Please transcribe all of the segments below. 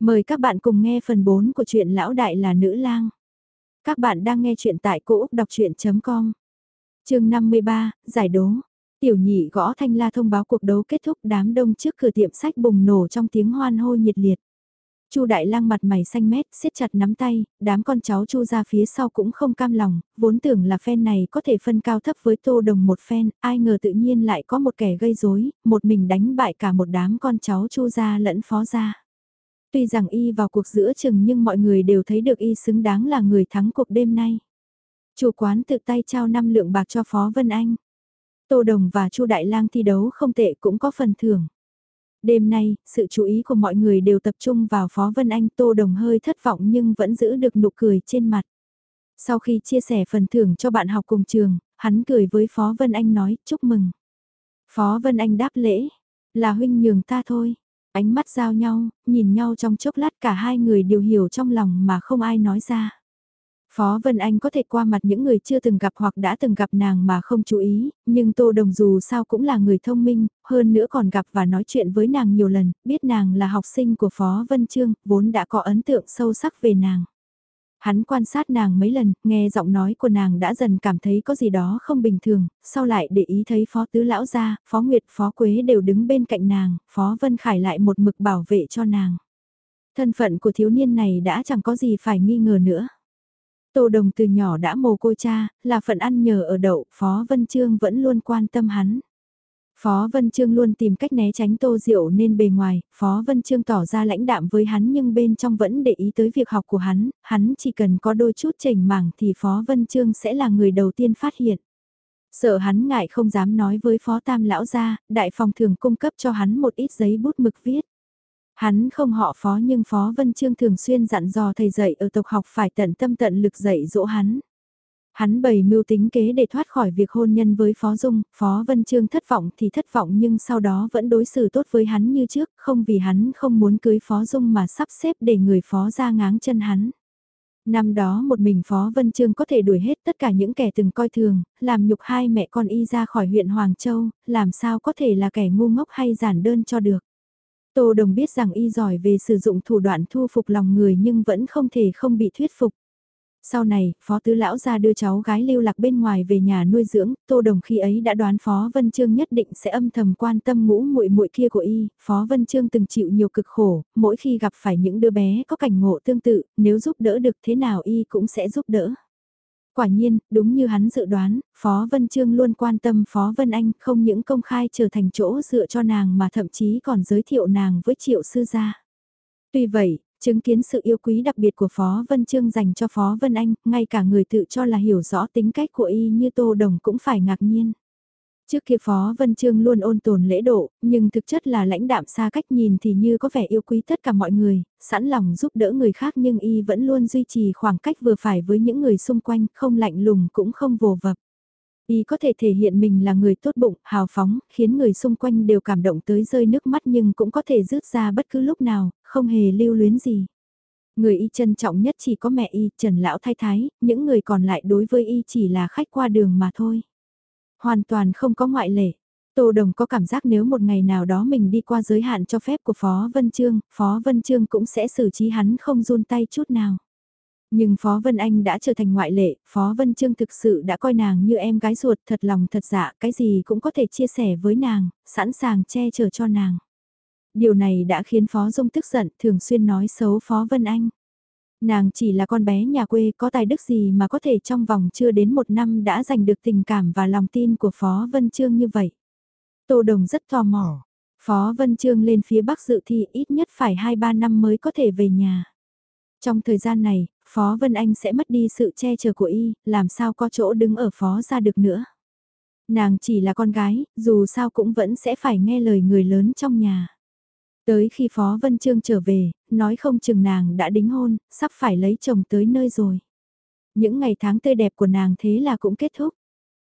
Mời các bạn cùng nghe phần 4 của truyện Lão Đại là Nữ lang. Các bạn đang nghe truyện tại cỗ đọc chuyện.com. Trường 53, Giải đố. Tiểu nhị gõ thanh la thông báo cuộc đấu kết thúc đám đông trước cửa tiệm sách bùng nổ trong tiếng hoan hô nhiệt liệt. Chu Đại Lang mặt mày xanh mét, siết chặt nắm tay, đám con cháu Chu ra phía sau cũng không cam lòng, vốn tưởng là phen này có thể phân cao thấp với Tô Đồng một phen, ai ngờ tự nhiên lại có một kẻ gây rối, một mình đánh bại cả một đám con cháu Chu gia lẫn phó gia. Tuy rằng y vào cuộc giữa chừng nhưng mọi người đều thấy được y xứng đáng là người thắng cuộc đêm nay. Chủ quán tự tay trao 5 lượng bạc cho Phó Vân Anh. Tô Đồng và Chu Đại Lang thi đấu không tệ cũng có phần thưởng. Đêm nay, sự chú ý của mọi người đều tập trung vào Phó Vân Anh Tô Đồng hơi thất vọng nhưng vẫn giữ được nụ cười trên mặt. Sau khi chia sẻ phần thưởng cho bạn học cùng trường, hắn cười với Phó Vân Anh nói chúc mừng. Phó Vân Anh đáp lễ, là huynh nhường ta thôi. Ánh mắt giao nhau, nhìn nhau trong chốc lát cả hai người đều hiểu trong lòng mà không ai nói ra. Phó Vân Anh có thể qua mặt những người chưa từng gặp hoặc đã từng gặp nàng mà không chú ý, nhưng Tô Đồng dù sao cũng là người thông minh, hơn nữa còn gặp và nói chuyện với nàng nhiều lần, biết nàng là học sinh của Phó Vân Trương, vốn đã có ấn tượng sâu sắc về nàng. Hắn quan sát nàng mấy lần, nghe giọng nói của nàng đã dần cảm thấy có gì đó không bình thường, sau lại để ý thấy Phó Tứ Lão gia, Phó Nguyệt, Phó Quế đều đứng bên cạnh nàng, Phó Vân Khải lại một mực bảo vệ cho nàng. Thân phận của thiếu niên này đã chẳng có gì phải nghi ngờ nữa. Tô Đồng từ nhỏ đã mồ côi cha, là phận ăn nhờ ở đậu, Phó Vân Trương vẫn luôn quan tâm hắn. Phó Vân Trương luôn tìm cách né tránh Tô Diệu nên bề ngoài, Phó Vân Trương tỏ ra lãnh đạm với hắn nhưng bên trong vẫn để ý tới việc học của hắn, hắn chỉ cần có đôi chút chảnh mảng thì Phó Vân Trương sẽ là người đầu tiên phát hiện. Sợ hắn ngại không dám nói với Phó Tam Lão gia, đại phòng thường cung cấp cho hắn một ít giấy bút mực viết. Hắn không họ Phó nhưng Phó Vân Trương thường xuyên dặn dò thầy dạy ở tộc học phải tận tâm tận lực dạy dỗ hắn. Hắn bày mưu tính kế để thoát khỏi việc hôn nhân với Phó Dung, Phó Vân Trương thất vọng thì thất vọng nhưng sau đó vẫn đối xử tốt với hắn như trước, không vì hắn không muốn cưới Phó Dung mà sắp xếp để người Phó ra ngáng chân hắn. Năm đó một mình Phó Vân Trương có thể đuổi hết tất cả những kẻ từng coi thường, làm nhục hai mẹ con y ra khỏi huyện Hoàng Châu, làm sao có thể là kẻ ngu ngốc hay giản đơn cho được. Tô Đồng biết rằng y giỏi về sử dụng thủ đoạn thu phục lòng người nhưng vẫn không thể không bị thuyết phục. Sau này, Phó Tứ Lão ra đưa cháu gái lưu lạc bên ngoài về nhà nuôi dưỡng, Tô Đồng khi ấy đã đoán Phó Vân Trương nhất định sẽ âm thầm quan tâm ngũ muội muội kia của y, Phó Vân Trương từng chịu nhiều cực khổ, mỗi khi gặp phải những đứa bé có cảnh ngộ tương tự, nếu giúp đỡ được thế nào y cũng sẽ giúp đỡ. Quả nhiên, đúng như hắn dự đoán, Phó Vân Trương luôn quan tâm Phó Vân Anh không những công khai trở thành chỗ dựa cho nàng mà thậm chí còn giới thiệu nàng với triệu sư gia. Tuy vậy, Chứng kiến sự yêu quý đặc biệt của Phó Vân Trương dành cho Phó Vân Anh, ngay cả người tự cho là hiểu rõ tính cách của y như Tô Đồng cũng phải ngạc nhiên. Trước kia Phó Vân Trương luôn ôn tồn lễ độ, nhưng thực chất là lãnh đạm xa cách nhìn thì như có vẻ yêu quý tất cả mọi người, sẵn lòng giúp đỡ người khác nhưng y vẫn luôn duy trì khoảng cách vừa phải với những người xung quanh, không lạnh lùng cũng không vồ vập. Y có thể thể hiện mình là người tốt bụng, hào phóng, khiến người xung quanh đều cảm động tới rơi nước mắt nhưng cũng có thể rước ra bất cứ lúc nào, không hề lưu luyến gì. Người y trân trọng nhất chỉ có mẹ y, Trần Lão Thái Thái, những người còn lại đối với y chỉ là khách qua đường mà thôi. Hoàn toàn không có ngoại lệ. Tô Đồng có cảm giác nếu một ngày nào đó mình đi qua giới hạn cho phép của Phó Vân Trương, Phó Vân Trương cũng sẽ xử trí hắn không run tay chút nào. Nhưng Phó Vân Anh đã trở thành ngoại lệ, Phó Vân Trương thực sự đã coi nàng như em gái ruột thật lòng thật dạ, cái gì cũng có thể chia sẻ với nàng, sẵn sàng che chở cho nàng. Điều này đã khiến Phó Dung tức giận, thường xuyên nói xấu Phó Vân Anh. Nàng chỉ là con bé nhà quê có tài đức gì mà có thể trong vòng chưa đến một năm đã giành được tình cảm và lòng tin của Phó Vân Trương như vậy. Tô Đồng rất tò mò. Phó Vân Trương lên phía Bắc dự thi ít nhất phải 2-3 năm mới có thể về nhà. Trong thời gian này, Phó Vân Anh sẽ mất đi sự che chở của y, làm sao có chỗ đứng ở phó ra được nữa. Nàng chỉ là con gái, dù sao cũng vẫn sẽ phải nghe lời người lớn trong nhà. Tới khi Phó Vân Trương trở về, nói không chừng nàng đã đính hôn, sắp phải lấy chồng tới nơi rồi. Những ngày tháng tươi đẹp của nàng thế là cũng kết thúc.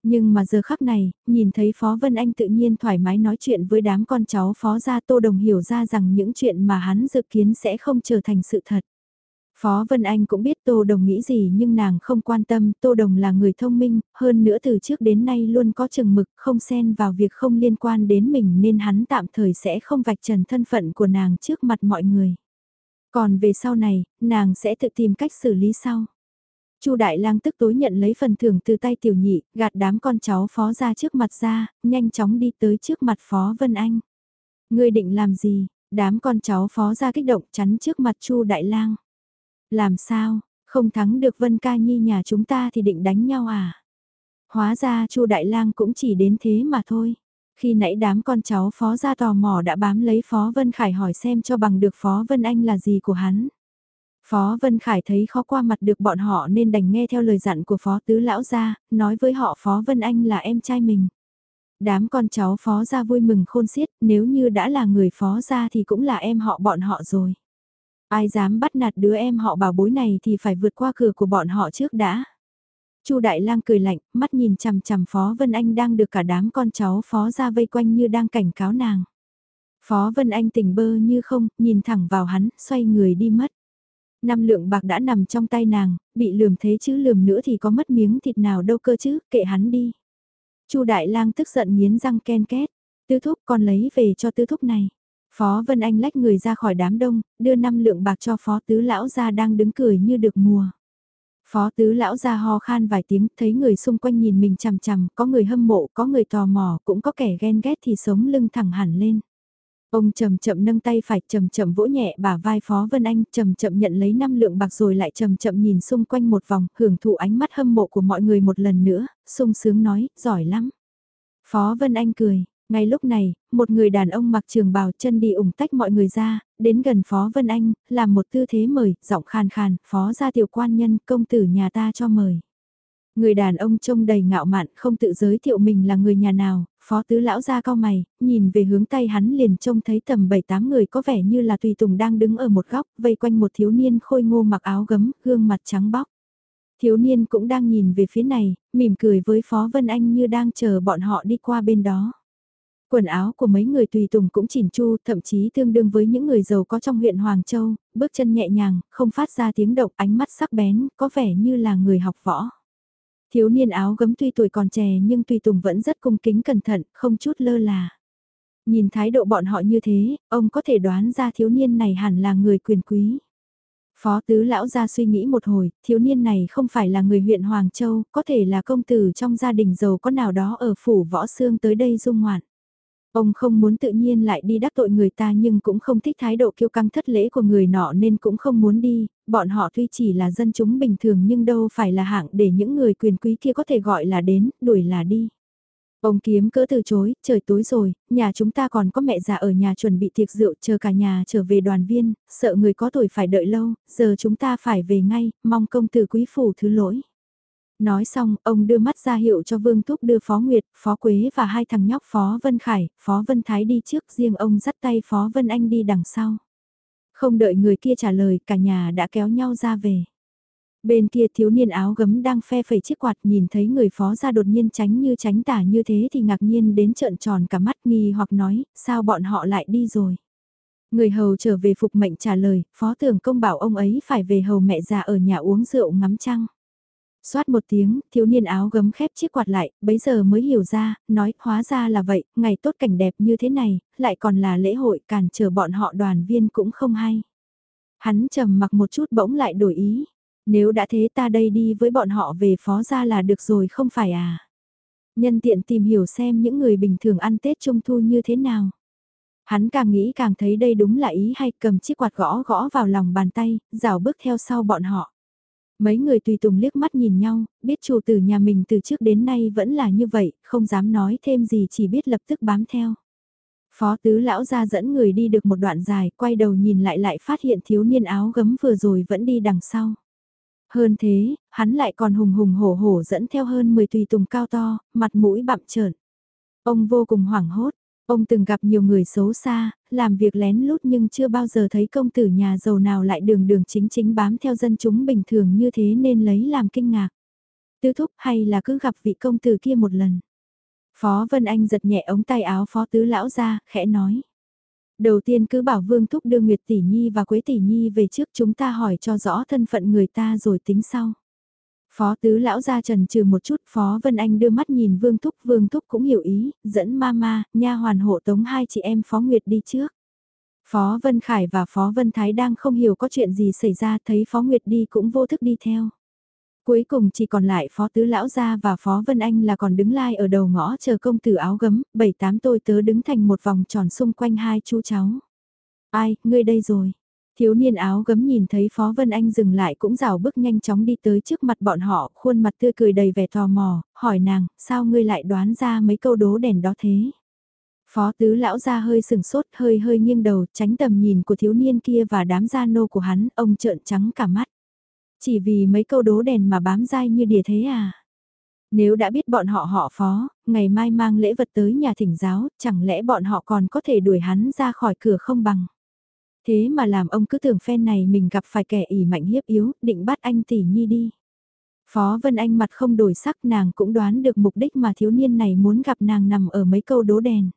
Nhưng mà giờ khắc này, nhìn thấy Phó Vân Anh tự nhiên thoải mái nói chuyện với đám con cháu Phó gia Tô Đồng hiểu ra rằng những chuyện mà hắn dự kiến sẽ không trở thành sự thật. Phó Vân Anh cũng biết Tô Đồng nghĩ gì nhưng nàng không quan tâm, Tô Đồng là người thông minh, hơn nữa từ trước đến nay luôn có chừng mực, không xen vào việc không liên quan đến mình nên hắn tạm thời sẽ không vạch trần thân phận của nàng trước mặt mọi người. Còn về sau này, nàng sẽ tự tìm cách xử lý sau. Chu Đại Lang tức tối nhận lấy phần thưởng từ tay tiểu nhị, gạt đám con cháu phó ra trước mặt ra, nhanh chóng đi tới trước mặt phó Vân Anh. Ngươi định làm gì? Đám con cháu phó ra kích động chắn trước mặt Chu Đại Lang. Làm sao? Không thắng được Vân Ca Nhi nhà chúng ta thì định đánh nhau à? Hóa ra Chu Đại Lang cũng chỉ đến thế mà thôi. Khi nãy đám con cháu Phó gia tò mò đã bám lấy Phó Vân Khải hỏi xem cho bằng được Phó Vân Anh là gì của hắn. Phó Vân Khải thấy khó qua mặt được bọn họ nên đành nghe theo lời dặn của Phó Tứ Lão gia nói với họ Phó Vân Anh là em trai mình. Đám con cháu Phó gia vui mừng khôn xiết, nếu như đã là người Phó gia thì cũng là em họ bọn họ rồi. Ai dám bắt nạt đứa em họ bảo bối này thì phải vượt qua cửa của bọn họ trước đã. Chu Đại Lang cười lạnh, mắt nhìn chằm chằm Phó Vân Anh đang được cả đám con cháu Phó ra vây quanh như đang cảnh cáo nàng. Phó Vân Anh tỉnh bơ như không, nhìn thẳng vào hắn, xoay người đi mất. Năm lượng bạc đã nằm trong tay nàng, bị lườm thế chứ lườm nữa thì có mất miếng thịt nào đâu cơ chứ, kệ hắn đi. Chu Đại Lang tức giận nghiến răng ken két, tư thúc con lấy về cho tư thúc này. Phó Vân Anh lách người ra khỏi đám đông, đưa năm lượng bạc cho phó tứ lão ra đang đứng cười như được mùa. Phó tứ lão ra ho khan vài tiếng, thấy người xung quanh nhìn mình chằm chằm, có người hâm mộ, có người tò mò, cũng có kẻ ghen ghét thì sống lưng thẳng hẳn lên. Ông chậm chậm nâng tay phải chậm chậm vỗ nhẹ bả vai Phó Vân Anh, chậm chậm nhận lấy năm lượng bạc rồi lại chậm chậm nhìn xung quanh một vòng, hưởng thụ ánh mắt hâm mộ của mọi người một lần nữa, sung sướng nói, giỏi lắm. Phó Vân Anh cười, ngay lúc này, một người đàn ông mặc trường bào chân đi ủng tách mọi người ra, đến gần Phó Vân Anh, làm một tư thế mời, giọng khàn khàn, Phó gia tiểu quan nhân, công tử nhà ta cho mời. Người đàn ông trông đầy ngạo mạn, không tự giới thiệu mình là người nhà nào, Phó tứ lão ra cao mày, nhìn về hướng tay hắn liền trông thấy tầm 7-8 người có vẻ như là tùy tùng đang đứng ở một góc, vây quanh một thiếu niên khôi ngô mặc áo gấm, gương mặt trắng bóc. Thiếu niên cũng đang nhìn về phía này, mỉm cười với Phó Vân Anh như đang chờ bọn họ đi qua bên đó. Quần áo của mấy người tùy tùng cũng chỉn chu, thậm chí tương đương với những người giàu có trong huyện Hoàng Châu, bước chân nhẹ nhàng, không phát ra tiếng động, ánh mắt sắc bén, có vẻ như là người học võ. Thiếu niên áo gấm tuy tuổi còn trẻ nhưng tùy tùng vẫn rất cung kính cẩn thận, không chút lơ là. Nhìn thái độ bọn họ như thế, ông có thể đoán ra thiếu niên này hẳn là người quyền quý. Phó tứ lão ra suy nghĩ một hồi, thiếu niên này không phải là người huyện Hoàng Châu, có thể là công tử trong gia đình giàu có nào đó ở phủ võ xương tới đây dung ngoạn. Ông không muốn tự nhiên lại đi đắc tội người ta nhưng cũng không thích thái độ kiêu căng thất lễ của người nọ nên cũng không muốn đi, bọn họ tuy chỉ là dân chúng bình thường nhưng đâu phải là hạng để những người quyền quý kia có thể gọi là đến, đuổi là đi. Ông kiếm cỡ từ chối, trời tối rồi, nhà chúng ta còn có mẹ già ở nhà chuẩn bị tiệc rượu chờ cả nhà trở về đoàn viên, sợ người có tuổi phải đợi lâu, giờ chúng ta phải về ngay, mong công tử quý phủ thứ lỗi. Nói xong, ông đưa mắt ra hiệu cho Vương Thúc đưa Phó Nguyệt, Phó Quế và hai thằng nhóc Phó Vân Khải, Phó Vân Thái đi trước, riêng ông dắt tay Phó Vân Anh đi đằng sau. Không đợi người kia trả lời, cả nhà đã kéo nhau ra về. Bên kia thiếu niên áo gấm đang phe phẩy chiếc quạt nhìn thấy người phó ra đột nhiên tránh như tránh tả như thế thì ngạc nhiên đến trợn tròn cả mắt nghi hoặc nói, sao bọn họ lại đi rồi. Người hầu trở về phục mệnh trả lời, phó tưởng công bảo ông ấy phải về hầu mẹ già ở nhà uống rượu ngắm trăng. Xoát một tiếng, thiếu niên áo gấm khép chiếc quạt lại, bấy giờ mới hiểu ra, nói, hóa ra là vậy, ngày tốt cảnh đẹp như thế này, lại còn là lễ hội cản trở bọn họ đoàn viên cũng không hay. Hắn trầm mặc một chút bỗng lại đổi ý, nếu đã thế ta đây đi với bọn họ về phó ra là được rồi không phải à. Nhân tiện tìm hiểu xem những người bình thường ăn Tết Trung Thu như thế nào. Hắn càng nghĩ càng thấy đây đúng là ý hay cầm chiếc quạt gõ gõ vào lòng bàn tay, rào bước theo sau bọn họ. Mấy người tùy tùng liếc mắt nhìn nhau, biết chủ tử nhà mình từ trước đến nay vẫn là như vậy, không dám nói thêm gì chỉ biết lập tức bám theo. Phó tứ lão ra dẫn người đi được một đoạn dài, quay đầu nhìn lại lại phát hiện thiếu niên áo gấm vừa rồi vẫn đi đằng sau. Hơn thế, hắn lại còn hùng hùng hổ hổ dẫn theo hơn 10 tùy tùng cao to, mặt mũi bặm trợn. Ông vô cùng hoảng hốt, ông từng gặp nhiều người xấu xa, làm việc lén lút nhưng chưa bao giờ thấy công tử nhà giàu nào lại đường đường chính chính bám theo dân chúng bình thường như thế nên lấy làm kinh ngạc. Tư thúc hay là cứ gặp vị công tử kia một lần. Phó Vân Anh giật nhẹ ống tay áo phó tứ lão ra, khẽ nói. Đầu tiên cứ bảo Vương Thúc đưa Nguyệt Tỷ Nhi và Quế Tỷ Nhi về trước chúng ta hỏi cho rõ thân phận người ta rồi tính sau. Phó tứ lão ra trần trừ một chút, Phó Vân Anh đưa mắt nhìn Vương Thúc, Vương Thúc cũng hiểu ý, dẫn Mama, nha hoàn hộ tống hai chị em Phó Nguyệt đi trước. Phó Vân Khải và Phó Vân Thái đang không hiểu có chuyện gì xảy ra thấy Phó Nguyệt đi cũng vô thức đi theo. Cuối cùng chỉ còn lại Phó Tứ Lão Gia và Phó Vân Anh là còn đứng lai ở đầu ngõ chờ công tử áo gấm, bảy tám tôi tớ đứng thành một vòng tròn xung quanh hai chú cháu. Ai, ngươi đây rồi. Thiếu niên áo gấm nhìn thấy Phó Vân Anh dừng lại cũng rào bước nhanh chóng đi tới trước mặt bọn họ, khuôn mặt tươi cười đầy vẻ tò mò, hỏi nàng, sao ngươi lại đoán ra mấy câu đố đèn đó thế? Phó tứ lão ra hơi sừng sốt, hơi hơi nghiêng đầu, tránh tầm nhìn của thiếu niên kia và đám gia nô của hắn, ông trợn trắng cả mắt. Chỉ vì mấy câu đố đèn mà bám dai như đìa thế à? Nếu đã biết bọn họ họ phó, ngày mai mang lễ vật tới nhà thỉnh giáo, chẳng lẽ bọn họ còn có thể đuổi hắn ra khỏi cửa không bằng? Thế mà làm ông cứ tưởng phen này mình gặp phải kẻ ỉ mạnh hiếp yếu, định bắt anh tỷ nhi đi. Phó Vân Anh mặt không đổi sắc nàng cũng đoán được mục đích mà thiếu niên này muốn gặp nàng nằm ở mấy câu đố đèn.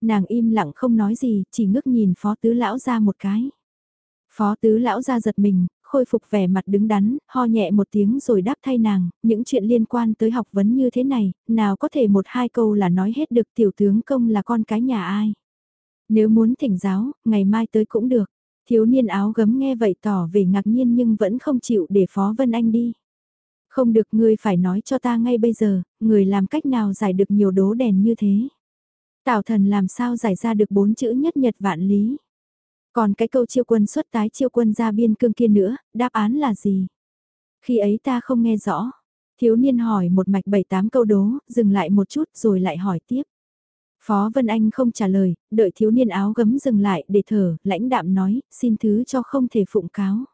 Nàng im lặng không nói gì, chỉ ngước nhìn phó tứ lão ra một cái. Phó tứ lão ra giật mình, khôi phục vẻ mặt đứng đắn, ho nhẹ một tiếng rồi đáp thay nàng, những chuyện liên quan tới học vấn như thế này, nào có thể một hai câu là nói hết được tiểu tướng công là con cái nhà ai. Nếu muốn thỉnh giáo, ngày mai tới cũng được. Thiếu niên áo gấm nghe vậy tỏ về ngạc nhiên nhưng vẫn không chịu để Phó Vân Anh đi. Không được ngươi phải nói cho ta ngay bây giờ, người làm cách nào giải được nhiều đố đèn như thế. Tào thần làm sao giải ra được bốn chữ nhất nhật vạn lý. Còn cái câu chiêu quân xuất tái chiêu quân ra biên cương kia nữa, đáp án là gì? Khi ấy ta không nghe rõ. Thiếu niên hỏi một mạch bảy tám câu đố, dừng lại một chút rồi lại hỏi tiếp. Phó Vân Anh không trả lời, đợi thiếu niên áo gấm dừng lại để thở, lãnh đạm nói, xin thứ cho không thể phụng cáo.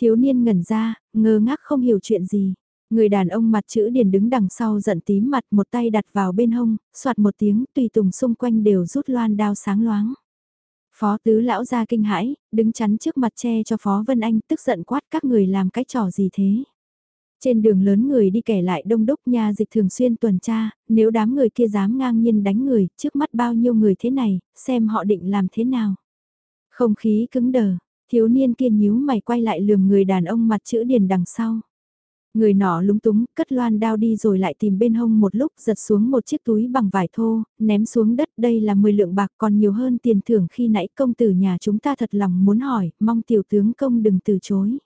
Thiếu niên ngẩn ra, ngơ ngác không hiểu chuyện gì. Người đàn ông mặt chữ điền đứng đằng sau giận tím mặt một tay đặt vào bên hông, soạt một tiếng tùy tùng xung quanh đều rút loan đao sáng loáng. Phó tứ lão ra kinh hãi, đứng chắn trước mặt che cho Phó Vân Anh tức giận quát các người làm cái trò gì thế. Trên đường lớn người đi kẻ lại đông đúc nhà dịch thường xuyên tuần tra, nếu đám người kia dám ngang nhiên đánh người, trước mắt bao nhiêu người thế này, xem họ định làm thế nào. Không khí cứng đờ, thiếu niên kia nhíu mày quay lại lườm người đàn ông mặt chữ điền đằng sau. Người nọ lúng túng, cất loan đao đi rồi lại tìm bên hông một lúc giật xuống một chiếc túi bằng vải thô, ném xuống đất đây là 10 lượng bạc còn nhiều hơn tiền thưởng khi nãy công tử nhà chúng ta thật lòng muốn hỏi, mong tiểu tướng công đừng từ chối.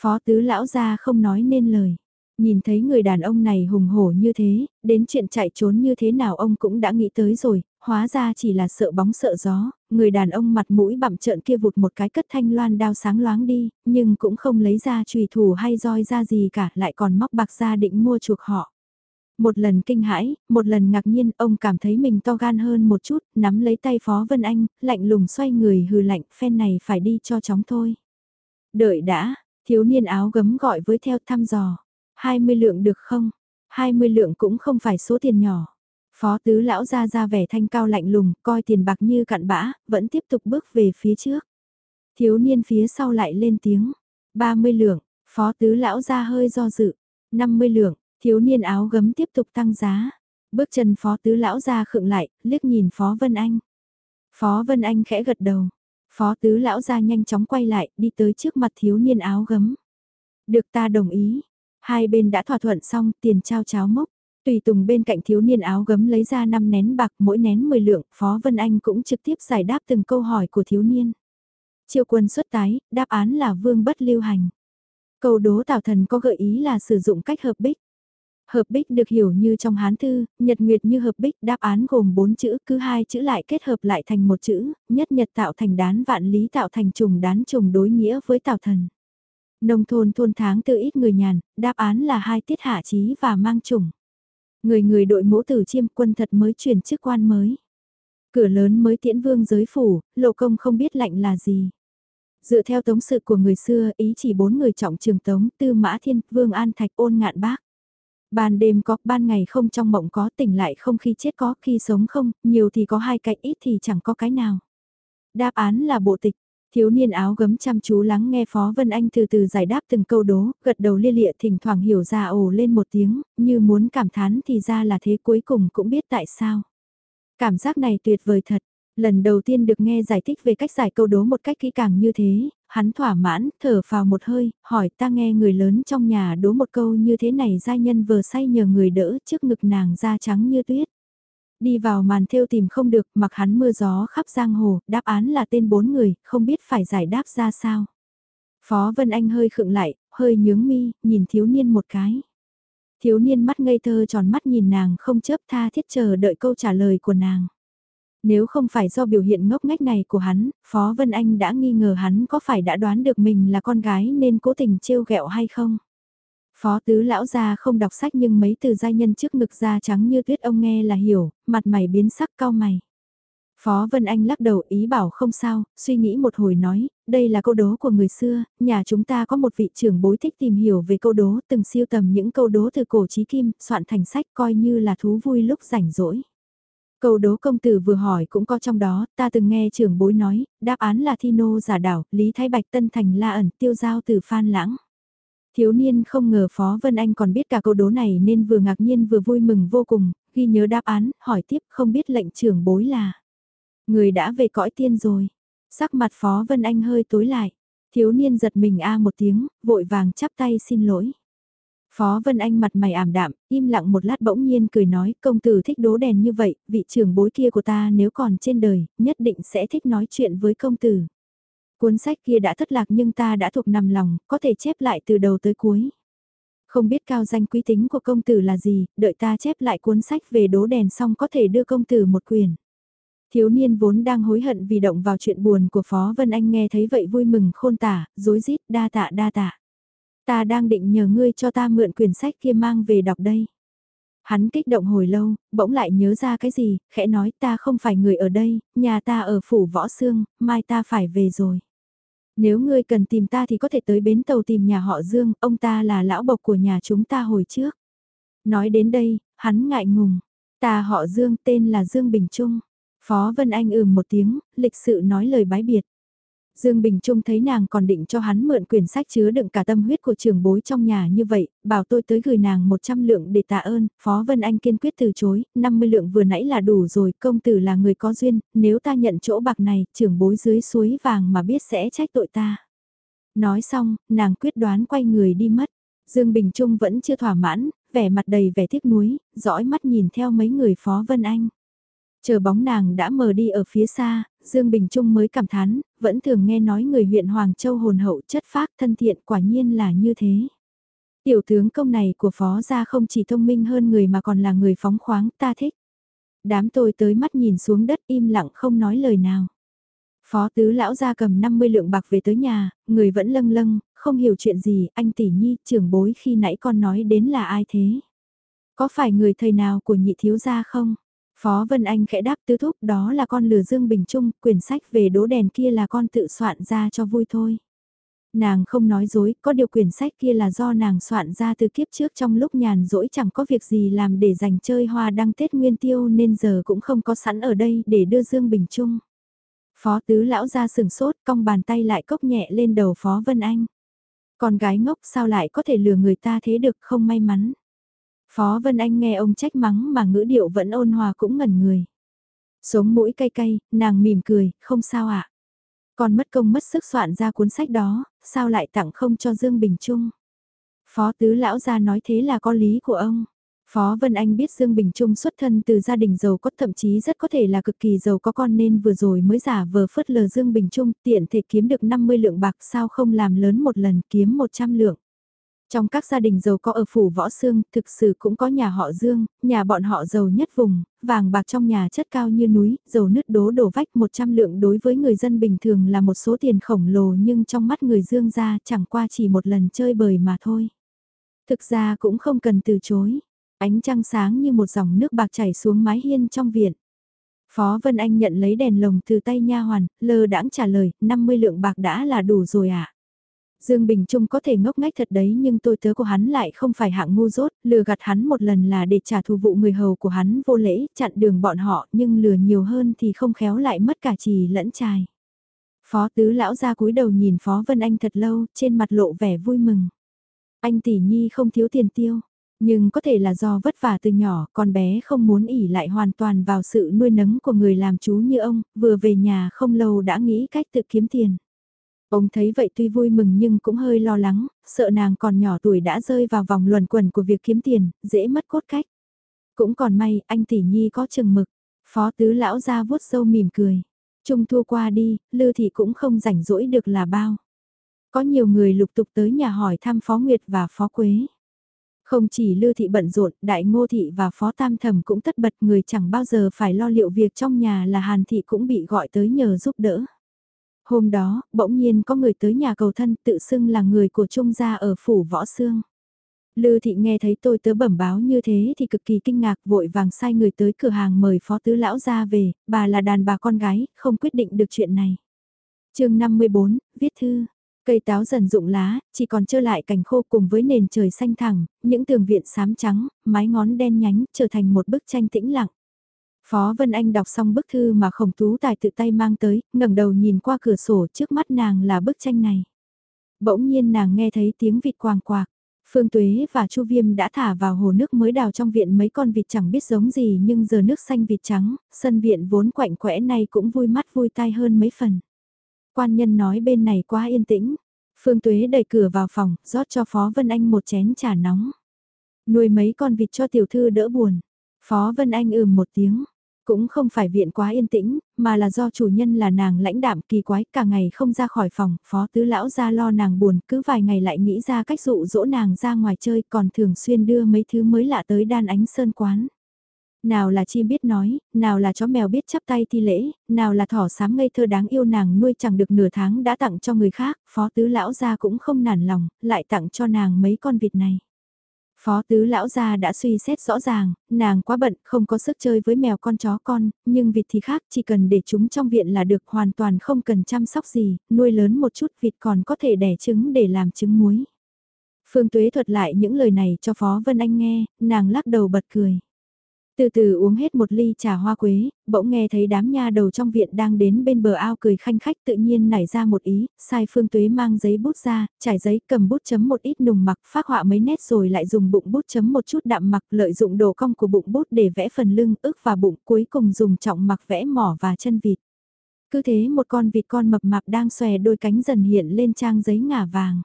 Phó tứ lão ra không nói nên lời. Nhìn thấy người đàn ông này hùng hổ như thế, đến chuyện chạy trốn như thế nào ông cũng đã nghĩ tới rồi, hóa ra chỉ là sợ bóng sợ gió, người đàn ông mặt mũi bặm trợn kia vụt một cái cất thanh loan đao sáng loáng đi, nhưng cũng không lấy ra trùy thủ hay roi ra gì cả, lại còn móc bạc ra định mua chuộc họ. Một lần kinh hãi, một lần ngạc nhiên, ông cảm thấy mình to gan hơn một chút, nắm lấy tay Phó Vân Anh, lạnh lùng xoay người hừ lạnh, phen này phải đi cho chóng thôi. Đợi đã, thiếu niên áo gấm gọi với theo thăm dò. 20 lượng được không? 20 lượng cũng không phải số tiền nhỏ. Phó tứ lão ra ra vẻ thanh cao lạnh lùng, coi tiền bạc như cặn bã, vẫn tiếp tục bước về phía trước. Thiếu niên phía sau lại lên tiếng. 30 lượng, phó tứ lão ra hơi do dự. 50 lượng, thiếu niên áo gấm tiếp tục tăng giá. Bước chân phó tứ lão ra khựng lại, liếc nhìn phó Vân Anh. Phó Vân Anh khẽ gật đầu. Phó tứ lão ra nhanh chóng quay lại, đi tới trước mặt thiếu niên áo gấm. Được ta đồng ý. Hai bên đã thỏa thuận xong, tiền trao cháo mốc. Tùy Tùng bên cạnh thiếu niên áo gấm lấy ra 5 nén bạc mỗi nén 10 lượng, Phó Vân Anh cũng trực tiếp giải đáp từng câu hỏi của thiếu niên. Triệu quân xuất tái, đáp án là vương bất lưu hành. Câu đố tào thần có gợi ý là sử dụng cách hợp bích. Hợp bích được hiểu như trong hán thư, nhật nguyệt như hợp bích đáp án gồm 4 chữ, cứ hai chữ lại kết hợp lại thành một chữ, nhất nhật tạo thành đán vạn lý tạo thành trùng đán trùng đối nghĩa với tạo thần. Nông thôn thôn tháng tư ít người nhàn, đáp án là hai tiết hạ trí và mang trùng. Người người đội mũ tử chiêm quân thật mới chuyển chức quan mới. Cửa lớn mới tiễn vương giới phủ, lộ công không biết lạnh là gì. Dựa theo tống sự của người xưa, ý chỉ bốn người trọng trường tống, tư mã thiên, vương an thạch ôn ngạn bác. Ban đêm có, ban ngày không trong mộng có, tỉnh lại không khi chết có, khi sống không, nhiều thì có hai cái, ít thì chẳng có cái nào. Đáp án là bộ tịch, Thiếu niên áo gấm chăm chú lắng nghe Phó Vân Anh từ từ giải đáp từng câu đố, gật đầu lia lịa thỉnh thoảng hiểu ra ồ lên một tiếng, như muốn cảm thán thì ra là thế cuối cùng cũng biết tại sao. Cảm giác này tuyệt vời thật, lần đầu tiên được nghe giải thích về cách giải câu đố một cách kỹ càng như thế, hắn thỏa mãn, thở vào một hơi, hỏi ta nghe người lớn trong nhà đố một câu như thế này giai nhân vừa say nhờ người đỡ trước ngực nàng da trắng như tuyết. Đi vào màn thêu tìm không được, mặc hắn mưa gió khắp giang hồ, đáp án là tên bốn người, không biết phải giải đáp ra sao. Phó Vân Anh hơi khựng lại, hơi nhướng mi, nhìn thiếu niên một cái. Thiếu niên mắt ngây thơ tròn mắt nhìn nàng không chớp tha thiết chờ đợi câu trả lời của nàng. Nếu không phải do biểu hiện ngốc nghếch này của hắn, Phó Vân Anh đã nghi ngờ hắn có phải đã đoán được mình là con gái nên cố tình trêu ghẹo hay không. Phó tứ lão gia không đọc sách nhưng mấy từ giai nhân trước ngực da trắng như tuyết ông nghe là hiểu, mặt mày biến sắc cao mày. Phó Vân Anh lắc đầu ý bảo không sao, suy nghĩ một hồi nói, đây là câu đố của người xưa, nhà chúng ta có một vị trưởng bối thích tìm hiểu về câu đố từng siêu tầm những câu đố từ cổ chí kim, soạn thành sách coi như là thú vui lúc rảnh rỗi. Câu đố công tử vừa hỏi cũng có trong đó, ta từng nghe trưởng bối nói, đáp án là thi nô giả đảo, Lý Thái Bạch Tân Thành La ẩn tiêu giao từ Phan Lãng. Thiếu niên không ngờ Phó Vân Anh còn biết cả câu đố này nên vừa ngạc nhiên vừa vui mừng vô cùng, ghi nhớ đáp án, hỏi tiếp không biết lệnh trưởng bối là. Người đã về cõi tiên rồi. Sắc mặt Phó Vân Anh hơi tối lại. Thiếu niên giật mình a một tiếng, vội vàng chắp tay xin lỗi. Phó Vân Anh mặt mày ảm đạm, im lặng một lát bỗng nhiên cười nói, công tử thích đố đèn như vậy, vị trưởng bối kia của ta nếu còn trên đời, nhất định sẽ thích nói chuyện với công tử. Cuốn sách kia đã thất lạc nhưng ta đã thuộc nằm lòng, có thể chép lại từ đầu tới cuối. Không biết cao danh quý tính của công tử là gì, đợi ta chép lại cuốn sách về đố đèn xong có thể đưa công tử một quyền. Thiếu niên vốn đang hối hận vì động vào chuyện buồn của Phó Vân Anh nghe thấy vậy vui mừng khôn tả, dối rít đa tạ đa tạ. Ta đang định nhờ ngươi cho ta mượn quyển sách kia mang về đọc đây. Hắn kích động hồi lâu, bỗng lại nhớ ra cái gì, khẽ nói ta không phải người ở đây, nhà ta ở phủ võ xương, mai ta phải về rồi. Nếu ngươi cần tìm ta thì có thể tới bến tàu tìm nhà họ Dương, ông ta là lão bộc của nhà chúng ta hồi trước. Nói đến đây, hắn ngại ngùng. Ta họ Dương tên là Dương Bình Trung. Phó Vân Anh ừm một tiếng, lịch sự nói lời bái biệt. Dương Bình Trung thấy nàng còn định cho hắn mượn quyển sách chứa đựng cả tâm huyết của Trường bối trong nhà như vậy, bảo tôi tới gửi nàng 100 lượng để tạ ơn, Phó Vân Anh kiên quyết từ chối, 50 lượng vừa nãy là đủ rồi, công tử là người có duyên, nếu ta nhận chỗ bạc này, Trường bối dưới suối vàng mà biết sẽ trách tội ta. Nói xong, nàng quyết đoán quay người đi mất. Dương Bình Trung vẫn chưa thỏa mãn, vẻ mặt đầy vẻ tiếc nuối, dõi mắt nhìn theo mấy người Phó Vân Anh. Chờ bóng nàng đã mờ đi ở phía xa, Dương Bình Trung mới cảm thán, vẫn thường nghe nói người huyện Hoàng Châu hồn hậu chất phác thân thiện quả nhiên là như thế. Tiểu tướng công này của phó gia không chỉ thông minh hơn người mà còn là người phóng khoáng ta thích. Đám tôi tới mắt nhìn xuống đất im lặng không nói lời nào. Phó tứ lão gia cầm 50 lượng bạc về tới nhà, người vẫn lâng lâng, không hiểu chuyện gì, anh tỷ nhi, trưởng bối khi nãy con nói đến là ai thế? Có phải người thầy nào của nhị thiếu gia không? Phó Vân Anh khẽ đáp tứ thúc đó là con lừa Dương Bình Trung, quyển sách về đố đèn kia là con tự soạn ra cho vui thôi. Nàng không nói dối, có điều quyển sách kia là do nàng soạn ra từ kiếp trước trong lúc nhàn rỗi chẳng có việc gì làm để dành chơi hoa đăng Tết Nguyên Tiêu nên giờ cũng không có sẵn ở đây để đưa Dương Bình Trung. Phó tứ lão ra sừng sốt, cong bàn tay lại cốc nhẹ lên đầu Phó Vân Anh. Con gái ngốc sao lại có thể lừa người ta thế được không may mắn. Phó Vân Anh nghe ông trách mắng mà ngữ điệu vẫn ôn hòa cũng ngẩn người. Sống mũi cay cay, nàng mỉm cười, không sao ạ. À? Còn mất công mất sức soạn ra cuốn sách đó, sao lại tặng không cho Dương Bình Trung? Phó tứ lão ra nói thế là có lý của ông. Phó Vân Anh biết Dương Bình Trung xuất thân từ gia đình giàu có thậm chí rất có thể là cực kỳ giàu có con nên vừa rồi mới giả vờ phớt lờ Dương Bình Trung tiện thể kiếm được 50 lượng bạc sao không làm lớn một lần kiếm 100 lượng. Trong các gia đình giàu có ở phủ võ xương, thực sự cũng có nhà họ Dương, nhà bọn họ giàu nhất vùng, vàng bạc trong nhà chất cao như núi, dầu nứt đố đổ vách 100 lượng đối với người dân bình thường là một số tiền khổng lồ nhưng trong mắt người Dương ra chẳng qua chỉ một lần chơi bời mà thôi. Thực ra cũng không cần từ chối, ánh trăng sáng như một dòng nước bạc chảy xuống mái hiên trong viện. Phó Vân Anh nhận lấy đèn lồng từ tay nha hoàn, lơ đãng trả lời, 50 lượng bạc đã là đủ rồi ạ. À? Dương Bình Trung có thể ngốc ngách thật đấy nhưng tôi tớ của hắn lại không phải hạng ngu dốt, lừa gạt hắn một lần là để trả thù vụ người hầu của hắn vô lễ, chặn đường bọn họ nhưng lừa nhiều hơn thì không khéo lại mất cả trì lẫn trài. Phó tứ lão ra cúi đầu nhìn Phó Vân Anh thật lâu, trên mặt lộ vẻ vui mừng. Anh tỷ nhi không thiếu tiền tiêu, nhưng có thể là do vất vả từ nhỏ, con bé không muốn ỉ lại hoàn toàn vào sự nuôi nấng của người làm chú như ông, vừa về nhà không lâu đã nghĩ cách tự kiếm tiền. Ông thấy vậy tuy vui mừng nhưng cũng hơi lo lắng, sợ nàng còn nhỏ tuổi đã rơi vào vòng luẩn quẩn của việc kiếm tiền, dễ mất cốt cách. Cũng còn may, anh tỷ nhi có chừng mực. Phó tứ lão ra vuốt sâu mỉm cười. Trung thu qua đi, Lư Thị cũng không rảnh rỗi được là bao. Có nhiều người lục tục tới nhà hỏi thăm Phó Nguyệt và Phó Quế. Không chỉ Lư Thị bận rộn, Đại Ngô Thị và Phó Tam Thẩm cũng tất bật người chẳng bao giờ phải lo liệu việc trong nhà là Hàn Thị cũng bị gọi tới nhờ giúp đỡ. Hôm đó, bỗng nhiên có người tới nhà cầu thân tự xưng là người của Trung gia ở phủ Võ Sương. Lư thị nghe thấy tôi tớ bẩm báo như thế thì cực kỳ kinh ngạc vội vàng sai người tới cửa hàng mời phó tứ lão ra về, bà là đàn bà con gái, không quyết định được chuyện này. chương 54, viết thư. Cây táo dần rụng lá, chỉ còn trơ lại cành khô cùng với nền trời xanh thẳng, những tường viện xám trắng, mái ngón đen nhánh trở thành một bức tranh tĩnh lặng. Phó Vân Anh đọc xong bức thư mà khổng tú tài tự tay mang tới, ngẩng đầu nhìn qua cửa sổ trước mắt nàng là bức tranh này. Bỗng nhiên nàng nghe thấy tiếng vịt quàng quạc. Phương Tuế và Chu Viêm đã thả vào hồ nước mới đào trong viện mấy con vịt chẳng biết giống gì nhưng giờ nước xanh vịt trắng, sân viện vốn quạnh quẽ này cũng vui mắt vui tai hơn mấy phần. Quan nhân nói bên này quá yên tĩnh. Phương Tuế đẩy cửa vào phòng, rót cho Phó Vân Anh một chén trà nóng. Nuôi mấy con vịt cho tiểu thư đỡ buồn. Phó Vân Anh ừm một tiếng. Cũng không phải viện quá yên tĩnh, mà là do chủ nhân là nàng lãnh đạm kỳ quái cả ngày không ra khỏi phòng, phó tứ lão ra lo nàng buồn, cứ vài ngày lại nghĩ ra cách dụ dỗ nàng ra ngoài chơi còn thường xuyên đưa mấy thứ mới lạ tới đan ánh sơn quán. Nào là chim biết nói, nào là chó mèo biết chắp tay thi lễ, nào là thỏ sám ngây thơ đáng yêu nàng nuôi chẳng được nửa tháng đã tặng cho người khác, phó tứ lão ra cũng không nản lòng, lại tặng cho nàng mấy con vịt này. Phó tứ lão gia đã suy xét rõ ràng, nàng quá bận, không có sức chơi với mèo con chó con, nhưng vịt thì khác, chỉ cần để chúng trong viện là được hoàn toàn không cần chăm sóc gì, nuôi lớn một chút vịt còn có thể đẻ trứng để làm trứng muối. Phương Tuế thuật lại những lời này cho Phó Vân Anh nghe, nàng lắc đầu bật cười. Từ từ uống hết một ly trà hoa quế, bỗng nghe thấy đám nha đầu trong viện đang đến bên bờ ao cười khanh khách tự nhiên nảy ra một ý, sai phương tuế mang giấy bút ra, trải giấy cầm bút chấm một ít nùng mặc phát họa mấy nét rồi lại dùng bụng bút chấm một chút đạm mặc lợi dụng đồ cong của bụng bút để vẽ phần lưng ức và bụng cuối cùng dùng trọng mặc vẽ mỏ và chân vịt. Cứ thế một con vịt con mập mạp đang xòe đôi cánh dần hiện lên trang giấy ngả vàng.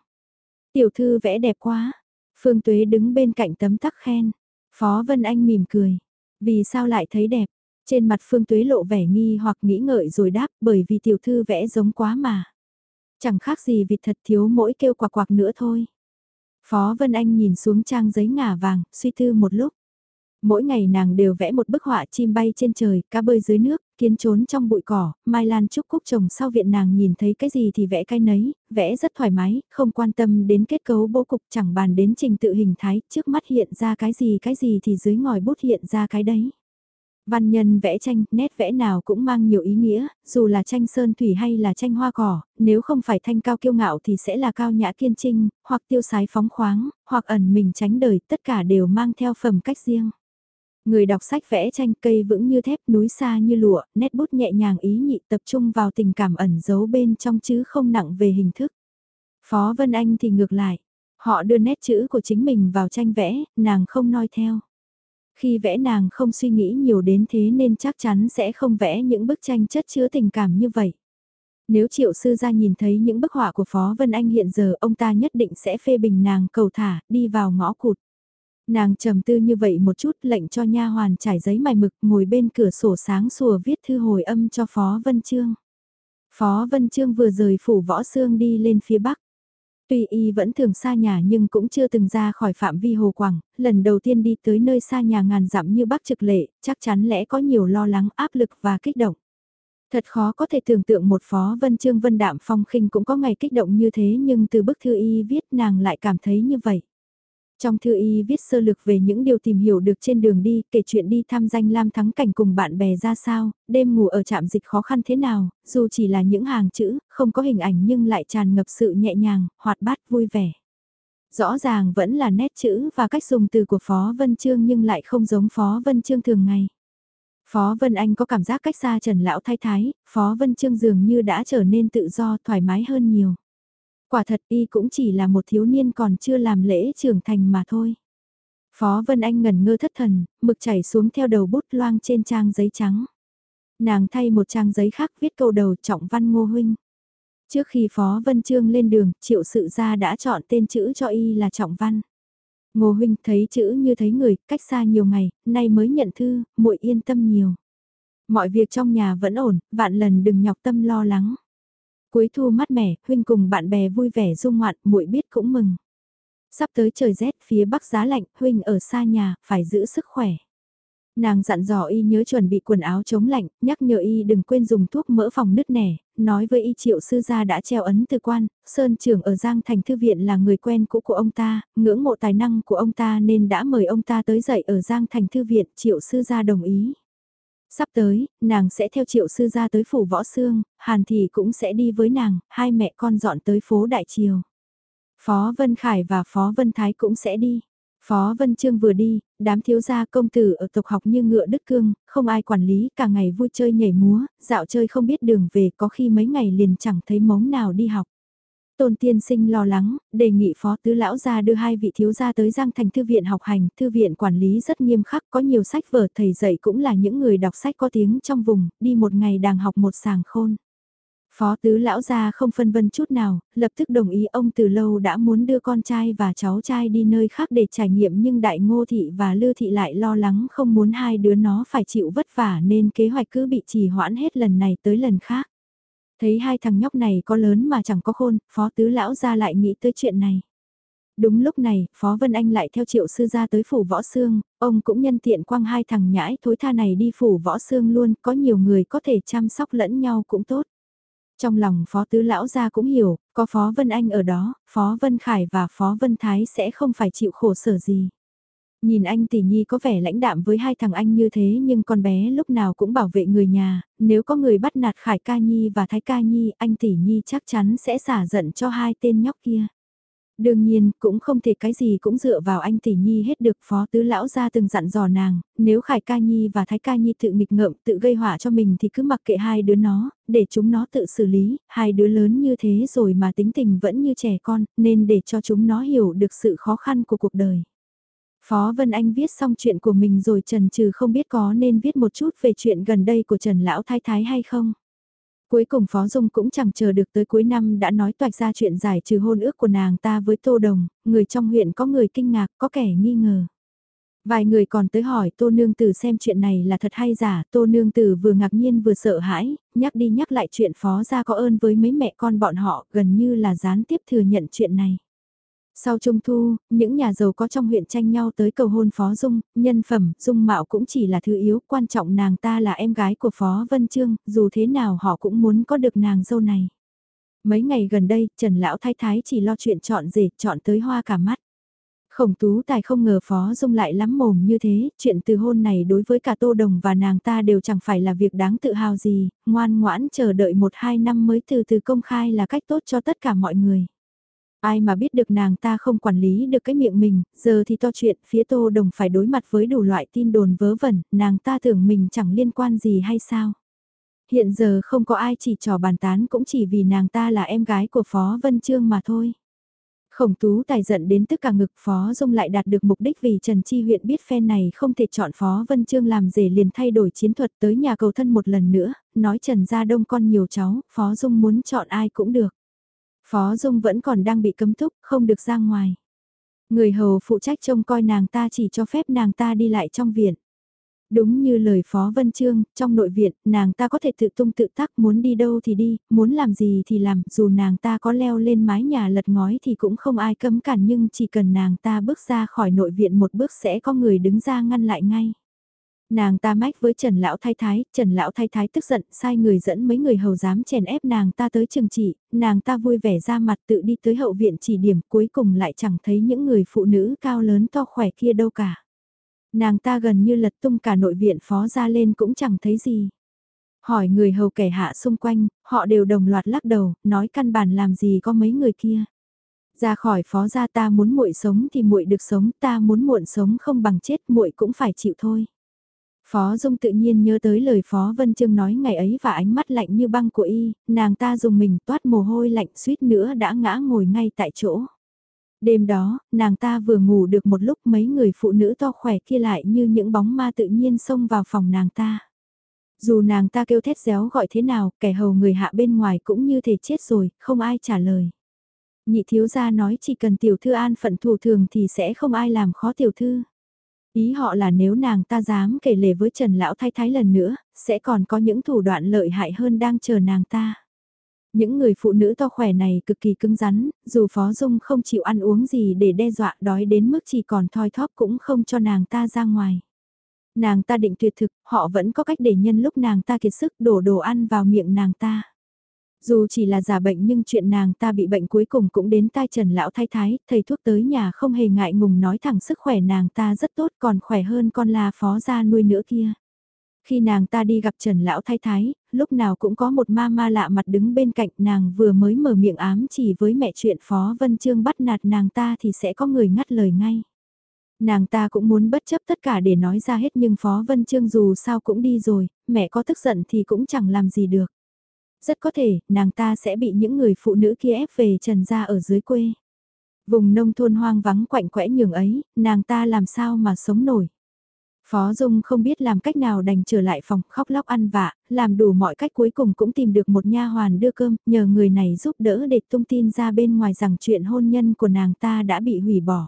Tiểu thư vẽ đẹp quá. Phương Tuế đứng bên cạnh tấm tắc khen. Phó Vân Anh mỉm cười. Vì sao lại thấy đẹp? Trên mặt Phương Tuế lộ vẻ nghi hoặc nghĩ ngợi rồi đáp bởi vì tiểu thư vẽ giống quá mà. Chẳng khác gì vịt thật thiếu mỗi kêu quạc quạc nữa thôi. Phó Vân Anh nhìn xuống trang giấy ngả vàng, suy tư một lúc. Mỗi ngày nàng đều vẽ một bức họa chim bay trên trời, cá bơi dưới nước, kiến trốn trong bụi cỏ, mai lan trúc cúc trồng sau viện nàng nhìn thấy cái gì thì vẽ cái nấy, vẽ rất thoải mái, không quan tâm đến kết cấu bố cục chẳng bàn đến trình tự hình thái, trước mắt hiện ra cái gì cái gì thì dưới ngòi bút hiện ra cái đấy. Văn nhân vẽ tranh, nét vẽ nào cũng mang nhiều ý nghĩa, dù là tranh sơn thủy hay là tranh hoa cỏ, nếu không phải thanh cao kiêu ngạo thì sẽ là cao nhã kiên trinh, hoặc tiêu sái phóng khoáng, hoặc ẩn mình tránh đời, tất cả đều mang theo phẩm cách riêng. Người đọc sách vẽ tranh cây vững như thép, núi xa như lụa, nét bút nhẹ nhàng ý nhị tập trung vào tình cảm ẩn giấu bên trong chứ không nặng về hình thức. Phó Vân Anh thì ngược lại, họ đưa nét chữ của chính mình vào tranh vẽ, nàng không noi theo. Khi vẽ nàng không suy nghĩ nhiều đến thế nên chắc chắn sẽ không vẽ những bức tranh chất chứa tình cảm như vậy. Nếu triệu sư ra nhìn thấy những bức họa của Phó Vân Anh hiện giờ ông ta nhất định sẽ phê bình nàng cầu thả, đi vào ngõ cụt. Nàng trầm tư như vậy một chút lệnh cho nha hoàn trải giấy mài mực ngồi bên cửa sổ sáng sủa viết thư hồi âm cho Phó Vân Trương. Phó Vân Trương vừa rời phủ võ xương đi lên phía bắc. Tuy y vẫn thường xa nhà nhưng cũng chưa từng ra khỏi phạm vi hồ quảng, lần đầu tiên đi tới nơi xa nhà ngàn dặm như bắc trực lệ, chắc chắn lẽ có nhiều lo lắng áp lực và kích động. Thật khó có thể tưởng tượng một phó vân trương vân đạm phong khinh cũng có ngày kích động như thế nhưng từ bức thư y viết nàng lại cảm thấy như vậy. Trong thư y viết sơ lược về những điều tìm hiểu được trên đường đi, kể chuyện đi thăm danh lam thắng cảnh cùng bạn bè ra sao, đêm ngủ ở trạm dịch khó khăn thế nào, dù chỉ là những hàng chữ, không có hình ảnh nhưng lại tràn ngập sự nhẹ nhàng, hoạt bát vui vẻ. Rõ ràng vẫn là nét chữ và cách dùng từ của Phó Vân Trương nhưng lại không giống Phó Vân Trương thường ngày. Phó Vân Anh có cảm giác cách xa Trần Lão Thái Thái, Phó Vân Trương dường như đã trở nên tự do thoải mái hơn nhiều. Quả thật y cũng chỉ là một thiếu niên còn chưa làm lễ trưởng thành mà thôi. Phó Vân Anh ngẩn ngơ thất thần, mực chảy xuống theo đầu bút loang trên trang giấy trắng. Nàng thay một trang giấy khác viết câu đầu trọng văn ngô huynh. Trước khi Phó Vân Trương lên đường, triệu sự gia đã chọn tên chữ cho y là trọng văn. Ngô huynh thấy chữ như thấy người, cách xa nhiều ngày, nay mới nhận thư, muội yên tâm nhiều. Mọi việc trong nhà vẫn ổn, vạn lần đừng nhọc tâm lo lắng. Cuối thu mát mẻ, huynh cùng bạn bè vui vẻ dung ngoạn, muội biết cũng mừng. Sắp tới trời rét, phía bắc giá lạnh, huynh ở xa nhà, phải giữ sức khỏe. Nàng dặn dò y nhớ chuẩn bị quần áo chống lạnh, nhắc nhở y đừng quên dùng thuốc mỡ phòng nứt nẻ, nói với y triệu sư gia đã treo ấn từ quan, Sơn trưởng ở Giang Thành Thư Viện là người quen cũ của ông ta, ngưỡng mộ tài năng của ông ta nên đã mời ông ta tới dạy ở Giang Thành Thư Viện, triệu sư gia đồng ý. Sắp tới, nàng sẽ theo triệu sư ra tới phủ võ xương, Hàn Thị cũng sẽ đi với nàng, hai mẹ con dọn tới phố Đại Triều. Phó Vân Khải và Phó Vân Thái cũng sẽ đi. Phó Vân Trương vừa đi, đám thiếu gia công tử ở tộc học như ngựa đứt cương, không ai quản lý, cả ngày vui chơi nhảy múa, dạo chơi không biết đường về, có khi mấy ngày liền chẳng thấy mống nào đi học. Tôn tiên sinh lo lắng, đề nghị phó tứ lão gia đưa hai vị thiếu gia tới Giang Thành Thư viện học hành, thư viện quản lý rất nghiêm khắc, có nhiều sách vở thầy dạy cũng là những người đọc sách có tiếng trong vùng, đi một ngày đàng học một sàng khôn. Phó tứ lão gia không phân vân chút nào, lập tức đồng ý ông từ lâu đã muốn đưa con trai và cháu trai đi nơi khác để trải nghiệm nhưng đại ngô thị và lư thị lại lo lắng không muốn hai đứa nó phải chịu vất vả nên kế hoạch cứ bị trì hoãn hết lần này tới lần khác. Thấy hai thằng nhóc này có lớn mà chẳng có khôn, phó tứ lão gia lại nghĩ tới chuyện này. Đúng lúc này, Phó Vân Anh lại theo triệu sư ra tới phủ võ xương, ông cũng nhân tiện quăng hai thằng nhãi thối tha này đi phủ võ xương luôn, có nhiều người có thể chăm sóc lẫn nhau cũng tốt. Trong lòng Phó Tứ Lão gia cũng hiểu, có Phó Vân Anh ở đó, Phó Vân Khải và Phó Vân Thái sẽ không phải chịu khổ sở gì. Nhìn anh tỷ nhi có vẻ lãnh đạm với hai thằng anh như thế nhưng con bé lúc nào cũng bảo vệ người nhà, nếu có người bắt nạt Khải Ca Nhi và Thái Ca Nhi, anh tỷ nhi chắc chắn sẽ xả giận cho hai tên nhóc kia. Đương nhiên, cũng không thể cái gì cũng dựa vào anh tỷ nhi hết được phó tứ lão ra từng dặn dò nàng, nếu Khải ca nhi và Thái ca nhi tự nghịch ngợm tự gây họa cho mình thì cứ mặc kệ hai đứa nó, để chúng nó tự xử lý, hai đứa lớn như thế rồi mà tính tình vẫn như trẻ con, nên để cho chúng nó hiểu được sự khó khăn của cuộc đời. Phó Vân Anh viết xong chuyện của mình rồi Trần Trừ không biết có nên viết một chút về chuyện gần đây của Trần Lão Thái Thái hay không. Cuối cùng Phó Dung cũng chẳng chờ được tới cuối năm đã nói toạch ra chuyện giải trừ hôn ước của nàng ta với Tô Đồng, người trong huyện có người kinh ngạc, có kẻ nghi ngờ. Vài người còn tới hỏi Tô Nương Tử xem chuyện này là thật hay giả, Tô Nương Tử vừa ngạc nhiên vừa sợ hãi, nhắc đi nhắc lại chuyện Phó ra có ơn với mấy mẹ con bọn họ gần như là gián tiếp thừa nhận chuyện này. Sau Trung Thu, những nhà giàu có trong huyện tranh nhau tới cầu hôn Phó Dung, nhân phẩm, Dung Mạo cũng chỉ là thứ yếu, quan trọng nàng ta là em gái của Phó Vân Trương, dù thế nào họ cũng muốn có được nàng dâu này. Mấy ngày gần đây, Trần Lão Thái Thái chỉ lo chuyện chọn rể, chọn tới hoa cả mắt. Khổng tú tài không ngờ Phó Dung lại lắm mồm như thế, chuyện từ hôn này đối với cả Tô Đồng và nàng ta đều chẳng phải là việc đáng tự hào gì, ngoan ngoãn chờ đợi một hai năm mới từ từ công khai là cách tốt cho tất cả mọi người. Ai mà biết được nàng ta không quản lý được cái miệng mình, giờ thì to chuyện, phía Tô Đồng phải đối mặt với đủ loại tin đồn vớ vẩn, nàng ta tưởng mình chẳng liên quan gì hay sao. Hiện giờ không có ai chỉ trò bàn tán cũng chỉ vì nàng ta là em gái của Phó Vân Trương mà thôi. Khổng tú tài giận đến tức cả ngực Phó Dung lại đạt được mục đích vì Trần Chi huyện biết phen này không thể chọn Phó Vân Trương làm rể liền thay đổi chiến thuật tới nhà cầu thân một lần nữa, nói Trần gia đông con nhiều cháu, Phó Dung muốn chọn ai cũng được. Phó Dung vẫn còn đang bị cấm túc, không được ra ngoài. Người hầu phụ trách trông coi nàng ta chỉ cho phép nàng ta đi lại trong viện. Đúng như lời Phó Vân Trương, trong nội viện, nàng ta có thể tự tung tự tác muốn đi đâu thì đi, muốn làm gì thì làm, dù nàng ta có leo lên mái nhà lật ngói thì cũng không ai cấm cản nhưng chỉ cần nàng ta bước ra khỏi nội viện một bước sẽ có người đứng ra ngăn lại ngay. Nàng ta mách với Trần Lão Thái Thái, Trần Lão Thái Thái tức giận sai người dẫn mấy người hầu dám chèn ép nàng ta tới trường trị, nàng ta vui vẻ ra mặt tự đi tới hậu viện chỉ điểm cuối cùng lại chẳng thấy những người phụ nữ cao lớn to khỏe kia đâu cả. Nàng ta gần như lật tung cả nội viện phó ra lên cũng chẳng thấy gì. Hỏi người hầu kẻ hạ xung quanh, họ đều đồng loạt lắc đầu, nói căn bản làm gì có mấy người kia. Ra khỏi phó gia ta muốn muội sống thì muội được sống, ta muốn muộn sống không bằng chết muội cũng phải chịu thôi. Phó Dung tự nhiên nhớ tới lời Phó Vân Trương nói ngày ấy và ánh mắt lạnh như băng của y, nàng ta dùng mình toát mồ hôi lạnh suýt nữa đã ngã ngồi ngay tại chỗ. Đêm đó, nàng ta vừa ngủ được một lúc mấy người phụ nữ to khỏe kia lại như những bóng ma tự nhiên xông vào phòng nàng ta. Dù nàng ta kêu thét réo gọi thế nào, kẻ hầu người hạ bên ngoài cũng như thể chết rồi, không ai trả lời. Nhị thiếu gia nói chỉ cần tiểu thư an phận thủ thường thì sẽ không ai làm khó tiểu thư. Ý họ là nếu nàng ta dám kể lể với Trần Lão Thái Thái lần nữa, sẽ còn có những thủ đoạn lợi hại hơn đang chờ nàng ta. Những người phụ nữ to khỏe này cực kỳ cứng rắn, dù Phó Dung không chịu ăn uống gì để đe dọa đói đến mức chỉ còn thoi thóp cũng không cho nàng ta ra ngoài. Nàng ta định tuyệt thực, họ vẫn có cách để nhân lúc nàng ta kiệt sức đổ đồ ăn vào miệng nàng ta. Dù chỉ là giả bệnh nhưng chuyện nàng ta bị bệnh cuối cùng cũng đến tai Trần Lão Thái Thái, thầy thuốc tới nhà không hề ngại ngùng nói thẳng sức khỏe nàng ta rất tốt còn khỏe hơn con la phó gia nuôi nữa kia. Khi nàng ta đi gặp Trần Lão Thái Thái, lúc nào cũng có một ma ma lạ mặt đứng bên cạnh nàng vừa mới mở miệng ám chỉ với mẹ chuyện Phó Vân Trương bắt nạt nàng ta thì sẽ có người ngắt lời ngay. Nàng ta cũng muốn bất chấp tất cả để nói ra hết nhưng Phó Vân Trương dù sao cũng đi rồi, mẹ có tức giận thì cũng chẳng làm gì được. Rất có thể, nàng ta sẽ bị những người phụ nữ kia ép về trần gia ở dưới quê. Vùng nông thôn hoang vắng quạnh quẽ nhường ấy, nàng ta làm sao mà sống nổi. Phó Dung không biết làm cách nào đành trở lại phòng khóc lóc ăn vạ, làm đủ mọi cách cuối cùng cũng tìm được một nha hoàn đưa cơm, nhờ người này giúp đỡ để tung tin ra bên ngoài rằng chuyện hôn nhân của nàng ta đã bị hủy bỏ.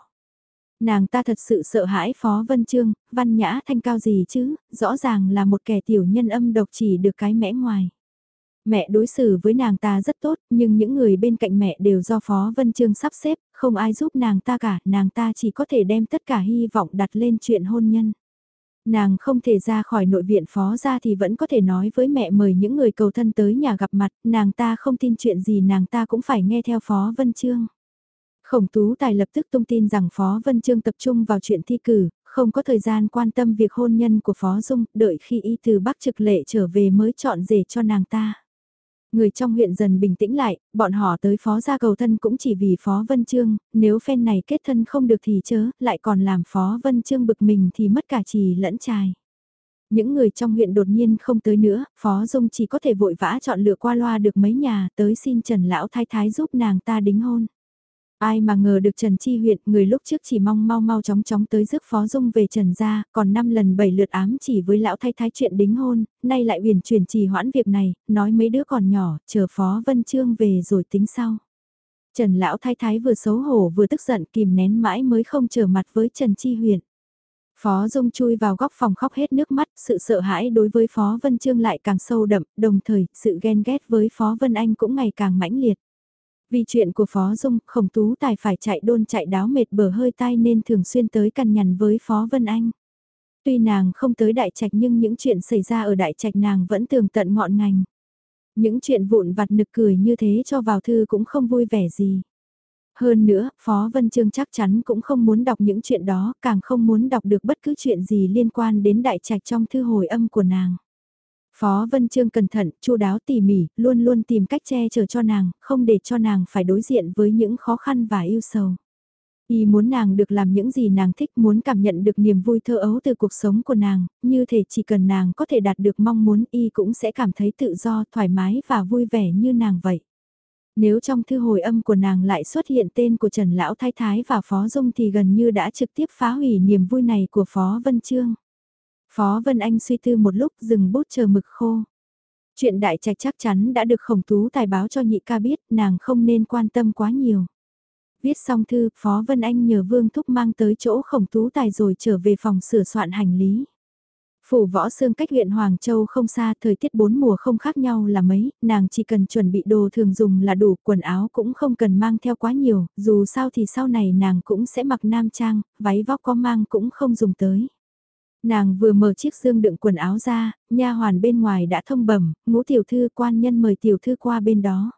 Nàng ta thật sự sợ hãi Phó Vân Trương, văn nhã thanh cao gì chứ, rõ ràng là một kẻ tiểu nhân âm độc chỉ được cái mẽ ngoài. Mẹ đối xử với nàng ta rất tốt, nhưng những người bên cạnh mẹ đều do Phó Vân Trương sắp xếp, không ai giúp nàng ta cả, nàng ta chỉ có thể đem tất cả hy vọng đặt lên chuyện hôn nhân. Nàng không thể ra khỏi nội viện phó ra thì vẫn có thể nói với mẹ mời những người cầu thân tới nhà gặp mặt, nàng ta không tin chuyện gì nàng ta cũng phải nghe theo Phó Vân Trương. Khổng Tú Tài lập tức tung tin rằng Phó Vân Trương tập trung vào chuyện thi cử, không có thời gian quan tâm việc hôn nhân của Phó Dung, đợi khi y từ Bắc trực lệ trở về mới chọn rể cho nàng ta. Người trong huyện dần bình tĩnh lại, bọn họ tới phó gia cầu thân cũng chỉ vì phó Vân Trương, nếu phen này kết thân không được thì chớ, lại còn làm phó Vân Trương bực mình thì mất cả trì lẫn trài. Những người trong huyện đột nhiên không tới nữa, Phó Dung chỉ có thể vội vã chọn lựa qua loa được mấy nhà tới xin Trần Lão Thái Thái giúp nàng ta đính hôn. Ai mà ngờ được Trần Chi huyện, người lúc trước chỉ mong mau mau chóng chóng tới rước Phó Dung về Trần gia, còn năm lần bảy lượt ám chỉ với lão thay thái chuyện đính hôn, nay lại uyển chuyển trì hoãn việc này, nói mấy đứa còn nhỏ, chờ Phó Vân Trương về rồi tính sau. Trần lão thái thái vừa xấu hổ vừa tức giận kìm nén mãi mới không trở mặt với Trần Chi huyện. Phó Dung chui vào góc phòng khóc hết nước mắt, sự sợ hãi đối với Phó Vân Trương lại càng sâu đậm, đồng thời sự ghen ghét với Phó Vân Anh cũng ngày càng mãnh liệt. Vì chuyện của Phó Dung, Khổng Tú Tài phải chạy đôn chạy đáo mệt bờ hơi tai nên thường xuyên tới cằn nhằn với Phó Vân Anh. Tuy nàng không tới đại trạch nhưng những chuyện xảy ra ở đại trạch nàng vẫn tường tận ngọn ngành. Những chuyện vụn vặt nực cười như thế cho vào thư cũng không vui vẻ gì. Hơn nữa, Phó Vân Trương chắc chắn cũng không muốn đọc những chuyện đó, càng không muốn đọc được bất cứ chuyện gì liên quan đến đại trạch trong thư hồi âm của nàng. Phó Vân Trương cẩn thận, chu đáo tỉ mỉ, luôn luôn tìm cách che chở cho nàng, không để cho nàng phải đối diện với những khó khăn và yêu sầu. Y muốn nàng được làm những gì nàng thích, muốn cảm nhận được niềm vui thơ ấu từ cuộc sống của nàng, như thể chỉ cần nàng có thể đạt được mong muốn Y cũng sẽ cảm thấy tự do, thoải mái và vui vẻ như nàng vậy. Nếu trong thư hồi âm của nàng lại xuất hiện tên của Trần Lão Thái Thái và Phó Dung thì gần như đã trực tiếp phá hủy niềm vui này của Phó Vân Trương. Phó Vân Anh suy tư một lúc dừng bút chờ mực khô. Chuyện đại trạch chắc chắn đã được khổng tú tài báo cho nhị ca biết, nàng không nên quan tâm quá nhiều. Viết xong thư, Phó Vân Anh nhờ Vương Thúc mang tới chỗ khổng tú tài rồi trở về phòng sửa soạn hành lý. Phủ võ xương cách huyện Hoàng Châu không xa, thời tiết bốn mùa không khác nhau là mấy, nàng chỉ cần chuẩn bị đồ thường dùng là đủ, quần áo cũng không cần mang theo quá nhiều, dù sao thì sau này nàng cũng sẽ mặc nam trang, váy vóc có mang cũng không dùng tới. Nàng vừa mở chiếc dương đựng quần áo ra, nha hoàn bên ngoài đã thông bẩm, ngũ tiểu thư quan nhân mời tiểu thư qua bên đó.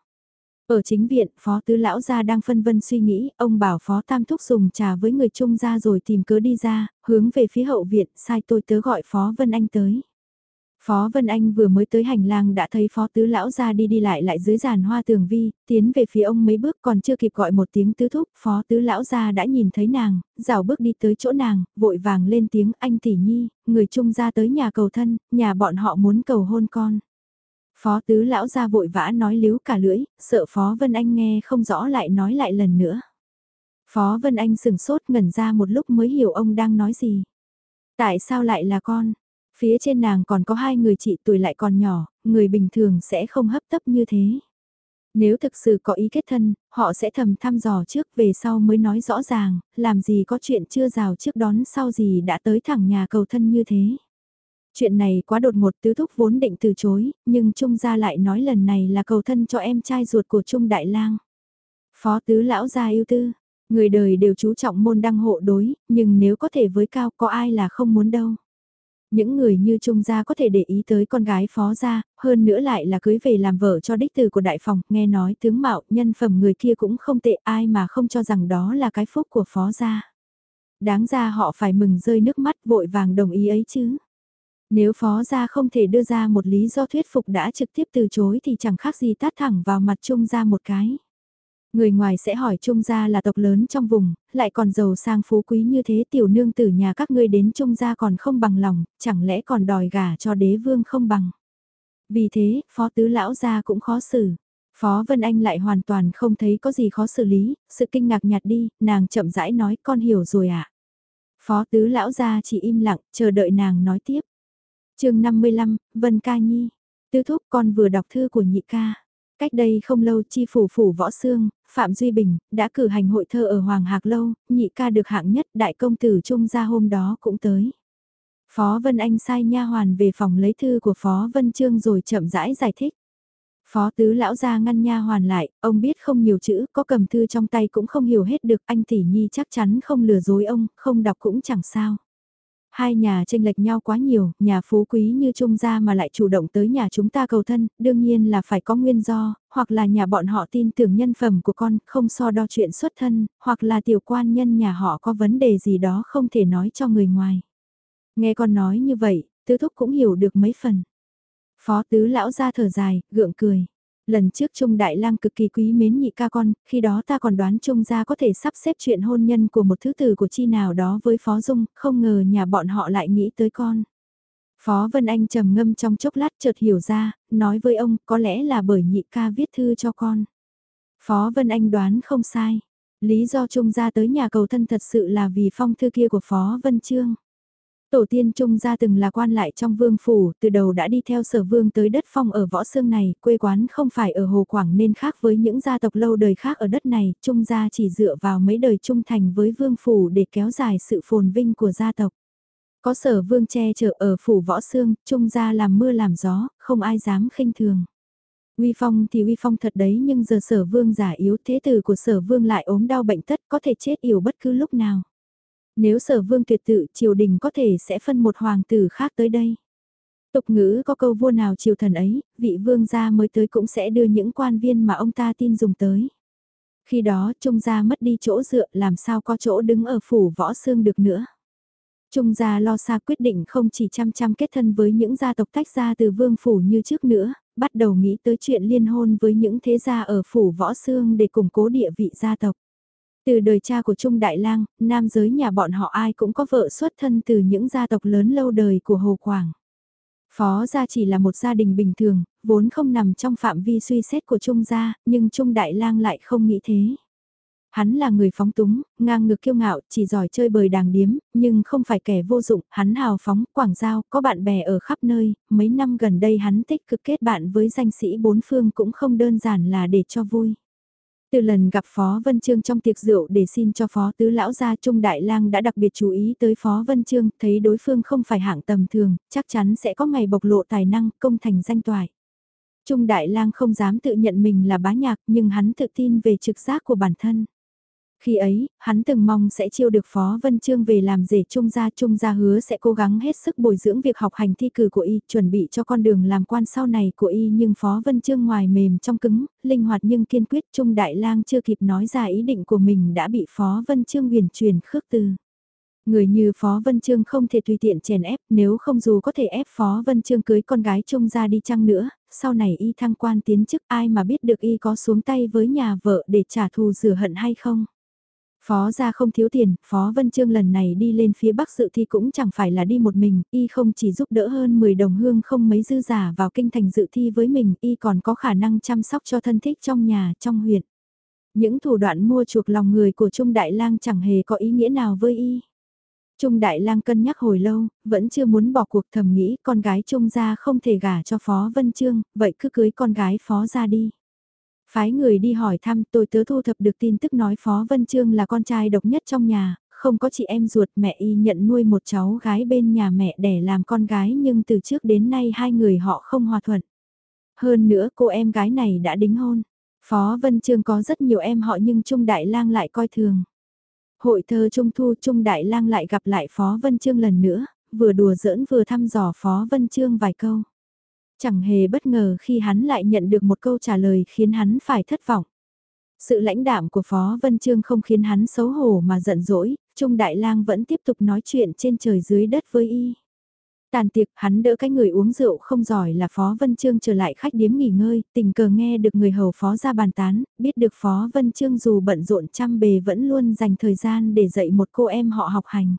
Ở chính viện, phó tứ lão gia đang phân vân suy nghĩ, ông bảo phó tam thúc dùng trà với người trung gia rồi tìm cớ đi ra, hướng về phía hậu viện, sai tôi tớ gọi phó Vân Anh tới. Phó Vân Anh vừa mới tới hành lang đã thấy Phó Tứ Lão ra đi đi lại lại dưới giàn hoa tường vi, tiến về phía ông mấy bước còn chưa kịp gọi một tiếng tứ thúc, Phó Tứ Lão ra đã nhìn thấy nàng, rào bước đi tới chỗ nàng, vội vàng lên tiếng anh tỷ nhi, người chung ra tới nhà cầu thân, nhà bọn họ muốn cầu hôn con. Phó Tứ Lão ra vội vã nói líu cả lưỡi, sợ Phó Vân Anh nghe không rõ lại nói lại lần nữa. Phó Vân Anh sừng sốt ngẩn ra một lúc mới hiểu ông đang nói gì. Tại sao lại là con? Phía trên nàng còn có hai người chị tuổi lại còn nhỏ, người bình thường sẽ không hấp tấp như thế. Nếu thực sự có ý kết thân, họ sẽ thầm thăm dò trước về sau mới nói rõ ràng, làm gì có chuyện chưa rào trước đón sau gì đã tới thẳng nhà cầu thân như thế. Chuyện này quá đột ngột tứ thúc vốn định từ chối, nhưng Trung gia lại nói lần này là cầu thân cho em trai ruột của Trung Đại Lang. Phó tứ lão gia yêu tư, người đời đều chú trọng môn đăng hộ đối, nhưng nếu có thể với cao có ai là không muốn đâu. Những người như Trung gia có thể để ý tới con gái phó gia, hơn nữa lại là cưới về làm vợ cho đích từ của đại phòng, nghe nói tướng mạo, nhân phẩm người kia cũng không tệ ai mà không cho rằng đó là cái phúc của phó gia. Đáng ra họ phải mừng rơi nước mắt vội vàng đồng ý ấy chứ. Nếu phó gia không thể đưa ra một lý do thuyết phục đã trực tiếp từ chối thì chẳng khác gì tát thẳng vào mặt Trung gia một cái. Người ngoài sẽ hỏi Trung gia là tộc lớn trong vùng, lại còn giàu sang phú quý như thế tiểu nương tử nhà các ngươi đến Trung gia còn không bằng lòng, chẳng lẽ còn đòi gả cho đế vương không bằng. Vì thế, phó tứ lão gia cũng khó xử. Phó Vân Anh lại hoàn toàn không thấy có gì khó xử lý, sự kinh ngạc nhạt đi, nàng chậm rãi nói con hiểu rồi ạ. À? Phó tứ lão gia chỉ im lặng, chờ đợi nàng nói tiếp. chương 55, Vân Ca Nhi. Tứ thúc con vừa đọc thư của nhị ca. Cách đây không lâu chi phủ phủ võ xương, Phạm Duy Bình, đã cử hành hội thơ ở Hoàng Hạc Lâu, nhị ca được hạng nhất đại công tử Trung gia hôm đó cũng tới. Phó Vân Anh sai nha hoàn về phòng lấy thư của Phó Vân Trương rồi chậm rãi giải thích. Phó tứ lão ra ngăn nha hoàn lại, ông biết không nhiều chữ, có cầm thư trong tay cũng không hiểu hết được, anh tỷ nhi chắc chắn không lừa dối ông, không đọc cũng chẳng sao. Hai nhà tranh lệch nhau quá nhiều, nhà phú quý như Trung gia mà lại chủ động tới nhà chúng ta cầu thân, đương nhiên là phải có nguyên do, hoặc là nhà bọn họ tin tưởng nhân phẩm của con, không so đo chuyện xuất thân, hoặc là tiểu quan nhân nhà họ có vấn đề gì đó không thể nói cho người ngoài. Nghe con nói như vậy, tứ thúc cũng hiểu được mấy phần. Phó tứ lão ra thở dài, gượng cười. Lần trước Trung Đại Lang cực kỳ quý mến nhị ca con, khi đó ta còn đoán Trung gia có thể sắp xếp chuyện hôn nhân của một thứ tử của chi nào đó với Phó Dung, không ngờ nhà bọn họ lại nghĩ tới con. Phó Vân Anh trầm ngâm trong chốc lát chợt hiểu ra, nói với ông có lẽ là bởi nhị ca viết thư cho con. Phó Vân Anh đoán không sai. Lý do Trung gia tới nhà cầu thân thật sự là vì phong thư kia của Phó Vân Trương. Tổ tiên Trung gia từng là quan lại trong vương phủ, từ đầu đã đi theo sở vương tới đất phong ở võ xương này, quê quán không phải ở Hồ Quảng nên khác với những gia tộc lâu đời khác ở đất này, Trung gia chỉ dựa vào mấy đời trung thành với vương phủ để kéo dài sự phồn vinh của gia tộc. Có sở vương che chở ở phủ võ xương, Trung gia làm mưa làm gió, không ai dám khinh thường. Uy phong thì uy phong thật đấy nhưng giờ sở vương giả yếu thế tử của sở vương lại ốm đau bệnh tất có thể chết yếu bất cứ lúc nào. Nếu sở vương tuyệt tự triều đình có thể sẽ phân một hoàng tử khác tới đây. Tục ngữ có câu vua nào triều thần ấy, vị vương gia mới tới cũng sẽ đưa những quan viên mà ông ta tin dùng tới. Khi đó trung gia mất đi chỗ dựa làm sao có chỗ đứng ở phủ võ xương được nữa. Trung gia lo xa quyết định không chỉ chăm chăm kết thân với những gia tộc tách ra từ vương phủ như trước nữa, bắt đầu nghĩ tới chuyện liên hôn với những thế gia ở phủ võ xương để củng cố địa vị gia tộc. Từ đời cha của Trung Đại Lang, nam giới nhà bọn họ ai cũng có vợ xuất thân từ những gia tộc lớn lâu đời của Hồ Quảng. Phó gia chỉ là một gia đình bình thường, vốn không nằm trong phạm vi suy xét của Trung gia, nhưng Trung Đại Lang lại không nghĩ thế. Hắn là người phóng túng, ngang ngược kiêu ngạo, chỉ giỏi chơi bời đàng điếm, nhưng không phải kẻ vô dụng, hắn hào phóng, quảng giao, có bạn bè ở khắp nơi, mấy năm gần đây hắn tích cực kết bạn với danh sĩ bốn phương cũng không đơn giản là để cho vui. Từ lần gặp Phó Vân Trương trong tiệc rượu để xin cho Phó Tứ Lão gia Trung Đại Lang đã đặc biệt chú ý tới Phó Vân Trương, thấy đối phương không phải hạng tầm thường, chắc chắn sẽ có ngày bộc lộ tài năng, công thành danh toại. Trung Đại Lang không dám tự nhận mình là bá nhạc nhưng hắn tự tin về trực giác của bản thân. Khi ấy, hắn từng mong sẽ chiêu được Phó Vân Trương về làm rể Trung gia Trung gia hứa sẽ cố gắng hết sức bồi dưỡng việc học hành thi cử của y, chuẩn bị cho con đường làm quan sau này của y nhưng Phó Vân Trương ngoài mềm trong cứng, linh hoạt nhưng kiên quyết Trung Đại Lang chưa kịp nói ra ý định của mình đã bị Phó Vân Trương huyền truyền khước từ. Người như Phó Vân Trương không thể tùy tiện chèn ép nếu không dù có thể ép Phó Vân Trương cưới con gái Trung gia đi chăng nữa, sau này y thăng quan tiến chức ai mà biết được y có xuống tay với nhà vợ để trả thù rửa hận hay không. Phó gia không thiếu tiền, Phó Vân Trương lần này đi lên phía Bắc dự thi cũng chẳng phải là đi một mình, y không chỉ giúp đỡ hơn 10 đồng hương không mấy dư giả vào kinh thành dự thi với mình, y còn có khả năng chăm sóc cho thân thích trong nhà, trong huyện. Những thủ đoạn mua chuộc lòng người của Trung Đại Lang chẳng hề có ý nghĩa nào với y. Trung Đại Lang cân nhắc hồi lâu, vẫn chưa muốn bỏ cuộc thầm nghĩ con gái Trung gia không thể gả cho Phó Vân Trương, vậy cứ cưới con gái Phó gia đi. Phái người đi hỏi thăm tôi tớ thu thập được tin tức nói Phó Vân Trương là con trai độc nhất trong nhà, không có chị em ruột mẹ y nhận nuôi một cháu gái bên nhà mẹ để làm con gái nhưng từ trước đến nay hai người họ không hòa thuận. Hơn nữa cô em gái này đã đính hôn. Phó Vân Trương có rất nhiều em họ nhưng Trung Đại Lang lại coi thường. Hội thơ Trung Thu Trung Đại Lang lại gặp lại Phó Vân Trương lần nữa, vừa đùa giỡn vừa thăm dò Phó Vân Trương vài câu. Chẳng hề bất ngờ khi hắn lại nhận được một câu trả lời khiến hắn phải thất vọng. Sự lãnh đạm của Phó Vân Trương không khiến hắn xấu hổ mà giận dỗi, Trung Đại Lang vẫn tiếp tục nói chuyện trên trời dưới đất với y. Tàn tiệc, hắn đỡ cái người uống rượu không giỏi là Phó Vân Trương trở lại khách điếm nghỉ ngơi, tình cờ nghe được người hầu Phó ra bàn tán, biết được Phó Vân Trương dù bận rộn trăm bề vẫn luôn dành thời gian để dạy một cô em họ học hành.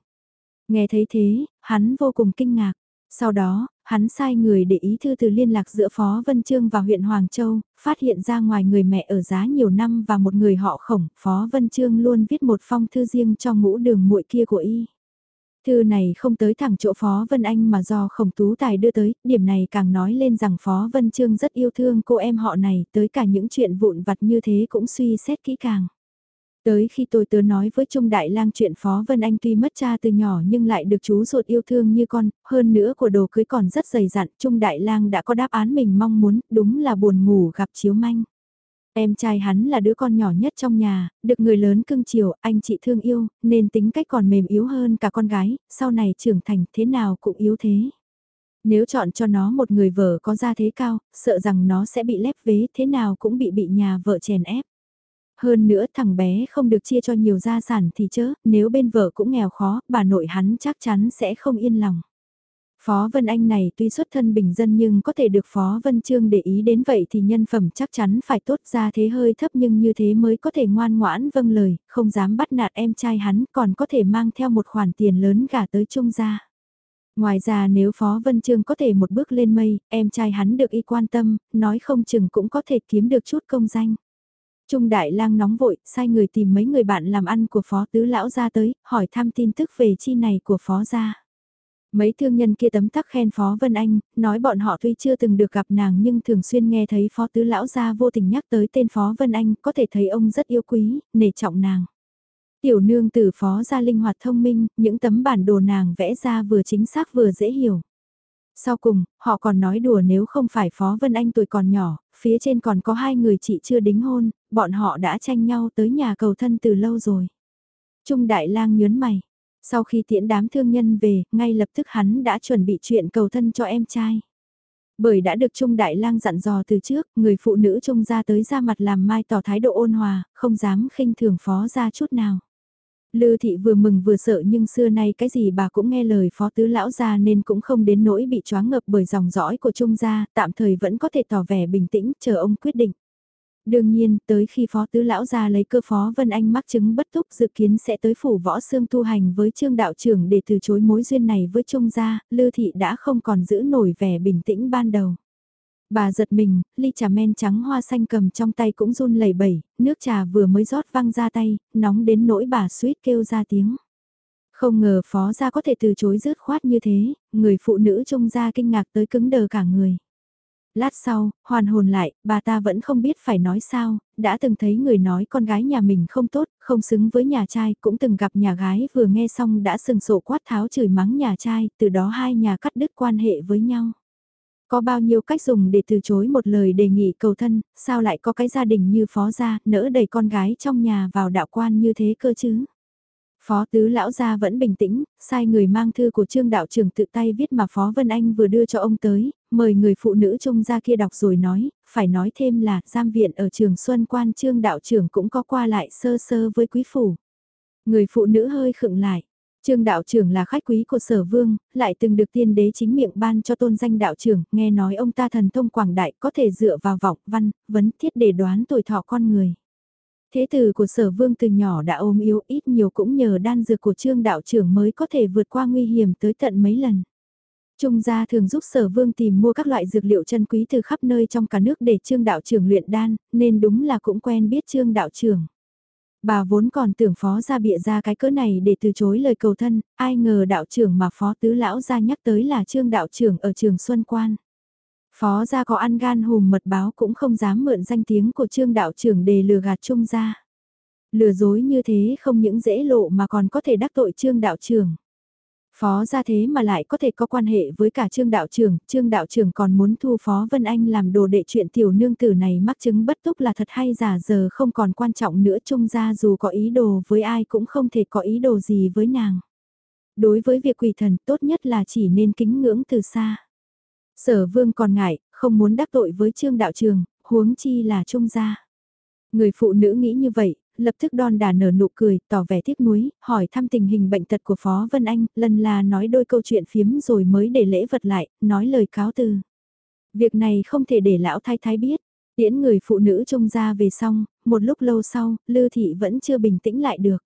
Nghe thấy thế, hắn vô cùng kinh ngạc. Sau đó, hắn sai người để ý thư từ liên lạc giữa Phó Vân Trương và huyện Hoàng Châu, phát hiện ra ngoài người mẹ ở giá nhiều năm và một người họ khổng, Phó Vân Trương luôn viết một phong thư riêng cho ngũ đường muội kia của y. Thư này không tới thẳng chỗ Phó Vân Anh mà do khổng tú tài đưa tới, điểm này càng nói lên rằng Phó Vân Trương rất yêu thương cô em họ này, tới cả những chuyện vụn vặt như thế cũng suy xét kỹ càng. Tới khi tôi tớ nói với Trung Đại Lang chuyện Phó Vân Anh tuy mất cha từ nhỏ nhưng lại được chú ruột yêu thương như con, hơn nữa của đồ cưới còn rất dày dặn, Trung Đại Lang đã có đáp án mình mong muốn, đúng là buồn ngủ gặp chiếu manh. Em trai hắn là đứa con nhỏ nhất trong nhà, được người lớn cưng chiều, anh chị thương yêu, nên tính cách còn mềm yếu hơn cả con gái, sau này trưởng thành thế nào cũng yếu thế. Nếu chọn cho nó một người vợ có gia thế cao, sợ rằng nó sẽ bị lép vế thế nào cũng bị bị nhà vợ chèn ép. Hơn nữa thằng bé không được chia cho nhiều gia sản thì chớ, nếu bên vợ cũng nghèo khó, bà nội hắn chắc chắn sẽ không yên lòng. Phó Vân Anh này tuy xuất thân bình dân nhưng có thể được Phó Vân Trương để ý đến vậy thì nhân phẩm chắc chắn phải tốt ra thế hơi thấp nhưng như thế mới có thể ngoan ngoãn vâng lời, không dám bắt nạt em trai hắn còn có thể mang theo một khoản tiền lớn gả tới trung gia. Ngoài ra nếu Phó Vân Trương có thể một bước lên mây, em trai hắn được y quan tâm, nói không chừng cũng có thể kiếm được chút công danh. Trung Đại Lang nóng vội, sai người tìm mấy người bạn làm ăn của Phó Tứ Lão ra tới, hỏi thăm tin tức về chi này của Phó gia. Mấy thương nhân kia tấm tắc khen Phó Vân Anh, nói bọn họ tuy chưa từng được gặp nàng nhưng thường xuyên nghe thấy Phó Tứ Lão gia vô tình nhắc tới tên Phó Vân Anh, có thể thấy ông rất yêu quý, nể trọng nàng. Tiểu nương tử Phó gia linh hoạt thông minh, những tấm bản đồ nàng vẽ ra vừa chính xác vừa dễ hiểu. Sau cùng, họ còn nói đùa nếu không phải Phó Vân Anh tuổi còn nhỏ, phía trên còn có hai người chị chưa đính hôn, bọn họ đã tranh nhau tới nhà cầu thân từ lâu rồi. Trung Đại Lang nhớn mày. Sau khi tiễn đám thương nhân về, ngay lập tức hắn đã chuẩn bị chuyện cầu thân cho em trai. Bởi đã được Trung Đại Lang dặn dò từ trước, người phụ nữ Trung ra tới ra mặt làm mai tỏ thái độ ôn hòa, không dám khinh thường phó ra chút nào. Lư thị vừa mừng vừa sợ nhưng xưa nay cái gì bà cũng nghe lời phó tứ lão gia nên cũng không đến nỗi bị choáng ngợp bởi dòng dõi của trung gia, tạm thời vẫn có thể tỏ vẻ bình tĩnh chờ ông quyết định. Đương nhiên, tới khi phó tứ lão gia lấy cơ phó Vân Anh mắc chứng bất túc dự kiến sẽ tới phủ võ xương tu hành với trương đạo trưởng để từ chối mối duyên này với trung gia, Lư thị đã không còn giữ nổi vẻ bình tĩnh ban đầu. Bà giật mình, ly trà men trắng hoa xanh cầm trong tay cũng run lẩy bẩy, nước trà vừa mới rót văng ra tay, nóng đến nỗi bà suýt kêu ra tiếng. Không ngờ phó gia có thể từ chối rớt khoát như thế, người phụ nữ trông ra kinh ngạc tới cứng đờ cả người. Lát sau, hoàn hồn lại, bà ta vẫn không biết phải nói sao, đã từng thấy người nói con gái nhà mình không tốt, không xứng với nhà trai, cũng từng gặp nhà gái vừa nghe xong đã sừng sổ quát tháo chửi mắng nhà trai, từ đó hai nhà cắt đứt quan hệ với nhau. Có bao nhiêu cách dùng để từ chối một lời đề nghị cầu thân, sao lại có cái gia đình như phó gia, nỡ đẩy con gái trong nhà vào đạo quan như thế cơ chứ? Phó tứ lão gia vẫn bình tĩnh, sai người mang thư của trương đạo trưởng tự tay viết mà Phó Vân Anh vừa đưa cho ông tới, mời người phụ nữ trông ra kia đọc rồi nói, phải nói thêm là giam viện ở trường Xuân Quan trương đạo trưởng cũng có qua lại sơ sơ với quý phủ. Người phụ nữ hơi khựng lại, Trương đạo trưởng là khách quý của sở vương, lại từng được tiên đế chính miệng ban cho tôn danh đạo trưởng, nghe nói ông ta thần thông quảng đại có thể dựa vào vọng văn, vấn thiết để đoán tuổi thọ con người. Thế tử của sở vương từ nhỏ đã ôm yếu ít nhiều cũng nhờ đan dược của trương đạo trưởng mới có thể vượt qua nguy hiểm tới tận mấy lần. Trung gia thường giúp sở vương tìm mua các loại dược liệu chân quý từ khắp nơi trong cả nước để trương đạo trưởng luyện đan, nên đúng là cũng quen biết trương đạo trưởng. Bà vốn còn tưởng phó ra bịa ra cái cỡ này để từ chối lời cầu thân, ai ngờ đạo trưởng mà phó tứ lão ra nhắc tới là trương đạo trưởng ở trường Xuân Quan. Phó gia có ăn gan hùm mật báo cũng không dám mượn danh tiếng của trương đạo trưởng để lừa gạt trung gia. Lừa dối như thế không những dễ lộ mà còn có thể đắc tội trương đạo trưởng. Phó gia thế mà lại có thể có quan hệ với cả trương đạo trưởng, trương đạo trưởng còn muốn thu phó Vân Anh làm đồ đệ chuyện tiểu nương tử này mắc chứng bất túc là thật hay giả giờ không còn quan trọng nữa trung gia dù có ý đồ với ai cũng không thể có ý đồ gì với nàng. Đối với việc quỷ thần tốt nhất là chỉ nên kính ngưỡng từ xa. Sở vương còn ngại, không muốn đắc tội với trương đạo trường, huống chi là trung gia. Người phụ nữ nghĩ như vậy, lập tức đon đà nở nụ cười, tỏ vẻ tiếc nuối, hỏi thăm tình hình bệnh tật của Phó Vân Anh, lần là nói đôi câu chuyện phiếm rồi mới để lễ vật lại, nói lời cáo từ. Việc này không thể để lão thái thái biết, tiễn người phụ nữ trông ra về xong, một lúc lâu sau, Lư Thị vẫn chưa bình tĩnh lại được.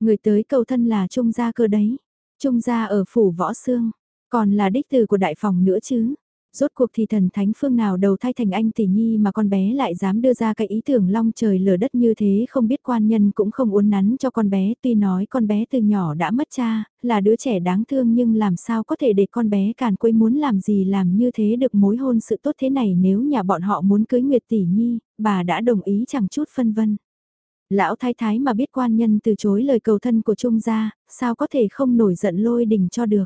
Người tới cầu thân là trung gia cơ đấy, trung gia ở phủ võ xương, còn là đích từ của đại phòng nữa chứ. Rốt cuộc thì thần thánh phương nào đầu thai thành anh tỷ nhi mà con bé lại dám đưa ra cái ý tưởng long trời lở đất như thế không biết quan nhân cũng không uốn nắn cho con bé tuy nói con bé từ nhỏ đã mất cha, là đứa trẻ đáng thương nhưng làm sao có thể để con bé càn quấy muốn làm gì làm như thế được mối hôn sự tốt thế này nếu nhà bọn họ muốn cưới Nguyệt tỷ nhi, bà đã đồng ý chẳng chút phân vân. Lão thái thái mà biết quan nhân từ chối lời cầu thân của Trung gia, sao có thể không nổi giận lôi đình cho được.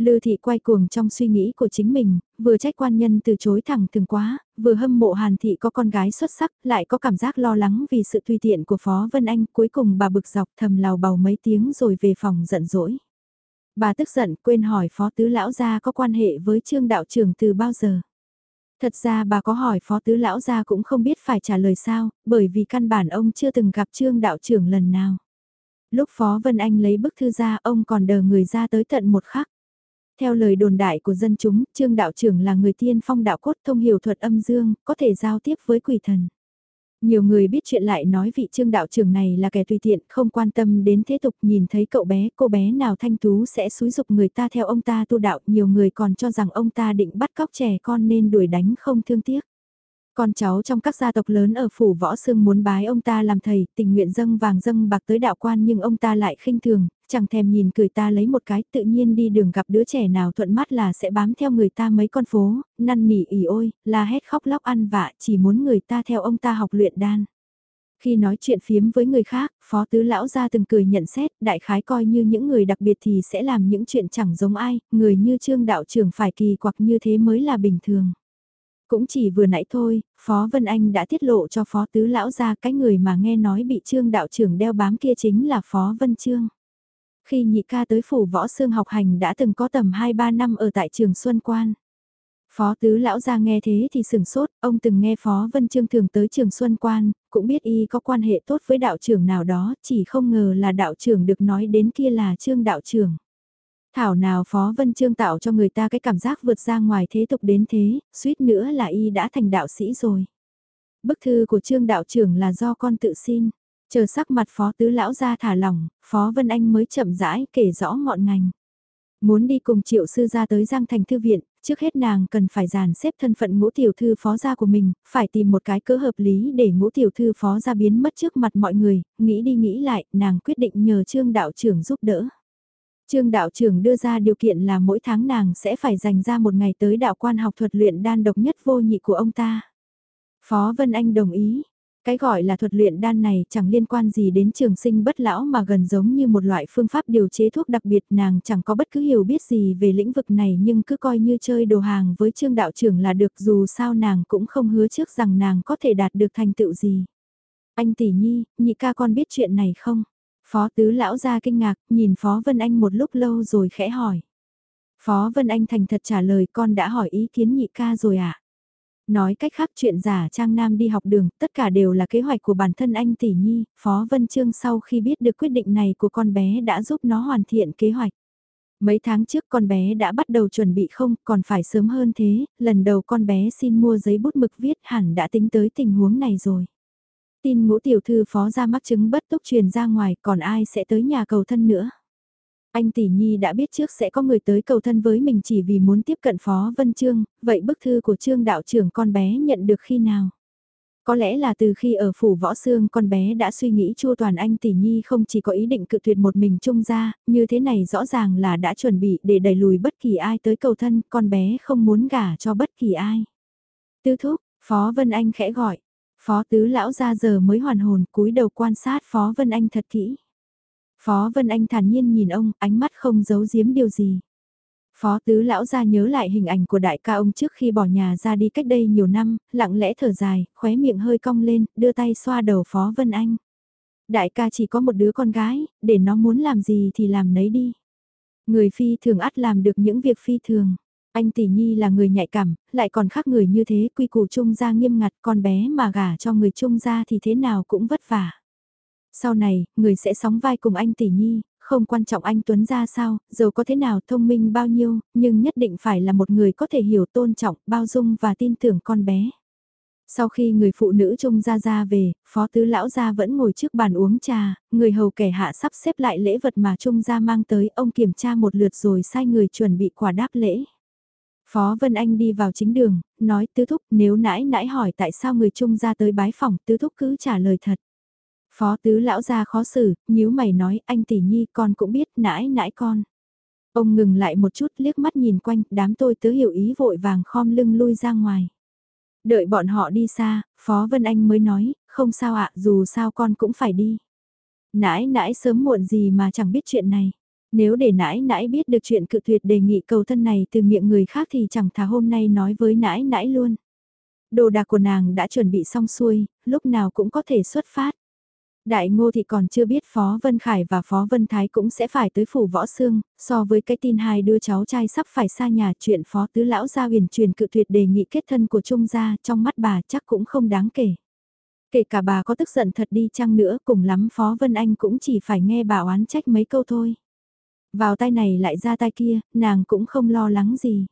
Lư thị quay cuồng trong suy nghĩ của chính mình, vừa trách quan nhân từ chối thẳng thừng quá, vừa hâm mộ Hàn thị có con gái xuất sắc, lại có cảm giác lo lắng vì sự tùy tiện của Phó Vân Anh, cuối cùng bà bực dọc thầm lào bầu mấy tiếng rồi về phòng giận dỗi. Bà tức giận quên hỏi Phó Tứ Lão Gia có quan hệ với Trương Đạo trưởng từ bao giờ. Thật ra bà có hỏi Phó Tứ Lão Gia cũng không biết phải trả lời sao, bởi vì căn bản ông chưa từng gặp Trương Đạo trưởng lần nào. Lúc Phó Vân Anh lấy bức thư ra ông còn đờ người ra tới tận một khắc. Theo lời đồn đại của dân chúng, Trương đạo trưởng là người tiên phong đạo cốt thông hiểu thuật âm dương, có thể giao tiếp với quỷ thần. Nhiều người biết chuyện lại nói vị trương đạo trưởng này là kẻ tùy tiện, không quan tâm đến thế tục nhìn thấy cậu bé, cô bé nào thanh tú sẽ xúi dục người ta theo ông ta tu đạo, nhiều người còn cho rằng ông ta định bắt cóc trẻ con nên đuổi đánh không thương tiếc. Con cháu trong các gia tộc lớn ở phủ võ sương muốn bái ông ta làm thầy, tình nguyện dâng vàng dâng bạc tới đạo quan nhưng ông ta lại khinh thường, chẳng thèm nhìn cười ta lấy một cái tự nhiên đi đường gặp đứa trẻ nào thuận mắt là sẽ bám theo người ta mấy con phố, năn nỉ ỉ ôi, la hét khóc lóc ăn vạ chỉ muốn người ta theo ông ta học luyện đan. Khi nói chuyện phiếm với người khác, phó tứ lão ra từng cười nhận xét, đại khái coi như những người đặc biệt thì sẽ làm những chuyện chẳng giống ai, người như trương đạo trưởng phải kỳ quặc như thế mới là bình thường. Cũng chỉ vừa nãy thôi, Phó Vân Anh đã tiết lộ cho Phó Tứ Lão ra cái người mà nghe nói bị Trương đạo trưởng đeo bám kia chính là Phó Vân Trương. Khi nhị ca tới phủ võ xương học hành đã từng có tầm 2-3 năm ở tại trường Xuân Quan. Phó tứ lão ra nghe thế thì sừng sốt, ông từng nghe Phó Vân Trương thường tới trường Xuân Quan, cũng biết y có quan hệ tốt với đạo trưởng nào đó, chỉ không ngờ là đạo trưởng được nói đến kia là trương đạo trưởng. Thảo nào Phó Vân Trương tạo cho người ta cái cảm giác vượt ra ngoài thế tục đến thế, suýt nữa là y đã thành đạo sĩ rồi. Bức thư của trương đạo trưởng là do con tự xin. Chờ sắc mặt phó tứ lão ra thả lỏng, phó Vân Anh mới chậm rãi kể rõ ngọn ngành. Muốn đi cùng triệu sư ra tới Giang Thành Thư Viện, trước hết nàng cần phải dàn xếp thân phận ngũ tiểu thư phó gia của mình, phải tìm một cái cỡ hợp lý để ngũ tiểu thư phó gia biến mất trước mặt mọi người, nghĩ đi nghĩ lại, nàng quyết định nhờ trương đạo trưởng giúp đỡ. Trương đạo trưởng đưa ra điều kiện là mỗi tháng nàng sẽ phải dành ra một ngày tới đạo quan học thuật luyện đan độc nhất vô nhị của ông ta. Phó Vân Anh đồng ý, cái gọi là thuật luyện đan này chẳng liên quan gì đến trường sinh bất lão mà gần giống như một loại phương pháp điều chế thuốc đặc biệt nàng chẳng có bất cứ hiểu biết gì về lĩnh vực này nhưng cứ coi như chơi đồ hàng với trương đạo trưởng là được dù sao nàng cũng không hứa trước rằng nàng có thể đạt được thành tựu gì. Anh tỷ nhi, nhị ca con biết chuyện này không? Phó tứ lão ra kinh ngạc, nhìn Phó Vân Anh một lúc lâu rồi khẽ hỏi. Phó Vân Anh thành thật trả lời con đã hỏi ý kiến nhị ca rồi ạ. À? Nói cách khác chuyện giả Trang Nam đi học đường, tất cả đều là kế hoạch của bản thân anh Tỷ Nhi, Phó Vân Trương sau khi biết được quyết định này của con bé đã giúp nó hoàn thiện kế hoạch. Mấy tháng trước con bé đã bắt đầu chuẩn bị không, còn phải sớm hơn thế, lần đầu con bé xin mua giấy bút mực viết hẳn đã tính tới tình huống này rồi. Tin ngũ tiểu thư phó ra mắc chứng bất túc truyền ra ngoài, còn ai sẽ tới nhà cầu thân nữa. Anh tỷ nhi đã biết trước sẽ có người tới cầu thân với mình chỉ vì muốn tiếp cận Phó Vân Trương, vậy bức thư của Trương đạo trưởng con bé nhận được khi nào? Có lẽ là từ khi ở phủ võ xương con bé đã suy nghĩ chua toàn anh tỷ nhi không chỉ có ý định cự tuyệt một mình trung ra, như thế này rõ ràng là đã chuẩn bị để đẩy lùi bất kỳ ai tới cầu thân, con bé không muốn gả cho bất kỳ ai. Tư thúc, Phó Vân Anh khẽ gọi. Phó tứ lão ra giờ mới hoàn hồn cúi đầu quan sát Phó Vân Anh thật kỹ. Phó Vân Anh thản nhiên nhìn ông, ánh mắt không giấu giếm điều gì. Phó tứ lão ra nhớ lại hình ảnh của đại ca ông trước khi bỏ nhà ra đi cách đây nhiều năm, lặng lẽ thở dài, khóe miệng hơi cong lên, đưa tay xoa đầu Phó Vân Anh. Đại ca chỉ có một đứa con gái, để nó muốn làm gì thì làm nấy đi. Người phi thường ắt làm được những việc phi thường. Anh tỷ nhi là người nhạy cảm, lại còn khác người như thế, quy củ trung gia nghiêm ngặt, con bé mà gả cho người trung gia thì thế nào cũng vất vả. Sau này, người sẽ sóng vai cùng anh tỷ nhi, không quan trọng anh Tuấn ra sao, giàu có thế nào thông minh bao nhiêu, nhưng nhất định phải là một người có thể hiểu tôn trọng, bao dung và tin tưởng con bé. Sau khi người phụ nữ trông ra ra về, phó tứ lão gia vẫn ngồi trước bàn uống trà, người hầu kẻ hạ sắp xếp lại lễ vật mà trông ra mang tới, ông kiểm tra một lượt rồi sai người chuẩn bị quả đáp lễ. Phó Vân Anh đi vào chính đường, nói tứ thúc nếu nãi nãi hỏi tại sao người trung ra tới bái phòng tứ thúc cứ trả lời thật. Phó tứ lão ra khó xử, nhíu mày nói anh tỷ nhi con cũng biết nãi nãi con. Ông ngừng lại một chút liếc mắt nhìn quanh, đám tôi tứ hiểu ý vội vàng khom lưng lui ra ngoài. Đợi bọn họ đi xa, Phó Vân Anh mới nói, không sao ạ, dù sao con cũng phải đi. Nãi nãi sớm muộn gì mà chẳng biết chuyện này. Nếu để nãi nãi biết được chuyện cự tuyệt đề nghị cầu thân này từ miệng người khác thì chẳng thà hôm nay nói với nãi nãi luôn. Đồ đạc của nàng đã chuẩn bị xong xuôi, lúc nào cũng có thể xuất phát. Đại ngô thì còn chưa biết Phó Vân Khải và Phó Vân Thái cũng sẽ phải tới phủ võ xương, so với cái tin hai đứa cháu trai sắp phải xa nhà chuyện Phó Tứ Lão Gia huyền truyền cự tuyệt đề nghị kết thân của Trung Gia trong mắt bà chắc cũng không đáng kể. Kể cả bà có tức giận thật đi chăng nữa cùng lắm Phó Vân Anh cũng chỉ phải nghe bà oán trách mấy câu thôi. Vào tay này lại ra tay kia, nàng cũng không lo lắng gì.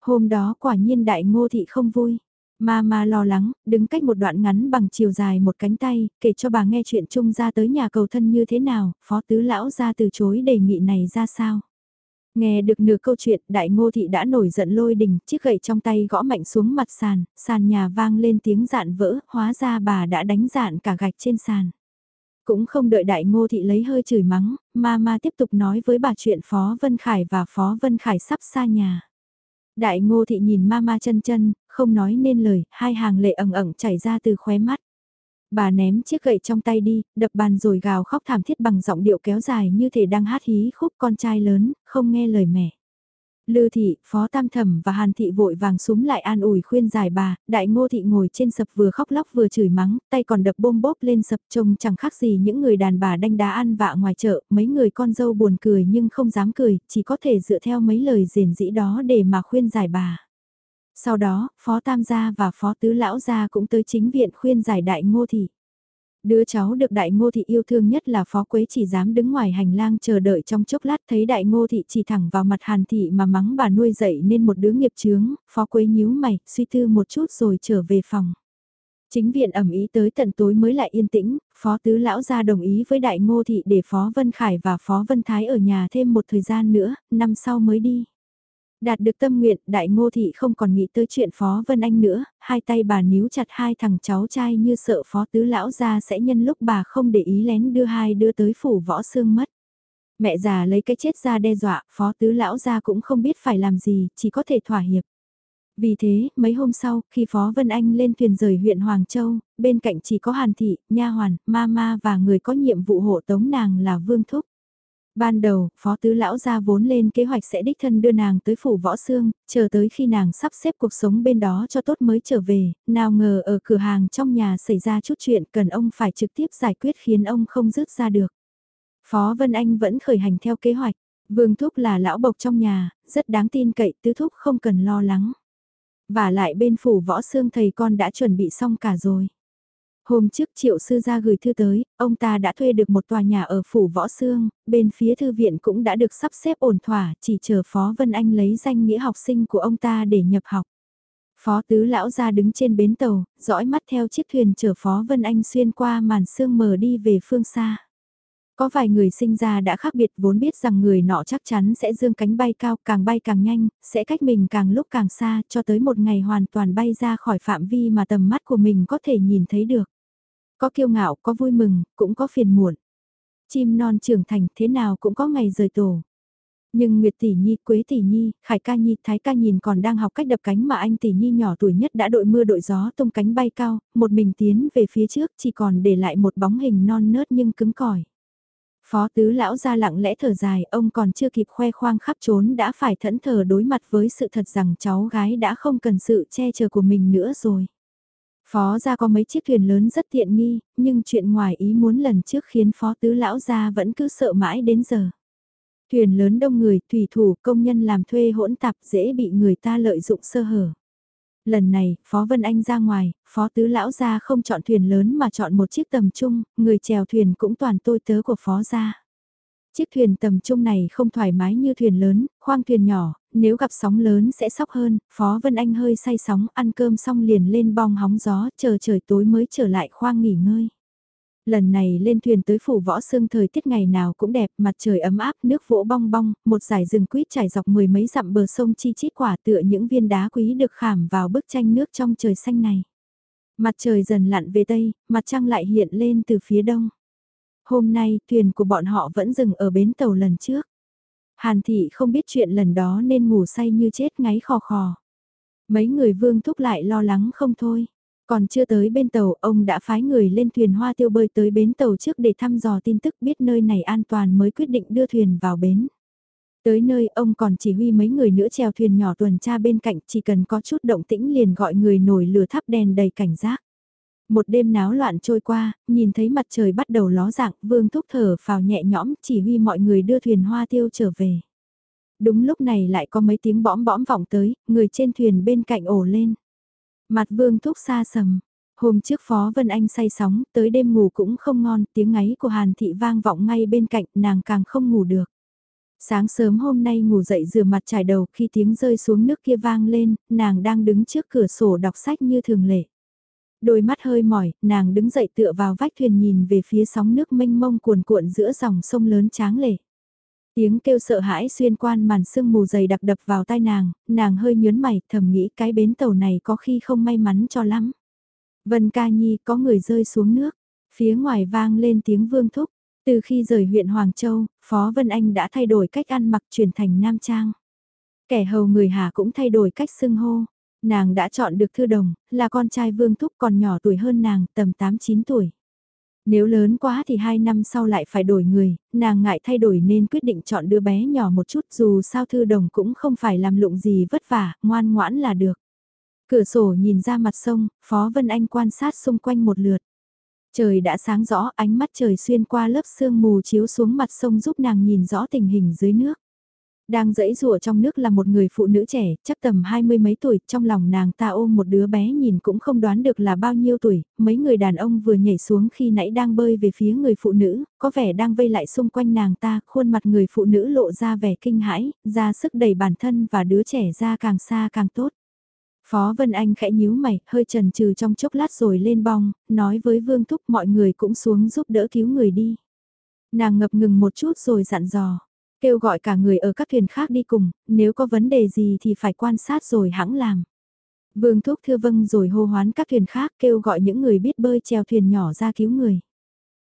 Hôm đó quả nhiên đại ngô thị không vui. Ma ma lo lắng, đứng cách một đoạn ngắn bằng chiều dài một cánh tay, kể cho bà nghe chuyện chung ra tới nhà cầu thân như thế nào, phó tứ lão ra từ chối đề nghị này ra sao. Nghe được nửa câu chuyện, đại ngô thị đã nổi giận lôi đình, chiếc gậy trong tay gõ mạnh xuống mặt sàn, sàn nhà vang lên tiếng dạn vỡ, hóa ra bà đã đánh dạn cả gạch trên sàn. Cũng không đợi đại ngô thị lấy hơi chửi mắng, ma ma tiếp tục nói với bà chuyện Phó Vân Khải và Phó Vân Khải sắp xa nhà. Đại ngô thị nhìn ma ma chân chân, không nói nên lời, hai hàng lệ ẩn ẩn chảy ra từ khóe mắt. Bà ném chiếc gậy trong tay đi, đập bàn rồi gào khóc thảm thiết bằng giọng điệu kéo dài như thể đang hát hí khúc con trai lớn, không nghe lời mẹ. Lư thị, phó tam thẩm và hàn thị vội vàng súng lại an ủi khuyên giải bà, đại ngô thị ngồi trên sập vừa khóc lóc vừa chửi mắng, tay còn đập bôm bốp lên sập trông chẳng khác gì những người đàn bà đanh đá ăn vạ ngoài chợ, mấy người con dâu buồn cười nhưng không dám cười, chỉ có thể dựa theo mấy lời rền dĩ đó để mà khuyên giải bà. Sau đó, phó tam gia và phó tứ lão gia cũng tới chính viện khuyên giải đại ngô thị. Đứa cháu được đại ngô thị yêu thương nhất là phó quế chỉ dám đứng ngoài hành lang chờ đợi trong chốc lát thấy đại ngô thị chỉ thẳng vào mặt hàn thị mà mắng bà nuôi dậy nên một đứa nghiệp chướng, phó quế nhíu mày, suy tư một chút rồi trở về phòng. Chính viện ẩm ý tới tận tối mới lại yên tĩnh, phó tứ lão ra đồng ý với đại ngô thị để phó Vân Khải và phó Vân Thái ở nhà thêm một thời gian nữa, năm sau mới đi. Đạt được tâm nguyện, đại ngô thị không còn nghĩ tới chuyện Phó Vân Anh nữa, hai tay bà níu chặt hai thằng cháu trai như sợ Phó Tứ Lão ra sẽ nhân lúc bà không để ý lén đưa hai đứa tới phủ võ xương mất. Mẹ già lấy cái chết ra đe dọa, Phó Tứ Lão ra cũng không biết phải làm gì, chỉ có thể thỏa hiệp. Vì thế, mấy hôm sau, khi Phó Vân Anh lên thuyền rời huyện Hoàng Châu, bên cạnh chỉ có Hàn Thị, Nha Hoàn, Mama và người có nhiệm vụ hộ tống nàng là Vương Thúc. Ban đầu, phó tứ lão ra vốn lên kế hoạch sẽ đích thân đưa nàng tới phủ võ xương, chờ tới khi nàng sắp xếp cuộc sống bên đó cho tốt mới trở về, nào ngờ ở cửa hàng trong nhà xảy ra chút chuyện cần ông phải trực tiếp giải quyết khiến ông không dứt ra được. Phó Vân Anh vẫn khởi hành theo kế hoạch, Vương Thúc là lão bộc trong nhà, rất đáng tin cậy tứ thúc không cần lo lắng. Và lại bên phủ võ xương thầy con đã chuẩn bị xong cả rồi. Hôm trước triệu sư gia gửi thư tới, ông ta đã thuê được một tòa nhà ở phủ võ xương, bên phía thư viện cũng đã được sắp xếp ổn thỏa, chỉ chờ Phó Vân Anh lấy danh nghĩa học sinh của ông ta để nhập học. Phó tứ lão ra đứng trên bến tàu, dõi mắt theo chiếc thuyền chở Phó Vân Anh xuyên qua màn sương mờ đi về phương xa. Có vài người sinh ra đã khác biệt vốn biết rằng người nọ chắc chắn sẽ dương cánh bay cao, càng bay càng nhanh, sẽ cách mình càng lúc càng xa cho tới một ngày hoàn toàn bay ra khỏi phạm vi mà tầm mắt của mình có thể nhìn thấy được. Có kiêu ngạo, có vui mừng, cũng có phiền muộn. Chim non trưởng thành thế nào cũng có ngày rời tổ. Nhưng Nguyệt Tỷ Nhi, Quế Tỷ Nhi, Khải Ca Nhi, Thái Ca nhìn còn đang học cách đập cánh mà anh Tỷ Nhi nhỏ tuổi nhất đã đội mưa đội gió tung cánh bay cao, một mình tiến về phía trước chỉ còn để lại một bóng hình non nớt nhưng cứng cỏi. Phó tứ lão ra lặng lẽ thở dài, ông còn chưa kịp khoe khoang khắp trốn đã phải thẫn thờ đối mặt với sự thật rằng cháu gái đã không cần sự che chở của mình nữa rồi. Phó ra có mấy chiếc thuyền lớn rất tiện nghi, nhưng chuyện ngoài ý muốn lần trước khiến phó tứ lão ra vẫn cứ sợ mãi đến giờ. Thuyền lớn đông người, thủy thủ, công nhân làm thuê hỗn tạp dễ bị người ta lợi dụng sơ hở. Lần này, Phó Vân Anh ra ngoài, Phó Tứ Lão ra không chọn thuyền lớn mà chọn một chiếc tầm trung, người chèo thuyền cũng toàn tôi tớ của Phó ra. Chiếc thuyền tầm trung này không thoải mái như thuyền lớn, khoang thuyền nhỏ, nếu gặp sóng lớn sẽ sóc hơn, Phó Vân Anh hơi say sóng ăn cơm xong liền lên bong hóng gió chờ trời tối mới trở lại khoang nghỉ ngơi. Lần này lên thuyền tới phủ võ sương thời tiết ngày nào cũng đẹp, mặt trời ấm áp, nước vỗ bong bong, một dải rừng quýt trải dọc mười mấy dặm bờ sông chi chít quả tựa những viên đá quý được khảm vào bức tranh nước trong trời xanh này. Mặt trời dần lặn về tây, mặt trăng lại hiện lên từ phía đông. Hôm nay, thuyền của bọn họ vẫn dừng ở bến tàu lần trước. Hàn thị không biết chuyện lần đó nên ngủ say như chết ngáy khò khò. Mấy người vương thúc lại lo lắng không thôi. Còn chưa tới bên tàu, ông đã phái người lên thuyền hoa tiêu bơi tới bến tàu trước để thăm dò tin tức biết nơi này an toàn mới quyết định đưa thuyền vào bến. Tới nơi ông còn chỉ huy mấy người nữa chèo thuyền nhỏ tuần tra bên cạnh chỉ cần có chút động tĩnh liền gọi người nổi lửa thắp đèn đầy cảnh giác. Một đêm náo loạn trôi qua, nhìn thấy mặt trời bắt đầu ló dạng, vương thúc thở phào nhẹ nhõm chỉ huy mọi người đưa thuyền hoa tiêu trở về. Đúng lúc này lại có mấy tiếng bõm bõm vọng tới, người trên thuyền bên cạnh ổ lên. Mặt vương thúc xa sầm. Hôm trước Phó Vân Anh say sóng, tới đêm ngủ cũng không ngon, tiếng ngáy của Hàn Thị vang vọng ngay bên cạnh, nàng càng không ngủ được. Sáng sớm hôm nay ngủ dậy rửa mặt trải đầu khi tiếng rơi xuống nước kia vang lên, nàng đang đứng trước cửa sổ đọc sách như thường lệ. Đôi mắt hơi mỏi, nàng đứng dậy tựa vào vách thuyền nhìn về phía sóng nước mênh mông cuồn cuộn giữa dòng sông lớn tráng lệ. Tiếng kêu sợ hãi xuyên quan màn sương mù dày đặc đập vào tai nàng, nàng hơi nhớn mày thầm nghĩ cái bến tàu này có khi không may mắn cho lắm. Vân ca nhi có người rơi xuống nước, phía ngoài vang lên tiếng vương thúc. Từ khi rời huyện Hoàng Châu, Phó Vân Anh đã thay đổi cách ăn mặc chuyển thành nam trang. Kẻ hầu người Hà cũng thay đổi cách xưng hô. Nàng đã chọn được thư đồng, là con trai vương thúc còn nhỏ tuổi hơn nàng, tầm 8-9 tuổi. Nếu lớn quá thì hai năm sau lại phải đổi người, nàng ngại thay đổi nên quyết định chọn đứa bé nhỏ một chút dù sao thư đồng cũng không phải làm lụng gì vất vả, ngoan ngoãn là được. Cửa sổ nhìn ra mặt sông, Phó Vân Anh quan sát xung quanh một lượt. Trời đã sáng rõ, ánh mắt trời xuyên qua lớp sương mù chiếu xuống mặt sông giúp nàng nhìn rõ tình hình dưới nước. Đang dẫy rùa trong nước là một người phụ nữ trẻ, chắc tầm hai mươi mấy tuổi, trong lòng nàng ta ôm một đứa bé nhìn cũng không đoán được là bao nhiêu tuổi, mấy người đàn ông vừa nhảy xuống khi nãy đang bơi về phía người phụ nữ, có vẻ đang vây lại xung quanh nàng ta, khuôn mặt người phụ nữ lộ ra vẻ kinh hãi, ra sức đẩy bản thân và đứa trẻ ra càng xa càng tốt. Phó Vân Anh khẽ nhíu mày, hơi trần trừ trong chốc lát rồi lên bong, nói với Vương Thúc mọi người cũng xuống giúp đỡ cứu người đi. Nàng ngập ngừng một chút rồi dặn dò Kêu gọi cả người ở các thuyền khác đi cùng, nếu có vấn đề gì thì phải quan sát rồi hãng làm. Vương Thúc thưa vâng rồi hô hoán các thuyền khác kêu gọi những người biết bơi chèo thuyền nhỏ ra cứu người.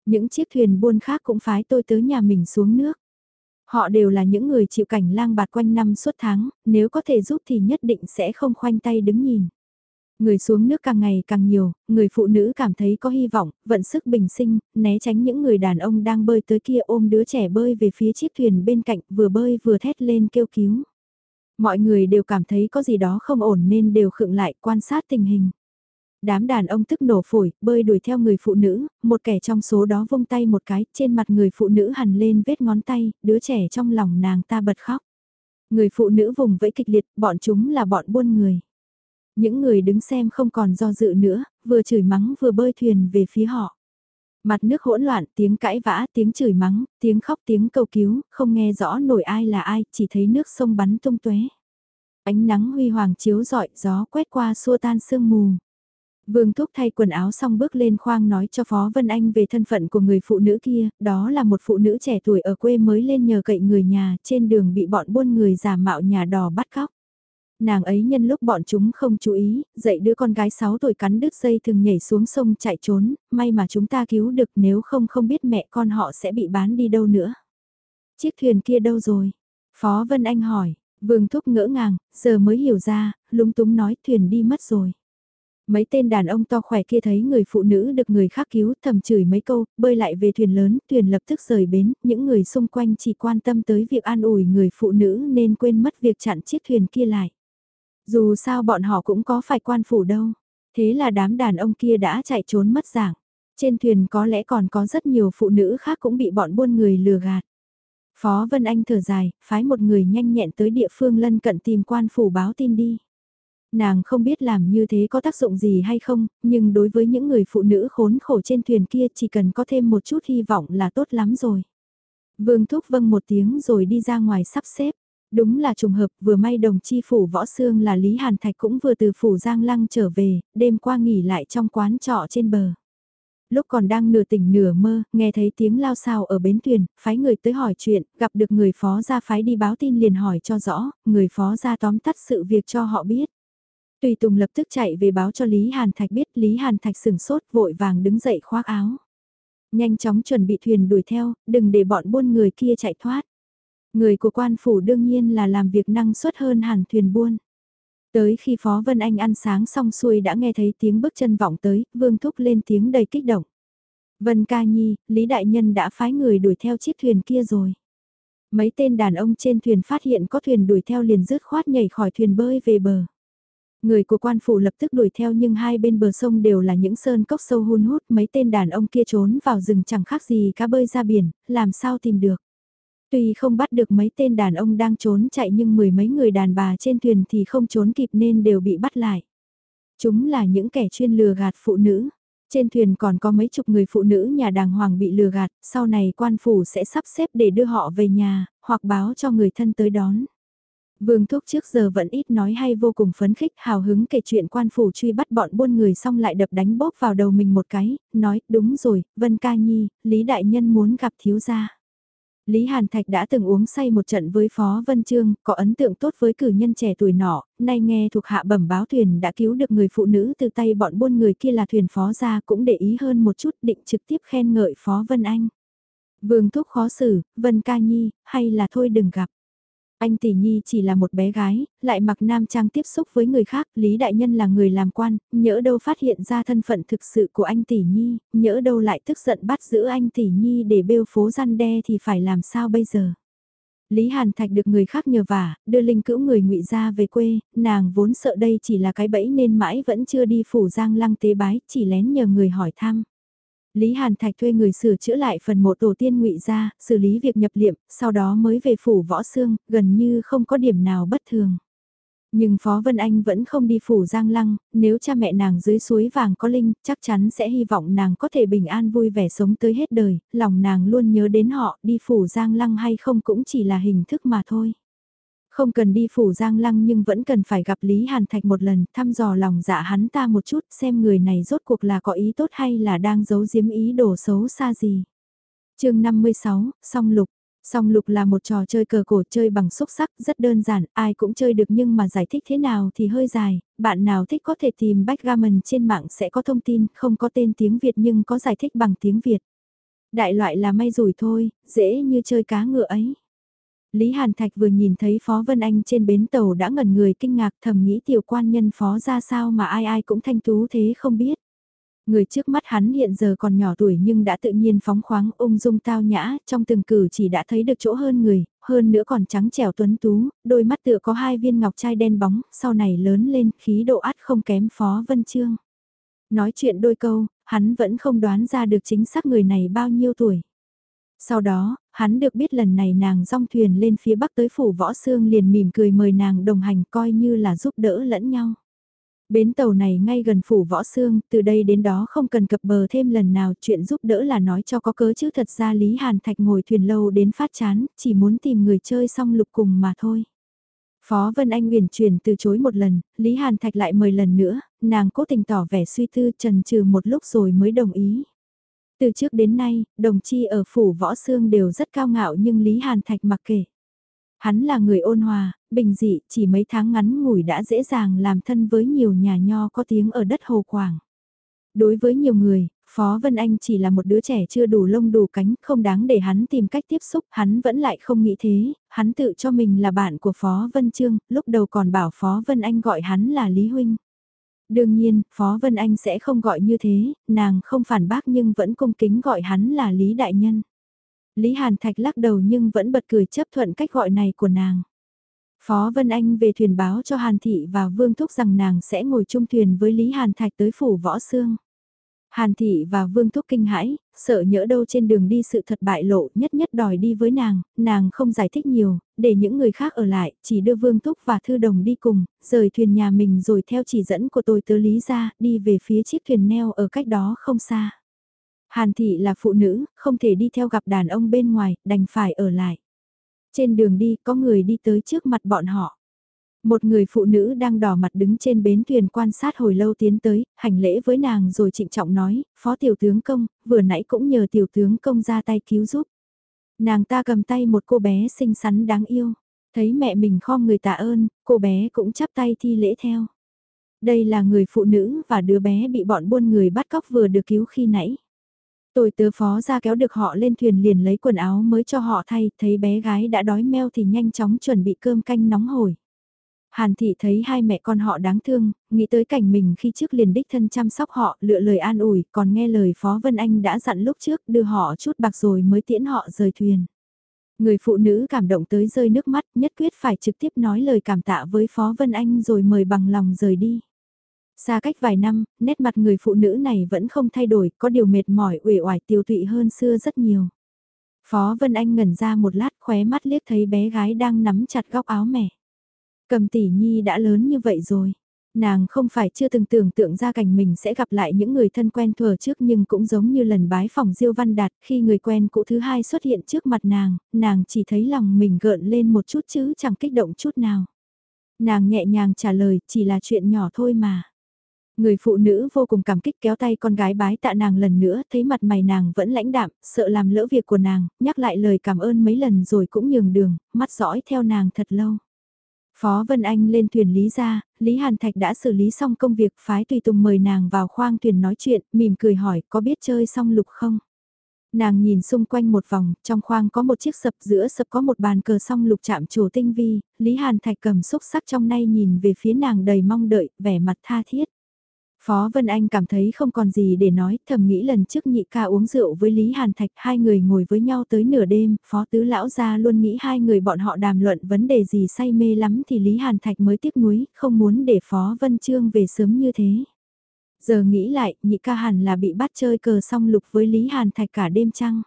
Những chiếc thuyền buôn khác cũng phái tôi tới nhà mình xuống nước. Họ đều là những người chịu cảnh lang bạt quanh năm suốt tháng, nếu có thể giúp thì nhất định sẽ không khoanh tay đứng nhìn. Người xuống nước càng ngày càng nhiều, người phụ nữ cảm thấy có hy vọng, vận sức bình sinh, né tránh những người đàn ông đang bơi tới kia ôm đứa trẻ bơi về phía chiếc thuyền bên cạnh vừa bơi vừa thét lên kêu cứu. Mọi người đều cảm thấy có gì đó không ổn nên đều khựng lại quan sát tình hình. Đám đàn ông tức nổ phổi, bơi đuổi theo người phụ nữ, một kẻ trong số đó vung tay một cái, trên mặt người phụ nữ hằn lên vết ngón tay, đứa trẻ trong lòng nàng ta bật khóc. Người phụ nữ vùng vẫy kịch liệt, bọn chúng là bọn buôn người. Những người đứng xem không còn do dự nữa, vừa chửi mắng vừa bơi thuyền về phía họ. Mặt nước hỗn loạn, tiếng cãi vã, tiếng chửi mắng, tiếng khóc, tiếng cầu cứu, không nghe rõ nổi ai là ai, chỉ thấy nước sông bắn tung tóe. Ánh nắng huy hoàng chiếu rọi, gió quét qua xua tan sương mù. Vương Thúc thay quần áo xong bước lên khoang nói cho Phó Vân Anh về thân phận của người phụ nữ kia, đó là một phụ nữ trẻ tuổi ở quê mới lên nhờ cậy người nhà, trên đường bị bọn buôn người giả mạo nhà đò bắt cóc. Nàng ấy nhân lúc bọn chúng không chú ý, dạy đứa con gái 6 tuổi cắn đứt dây thường nhảy xuống sông chạy trốn, may mà chúng ta cứu được nếu không không biết mẹ con họ sẽ bị bán đi đâu nữa. Chiếc thuyền kia đâu rồi? Phó Vân Anh hỏi, Vương Thúc ngỡ ngàng, giờ mới hiểu ra, lúng túng nói thuyền đi mất rồi. Mấy tên đàn ông to khỏe kia thấy người phụ nữ được người khác cứu thầm chửi mấy câu, bơi lại về thuyền lớn, thuyền lập tức rời bến, những người xung quanh chỉ quan tâm tới việc an ủi người phụ nữ nên quên mất việc chặn chiếc thuyền kia lại. Dù sao bọn họ cũng có phải quan phủ đâu, thế là đám đàn ông kia đã chạy trốn mất dạng. Trên thuyền có lẽ còn có rất nhiều phụ nữ khác cũng bị bọn buôn người lừa gạt. Phó Vân Anh thở dài, phái một người nhanh nhẹn tới địa phương lân cận tìm quan phủ báo tin đi. Nàng không biết làm như thế có tác dụng gì hay không, nhưng đối với những người phụ nữ khốn khổ trên thuyền kia chỉ cần có thêm một chút hy vọng là tốt lắm rồi. Vương Thúc vâng một tiếng rồi đi ra ngoài sắp xếp. Đúng là trùng hợp vừa may đồng chi phủ võ xương là Lý Hàn Thạch cũng vừa từ phủ Giang Lăng trở về, đêm qua nghỉ lại trong quán trọ trên bờ lúc còn đang nửa tỉnh nửa mơ, nghe thấy tiếng lao xao ở bến thuyền, phái người tới hỏi chuyện, gặp được người phó gia phái đi báo tin liền hỏi cho rõ, người phó gia tóm tắt sự việc cho họ biết. Tùy Tùng lập tức chạy về báo cho Lý Hàn Thạch biết Lý Hàn Thạch sừng sốt vội vàng đứng dậy khoác áo. Nhanh chóng chuẩn bị thuyền đuổi theo, đừng để bọn buôn người kia chạy thoát. Người của quan phủ đương nhiên là làm việc năng suất hơn hẳn thuyền buôn. Tới khi Phó Vân Anh ăn sáng xong xuôi đã nghe thấy tiếng bước chân vọng tới, Vương Thúc lên tiếng đầy kích động. Vân Ca Nhi, Lý Đại Nhân đã phái người đuổi theo chiếc thuyền kia rồi. Mấy tên đàn ông trên thuyền phát hiện có thuyền đuổi theo liền rứt khoát nhảy khỏi thuyền bơi về bờ. Người của quan phủ lập tức đuổi theo nhưng hai bên bờ sông đều là những sơn cốc sâu hun hút mấy tên đàn ông kia trốn vào rừng chẳng khác gì cá bơi ra biển, làm sao tìm được. Tuy không bắt được mấy tên đàn ông đang trốn chạy nhưng mười mấy người đàn bà trên thuyền thì không trốn kịp nên đều bị bắt lại. Chúng là những kẻ chuyên lừa gạt phụ nữ. Trên thuyền còn có mấy chục người phụ nữ nhà đàng hoàng bị lừa gạt, sau này quan phủ sẽ sắp xếp để đưa họ về nhà, hoặc báo cho người thân tới đón. Vương Thúc trước giờ vẫn ít nói hay vô cùng phấn khích hào hứng kể chuyện quan phủ truy bắt bọn buôn người xong lại đập đánh bóp vào đầu mình một cái, nói đúng rồi, Vân Ca Nhi, Lý Đại Nhân muốn gặp thiếu gia. Lý Hàn Thạch đã từng uống say một trận với Phó Vân Trương, có ấn tượng tốt với cử nhân trẻ tuổi nọ, nay nghe thuộc hạ bẩm báo thuyền đã cứu được người phụ nữ từ tay bọn buôn người kia là thuyền phó ra cũng để ý hơn một chút định trực tiếp khen ngợi Phó Vân Anh. Vương Thúc khó xử, Vân Ca Nhi, hay là thôi đừng gặp. Anh tỷ nhi chỉ là một bé gái, lại mặc nam trang tiếp xúc với người khác, Lý Đại Nhân là người làm quan, nhỡ đâu phát hiện ra thân phận thực sự của anh tỷ nhi, nhỡ đâu lại tức giận bắt giữ anh tỷ nhi để bêu phố răn đe thì phải làm sao bây giờ. Lý Hàn Thạch được người khác nhờ vả, đưa linh cữu người ngụy ra về quê, nàng vốn sợ đây chỉ là cái bẫy nên mãi vẫn chưa đi phủ giang lăng tế bái, chỉ lén nhờ người hỏi thăm. Lý Hàn Thạch thuê người sửa chữa lại phần mộ tổ tiên ngụy ra, xử lý việc nhập liệm, sau đó mới về phủ võ xương, gần như không có điểm nào bất thường. Nhưng Phó Vân Anh vẫn không đi phủ Giang Lăng, nếu cha mẹ nàng dưới suối vàng có linh, chắc chắn sẽ hy vọng nàng có thể bình an vui vẻ sống tới hết đời, lòng nàng luôn nhớ đến họ, đi phủ Giang Lăng hay không cũng chỉ là hình thức mà thôi. Không cần đi phủ Giang Lăng nhưng vẫn cần phải gặp Lý Hàn Thạch một lần, thăm dò lòng dạ hắn ta một chút xem người này rốt cuộc là có ý tốt hay là đang giấu giếm ý đồ xấu xa gì. chương 56, song lục. Song lục là một trò chơi cờ cổ chơi bằng xúc sắc rất đơn giản, ai cũng chơi được nhưng mà giải thích thế nào thì hơi dài, bạn nào thích có thể tìm backgammon trên mạng sẽ có thông tin, không có tên tiếng Việt nhưng có giải thích bằng tiếng Việt. Đại loại là may rủi thôi, dễ như chơi cá ngựa ấy. Lý Hàn Thạch vừa nhìn thấy Phó Vân Anh trên bến tàu đã ngẩn người kinh ngạc thầm nghĩ tiểu quan nhân Phó ra sao mà ai ai cũng thanh tú thế không biết. Người trước mắt hắn hiện giờ còn nhỏ tuổi nhưng đã tự nhiên phóng khoáng ung dung tao nhã, trong từng cử chỉ đã thấy được chỗ hơn người, hơn nữa còn trắng trẻo tuấn tú, đôi mắt tựa có hai viên ngọc trai đen bóng, sau này lớn lên khí độ át không kém Phó Vân Trương. Nói chuyện đôi câu, hắn vẫn không đoán ra được chính xác người này bao nhiêu tuổi. Sau đó, hắn được biết lần này nàng rong thuyền lên phía bắc tới phủ võ xương liền mỉm cười mời nàng đồng hành coi như là giúp đỡ lẫn nhau. Bến tàu này ngay gần phủ võ xương, từ đây đến đó không cần cập bờ thêm lần nào chuyện giúp đỡ là nói cho có cớ chứ thật ra Lý Hàn Thạch ngồi thuyền lâu đến phát chán, chỉ muốn tìm người chơi xong lục cùng mà thôi. Phó Vân Anh uyển truyền từ chối một lần, Lý Hàn Thạch lại mời lần nữa, nàng cố tình tỏ vẻ suy tư trần trừ một lúc rồi mới đồng ý. Từ trước đến nay, đồng chi ở phủ võ xương đều rất cao ngạo nhưng Lý Hàn Thạch mặc kệ. Hắn là người ôn hòa, bình dị, chỉ mấy tháng ngắn ngủi đã dễ dàng làm thân với nhiều nhà nho có tiếng ở đất Hồ Quảng. Đối với nhiều người, Phó Vân Anh chỉ là một đứa trẻ chưa đủ lông đủ cánh, không đáng để hắn tìm cách tiếp xúc, hắn vẫn lại không nghĩ thế, hắn tự cho mình là bạn của Phó Vân Trương, lúc đầu còn bảo Phó Vân Anh gọi hắn là Lý Huynh. Đương nhiên, Phó Vân Anh sẽ không gọi như thế, nàng không phản bác nhưng vẫn cung kính gọi hắn là Lý Đại Nhân. Lý Hàn Thạch lắc đầu nhưng vẫn bật cười chấp thuận cách gọi này của nàng. Phó Vân Anh về thuyền báo cho Hàn Thị và Vương Thúc rằng nàng sẽ ngồi chung thuyền với Lý Hàn Thạch tới phủ võ xương. Hàn Thị và Vương Thúc kinh hãi, sợ nhỡ đâu trên đường đi sự thật bại lộ nhất nhất đòi đi với nàng, nàng không giải thích nhiều, để những người khác ở lại, chỉ đưa Vương Thúc và Thư Đồng đi cùng, rời thuyền nhà mình rồi theo chỉ dẫn của tôi tớ lý ra, đi về phía chiếc thuyền neo ở cách đó không xa. Hàn Thị là phụ nữ, không thể đi theo gặp đàn ông bên ngoài, đành phải ở lại. Trên đường đi, có người đi tới trước mặt bọn họ. Một người phụ nữ đang đỏ mặt đứng trên bến thuyền quan sát hồi lâu tiến tới, hành lễ với nàng rồi trịnh trọng nói, phó tiểu tướng công, vừa nãy cũng nhờ tiểu tướng công ra tay cứu giúp. Nàng ta cầm tay một cô bé xinh xắn đáng yêu, thấy mẹ mình khom người tạ ơn, cô bé cũng chắp tay thi lễ theo. Đây là người phụ nữ và đứa bé bị bọn buôn người bắt cóc vừa được cứu khi nãy. Tôi tớ phó ra kéo được họ lên thuyền liền lấy quần áo mới cho họ thay, thấy bé gái đã đói meo thì nhanh chóng chuẩn bị cơm canh nóng hổi. Hàn thị thấy hai mẹ con họ đáng thương, nghĩ tới cảnh mình khi trước liền đích thân chăm sóc họ, lựa lời an ủi, còn nghe lời Phó Vân Anh đã dặn lúc trước đưa họ chút bạc rồi mới tiễn họ rời thuyền. Người phụ nữ cảm động tới rơi nước mắt, nhất quyết phải trực tiếp nói lời cảm tạ với Phó Vân Anh rồi mời bằng lòng rời đi. Xa cách vài năm, nét mặt người phụ nữ này vẫn không thay đổi, có điều mệt mỏi uể oải tiêu tụy hơn xưa rất nhiều. Phó Vân Anh ngẩn ra một lát khóe mắt liếc thấy bé gái đang nắm chặt góc áo mẹ. Cầm tỷ nhi đã lớn như vậy rồi. Nàng không phải chưa từng tưởng tượng ra cảnh mình sẽ gặp lại những người thân quen thuở trước nhưng cũng giống như lần bái phòng Diêu Văn Đạt khi người quen cũ thứ hai xuất hiện trước mặt nàng, nàng chỉ thấy lòng mình gợn lên một chút chứ chẳng kích động chút nào. Nàng nhẹ nhàng trả lời chỉ là chuyện nhỏ thôi mà. Người phụ nữ vô cùng cảm kích kéo tay con gái bái tạ nàng lần nữa, thấy mặt mày nàng vẫn lãnh đạm, sợ làm lỡ việc của nàng, nhắc lại lời cảm ơn mấy lần rồi cũng nhường đường, mắt dõi theo nàng thật lâu. Phó Vân Anh lên thuyền Lý ra, Lý Hàn Thạch đã xử lý xong công việc phái tùy tùng mời nàng vào khoang thuyền nói chuyện, mỉm cười hỏi có biết chơi xong lục không? Nàng nhìn xung quanh một vòng, trong khoang có một chiếc sập giữa sập có một bàn cờ song lục chạm trổ tinh vi, Lý Hàn Thạch cầm xúc sắc trong nay nhìn về phía nàng đầy mong đợi, vẻ mặt tha thiết. Phó Vân Anh cảm thấy không còn gì để nói, thầm nghĩ lần trước nhị ca uống rượu với Lý Hàn Thạch, hai người ngồi với nhau tới nửa đêm, Phó Tứ Lão ra luôn nghĩ hai người bọn họ đàm luận vấn đề gì say mê lắm thì Lý Hàn Thạch mới tiếc nuối, không muốn để Phó Vân Trương về sớm như thế. Giờ nghĩ lại, nhị ca hẳn là bị bắt chơi cờ song lục với Lý Hàn Thạch cả đêm trăng.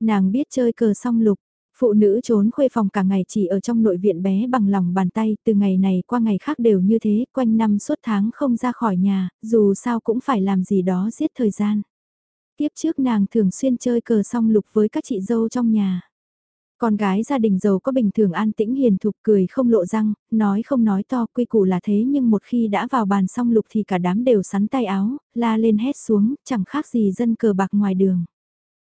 Nàng biết chơi cờ song lục, Phụ nữ trốn khuê phòng cả ngày chỉ ở trong nội viện bé bằng lòng bàn tay, từ ngày này qua ngày khác đều như thế, quanh năm suốt tháng không ra khỏi nhà, dù sao cũng phải làm gì đó giết thời gian. Tiếp trước nàng thường xuyên chơi cờ song lục với các chị dâu trong nhà. Con gái gia đình giàu có bình thường an tĩnh hiền thục cười không lộ răng, nói không nói to quy củ là thế nhưng một khi đã vào bàn song lục thì cả đám đều sắn tay áo, la lên hét xuống, chẳng khác gì dân cờ bạc ngoài đường.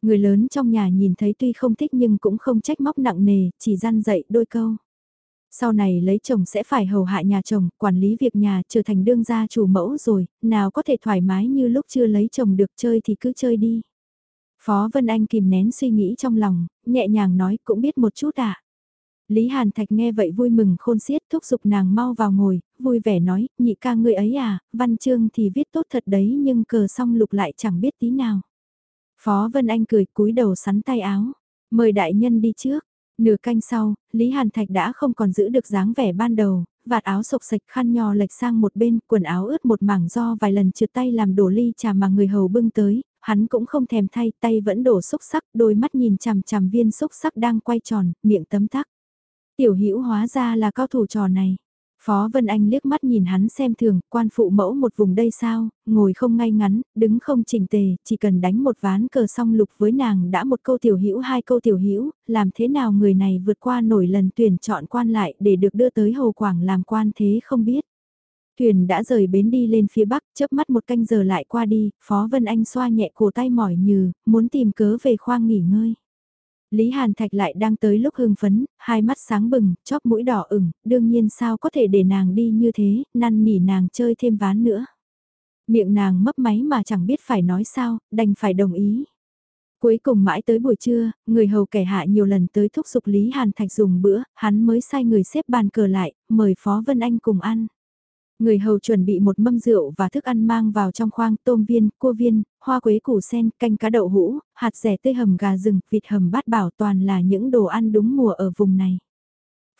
Người lớn trong nhà nhìn thấy tuy không thích nhưng cũng không trách móc nặng nề, chỉ gian dạy đôi câu. Sau này lấy chồng sẽ phải hầu hạ nhà chồng, quản lý việc nhà, trở thành đương gia chủ mẫu rồi, nào có thể thoải mái như lúc chưa lấy chồng được chơi thì cứ chơi đi. Phó Vân Anh kìm nén suy nghĩ trong lòng, nhẹ nhàng nói cũng biết một chút ạ. À. Lý Hàn Thạch nghe vậy vui mừng khôn xiết thúc giục nàng mau vào ngồi, vui vẻ nói, nhị ca ngươi ấy à, văn chương thì viết tốt thật đấy nhưng cờ song lục lại chẳng biết tí nào. Phó Vân Anh cười cúi đầu sắn tay áo. Mời đại nhân đi trước. Nửa canh sau, Lý Hàn Thạch đã không còn giữ được dáng vẻ ban đầu, vạt áo sộc sạch khăn nhò lệch sang một bên, quần áo ướt một mảng do vài lần trượt tay làm đổ ly trà mà người hầu bưng tới, hắn cũng không thèm thay, tay vẫn đổ xúc sắc, đôi mắt nhìn chằm chằm viên xúc sắc đang quay tròn, miệng tấm tắc. Tiểu hữu hóa ra là cao thủ trò này. Phó Vân Anh liếc mắt nhìn hắn xem thường, quan phụ mẫu một vùng đây sao, ngồi không ngay ngắn, đứng không chỉnh tề, chỉ cần đánh một ván cờ song lục với nàng đã một câu tiểu hữu hai câu tiểu hữu, làm thế nào người này vượt qua nổi lần tuyển chọn quan lại để được đưa tới Hồ Quảng làm quan thế không biết. Thuyền đã rời bến đi lên phía bắc, chớp mắt một canh giờ lại qua đi, Phó Vân Anh xoa nhẹ cổ tay mỏi nhừ, muốn tìm cớ về khoang nghỉ ngơi. Lý Hàn Thạch lại đang tới lúc hưng phấn, hai mắt sáng bừng, chóp mũi đỏ ửng, đương nhiên sao có thể để nàng đi như thế, năn nỉ nàng chơi thêm ván nữa. Miệng nàng mấp máy mà chẳng biết phải nói sao, đành phải đồng ý. Cuối cùng mãi tới buổi trưa, người hầu kẻ hạ nhiều lần tới thúc giục Lý Hàn Thạch dùng bữa, hắn mới sai người xếp bàn cờ lại, mời Phó Vân Anh cùng ăn. Người hầu chuẩn bị một mâm rượu và thức ăn mang vào trong khoang tôm viên, cua viên, hoa quế củ sen, canh cá đậu hũ, hạt rẻ tươi hầm gà rừng, vịt hầm bát bảo toàn là những đồ ăn đúng mùa ở vùng này.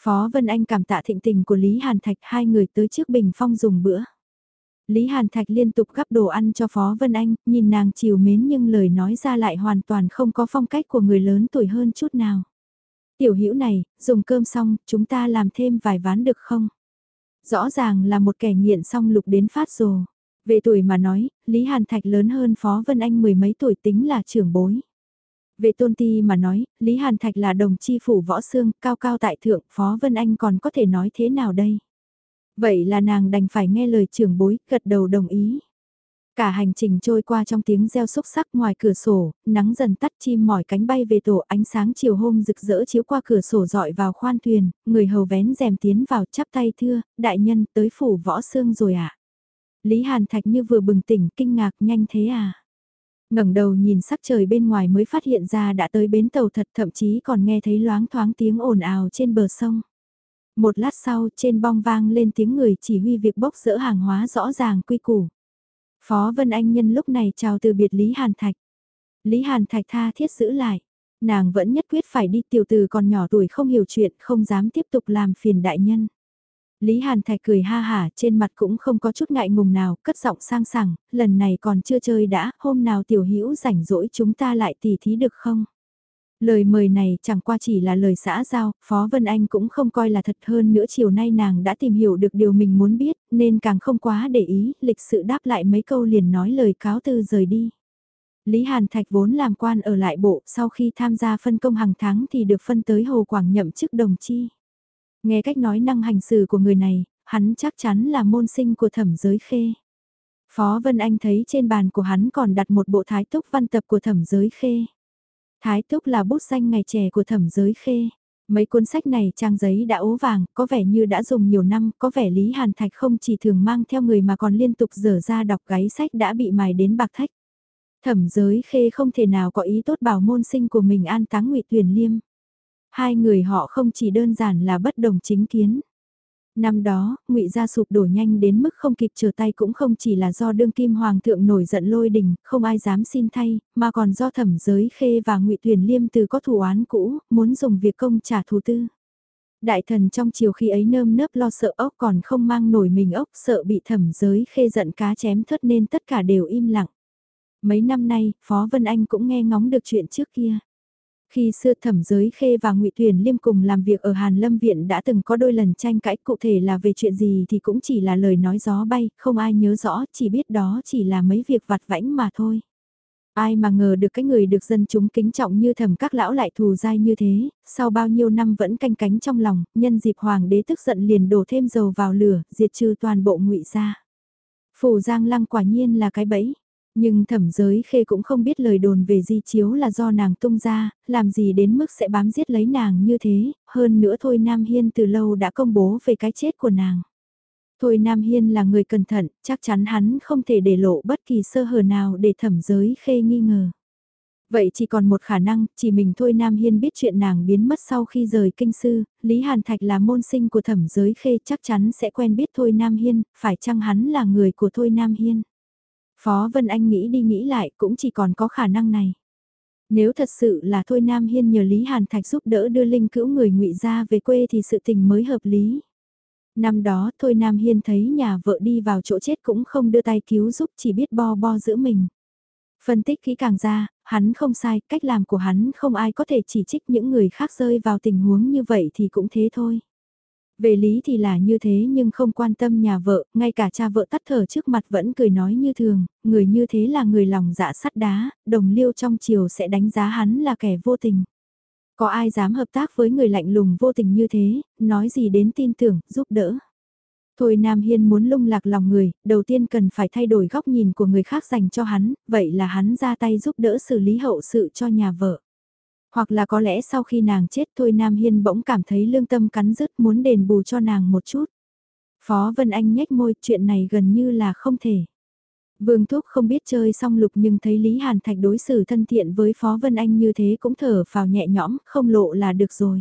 Phó Vân Anh cảm tạ thịnh tình của Lý Hàn Thạch hai người tới trước bình phong dùng bữa. Lý Hàn Thạch liên tục gắp đồ ăn cho Phó Vân Anh, nhìn nàng chiều mến nhưng lời nói ra lại hoàn toàn không có phong cách của người lớn tuổi hơn chút nào. Tiểu hữu này, dùng cơm xong, chúng ta làm thêm vài ván được không? Rõ ràng là một kẻ nghiện song lục đến phát rồ. Về tuổi mà nói, Lý Hàn Thạch lớn hơn Phó Vân Anh mười mấy tuổi tính là trưởng bối. Về tôn ti mà nói, Lý Hàn Thạch là đồng chi phủ võ xương, cao cao tại thượng, Phó Vân Anh còn có thể nói thế nào đây? Vậy là nàng đành phải nghe lời trưởng bối, gật đầu đồng ý. Cả hành trình trôi qua trong tiếng reo xúc sắc ngoài cửa sổ, nắng dần tắt chim mỏi cánh bay về tổ ánh sáng chiều hôm rực rỡ chiếu qua cửa sổ dọi vào khoan thuyền, người hầu vén rèm tiến vào chắp tay thưa, đại nhân tới phủ võ xương rồi ạ. À? Lý Hàn Thạch như vừa bừng tỉnh kinh ngạc nhanh thế à. ngẩng đầu nhìn sắc trời bên ngoài mới phát hiện ra đã tới bến tàu thật thậm chí còn nghe thấy loáng thoáng tiếng ồn ào trên bờ sông. Một lát sau trên bong vang lên tiếng người chỉ huy việc bốc rỡ hàng hóa rõ ràng quy củ. Phó Vân Anh nhân lúc này chào từ biệt Lý Hàn Thạch. Lý Hàn Thạch tha thiết giữ lại. Nàng vẫn nhất quyết phải đi tiểu từ còn nhỏ tuổi không hiểu chuyện không dám tiếp tục làm phiền đại nhân. Lý Hàn Thạch cười ha hả trên mặt cũng không có chút ngại ngùng nào, cất giọng sang sảng, lần này còn chưa chơi đã, hôm nào tiểu hữu rảnh rỗi chúng ta lại tỉ thí được không? Lời mời này chẳng qua chỉ là lời xã giao, Phó Vân Anh cũng không coi là thật hơn nữa chiều nay nàng đã tìm hiểu được điều mình muốn biết, nên càng không quá để ý, lịch sự đáp lại mấy câu liền nói lời cáo từ rời đi. Lý Hàn Thạch vốn làm quan ở lại bộ, sau khi tham gia phân công hàng tháng thì được phân tới Hồ Quảng nhậm chức đồng chi. Nghe cách nói năng hành xử của người này, hắn chắc chắn là môn sinh của thẩm giới khê. Phó Vân Anh thấy trên bàn của hắn còn đặt một bộ thái túc văn tập của thẩm giới khê. Thái Túc là bút danh ngày trẻ của thẩm giới khê. Mấy cuốn sách này trang giấy đã ố vàng, có vẻ như đã dùng nhiều năm, có vẻ Lý Hàn Thạch không chỉ thường mang theo người mà còn liên tục dở ra đọc gáy sách đã bị mài đến bạc thách. Thẩm giới khê không thể nào có ý tốt bảo môn sinh của mình an táng ngụy tuyển Liêm. Hai người họ không chỉ đơn giản là bất đồng chính kiến. Năm đó, ngụy gia sụp đổ nhanh đến mức không kịp trở tay cũng không chỉ là do đương kim hoàng thượng nổi giận lôi đình, không ai dám xin thay, mà còn do thẩm giới khê và ngụy thuyền liêm từ có thủ án cũ, muốn dùng việc công trả thù tư. Đại thần trong chiều khi ấy nơm nớp lo sợ ốc còn không mang nổi mình ốc sợ bị thẩm giới khê giận cá chém thất nên tất cả đều im lặng. Mấy năm nay, Phó Vân Anh cũng nghe ngóng được chuyện trước kia. Khi xưa thẩm giới khê và ngụy Tuyền Liêm cùng làm việc ở Hàn Lâm Viện đã từng có đôi lần tranh cãi cụ thể là về chuyện gì thì cũng chỉ là lời nói gió bay, không ai nhớ rõ, chỉ biết đó chỉ là mấy việc vặt vãnh mà thôi. Ai mà ngờ được cái người được dân chúng kính trọng như thầm các lão lại thù dai như thế, sau bao nhiêu năm vẫn canh cánh trong lòng, nhân dịp hoàng đế tức giận liền đổ thêm dầu vào lửa, diệt trừ toàn bộ ngụy gia. Phủ Giang Lăng quả nhiên là cái bẫy, nhưng thẩm giới khê cũng không biết lời đồn về di chiếu là do nàng tung ra, làm gì đến mức sẽ bám giết lấy nàng như thế, hơn nữa thôi Nam Hiên từ lâu đã công bố về cái chết của nàng. Thôi Nam Hiên là người cẩn thận, chắc chắn hắn không thể để lộ bất kỳ sơ hở nào để thẩm giới khê nghi ngờ. Vậy chỉ còn một khả năng, chỉ mình thôi Nam Hiên biết chuyện nàng biến mất sau khi rời kinh sư, Lý Hàn Thạch là môn sinh của thẩm giới khê chắc chắn sẽ quen biết thôi Nam Hiên, phải chăng hắn là người của thôi Nam Hiên. Phó Vân Anh nghĩ đi nghĩ lại cũng chỉ còn có khả năng này. Nếu thật sự là Thôi Nam Hiên nhờ Lý Hàn Thạch giúp đỡ đưa linh cữu người ngụy ra về quê thì sự tình mới hợp lý. Năm đó Thôi Nam Hiên thấy nhà vợ đi vào chỗ chết cũng không đưa tay cứu giúp chỉ biết bo bo giữ mình. Phân tích kỹ càng ra, hắn không sai, cách làm của hắn không ai có thể chỉ trích những người khác rơi vào tình huống như vậy thì cũng thế thôi. Về lý thì là như thế nhưng không quan tâm nhà vợ, ngay cả cha vợ tắt thở trước mặt vẫn cười nói như thường, người như thế là người lòng dạ sắt đá, đồng liêu trong chiều sẽ đánh giá hắn là kẻ vô tình. Có ai dám hợp tác với người lạnh lùng vô tình như thế, nói gì đến tin tưởng, giúp đỡ. Thôi Nam Hiên muốn lung lạc lòng người, đầu tiên cần phải thay đổi góc nhìn của người khác dành cho hắn, vậy là hắn ra tay giúp đỡ xử lý hậu sự cho nhà vợ. Hoặc là có lẽ sau khi nàng chết Thôi Nam Hiên bỗng cảm thấy lương tâm cắn rứt muốn đền bù cho nàng một chút. Phó Vân Anh nhếch môi chuyện này gần như là không thể. Vương Thúc không biết chơi song lục nhưng thấy Lý Hàn Thạch đối xử thân thiện với Phó Vân Anh như thế cũng thở vào nhẹ nhõm, không lộ là được rồi.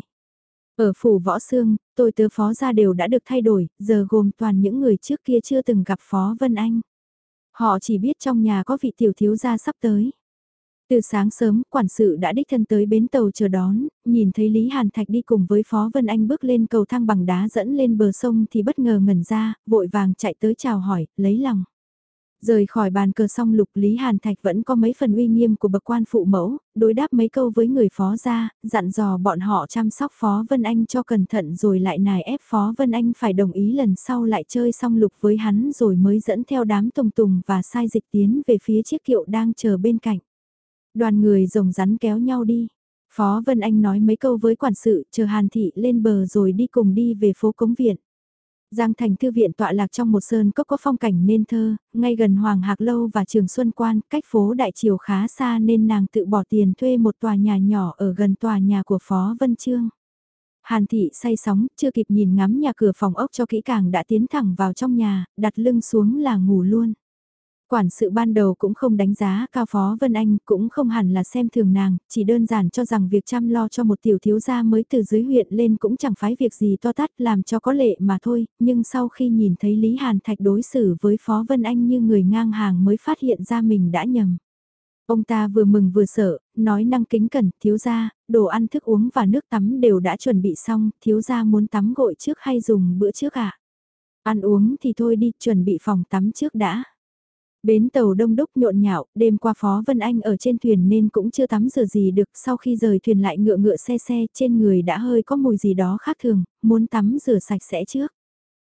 Ở phủ võ xương, tôi tớ phó ra đều đã được thay đổi, giờ gồm toàn những người trước kia chưa từng gặp Phó Vân Anh. Họ chỉ biết trong nhà có vị tiểu thiếu gia sắp tới. Từ sáng sớm, quản sự đã đích thân tới bến tàu chờ đón, nhìn thấy Lý Hàn Thạch đi cùng với Phó Vân Anh bước lên cầu thang bằng đá dẫn lên bờ sông thì bất ngờ ngẩn ra, vội vàng chạy tới chào hỏi, lấy lòng. Rời khỏi bàn cờ xong lục Lý Hàn Thạch vẫn có mấy phần uy nghiêm của bậc quan phụ mẫu, đối đáp mấy câu với người phó gia, dặn dò bọn họ chăm sóc Phó Vân Anh cho cẩn thận rồi lại nài ép Phó Vân Anh phải đồng ý lần sau lại chơi xong lục với hắn rồi mới dẫn theo đám tùng tùng và sai dịch tiến về phía chiếc kiệu đang chờ bên cạnh. Đoàn người rồng rắn kéo nhau đi. Phó Vân Anh nói mấy câu với quản sự chờ Hàn Thị lên bờ rồi đi cùng đi về phố Cống Viện. Giang Thành Thư viện tọa lạc trong một sơn cốc có phong cảnh nên thơ, ngay gần Hoàng Hạc Lâu và Trường Xuân Quan, cách phố Đại Triều khá xa nên nàng tự bỏ tiền thuê một tòa nhà nhỏ ở gần tòa nhà của Phó Vân Trương. Hàn Thị say sóng, chưa kịp nhìn ngắm nhà cửa phòng ốc cho kỹ càng đã tiến thẳng vào trong nhà, đặt lưng xuống là ngủ luôn. Quản sự ban đầu cũng không đánh giá cao Phó Vân Anh, cũng không hẳn là xem thường nàng, chỉ đơn giản cho rằng việc chăm lo cho một tiểu thiếu gia mới từ dưới huyện lên cũng chẳng phái việc gì to tát làm cho có lệ mà thôi, nhưng sau khi nhìn thấy Lý Hàn Thạch đối xử với Phó Vân Anh như người ngang hàng mới phát hiện ra mình đã nhầm. Ông ta vừa mừng vừa sợ, nói năng kính cẩn, thiếu gia, đồ ăn thức uống và nước tắm đều đã chuẩn bị xong, thiếu gia muốn tắm gội trước hay dùng bữa trước ạ? À? Ăn uống thì thôi đi, chuẩn bị phòng tắm trước đã. Bến tàu đông đúc nhộn nhạo, đêm qua Phó Vân Anh ở trên thuyền nên cũng chưa tắm rửa gì được, sau khi rời thuyền lại ngựa ngựa xe xe, trên người đã hơi có mùi gì đó khác thường, muốn tắm rửa sạch sẽ trước.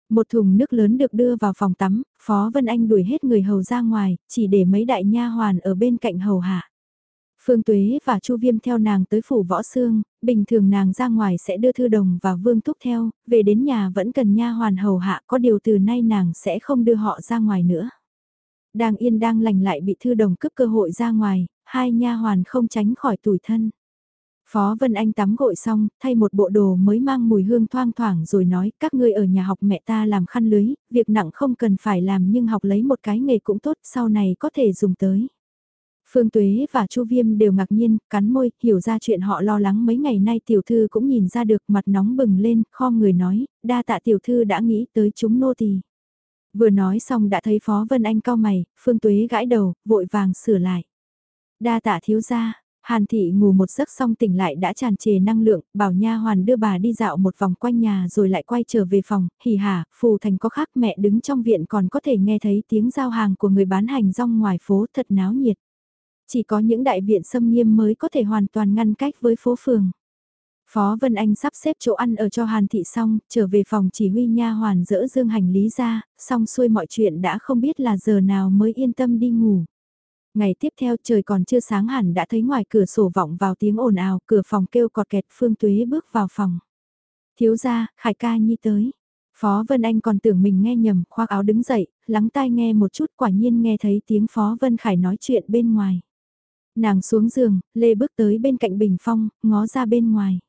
Một thùng nước lớn được đưa vào phòng tắm, Phó Vân Anh đuổi hết người hầu ra ngoài, chỉ để mấy đại nha hoàn ở bên cạnh hầu hạ. Phương Tuế và Chu Viêm theo nàng tới phủ võ xương, bình thường nàng ra ngoài sẽ đưa thư đồng và vương thúc theo, về đến nhà vẫn cần nha hoàn hầu hạ, có điều từ nay nàng sẽ không đưa họ ra ngoài nữa đang yên đang lành lại bị thư đồng cướp cơ hội ra ngoài, hai nha hoàn không tránh khỏi tủi thân. Phó Vân Anh tắm gội xong, thay một bộ đồ mới mang mùi hương thoang thoảng rồi nói các ngươi ở nhà học mẹ ta làm khăn lưới, việc nặng không cần phải làm nhưng học lấy một cái nghề cũng tốt sau này có thể dùng tới. Phương Tuế và Chu Viêm đều ngạc nhiên, cắn môi, hiểu ra chuyện họ lo lắng mấy ngày nay tiểu thư cũng nhìn ra được mặt nóng bừng lên, kho người nói, đa tạ tiểu thư đã nghĩ tới chúng nô tỳ. Vừa nói xong đã thấy Phó Vân Anh cao mày, Phương Tuế gãi đầu, vội vàng sửa lại. Đa tạ thiếu gia, Hàn thị ngủ một giấc xong tỉnh lại đã tràn trề năng lượng, bảo nha hoàn đưa bà đi dạo một vòng quanh nhà rồi lại quay trở về phòng, hỉ hả, phù thành có khác mẹ đứng trong viện còn có thể nghe thấy tiếng giao hàng của người bán hành rong ngoài phố thật náo nhiệt. Chỉ có những đại viện xâm nghiêm mới có thể hoàn toàn ngăn cách với phố phường. Phó Vân Anh sắp xếp chỗ ăn ở cho Hàn Thị xong, trở về phòng chỉ huy nha hoàn dỡ dương hành lý ra, xong xuôi mọi chuyện đã không biết là giờ nào mới yên tâm đi ngủ. Ngày tiếp theo trời còn chưa sáng hẳn đã thấy ngoài cửa sổ vọng vào tiếng ồn ào, cửa phòng kêu cọt kẹt Phương Tuế bước vào phòng. Thiếu gia, Khải ca nhi tới. Phó Vân Anh còn tưởng mình nghe nhầm, khoác áo đứng dậy, lắng tai nghe một chút quả nhiên nghe thấy tiếng Phó Vân Khải nói chuyện bên ngoài. Nàng xuống giường, Lê bước tới bên cạnh bình phong, ngó ra bên ngoài.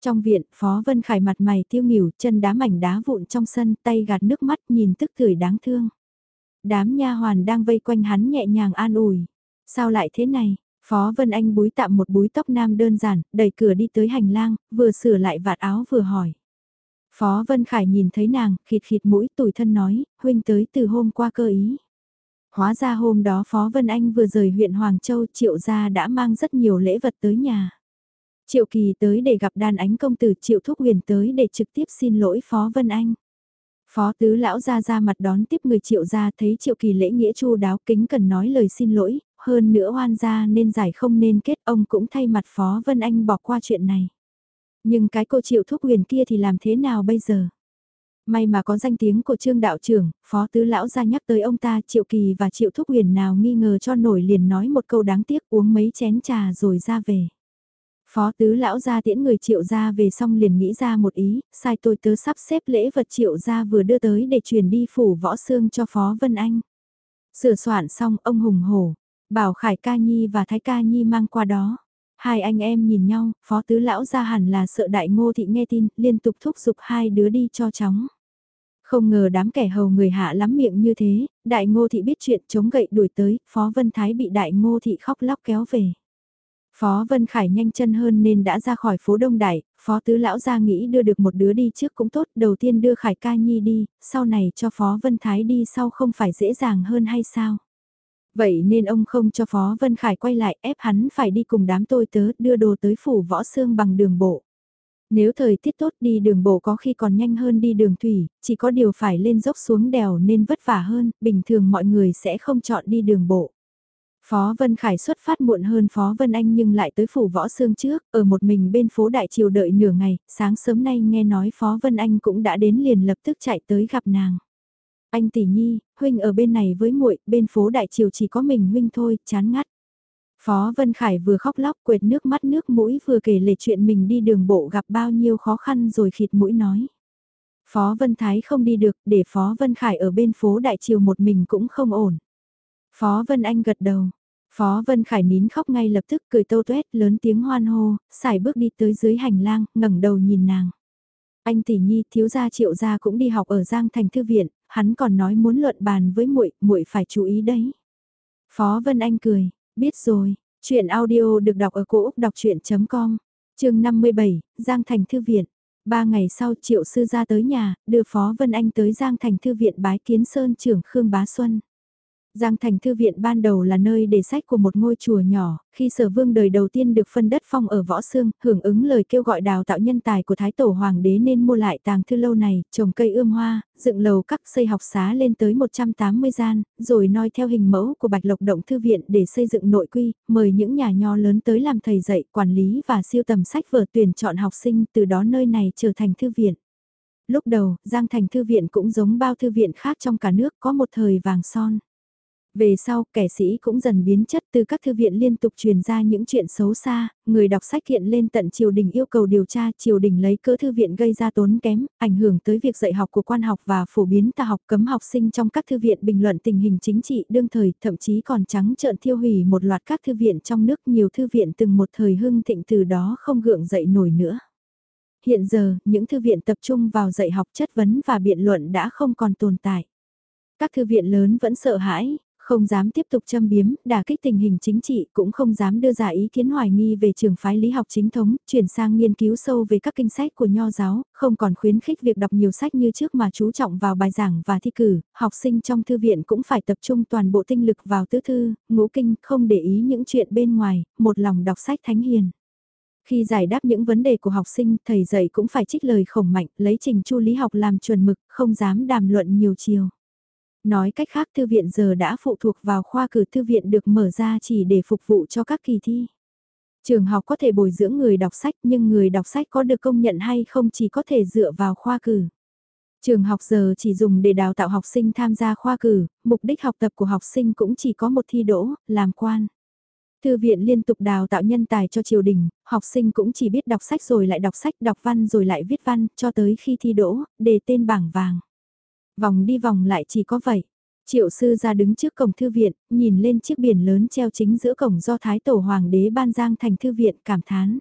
Trong viện, Phó Vân Khải mặt mày tiêu nghỉu, chân đá mảnh đá vụn trong sân, tay gạt nước mắt nhìn tức cười đáng thương. Đám nha hoàn đang vây quanh hắn nhẹ nhàng an ủi. Sao lại thế này? Phó Vân Anh búi tạm một búi tóc nam đơn giản, đẩy cửa đi tới hành lang, vừa sửa lại vạt áo vừa hỏi. Phó Vân Khải nhìn thấy nàng, khịt khịt mũi tủi thân nói, huynh tới từ hôm qua cơ ý. Hóa ra hôm đó Phó Vân Anh vừa rời huyện Hoàng Châu triệu gia đã mang rất nhiều lễ vật tới nhà. Triệu Kỳ tới để gặp đàn ánh công tử Triệu Thúc Huyền tới để trực tiếp xin lỗi Phó Vân Anh. Phó tứ lão ra ra mặt đón tiếp người Triệu ra thấy Triệu Kỳ lễ nghĩa chu đáo kính cần nói lời xin lỗi, hơn nữa hoan ra nên giải không nên kết ông cũng thay mặt Phó Vân Anh bỏ qua chuyện này. Nhưng cái cô Triệu Thúc Huyền kia thì làm thế nào bây giờ? May mà có danh tiếng của trương đạo trưởng, phó tứ lão ra nhắc tới ông ta triệu kỳ và triệu thúc huyền nào nghi ngờ cho nổi liền nói một câu đáng tiếc uống mấy chén trà rồi ra về. Phó tứ lão ra tiễn người triệu ra về xong liền nghĩ ra một ý, sai tôi tớ sắp xếp lễ vật triệu ra vừa đưa tới để truyền đi phủ võ xương cho Phó Vân Anh. Sửa soạn xong ông hùng hổ, bảo Khải Ca Nhi và Thái Ca Nhi mang qua đó. Hai anh em nhìn nhau, phó tứ lão ra hẳn là sợ đại ngô thị nghe tin, liên tục thúc giục hai đứa đi cho chóng. Không ngờ đám kẻ hầu người hạ lắm miệng như thế, đại ngô thị biết chuyện chống gậy đuổi tới, phó vân thái bị đại ngô thị khóc lóc kéo về. Phó Vân Khải nhanh chân hơn nên đã ra khỏi phố Đông Đại, Phó Tứ Lão ra nghĩ đưa được một đứa đi trước cũng tốt, đầu tiên đưa Khải Ca Nhi đi, sau này cho Phó Vân Thái đi sau không phải dễ dàng hơn hay sao? Vậy nên ông không cho Phó Vân Khải quay lại ép hắn phải đi cùng đám tôi tớ đưa đồ tới phủ võ xương bằng đường bộ. Nếu thời tiết tốt đi đường bộ có khi còn nhanh hơn đi đường thủy, chỉ có điều phải lên dốc xuống đèo nên vất vả hơn, bình thường mọi người sẽ không chọn đi đường bộ. Phó Vân Khải xuất phát muộn hơn Phó Vân Anh nhưng lại tới phủ võ xương trước, ở một mình bên phố Đại Triều đợi nửa ngày, sáng sớm nay nghe nói Phó Vân Anh cũng đã đến liền lập tức chạy tới gặp nàng. Anh tỷ nhi, huynh ở bên này với muội, bên phố Đại Triều chỉ có mình huynh thôi, chán ngắt. Phó Vân Khải vừa khóc lóc quệt nước mắt nước mũi vừa kể lể chuyện mình đi đường bộ gặp bao nhiêu khó khăn rồi khịt mũi nói. Phó Vân Thái không đi được, để Phó Vân Khải ở bên phố Đại Triều một mình cũng không ổn. Phó Vân Anh gật đầu. Phó Vân Khải nín khóc ngay lập tức cười tâu tuét lớn tiếng hoan hô, xài bước đi tới dưới hành lang, ngẩng đầu nhìn nàng. Anh tỷ nhi thiếu gia triệu gia cũng đi học ở Giang Thành Thư Viện, hắn còn nói muốn luận bàn với muội, muội phải chú ý đấy. Phó Vân Anh cười, biết rồi, chuyện audio được đọc ở cổ Úc đọc chuyện.com, trường 57, Giang Thành Thư Viện. Ba ngày sau triệu sư ra tới nhà, đưa Phó Vân Anh tới Giang Thành Thư Viện bái kiến Sơn trưởng Khương Bá Xuân. Giang Thành Thư Viện ban đầu là nơi để sách của một ngôi chùa nhỏ, khi sở vương đời đầu tiên được phân đất phong ở Võ Sương, hưởng ứng lời kêu gọi đào tạo nhân tài của Thái Tổ Hoàng đế nên mua lại tàng thư lâu này, trồng cây ươm hoa, dựng lầu các xây học xá lên tới 180 gian, rồi noi theo hình mẫu của Bạch Lộc Động Thư Viện để xây dựng nội quy, mời những nhà nho lớn tới làm thầy dạy, quản lý và siêu tầm sách vở tuyển chọn học sinh, từ đó nơi này trở thành thư viện. Lúc đầu, Giang Thành Thư Viện cũng giống bao thư viện khác trong cả nước có một thời vàng son. Về sau, kẻ sĩ cũng dần biến chất từ các thư viện liên tục truyền ra những chuyện xấu xa, người đọc sách hiện lên tận triều đình yêu cầu điều tra, triều đình lấy cỡ thư viện gây ra tốn kém, ảnh hưởng tới việc dạy học của quan học và phổ biến tà học cấm học sinh trong các thư viện bình luận tình hình chính trị đương thời, thậm chí còn trắng trợn thiêu hủy một loạt các thư viện trong nước nhiều thư viện từng một thời hưng thịnh từ đó không gượng dậy nổi nữa. Hiện giờ, những thư viện tập trung vào dạy học chất vấn và biện luận đã không còn tồn tại. Các thư viện lớn vẫn sợ hãi, không dám tiếp tục châm biếm, đả kích tình hình chính trị, cũng không dám đưa ra ý kiến hoài nghi về trường phái lý học chính thống, chuyển sang nghiên cứu sâu về các kinh sách của nho giáo, không còn khuyến khích việc đọc nhiều sách như trước mà chú trọng vào bài giảng và thi cử, học sinh trong thư viện cũng phải tập trung toàn bộ tinh lực vào tứ thư, ngũ kinh, không để ý những chuyện bên ngoài, một lòng đọc sách thánh hiền. Khi giải đáp những vấn đề của học sinh, thầy dạy cũng phải trích lời khổng mạnh, lấy trình chu lý học làm chuẩn mực, không dám đàm luận nhiều chiều. Nói cách khác thư viện giờ đã phụ thuộc vào khoa cử thư viện được mở ra chỉ để phục vụ cho các kỳ thi. Trường học có thể bồi dưỡng người đọc sách nhưng người đọc sách có được công nhận hay không chỉ có thể dựa vào khoa cử. Trường học giờ chỉ dùng để đào tạo học sinh tham gia khoa cử, mục đích học tập của học sinh cũng chỉ có một thi đỗ, làm quan. Thư viện liên tục đào tạo nhân tài cho triều đình, học sinh cũng chỉ biết đọc sách rồi lại đọc sách, đọc văn rồi lại viết văn, cho tới khi thi đỗ, đề tên bảng vàng. Vòng đi vòng lại chỉ có vậy. Triệu sư ra đứng trước cổng thư viện, nhìn lên chiếc biển lớn treo chính giữa cổng do Thái Tổ Hoàng đế ban giang thành thư viện cảm thán.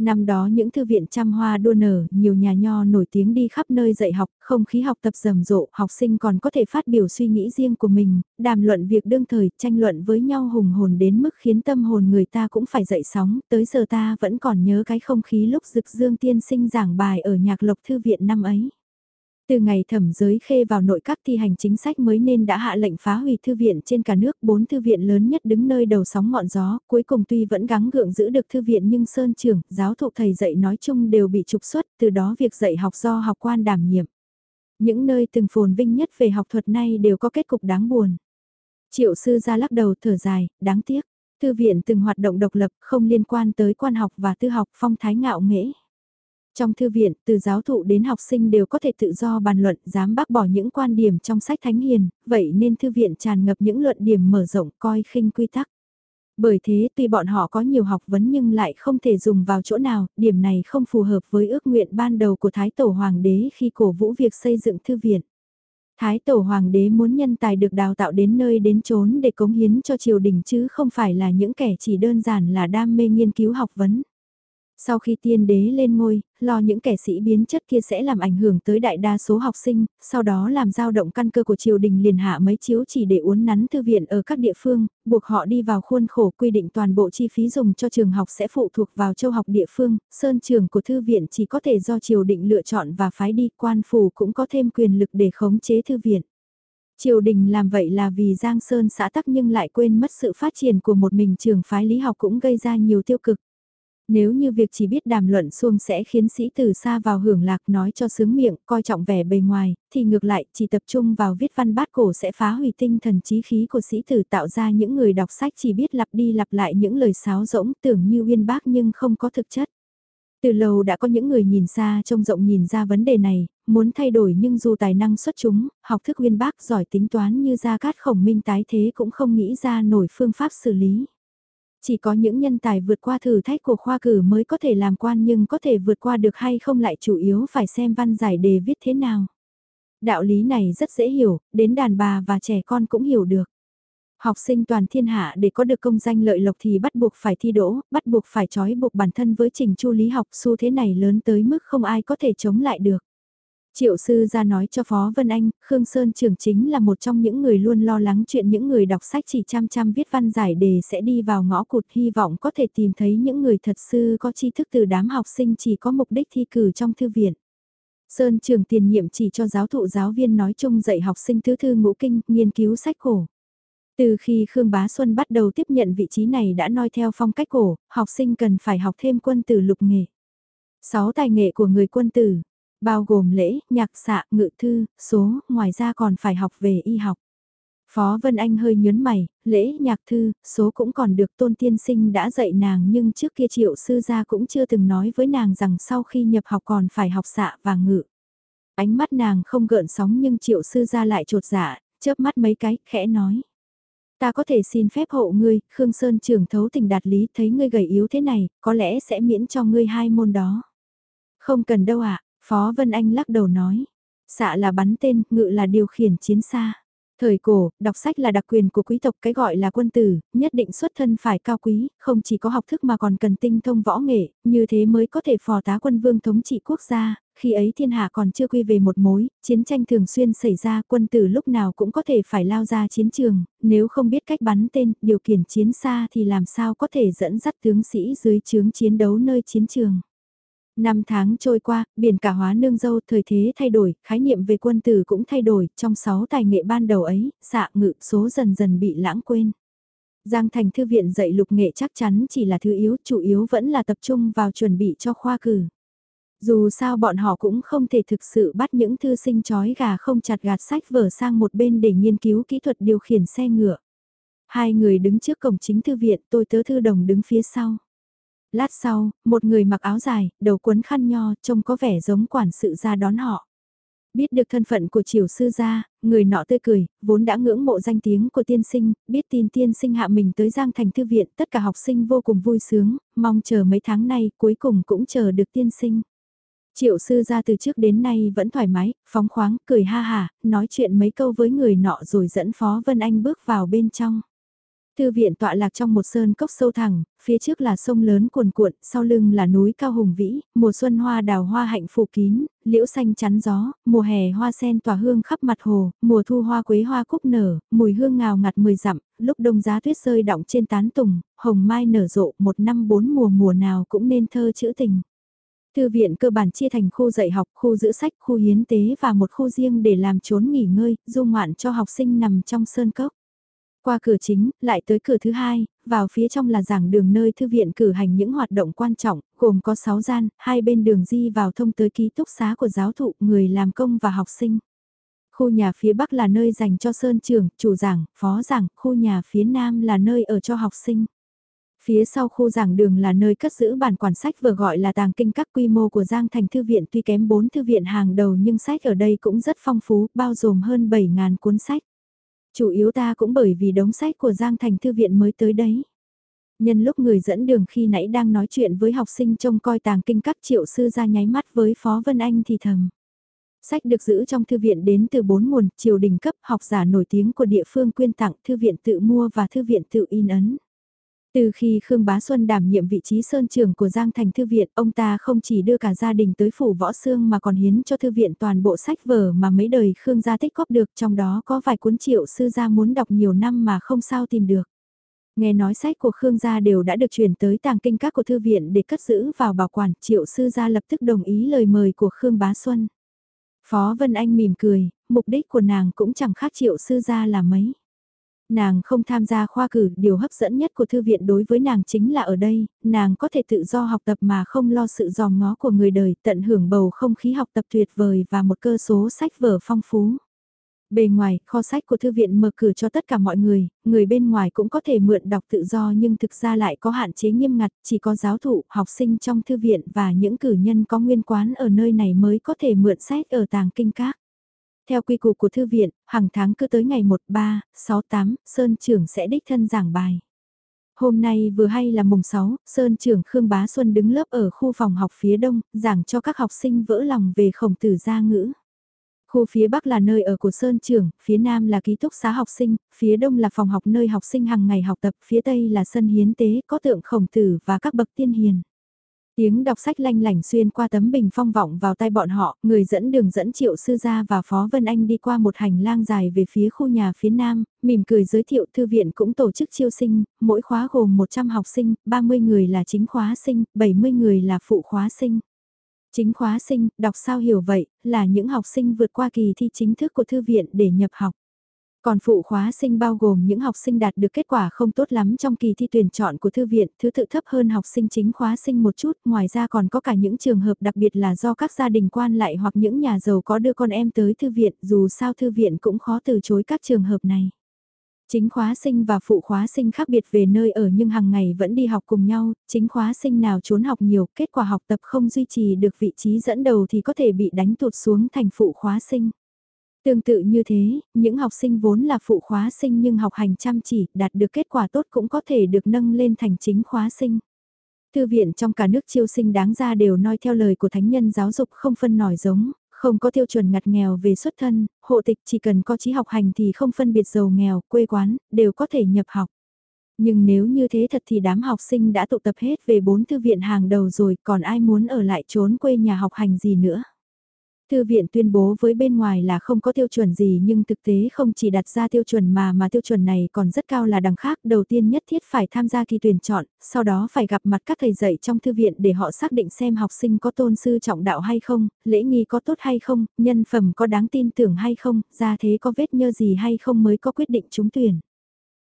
Năm đó những thư viện trăm hoa đua nở, nhiều nhà nho nổi tiếng đi khắp nơi dạy học, không khí học tập rầm rộ, học sinh còn có thể phát biểu suy nghĩ riêng của mình, đàm luận việc đương thời, tranh luận với nhau hùng hồn đến mức khiến tâm hồn người ta cũng phải dậy sóng, tới giờ ta vẫn còn nhớ cái không khí lúc rực dương tiên sinh giảng bài ở nhạc lộc thư viện năm ấy. Từ ngày thẩm giới khê vào nội các thi hành chính sách mới nên đã hạ lệnh phá hủy thư viện trên cả nước, bốn thư viện lớn nhất đứng nơi đầu sóng ngọn gió, cuối cùng tuy vẫn gắng gượng giữ được thư viện nhưng sơn trưởng, giáo thụ thầy dạy nói chung đều bị trục xuất, từ đó việc dạy học do học quan đảm nhiệm. Những nơi từng phồn vinh nhất về học thuật nay đều có kết cục đáng buồn. Triệu sư ra lắc đầu thở dài, đáng tiếc. Thư viện từng hoạt động độc lập không liên quan tới quan học và tư học phong thái ngạo nghễ. Trong thư viện, từ giáo thụ đến học sinh đều có thể tự do bàn luận, dám bác bỏ những quan điểm trong sách thánh hiền, vậy nên thư viện tràn ngập những luận điểm mở rộng coi khinh quy tắc. Bởi thế tuy bọn họ có nhiều học vấn nhưng lại không thể dùng vào chỗ nào, điểm này không phù hợp với ước nguyện ban đầu của Thái Tổ Hoàng đế khi cổ vũ việc xây dựng thư viện. Thái Tổ Hoàng đế muốn nhân tài được đào tạo đến nơi đến chốn để cống hiến cho triều đình chứ không phải là những kẻ chỉ đơn giản là đam mê nghiên cứu học vấn. Sau khi tiên đế lên ngôi, lo những kẻ sĩ biến chất kia sẽ làm ảnh hưởng tới đại đa số học sinh, sau đó làm dao động căn cơ của triều đình liền hạ mấy chiếu chỉ để uốn nắn thư viện ở các địa phương, buộc họ đi vào khuôn khổ quy định toàn bộ chi phí dùng cho trường học sẽ phụ thuộc vào châu học địa phương, sơn trường của thư viện chỉ có thể do triều định lựa chọn và phái đi, quan phủ cũng có thêm quyền lực để khống chế thư viện. Triều đình làm vậy là vì Giang Sơn xã tắc nhưng lại quên mất sự phát triển của một mình trường phái lý học cũng gây ra nhiều tiêu cực. Nếu như việc chỉ biết đàm luận xuông sẽ khiến sĩ từ xa vào hưởng lạc nói cho sướng miệng, coi trọng vẻ bề ngoài, thì ngược lại chỉ tập trung vào viết văn bát cổ sẽ phá hủy tinh thần trí khí của sĩ tử tạo ra những người đọc sách chỉ biết lặp đi lặp lại những lời sáo rỗng tưởng như uyên bác nhưng không có thực chất. Từ lâu đã có những người nhìn xa trông rộng nhìn ra vấn đề này, muốn thay đổi nhưng dù tài năng xuất chúng, học thức uyên bác giỏi tính toán như gia cát khổng minh tái thế cũng không nghĩ ra nổi phương pháp xử lý. Chỉ có những nhân tài vượt qua thử thách của khoa cử mới có thể làm quan nhưng có thể vượt qua được hay không lại chủ yếu phải xem văn giải đề viết thế nào. Đạo lý này rất dễ hiểu, đến đàn bà và trẻ con cũng hiểu được. Học sinh toàn thiên hạ để có được công danh lợi lộc thì bắt buộc phải thi đỗ, bắt buộc phải trói buộc bản thân với trình chu lý học xu thế này lớn tới mức không ai có thể chống lại được. Triệu sư ra nói cho Phó Vân Anh, Khương Sơn trưởng chính là một trong những người luôn lo lắng chuyện những người đọc sách chỉ chăm chăm viết văn giải đề sẽ đi vào ngõ cụt hy vọng có thể tìm thấy những người thật sư có tri thức từ đám học sinh chỉ có mục đích thi cử trong thư viện. Sơn trường tiền nhiệm chỉ cho giáo thụ giáo viên nói chung dạy học sinh thứ thư ngũ kinh, nghiên cứu sách cổ. Từ khi Khương Bá Xuân bắt đầu tiếp nhận vị trí này đã noi theo phong cách cổ, học sinh cần phải học thêm quân tử lục nghề. Sáu tài nghệ của người quân tử, bao gồm lễ, nhạc xạ, ngự thư, số, ngoài ra còn phải học về y học. Phó Vân Anh hơi nhớn mày, lễ, nhạc thư, số cũng còn được tôn tiên sinh đã dạy nàng nhưng trước kia triệu sư gia cũng chưa từng nói với nàng rằng sau khi nhập học còn phải học xạ và ngự. Ánh mắt nàng không gợn sóng nhưng triệu sư gia lại trột dạ, chớp mắt mấy cái, khẽ nói. Ta có thể xin phép hộ ngươi, Khương Sơn trưởng thấu tình đạt lý thấy ngươi gầy yếu thế này, có lẽ sẽ miễn cho ngươi hai môn đó. Không cần đâu ạ, Phó Vân Anh lắc đầu nói. Xạ là bắn tên, ngự là điều khiển chiến xa. Thời cổ, đọc sách là đặc quyền của quý tộc cái gọi là quân tử, nhất định xuất thân phải cao quý, không chỉ có học thức mà còn cần tinh thông võ nghệ, như thế mới có thể phò tá quân vương thống trị quốc gia, khi ấy thiên hạ còn chưa quy về một mối, chiến tranh thường xuyên xảy ra quân tử lúc nào cũng có thể phải lao ra chiến trường, nếu không biết cách bắn tên, điều khiển chiến xa thì làm sao có thể dẫn dắt tướng sĩ dưới chướng chiến đấu nơi chiến trường. Năm tháng trôi qua, biển cả hóa nương dâu, thời thế thay đổi, khái niệm về quân tử cũng thay đổi, trong sáu tài nghệ ban đầu ấy, xạ ngự số dần dần bị lãng quên. Giang Thành Thư viện dạy lục nghệ chắc chắn chỉ là thứ yếu, chủ yếu vẫn là tập trung vào chuẩn bị cho khoa cử. Dù sao bọn họ cũng không thể thực sự bắt những thư sinh chói gà không chặt gạt sách vở sang một bên để nghiên cứu kỹ thuật điều khiển xe ngựa. Hai người đứng trước cổng chính thư viện, tôi tớ thư đồng đứng phía sau. Lát sau, một người mặc áo dài, đầu cuốn khăn nho, trông có vẻ giống quản sự ra đón họ. Biết được thân phận của triều sư gia, người nọ tươi cười, vốn đã ngưỡng mộ danh tiếng của tiên sinh, biết tin tiên sinh hạ mình tới Giang Thành Thư Viện, tất cả học sinh vô cùng vui sướng, mong chờ mấy tháng nay, cuối cùng cũng chờ được tiên sinh. Triệu sư gia từ trước đến nay vẫn thoải mái, phóng khoáng, cười ha hà, nói chuyện mấy câu với người nọ rồi dẫn Phó Vân Anh bước vào bên trong. Thư viện tọa lạc trong một sơn cốc sâu thẳng, phía trước là sông lớn cuồn cuộn, sau lưng là núi cao hùng vĩ, mùa xuân hoa đào hoa hạnh phủ kín, liễu xanh chắn gió, mùa hè hoa sen tỏa hương khắp mặt hồ, mùa thu hoa quế hoa cúc nở, mùi hương ngào ngạt mười dặm, lúc đông giá tuyết rơi đọng trên tán tùng, hồng mai nở rộ, một năm bốn mùa mùa nào cũng nên thơ chữ tình. Thư viện cơ bản chia thành khu dạy học, khu giữ sách, khu hiến tế và một khu riêng để làm trốn nghỉ ngơi, du ngoạn cho học sinh nằm trong sơn cốc. Qua cửa chính, lại tới cửa thứ hai, vào phía trong là giảng đường nơi thư viện cử hành những hoạt động quan trọng, gồm có 6 gian, hai bên đường di vào thông tới ký túc xá của giáo thụ, người làm công và học sinh. Khu nhà phía bắc là nơi dành cho sơn trường, chủ giảng, phó giảng, khu nhà phía nam là nơi ở cho học sinh. Phía sau khu giảng đường là nơi cất giữ bản quản sách vừa gọi là tàng kinh các quy mô của Giang Thành Thư viện tuy kém 4 thư viện hàng đầu nhưng sách ở đây cũng rất phong phú, bao gồm hơn 7.000 cuốn sách. Chủ yếu ta cũng bởi vì đống sách của Giang Thành Thư viện mới tới đấy. Nhân lúc người dẫn đường khi nãy đang nói chuyện với học sinh trông coi tàng kinh các triệu sư ra nháy mắt với Phó Vân Anh thì thầm. Sách được giữ trong thư viện đến từ bốn nguồn, triều đình cấp, học giả nổi tiếng của địa phương quyên tặng, thư viện tự mua và thư viện tự in ấn. Từ khi Khương Bá Xuân đảm nhiệm vị trí sơn trưởng của Giang Thành Thư viện, ông ta không chỉ đưa cả gia đình tới phủ võ xương mà còn hiến cho thư viện toàn bộ sách vở mà mấy đời Khương gia tích góp được, trong đó có vài cuốn triệu sư gia muốn đọc nhiều năm mà không sao tìm được. Nghe nói sách của Khương gia đều đã được chuyển tới tàng kinh các của thư viện để cất giữ vào bảo quản, triệu sư gia lập tức đồng ý lời mời của Khương Bá Xuân. Phó Vân Anh mỉm cười, mục đích của nàng cũng chẳng khác triệu sư gia là mấy. Nàng không tham gia khoa cử, điều hấp dẫn nhất của thư viện đối với nàng chính là ở đây, nàng có thể tự do học tập mà không lo sự giòm ngó của người đời, tận hưởng bầu không khí học tập tuyệt vời và một cơ số sách vở phong phú. Bề ngoài, kho sách của thư viện mở cửa cho tất cả mọi người, người bên ngoài cũng có thể mượn đọc tự do nhưng thực ra lại có hạn chế nghiêm ngặt, chỉ có giáo thụ, học sinh trong thư viện và những cử nhân có nguyên quán ở nơi này mới có thể mượn sách ở tàng kinh các. Theo quy củ của thư viện, hàng tháng cứ tới ngày 1, 3, 6, 8, Sơn trưởng sẽ đích thân giảng bài. Hôm nay vừa hay là mùng 6, Sơn trưởng Khương Bá Xuân đứng lớp ở khu phòng học phía đông, giảng cho các học sinh vỡ lòng về khổng tử gia ngữ. Khu phía Bắc là nơi ở của Sơn trưởng, phía Nam là ký túc xá học sinh, phía Đông là phòng học nơi học sinh hàng ngày học tập, phía Tây là sân hiến tế có tượng khổng tử và các bậc tiên hiền. Tiếng đọc sách lanh lảnh xuyên qua tấm bình phong vọng vào tay bọn họ, người dẫn đường dẫn Triệu Sư Gia và Phó Vân Anh đi qua một hành lang dài về phía khu nhà phía Nam, mỉm cười giới thiệu thư viện cũng tổ chức chiêu sinh, mỗi khóa gồm 100 học sinh, 30 người là chính khóa sinh, 70 người là phụ khóa sinh. Chính khóa sinh, đọc sao hiểu vậy, là những học sinh vượt qua kỳ thi chính thức của thư viện để nhập học. Còn phụ khóa sinh bao gồm những học sinh đạt được kết quả không tốt lắm trong kỳ thi tuyển chọn của thư viện, thứ tự thấp hơn học sinh chính khóa sinh một chút, ngoài ra còn có cả những trường hợp đặc biệt là do các gia đình quan lại hoặc những nhà giàu có đưa con em tới thư viện, dù sao thư viện cũng khó từ chối các trường hợp này. Chính khóa sinh và phụ khóa sinh khác biệt về nơi ở nhưng hàng ngày vẫn đi học cùng nhau, chính khóa sinh nào trốn học nhiều, kết quả học tập không duy trì được vị trí dẫn đầu thì có thể bị đánh tụt xuống thành phụ khóa sinh. Tương tự như thế, những học sinh vốn là phụ khóa sinh nhưng học hành chăm chỉ, đạt được kết quả tốt cũng có thể được nâng lên thành chính khóa sinh. Thư viện trong cả nước chiêu sinh đáng ra đều noi theo lời của thánh nhân giáo dục không phân nổi giống, không có tiêu chuẩn ngặt nghèo về xuất thân, hộ tịch chỉ cần có trí học hành thì không phân biệt giàu nghèo, quê quán, đều có thể nhập học. Nhưng nếu như thế thật thì đám học sinh đã tụ tập hết về bốn thư viện hàng đầu rồi, còn ai muốn ở lại trốn quê nhà học hành gì nữa. Thư viện tuyên bố với bên ngoài là không có tiêu chuẩn gì nhưng thực tế không chỉ đặt ra tiêu chuẩn mà mà tiêu chuẩn này còn rất cao là đằng khác. Đầu tiên nhất thiết phải tham gia kỳ tuyển chọn, sau đó phải gặp mặt các thầy dạy trong thư viện để họ xác định xem học sinh có tôn sư trọng đạo hay không, lễ nghi có tốt hay không, nhân phẩm có đáng tin tưởng hay không, ra thế có vết nhơ gì hay không mới có quyết định trúng tuyển.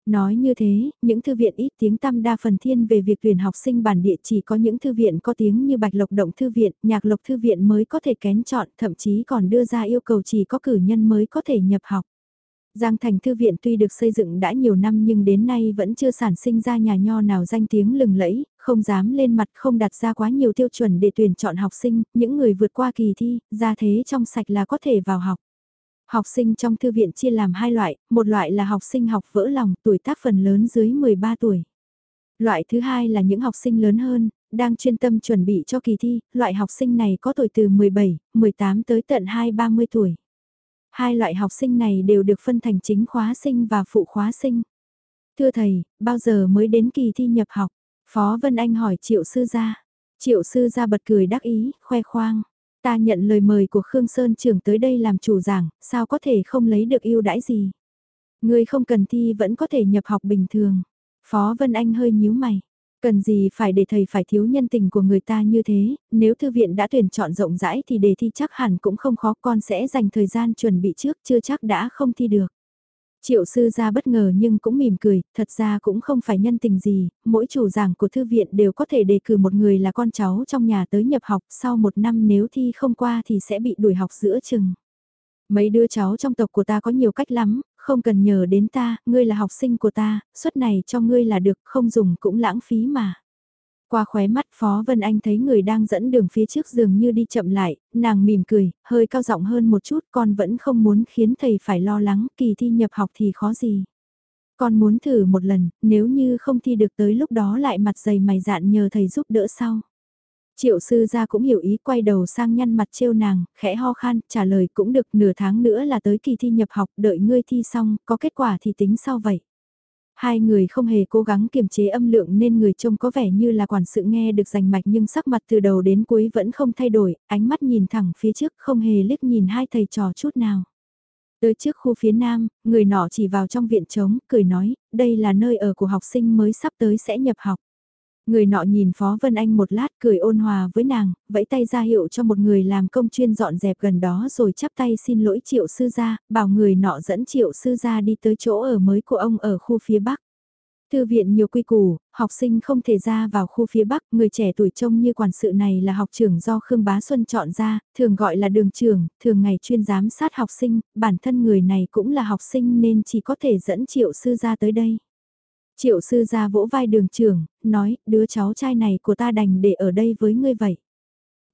Nói như thế, những thư viện ít tiếng tăm đa phần thiên về việc tuyển học sinh bản địa chỉ có những thư viện có tiếng như Bạch Lộc Động Thư viện, Nhạc Lộc Thư viện mới có thể kén chọn, thậm chí còn đưa ra yêu cầu chỉ có cử nhân mới có thể nhập học. Giang Thành Thư viện tuy được xây dựng đã nhiều năm nhưng đến nay vẫn chưa sản sinh ra nhà nho nào danh tiếng lừng lẫy, không dám lên mặt không đặt ra quá nhiều tiêu chuẩn để tuyển chọn học sinh, những người vượt qua kỳ thi, ra thế trong sạch là có thể vào học. Học sinh trong thư viện chia làm hai loại, một loại là học sinh học vỡ lòng tuổi tác phần lớn dưới 13 tuổi. Loại thứ hai là những học sinh lớn hơn, đang chuyên tâm chuẩn bị cho kỳ thi, loại học sinh này có tuổi từ 17, 18 tới tận 2-30 tuổi. Hai loại học sinh này đều được phân thành chính khóa sinh và phụ khóa sinh. Thưa thầy, bao giờ mới đến kỳ thi nhập học? Phó Vân Anh hỏi Triệu Sư Gia. Triệu Sư Gia bật cười đắc ý, khoe khoang. Ta nhận lời mời của Khương Sơn trưởng tới đây làm chủ giảng, sao có thể không lấy được ưu đãi gì. Người không cần thi vẫn có thể nhập học bình thường. Phó Vân Anh hơi nhíu mày. Cần gì phải để thầy phải thiếu nhân tình của người ta như thế, nếu thư viện đã tuyển chọn rộng rãi thì đề thi chắc hẳn cũng không khó con sẽ dành thời gian chuẩn bị trước chưa chắc đã không thi được. Triệu sư ra bất ngờ nhưng cũng mỉm cười, thật ra cũng không phải nhân tình gì, mỗi chủ giảng của thư viện đều có thể đề cử một người là con cháu trong nhà tới nhập học, sau một năm nếu thi không qua thì sẽ bị đuổi học giữa chừng. Mấy đứa cháu trong tộc của ta có nhiều cách lắm, không cần nhờ đến ta, ngươi là học sinh của ta, suất này cho ngươi là được, không dùng cũng lãng phí mà. Qua khóe mắt Phó Vân Anh thấy người đang dẫn đường phía trước dường như đi chậm lại, nàng mỉm cười, hơi cao giọng hơn một chút con vẫn không muốn khiến thầy phải lo lắng, kỳ thi nhập học thì khó gì. Con muốn thử một lần, nếu như không thi được tới lúc đó lại mặt dày mày dạn nhờ thầy giúp đỡ sau. Triệu sư gia cũng hiểu ý quay đầu sang nhăn mặt trêu nàng, khẽ ho khan, trả lời cũng được nửa tháng nữa là tới kỳ thi nhập học, đợi ngươi thi xong, có kết quả thì tính sau vậy. Hai người không hề cố gắng kiềm chế âm lượng nên người trông có vẻ như là quản sự nghe được rành mạch nhưng sắc mặt từ đầu đến cuối vẫn không thay đổi, ánh mắt nhìn thẳng phía trước không hề liếc nhìn hai thầy trò chút nào. Tới trước khu phía nam, người nọ chỉ vào trong viện trống, cười nói, đây là nơi ở của học sinh mới sắp tới sẽ nhập học. Người nọ nhìn Phó Vân Anh một lát cười ôn hòa với nàng, vẫy tay ra hiệu cho một người làm công chuyên dọn dẹp gần đó rồi chắp tay xin lỗi triệu sư gia, bảo người nọ dẫn triệu sư gia đi tới chỗ ở mới của ông ở khu phía Bắc. Thư viện nhiều quy củ, học sinh không thể ra vào khu phía Bắc, người trẻ tuổi trông như quản sự này là học trưởng do Khương Bá Xuân chọn ra, thường gọi là đường trưởng, thường ngày chuyên giám sát học sinh, bản thân người này cũng là học sinh nên chỉ có thể dẫn triệu sư gia tới đây. Triệu sư ra vỗ vai đường trưởng, nói, đứa cháu trai này của ta đành để ở đây với ngươi vậy.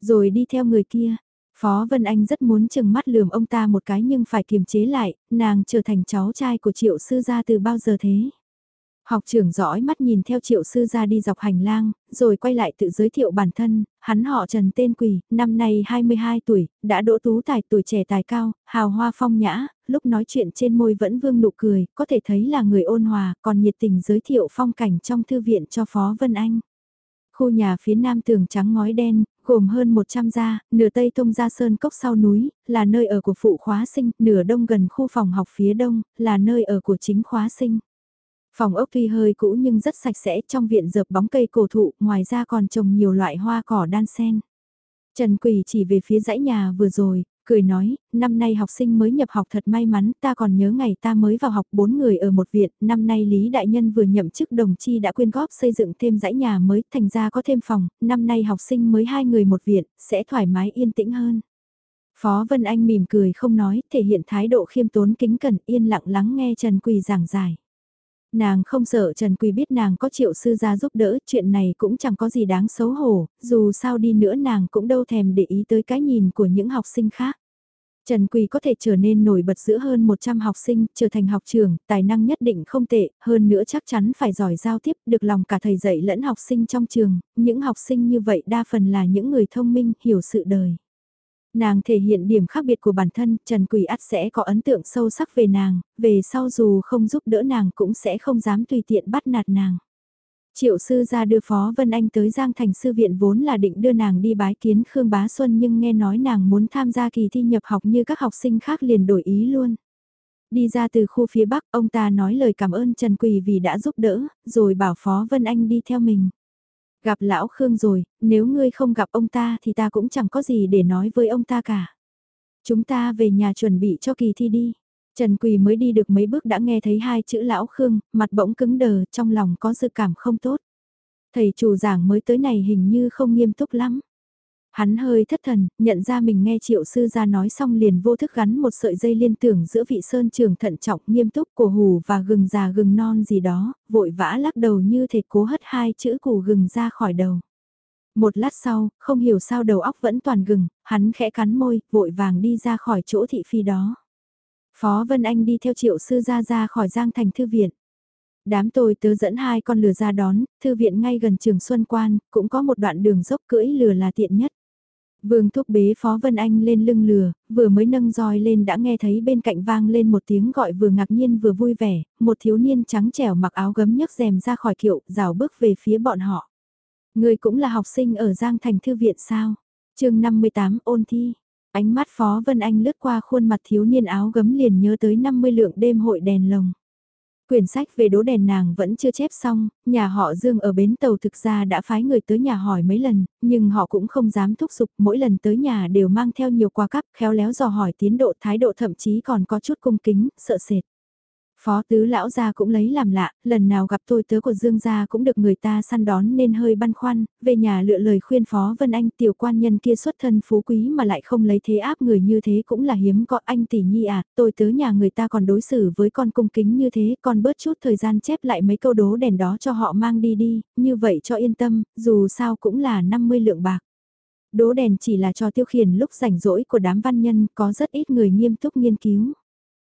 Rồi đi theo người kia. Phó Vân Anh rất muốn chừng mắt lườm ông ta một cái nhưng phải kiềm chế lại, nàng trở thành cháu trai của triệu sư gia từ bao giờ thế. Học trưởng dõi mắt nhìn theo triệu sư ra đi dọc hành lang, rồi quay lại tự giới thiệu bản thân, hắn họ Trần tên Quỳ, năm nay 22 tuổi, đã đỗ tú tài tuổi trẻ tài cao, hào hoa phong nhã, lúc nói chuyện trên môi vẫn vương nụ cười, có thể thấy là người ôn hòa, còn nhiệt tình giới thiệu phong cảnh trong thư viện cho Phó Vân Anh. Khu nhà phía nam tường trắng ngói đen, gồm hơn 100 gia, nửa tây thông gia sơn cốc sau núi, là nơi ở của phụ khóa sinh, nửa đông gần khu phòng học phía đông, là nơi ở của chính khóa sinh. Phòng ốc tuy hơi cũ nhưng rất sạch sẽ trong viện dợp bóng cây cổ thụ, ngoài ra còn trồng nhiều loại hoa cỏ đan sen. Trần Quỳ chỉ về phía dãy nhà vừa rồi, cười nói, năm nay học sinh mới nhập học thật may mắn, ta còn nhớ ngày ta mới vào học bốn người ở một viện, năm nay Lý Đại Nhân vừa nhậm chức đồng chi đã quyên góp xây dựng thêm dãy nhà mới, thành ra có thêm phòng, năm nay học sinh mới hai người một viện, sẽ thoải mái yên tĩnh hơn. Phó Vân Anh mỉm cười không nói, thể hiện thái độ khiêm tốn kính cẩn yên lặng lắng nghe Trần Quỳ giảng giải. Nàng không sợ Trần Quỳ biết nàng có triệu sư gia giúp đỡ, chuyện này cũng chẳng có gì đáng xấu hổ, dù sao đi nữa nàng cũng đâu thèm để ý tới cái nhìn của những học sinh khác. Trần Quỳ có thể trở nên nổi bật giữa hơn 100 học sinh, trở thành học trường, tài năng nhất định không tệ, hơn nữa chắc chắn phải giỏi giao tiếp, được lòng cả thầy dạy lẫn học sinh trong trường, những học sinh như vậy đa phần là những người thông minh, hiểu sự đời. Nàng thể hiện điểm khác biệt của bản thân, Trần Quỷ ắt sẽ có ấn tượng sâu sắc về nàng, về sau dù không giúp đỡ nàng cũng sẽ không dám tùy tiện bắt nạt nàng. Triệu sư ra đưa Phó Vân Anh tới Giang Thành Sư Viện vốn là định đưa nàng đi bái kiến Khương Bá Xuân nhưng nghe nói nàng muốn tham gia kỳ thi nhập học như các học sinh khác liền đổi ý luôn. Đi ra từ khu phía Bắc, ông ta nói lời cảm ơn Trần Quỳ vì đã giúp đỡ, rồi bảo Phó Vân Anh đi theo mình. Gặp lão Khương rồi, nếu ngươi không gặp ông ta thì ta cũng chẳng có gì để nói với ông ta cả. Chúng ta về nhà chuẩn bị cho kỳ thi đi. Trần Quỳ mới đi được mấy bước đã nghe thấy hai chữ lão Khương, mặt bỗng cứng đờ, trong lòng có dự cảm không tốt. Thầy chủ giảng mới tới này hình như không nghiêm túc lắm. Hắn hơi thất thần, nhận ra mình nghe triệu sư ra nói xong liền vô thức gắn một sợi dây liên tưởng giữa vị sơn trường thận trọng nghiêm túc của hù và gừng già gừng non gì đó, vội vã lắc đầu như thể cố hất hai chữ củ gừng ra khỏi đầu. Một lát sau, không hiểu sao đầu óc vẫn toàn gừng, hắn khẽ cắn môi, vội vàng đi ra khỏi chỗ thị phi đó. Phó Vân Anh đi theo triệu sư ra ra khỏi giang thành thư viện. Đám tôi tớ dẫn hai con lừa ra đón, thư viện ngay gần trường Xuân Quan, cũng có một đoạn đường dốc cưỡi lừa là tiện nhất. Vương thúc bế Phó Vân Anh lên lưng lừa, vừa mới nâng roi lên đã nghe thấy bên cạnh vang lên một tiếng gọi vừa ngạc nhiên vừa vui vẻ, một thiếu niên trắng trẻo mặc áo gấm nhấc rèm ra khỏi kiệu, rào bước về phía bọn họ. Người cũng là học sinh ở Giang Thành Thư Viện sao? chương 58 ôn thi. Ánh mắt Phó Vân Anh lướt qua khuôn mặt thiếu niên áo gấm liền nhớ tới 50 lượng đêm hội đèn lồng. Quyển sách về đố đèn nàng vẫn chưa chép xong, nhà họ Dương ở bến tàu thực ra đã phái người tới nhà hỏi mấy lần, nhưng họ cũng không dám thúc giục, mỗi lần tới nhà đều mang theo nhiều quà cắp, khéo léo dò hỏi tiến độ thái độ thậm chí còn có chút cung kính, sợ sệt. Phó tứ lão gia cũng lấy làm lạ, lần nào gặp tôi tớ của Dương gia cũng được người ta săn đón nên hơi băn khoăn, về nhà lựa lời khuyên Phó Vân Anh tiểu quan nhân kia xuất thân phú quý mà lại không lấy thế áp người như thế cũng là hiếm có anh tỷ nhi à, tôi tớ nhà người ta còn đối xử với con cung kính như thế, con bớt chút thời gian chép lại mấy câu đố đèn đó cho họ mang đi đi, như vậy cho yên tâm, dù sao cũng là 50 lượng bạc. Đố đèn chỉ là cho tiêu khiển lúc rảnh rỗi của đám văn nhân, có rất ít người nghiêm túc nghiên cứu.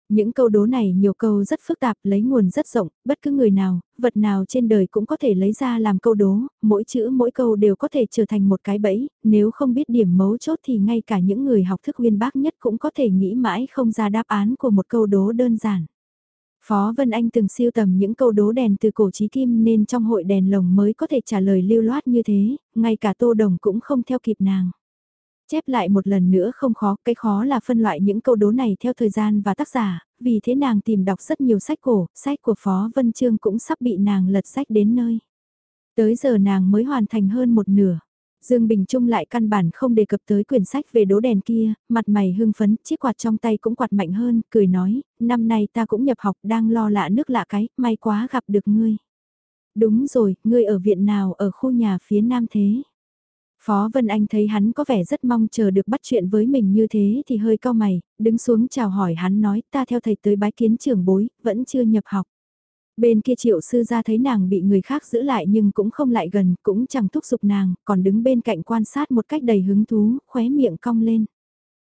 Những câu đố này nhiều câu rất phức tạp, lấy nguồn rất rộng, bất cứ người nào, vật nào trên đời cũng có thể lấy ra làm câu đố, mỗi chữ mỗi câu đều có thể trở thành một cái bẫy, nếu không biết điểm mấu chốt thì ngay cả những người học thức uyên bác nhất cũng có thể nghĩ mãi không ra đáp án của một câu đố đơn giản. Phó Vân Anh từng siêu tầm những câu đố đèn từ cổ trí kim nên trong hội đèn lồng mới có thể trả lời lưu loát như thế, ngay cả Tô Đồng cũng không theo kịp nàng. Chép lại một lần nữa không khó, cái khó là phân loại những câu đố này theo thời gian và tác giả, vì thế nàng tìm đọc rất nhiều sách cổ, sách của Phó Vân Trương cũng sắp bị nàng lật sách đến nơi. Tới giờ nàng mới hoàn thành hơn một nửa. Dương Bình Trung lại căn bản không đề cập tới quyển sách về đố đèn kia, mặt mày hưng phấn, chiếc quạt trong tay cũng quạt mạnh hơn, cười nói, năm nay ta cũng nhập học đang lo lạ nước lạ cái, may quá gặp được ngươi. Đúng rồi, ngươi ở viện nào ở khu nhà phía nam thế? Phó Vân Anh thấy hắn có vẻ rất mong chờ được bắt chuyện với mình như thế thì hơi cau mày, đứng xuống chào hỏi hắn nói ta theo thầy tới bái kiến trưởng bối, vẫn chưa nhập học. Bên kia triệu sư ra thấy nàng bị người khác giữ lại nhưng cũng không lại gần, cũng chẳng thúc giục nàng, còn đứng bên cạnh quan sát một cách đầy hứng thú, khóe miệng cong lên.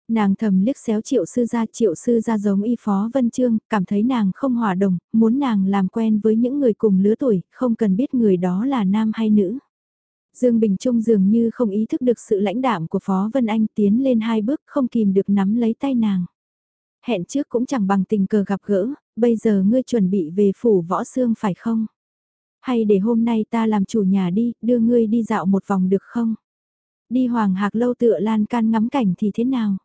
Nàng thầm liếc xéo triệu sư ra triệu sư ra giống y phó Vân Trương, cảm thấy nàng không hòa đồng, muốn nàng làm quen với những người cùng lứa tuổi, không cần biết người đó là nam hay nữ. Dương Bình Trung dường như không ý thức được sự lãnh đạm của Phó Vân Anh tiến lên hai bước không kìm được nắm lấy tay nàng. Hẹn trước cũng chẳng bằng tình cờ gặp gỡ, bây giờ ngươi chuẩn bị về phủ võ xương phải không? Hay để hôm nay ta làm chủ nhà đi, đưa ngươi đi dạo một vòng được không? Đi hoàng hạc lâu tựa lan can ngắm cảnh thì thế nào?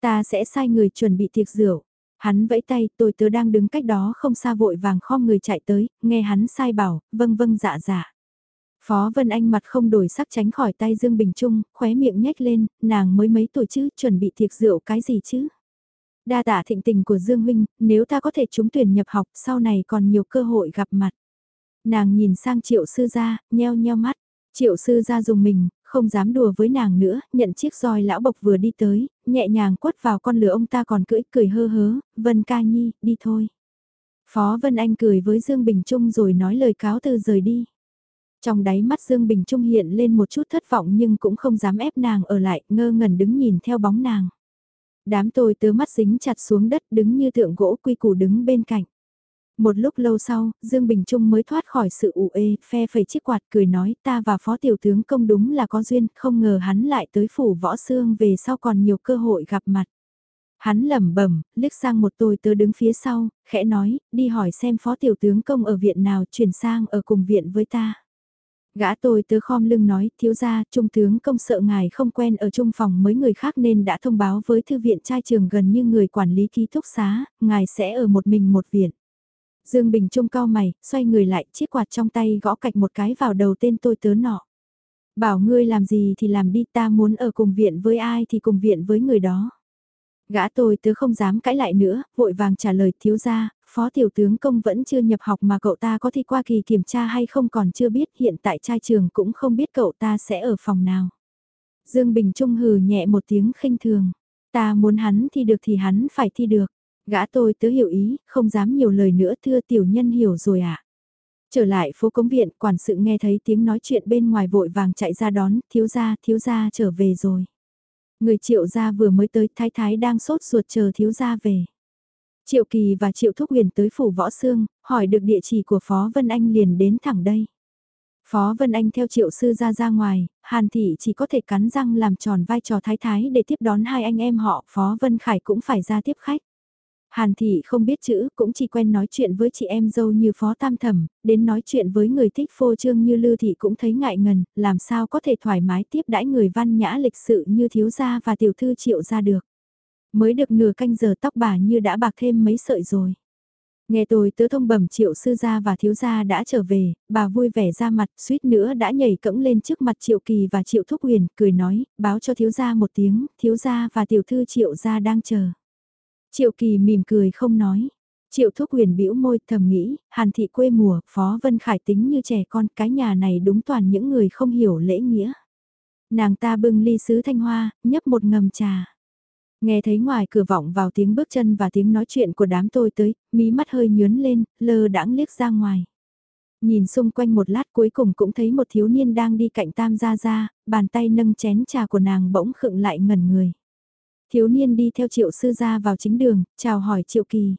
Ta sẽ sai người chuẩn bị tiệc rượu. Hắn vẫy tay, tôi tớ đang đứng cách đó không xa vội vàng khom người chạy tới, nghe hắn sai bảo, vâng vâng dạ dạ. Phó Vân Anh mặt không đổi sắc tránh khỏi tay Dương Bình Trung, khóe miệng nhếch lên, nàng mới mấy tuổi chứ, chuẩn bị tiệc rượu cái gì chứ? Đa tạ thịnh tình của Dương Huynh, nếu ta có thể trúng tuyển nhập học sau này còn nhiều cơ hội gặp mặt. Nàng nhìn sang triệu sư gia, nheo nheo mắt. Triệu sư gia dùng mình, không dám đùa với nàng nữa, nhận chiếc roi lão bộc vừa đi tới, nhẹ nhàng quất vào con lửa ông ta còn cưỡi cười hơ hớ, Vân ca nhi, đi thôi. Phó Vân Anh cười với Dương Bình Trung rồi nói lời cáo từ rời đi. Trong đáy mắt Dương Bình Trung hiện lên một chút thất vọng nhưng cũng không dám ép nàng ở lại, ngơ ngẩn đứng nhìn theo bóng nàng. Đám tôi tớ mắt dính chặt xuống đất đứng như tượng gỗ quy củ đứng bên cạnh. Một lúc lâu sau, Dương Bình Trung mới thoát khỏi sự ủ ê, phe phẩy chiếc quạt cười nói ta và phó tiểu tướng công đúng là có duyên, không ngờ hắn lại tới phủ võ xương về sau còn nhiều cơ hội gặp mặt. Hắn lẩm bẩm, liếc sang một tôi tớ đứng phía sau, khẽ nói, đi hỏi xem phó tiểu tướng công ở viện nào chuyển sang ở cùng viện với ta. Gã tôi tớ khom lưng nói, thiếu gia, trung tướng công sợ ngài không quen ở trung phòng mấy người khác nên đã thông báo với thư viện trai trường gần như người quản lý ký túc xá, ngài sẽ ở một mình một viện. Dương Bình Trung cao mày, xoay người lại, chiếc quạt trong tay gõ cạch một cái vào đầu tên tôi tớ nọ. Bảo ngươi làm gì thì làm đi ta muốn ở cùng viện với ai thì cùng viện với người đó. Gã tôi tớ không dám cãi lại nữa, vội vàng trả lời thiếu gia, phó tiểu tướng công vẫn chưa nhập học mà cậu ta có thi qua kỳ kiểm tra hay không còn chưa biết hiện tại trai trường cũng không biết cậu ta sẽ ở phòng nào. Dương Bình Trung hừ nhẹ một tiếng khinh thường, ta muốn hắn thi được thì hắn phải thi được. Gã tôi tớ hiểu ý, không dám nhiều lời nữa thưa tiểu nhân hiểu rồi ạ. À. Trở lại phố cống viện, quản sự nghe thấy tiếng nói chuyện bên ngoài vội vàng chạy ra đón, thiếu gia, thiếu gia trở về rồi. Người triệu gia vừa mới tới, thái thái đang sốt ruột chờ thiếu gia về. Triệu Kỳ và Triệu Thúc Huyền tới phủ Võ Sương, hỏi được địa chỉ của Phó Vân Anh liền đến thẳng đây. Phó Vân Anh theo Triệu Sư ra ra ngoài, Hàn Thị chỉ có thể cắn răng làm tròn vai trò thái thái để tiếp đón hai anh em họ, Phó Vân Khải cũng phải ra tiếp khách. Hàn Thị không biết chữ, cũng chỉ quen nói chuyện với chị em dâu như Phó Tam Thẩm, đến nói chuyện với người thích phô trương như Lư Thị cũng thấy ngại ngần, làm sao có thể thoải mái tiếp đãi người văn nhã lịch sự như thiếu gia và tiểu thư triệu ra được. Mới được nửa canh giờ tóc bà như đã bạc thêm mấy sợi rồi. Nghe tôi tớ thông bẩm triệu sư gia và thiếu gia đã trở về, bà vui vẻ ra mặt, suýt nữa đã nhảy cẫng lên trước mặt triệu kỳ và triệu thúc huyền, cười nói, báo cho thiếu gia một tiếng, thiếu gia và tiểu thư triệu gia đang chờ. Triệu kỳ mỉm cười không nói. Triệu Thúc Huyền bĩu môi thầm nghĩ, Hàn thị quê mùa, Phó Vân Khải tính như trẻ con, cái nhà này đúng toàn những người không hiểu lễ nghĩa. Nàng ta bưng ly sứ thanh hoa, nhấp một ngầm trà. Nghe thấy ngoài cửa vọng vào tiếng bước chân và tiếng nói chuyện của đám tôi tới, mí mắt hơi nhướn lên, lơ đãng liếc ra ngoài. Nhìn xung quanh một lát cuối cùng cũng thấy một thiếu niên đang đi cạnh tam gia gia, bàn tay nâng chén trà của nàng bỗng khựng lại ngẩn người. Thiếu niên đi theo triệu sư gia vào chính đường, chào hỏi triệu kỳ.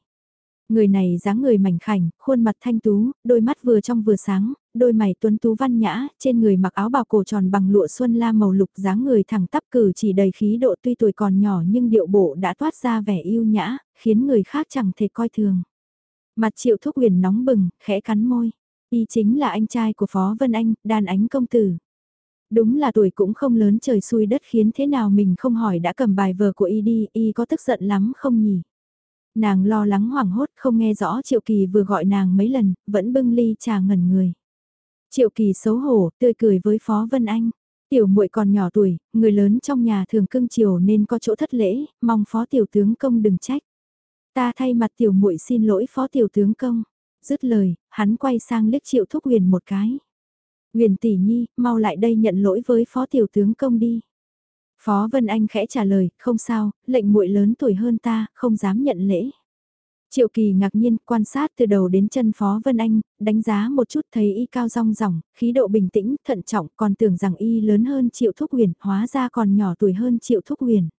Người này dáng người mảnh khảnh, khuôn mặt thanh tú, đôi mắt vừa trong vừa sáng, đôi mày tuấn tú văn nhã, trên người mặc áo bào cổ tròn bằng lụa xuân la màu lục dáng người thẳng tắp cử chỉ đầy khí độ tuy tuổi còn nhỏ nhưng điệu bộ đã toát ra vẻ yêu nhã, khiến người khác chẳng thể coi thường. Mặt triệu thúc huyền nóng bừng, khẽ cắn môi. Y chính là anh trai của Phó Vân Anh, đàn ánh công tử. Đúng là tuổi cũng không lớn trời xui đất khiến thế nào mình không hỏi đã cầm bài vở của Y đi, Y có tức giận lắm không nhỉ? Nàng lo lắng hoảng hốt không nghe rõ Triệu Kỳ vừa gọi nàng mấy lần, vẫn bưng ly trà ngẩn người. Triệu Kỳ xấu hổ, tươi cười với Phó Vân Anh. Tiểu muội còn nhỏ tuổi, người lớn trong nhà thường cưng chiều nên có chỗ thất lễ, mong Phó Tiểu Tướng Công đừng trách. Ta thay mặt Tiểu muội xin lỗi Phó Tiểu Tướng Công. Dứt lời, hắn quay sang liếc Triệu Thúc Huyền một cái. Huyền tỷ nhi, mau lại đây nhận lỗi với Phó Tiểu Tướng Công đi. Phó Vân Anh khẽ trả lời, không sao, lệnh muội lớn tuổi hơn ta, không dám nhận lễ. Triệu Kỳ ngạc nhiên quan sát từ đầu đến chân Phó Vân Anh, đánh giá một chút thấy y cao rong ròng, khí độ bình tĩnh, thận trọng, còn tưởng rằng y lớn hơn Triệu Thúc Huyền, hóa ra còn nhỏ tuổi hơn Triệu Thúc Huyền.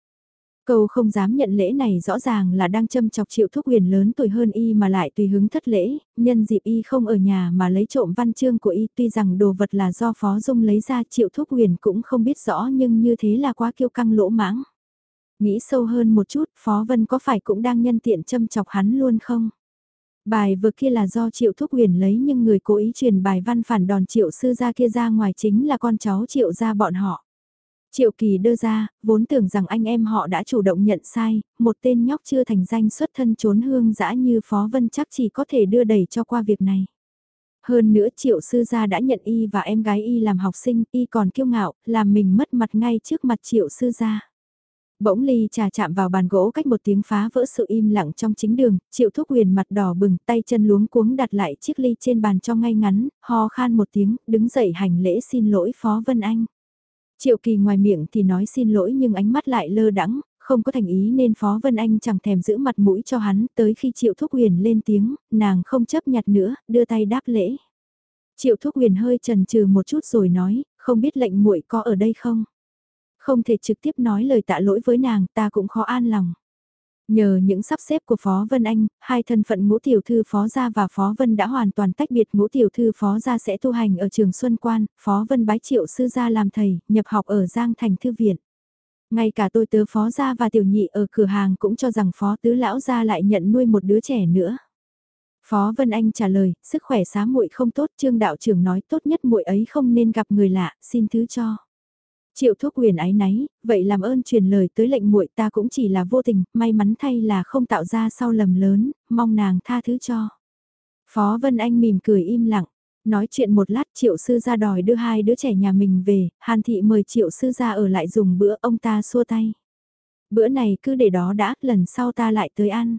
Câu không dám nhận lễ này rõ ràng là đang châm chọc triệu thúc huyền lớn tuổi hơn y mà lại tùy hứng thất lễ, nhân dịp y không ở nhà mà lấy trộm văn chương của y tuy rằng đồ vật là do Phó Dung lấy ra triệu thúc huyền cũng không biết rõ nhưng như thế là quá kiêu căng lỗ mãng. Nghĩ sâu hơn một chút, Phó Vân có phải cũng đang nhân tiện châm chọc hắn luôn không? Bài vừa kia là do triệu thúc huyền lấy nhưng người cố ý truyền bài văn phản đòn triệu sư gia kia ra ngoài chính là con cháu triệu gia bọn họ. Triệu Kỳ đưa ra, vốn tưởng rằng anh em họ đã chủ động nhận sai, một tên nhóc chưa thành danh xuất thân trốn hương dã như Phó Vân chắc chỉ có thể đưa đẩy cho qua việc này. Hơn nữa Triệu Sư Gia đã nhận y và em gái y làm học sinh, y còn kiêu ngạo, làm mình mất mặt ngay trước mặt Triệu Sư Gia. Bỗng ly trà chạm vào bàn gỗ cách một tiếng phá vỡ sự im lặng trong chính đường, Triệu Thúc Huyền mặt đỏ bừng, tay chân luống cuống đặt lại chiếc ly trên bàn cho ngay ngắn, ho khan một tiếng, đứng dậy hành lễ xin lỗi Phó Vân Anh. Triệu Kỳ ngoài miệng thì nói xin lỗi nhưng ánh mắt lại lơ đắng, không có thành ý nên Phó Vân Anh chẳng thèm giữ mặt mũi cho hắn tới khi Triệu Thúc Huyền lên tiếng, nàng không chấp nhặt nữa, đưa tay đáp lễ. Triệu Thúc Huyền hơi chần chừ một chút rồi nói, không biết lệnh muội có ở đây không? Không thể trực tiếp nói lời tạ lỗi với nàng, ta cũng khó an lòng. Nhờ những sắp xếp của Phó Vân Anh, hai thân phận ngũ tiểu thư Phó Gia và Phó Vân đã hoàn toàn tách biệt ngũ tiểu thư Phó Gia sẽ tu hành ở trường Xuân Quan, Phó Vân bái triệu sư gia làm thầy, nhập học ở Giang Thành Thư Viện. Ngay cả tôi tớ Phó Gia và Tiểu Nhị ở cửa hàng cũng cho rằng Phó Tứ Lão Gia lại nhận nuôi một đứa trẻ nữa. Phó Vân Anh trả lời, sức khỏe xá muội không tốt, Trương đạo trưởng nói tốt nhất muội ấy không nên gặp người lạ, xin thứ cho. Triệu thuốc huyền ái náy, vậy làm ơn truyền lời tới lệnh muội ta cũng chỉ là vô tình, may mắn thay là không tạo ra sau lầm lớn, mong nàng tha thứ cho. Phó Vân Anh mỉm cười im lặng, nói chuyện một lát triệu sư ra đòi đưa hai đứa trẻ nhà mình về, Hàn Thị mời triệu sư ra ở lại dùng bữa ông ta xua tay. Bữa này cứ để đó đã, lần sau ta lại tới ăn.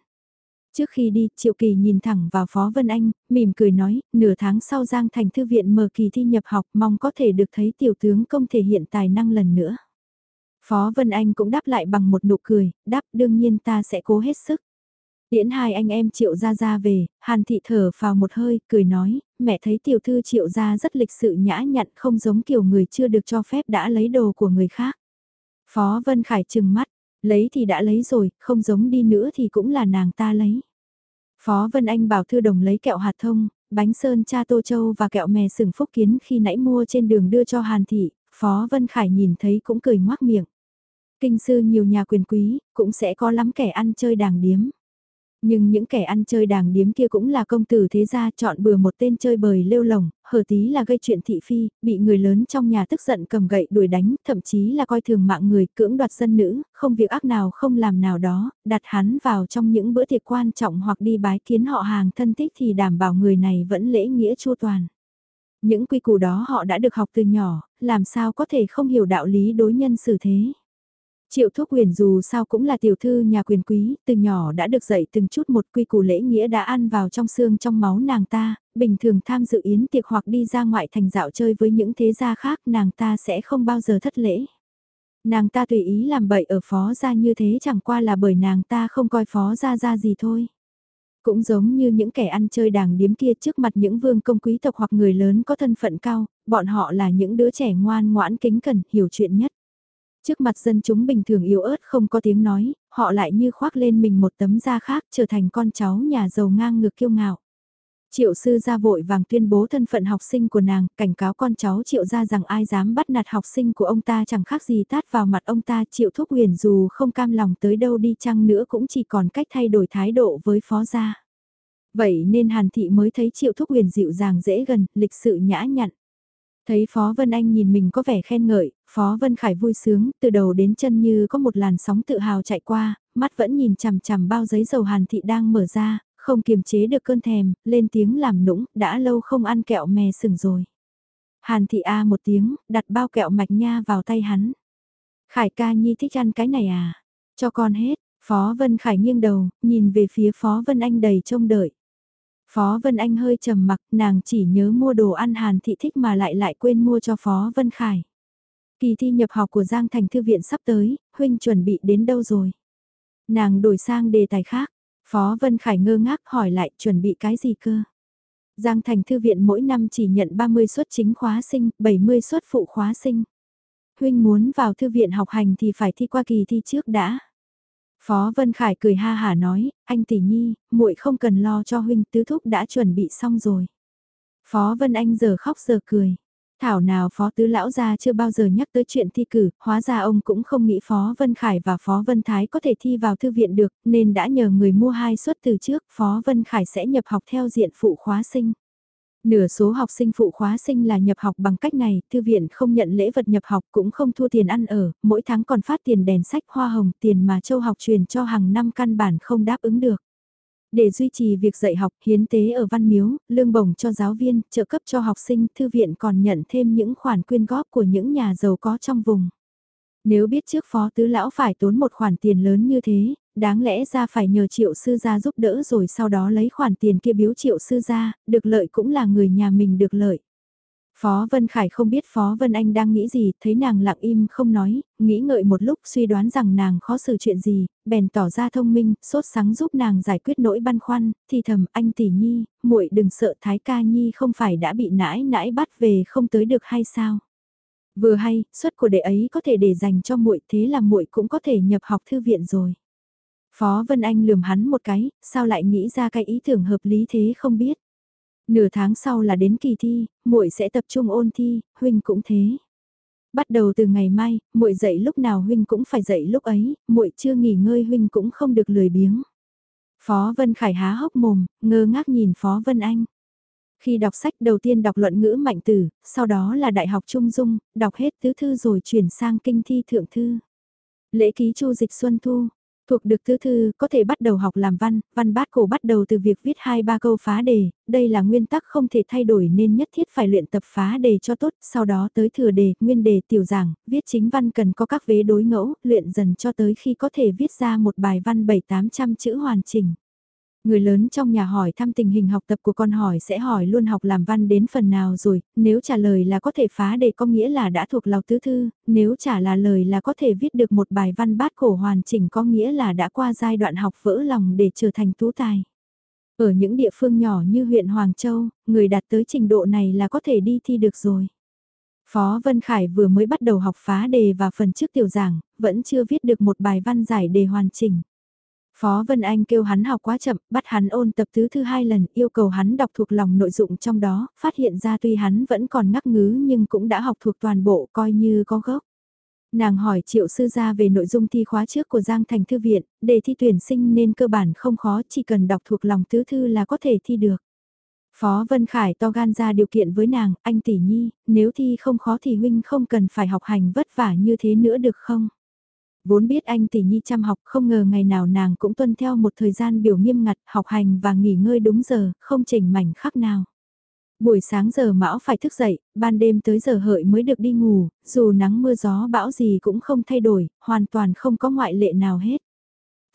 Trước khi đi, Triệu Kỳ nhìn thẳng vào Phó Vân Anh, mỉm cười nói, nửa tháng sau Giang Thành Thư viện mở kỳ thi nhập học mong có thể được thấy tiểu tướng công thể hiện tài năng lần nữa. Phó Vân Anh cũng đáp lại bằng một nụ cười, đáp đương nhiên ta sẽ cố hết sức. Điễn hai anh em Triệu Gia Gia về, Hàn Thị thở vào một hơi, cười nói, mẹ thấy tiểu thư Triệu Gia rất lịch sự nhã nhặn không giống kiểu người chưa được cho phép đã lấy đồ của người khác. Phó Vân Khải trừng mắt, Lấy thì đã lấy rồi, không giống đi nữa thì cũng là nàng ta lấy. Phó Vân Anh bảo Thư Đồng lấy kẹo hạt thông, bánh sơn cha Tô Châu và kẹo mè sừng phúc kiến khi nãy mua trên đường đưa cho Hàn Thị, Phó Vân Khải nhìn thấy cũng cười ngoác miệng. Kinh sư nhiều nhà quyền quý, cũng sẽ có lắm kẻ ăn chơi đàng điếm. Nhưng những kẻ ăn chơi đàng điếm kia cũng là công tử thế gia chọn bừa một tên chơi bời lêu lồng, hở tí là gây chuyện thị phi, bị người lớn trong nhà tức giận cầm gậy đuổi đánh, thậm chí là coi thường mạng người, cưỡng đoạt dân nữ, không việc ác nào không làm nào đó, đặt hắn vào trong những bữa tiệc quan trọng hoặc đi bái kiến họ hàng thân thích thì đảm bảo người này vẫn lễ nghĩa chu toàn. Những quy củ đó họ đã được học từ nhỏ, làm sao có thể không hiểu đạo lý đối nhân xử thế. Triệu Thúc Huyền dù sao cũng là tiểu thư nhà quyền quý, từ nhỏ đã được dạy từng chút một quy củ lễ nghĩa đã ăn vào trong xương trong máu nàng ta, bình thường tham dự yến tiệc hoặc đi ra ngoại thành dạo chơi với những thế gia khác nàng ta sẽ không bao giờ thất lễ. Nàng ta tùy ý làm bậy ở phó gia như thế chẳng qua là bởi nàng ta không coi phó gia ra gì thôi. Cũng giống như những kẻ ăn chơi đàng điếm kia trước mặt những vương công quý tộc hoặc người lớn có thân phận cao, bọn họ là những đứa trẻ ngoan ngoãn kính cẩn, hiểu chuyện nhất. Trước mặt dân chúng bình thường yếu ớt không có tiếng nói, họ lại như khoác lên mình một tấm da khác trở thành con cháu nhà giàu ngang ngược kiêu ngạo. Triệu sư ra vội vàng tuyên bố thân phận học sinh của nàng, cảnh cáo con cháu triệu ra rằng ai dám bắt nạt học sinh của ông ta chẳng khác gì tát vào mặt ông ta triệu thúc huyền dù không cam lòng tới đâu đi chăng nữa cũng chỉ còn cách thay đổi thái độ với phó gia. Vậy nên Hàn Thị mới thấy triệu thúc huyền dịu dàng dễ gần, lịch sự nhã nhặn. Thấy Phó Vân Anh nhìn mình có vẻ khen ngợi, Phó Vân Khải vui sướng, từ đầu đến chân như có một làn sóng tự hào chạy qua, mắt vẫn nhìn chằm chằm bao giấy dầu Hàn Thị đang mở ra, không kiềm chế được cơn thèm, lên tiếng làm nũng, đã lâu không ăn kẹo mè sừng rồi. Hàn Thị A một tiếng, đặt bao kẹo mạch nha vào tay hắn. Khải ca nhi thích ăn cái này à? Cho con hết, Phó Vân Khải nghiêng đầu, nhìn về phía Phó Vân Anh đầy trông đợi. Phó Vân Anh hơi trầm mặc, nàng chỉ nhớ mua đồ ăn Hàn Thị thích mà lại lại quên mua cho Phó Vân Khải. Kỳ thi nhập học của Giang Thành Thư viện sắp tới, huynh chuẩn bị đến đâu rồi? Nàng đổi sang đề tài khác, Phó Vân Khải ngơ ngác hỏi lại chuẩn bị cái gì cơ? Giang Thành Thư viện mỗi năm chỉ nhận 30 suất chính khóa sinh, 70 suất phụ khóa sinh. Huynh muốn vào thư viện học hành thì phải thi qua kỳ thi trước đã. Phó Vân Khải cười ha hả nói, anh tỷ nhi, muội không cần lo cho huynh tứ thúc đã chuẩn bị xong rồi. Phó Vân Anh giờ khóc giờ cười. Thảo nào Phó Tứ Lão gia chưa bao giờ nhắc tới chuyện thi cử, hóa ra ông cũng không nghĩ Phó Vân Khải và Phó Vân Thái có thể thi vào thư viện được, nên đã nhờ người mua hai suất từ trước, Phó Vân Khải sẽ nhập học theo diện phụ khóa sinh. Nửa số học sinh phụ khóa sinh là nhập học bằng cách này, thư viện không nhận lễ vật nhập học cũng không thua tiền ăn ở, mỗi tháng còn phát tiền đèn sách hoa hồng, tiền mà châu học truyền cho hàng năm căn bản không đáp ứng được. Để duy trì việc dạy học, hiến tế ở văn miếu, lương bổng cho giáo viên, trợ cấp cho học sinh, thư viện còn nhận thêm những khoản quyên góp của những nhà giàu có trong vùng. Nếu biết trước phó tứ lão phải tốn một khoản tiền lớn như thế, đáng lẽ ra phải nhờ triệu sư gia giúp đỡ rồi sau đó lấy khoản tiền kia biếu triệu sư gia, được lợi cũng là người nhà mình được lợi. Phó Vân Khải không biết Phó Vân Anh đang nghĩ gì, thấy nàng lặng im không nói, nghĩ ngợi một lúc suy đoán rằng nàng khó xử chuyện gì, bèn tỏ ra thông minh, sốt sáng giúp nàng giải quyết nỗi băn khoăn, thì thầm anh tỷ nhi, muội đừng sợ Thái ca nhi không phải đã bị nãi nãi bắt về không tới được hay sao? Vừa hay, suất của đệ ấy có thể để dành cho muội thế là muội cũng có thể nhập học thư viện rồi. Phó Vân Anh lườm hắn một cái, sao lại nghĩ ra cái ý tưởng hợp lý thế không biết. Nửa tháng sau là đến kỳ thi, muội sẽ tập trung ôn thi, huynh cũng thế. Bắt đầu từ ngày mai, muội dậy lúc nào huynh cũng phải dậy lúc ấy, muội chưa nghỉ ngơi huynh cũng không được lười biếng. Phó Vân Khải há hốc mồm, ngơ ngác nhìn Phó Vân Anh. Khi đọc sách đầu tiên đọc luận ngữ mạnh tử, sau đó là đại học trung dung, đọc hết tứ thư rồi chuyển sang kinh thi thượng thư. Lễ ký chu dịch xuân thu, Thuộc được thứ thư, có thể bắt đầu học làm văn, văn bát cổ bắt đầu từ việc viết hai ba câu phá đề, đây là nguyên tắc không thể thay đổi nên nhất thiết phải luyện tập phá đề cho tốt, sau đó tới thừa đề, nguyên đề tiểu giảng, viết chính văn cần có các vế đối ngẫu, luyện dần cho tới khi có thể viết ra một bài văn 7-800 chữ hoàn chỉnh. Người lớn trong nhà hỏi thăm tình hình học tập của con hỏi sẽ hỏi luôn học làm văn đến phần nào rồi, nếu trả lời là có thể phá đề có nghĩa là đã thuộc lòng tứ thư, nếu trả là lời là có thể viết được một bài văn bát cổ hoàn chỉnh có nghĩa là đã qua giai đoạn học vỡ lòng để trở thành tú tài. Ở những địa phương nhỏ như huyện Hoàng Châu, người đạt tới trình độ này là có thể đi thi được rồi. Phó Vân Khải vừa mới bắt đầu học phá đề và phần trước tiểu giảng, vẫn chưa viết được một bài văn giải đề hoàn chỉnh. Phó Vân Anh kêu hắn học quá chậm, bắt hắn ôn tập thứ thứ hai lần, yêu cầu hắn đọc thuộc lòng nội dụng trong đó, phát hiện ra tuy hắn vẫn còn ngắc ngứ nhưng cũng đã học thuộc toàn bộ coi như có gốc. Nàng hỏi triệu sư gia về nội dung thi khóa trước của Giang Thành Thư Viện, đề thi tuyển sinh nên cơ bản không khó chỉ cần đọc thuộc lòng tứ thư là có thể thi được. Phó Vân Khải to gan ra điều kiện với nàng, anh tỷ nhi, nếu thi không khó thì huynh không cần phải học hành vất vả như thế nữa được không? Vốn biết anh tỷ nhi chăm học không ngờ ngày nào nàng cũng tuân theo một thời gian biểu nghiêm ngặt học hành và nghỉ ngơi đúng giờ, không chỉnh mảnh khắc nào. Buổi sáng giờ mão phải thức dậy, ban đêm tới giờ hợi mới được đi ngủ, dù nắng mưa gió bão gì cũng không thay đổi, hoàn toàn không có ngoại lệ nào hết.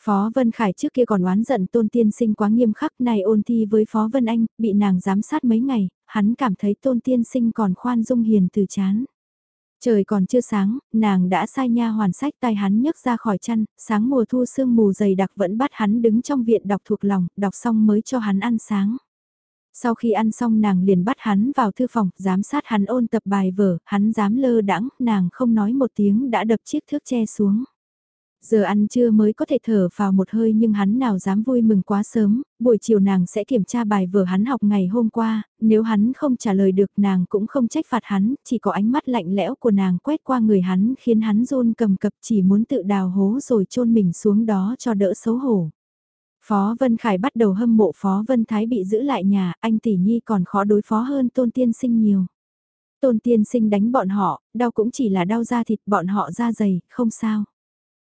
Phó Vân Khải trước kia còn oán giận tôn tiên sinh quá nghiêm khắc này ôn thi với Phó Vân Anh, bị nàng giám sát mấy ngày, hắn cảm thấy tôn tiên sinh còn khoan dung hiền từ chán. Trời còn chưa sáng, nàng đã sai nha hoàn sách tay hắn nhấc ra khỏi chăn, sáng mùa thu sương mù dày đặc vẫn bắt hắn đứng trong viện đọc thuộc lòng, đọc xong mới cho hắn ăn sáng. Sau khi ăn xong nàng liền bắt hắn vào thư phòng, giám sát hắn ôn tập bài vở, hắn dám lơ đãng, nàng không nói một tiếng đã đập chiếc thước che xuống. Giờ ăn trưa mới có thể thở vào một hơi nhưng hắn nào dám vui mừng quá sớm, buổi chiều nàng sẽ kiểm tra bài vở hắn học ngày hôm qua, nếu hắn không trả lời được nàng cũng không trách phạt hắn, chỉ có ánh mắt lạnh lẽo của nàng quét qua người hắn khiến hắn run cầm cập chỉ muốn tự đào hố rồi chôn mình xuống đó cho đỡ xấu hổ. Phó Vân Khải bắt đầu hâm mộ Phó Vân Thái bị giữ lại nhà, anh tỷ nhi còn khó đối phó hơn Tôn Tiên Sinh nhiều. Tôn Tiên Sinh đánh bọn họ, đau cũng chỉ là đau da thịt bọn họ da dày, không sao.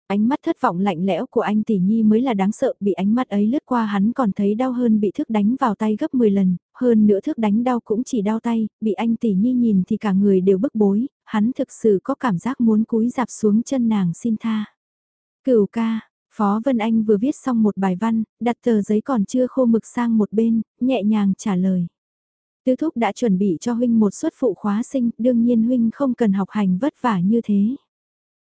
Ánh mắt thất vọng lạnh lẽo của anh tỷ nhi mới là đáng sợ, bị ánh mắt ấy lướt qua hắn còn thấy đau hơn bị thước đánh vào tay gấp 10 lần, hơn nữa thước đánh đau cũng chỉ đau tay, bị anh tỷ nhi nhìn thì cả người đều bức bối, hắn thực sự có cảm giác muốn cúi dạp xuống chân nàng xin tha. Cửu ca, Phó Vân Anh vừa viết xong một bài văn, đặt tờ giấy còn chưa khô mực sang một bên, nhẹ nhàng trả lời. Tứ thúc đã chuẩn bị cho huynh một suất phụ khóa sinh, đương nhiên huynh không cần học hành vất vả như thế.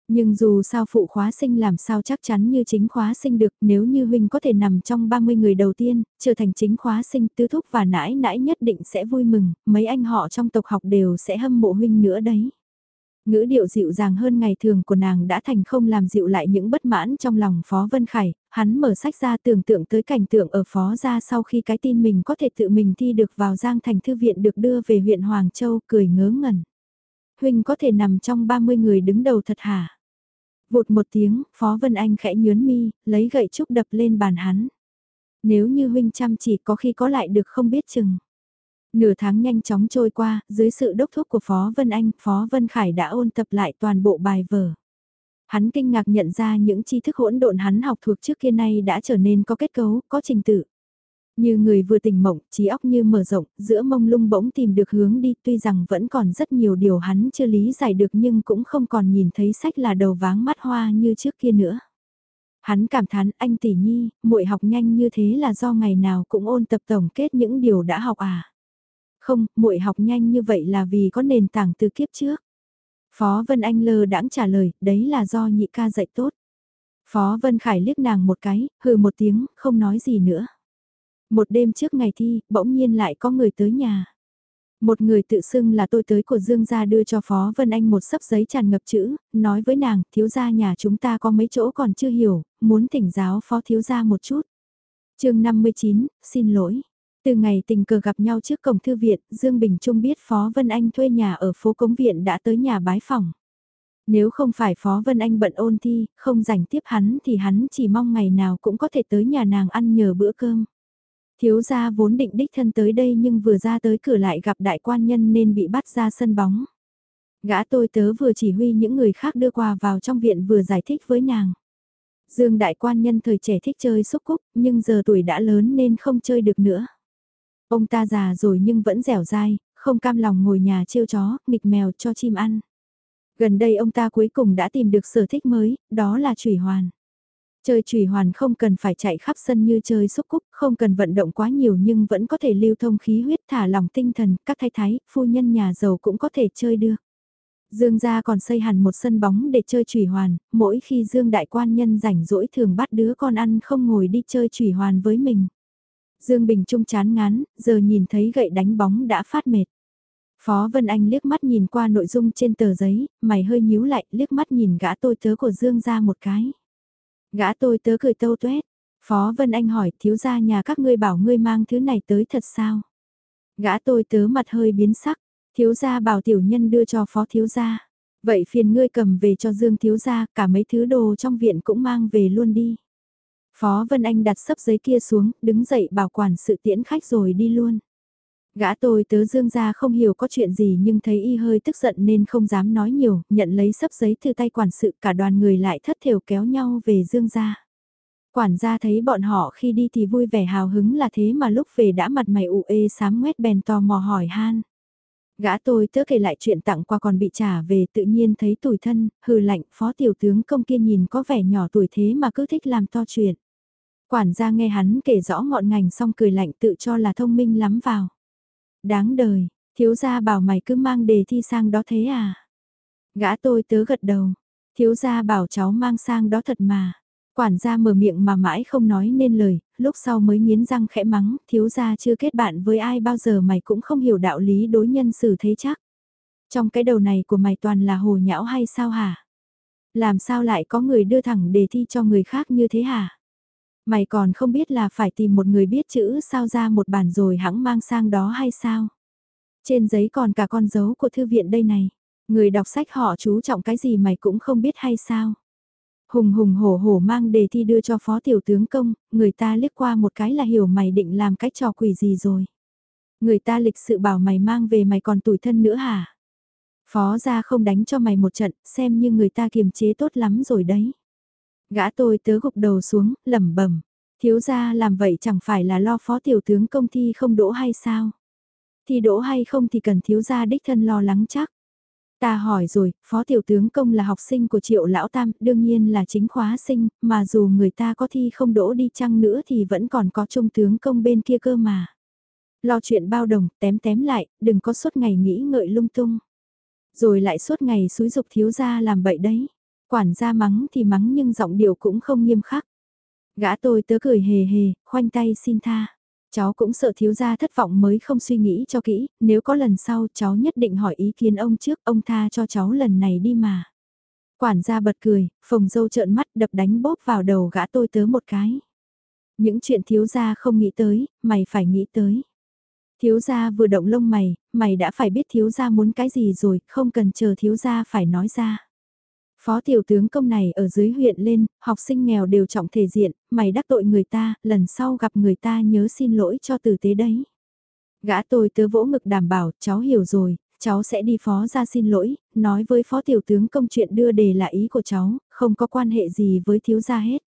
Nhưng dù sao phụ khóa sinh làm sao chắc chắn như chính khóa sinh được nếu như huynh có thể nằm trong 30 người đầu tiên, trở thành chính khóa sinh tứ thúc và nãi nãi nhất định sẽ vui mừng, mấy anh họ trong tộc học đều sẽ hâm mộ huynh nữa đấy. Ngữ điệu dịu dàng hơn ngày thường của nàng đã thành không làm dịu lại những bất mãn trong lòng Phó Vân Khải, hắn mở sách ra tưởng tượng tới cảnh tượng ở Phó ra sau khi cái tin mình có thể tự mình thi được vào Giang Thành Thư Viện được đưa về huyện Hoàng Châu cười ngớ ngẩn. Huynh có thể nằm trong 30 người đứng đầu thật hả? Vụt một tiếng, Phó Vân Anh khẽ nhớn mi, lấy gậy trúc đập lên bàn hắn. Nếu như huynh chăm chỉ có khi có lại được không biết chừng. Nửa tháng nhanh chóng trôi qua, dưới sự đốc thúc của Phó Vân Anh, Phó Vân Khải đã ôn tập lại toàn bộ bài vở. Hắn kinh ngạc nhận ra những tri thức hỗn độn hắn học thuộc trước kia nay đã trở nên có kết cấu, có trình tự. Như người vừa tỉnh mộng, trí óc như mở rộng, giữa mông lung bỗng tìm được hướng đi tuy rằng vẫn còn rất nhiều điều hắn chưa lý giải được nhưng cũng không còn nhìn thấy sách là đầu váng mắt hoa như trước kia nữa. Hắn cảm thán anh tỷ nhi, muội học nhanh như thế là do ngày nào cũng ôn tập tổng kết những điều đã học à. Không, muội học nhanh như vậy là vì có nền tảng từ kiếp trước. Phó Vân Anh lơ đãng trả lời, đấy là do nhị ca dạy tốt. Phó Vân Khải liếc nàng một cái, hừ một tiếng, không nói gì nữa. Một đêm trước ngày thi, bỗng nhiên lại có người tới nhà. Một người tự xưng là tôi tới của Dương gia đưa cho Phó Vân Anh một sấp giấy tràn ngập chữ, nói với nàng, thiếu gia nhà chúng ta có mấy chỗ còn chưa hiểu, muốn thỉnh giáo Phó thiếu gia một chút. chương 59, xin lỗi. Từ ngày tình cờ gặp nhau trước cổng thư viện, Dương Bình Trung biết Phó Vân Anh thuê nhà ở phố Cống Viện đã tới nhà bái phòng. Nếu không phải Phó Vân Anh bận ôn thi, không rảnh tiếp hắn thì hắn chỉ mong ngày nào cũng có thể tới nhà nàng ăn nhờ bữa cơm. Thiếu gia vốn định đích thân tới đây nhưng vừa ra tới cửa lại gặp đại quan nhân nên bị bắt ra sân bóng. Gã tôi tớ vừa chỉ huy những người khác đưa quà vào trong viện vừa giải thích với nàng. Dương đại quan nhân thời trẻ thích chơi xúc cúc nhưng giờ tuổi đã lớn nên không chơi được nữa. Ông ta già rồi nhưng vẫn dẻo dai, không cam lòng ngồi nhà trêu chó, nghịch mèo cho chim ăn. Gần đây ông ta cuối cùng đã tìm được sở thích mới, đó là chủy hoàn. Chơi trùy hoàn không cần phải chạy khắp sân như chơi xúc cúc, không cần vận động quá nhiều nhưng vẫn có thể lưu thông khí huyết thả lòng tinh thần, các thái thái, phu nhân nhà giàu cũng có thể chơi được. Dương gia còn xây hẳn một sân bóng để chơi trùy hoàn, mỗi khi Dương đại quan nhân rảnh rỗi thường bắt đứa con ăn không ngồi đi chơi trùy hoàn với mình. Dương Bình Trung chán ngán, giờ nhìn thấy gậy đánh bóng đã phát mệt. Phó Vân Anh liếc mắt nhìn qua nội dung trên tờ giấy, mày hơi nhíu lại, liếc mắt nhìn gã tôi tớ của Dương ra một cái. Gã tôi tớ cười tâu tuét. Phó Vân Anh hỏi thiếu gia nhà các ngươi bảo ngươi mang thứ này tới thật sao? Gã tôi tớ mặt hơi biến sắc, thiếu gia bảo tiểu nhân đưa cho phó thiếu gia. Vậy phiền ngươi cầm về cho Dương thiếu gia, cả mấy thứ đồ trong viện cũng mang về luôn đi. Phó Vân Anh đặt sấp giấy kia xuống, đứng dậy bảo quản sự tiễn khách rồi đi luôn. Gã tôi tớ dương ra không hiểu có chuyện gì nhưng thấy y hơi tức giận nên không dám nói nhiều, nhận lấy sấp giấy từ tay quản sự cả đoàn người lại thất thiểu kéo nhau về dương ra. Quản gia thấy bọn họ khi đi thì vui vẻ hào hứng là thế mà lúc về đã mặt mày ụ ê sám ngoét bèn tò mò hỏi han. Gã tôi tớ kể lại chuyện tặng qua còn bị trả về tự nhiên thấy tủi thân, hừ lạnh, phó tiểu tướng công kia nhìn có vẻ nhỏ tuổi thế mà cứ thích làm to chuyện. Quản gia nghe hắn kể rõ ngọn ngành xong cười lạnh tự cho là thông minh lắm vào. Đáng đời, thiếu gia bảo mày cứ mang đề thi sang đó thế à? Gã tôi tớ gật đầu, thiếu gia bảo cháu mang sang đó thật mà. Quản gia mở miệng mà mãi không nói nên lời, lúc sau mới nghiến răng khẽ mắng, thiếu gia chưa kết bạn với ai bao giờ mày cũng không hiểu đạo lý đối nhân xử thế chắc. Trong cái đầu này của mày toàn là hồ nhão hay sao hả? Làm sao lại có người đưa thẳng đề thi cho người khác như thế hả? Mày còn không biết là phải tìm một người biết chữ sao ra một bản rồi hãng mang sang đó hay sao? Trên giấy còn cả con dấu của thư viện đây này. Người đọc sách họ chú trọng cái gì mày cũng không biết hay sao? Hùng hùng hổ hổ mang đề thi đưa cho phó tiểu tướng công, người ta liếc qua một cái là hiểu mày định làm cái trò quỷ gì rồi. Người ta lịch sự bảo mày mang về mày còn tủi thân nữa hả? Phó ra không đánh cho mày một trận, xem như người ta kiềm chế tốt lắm rồi đấy. Gã tôi tớ gục đầu xuống, lẩm bẩm thiếu gia làm vậy chẳng phải là lo phó tiểu tướng công thi không đỗ hay sao? Thi đỗ hay không thì cần thiếu gia đích thân lo lắng chắc. Ta hỏi rồi, phó tiểu tướng công là học sinh của triệu lão tam, đương nhiên là chính khóa sinh, mà dù người ta có thi không đỗ đi chăng nữa thì vẫn còn có trung tướng công bên kia cơ mà. Lo chuyện bao đồng, tém tém lại, đừng có suốt ngày nghĩ ngợi lung tung. Rồi lại suốt ngày xúi dục thiếu gia làm bậy đấy. Quản gia mắng thì mắng nhưng giọng điệu cũng không nghiêm khắc. Gã tôi tớ cười hề hề, khoanh tay xin tha. Cháu cũng sợ thiếu gia thất vọng mới không suy nghĩ cho kỹ, nếu có lần sau cháu nhất định hỏi ý kiến ông trước, ông tha cho cháu lần này đi mà. Quản gia bật cười, phồng dâu trợn mắt đập đánh bóp vào đầu gã tôi tớ một cái. Những chuyện thiếu gia không nghĩ tới, mày phải nghĩ tới. Thiếu gia vừa động lông mày, mày đã phải biết thiếu gia muốn cái gì rồi, không cần chờ thiếu gia phải nói ra. Phó tiểu tướng công này ở dưới huyện lên, học sinh nghèo đều trọng thể diện, mày đắc tội người ta, lần sau gặp người ta nhớ xin lỗi cho tử tế đấy. Gã tôi tớ vỗ ngực đảm bảo, cháu hiểu rồi, cháu sẽ đi phó ra xin lỗi, nói với phó tiểu tướng công chuyện đưa đề là ý của cháu, không có quan hệ gì với thiếu gia hết.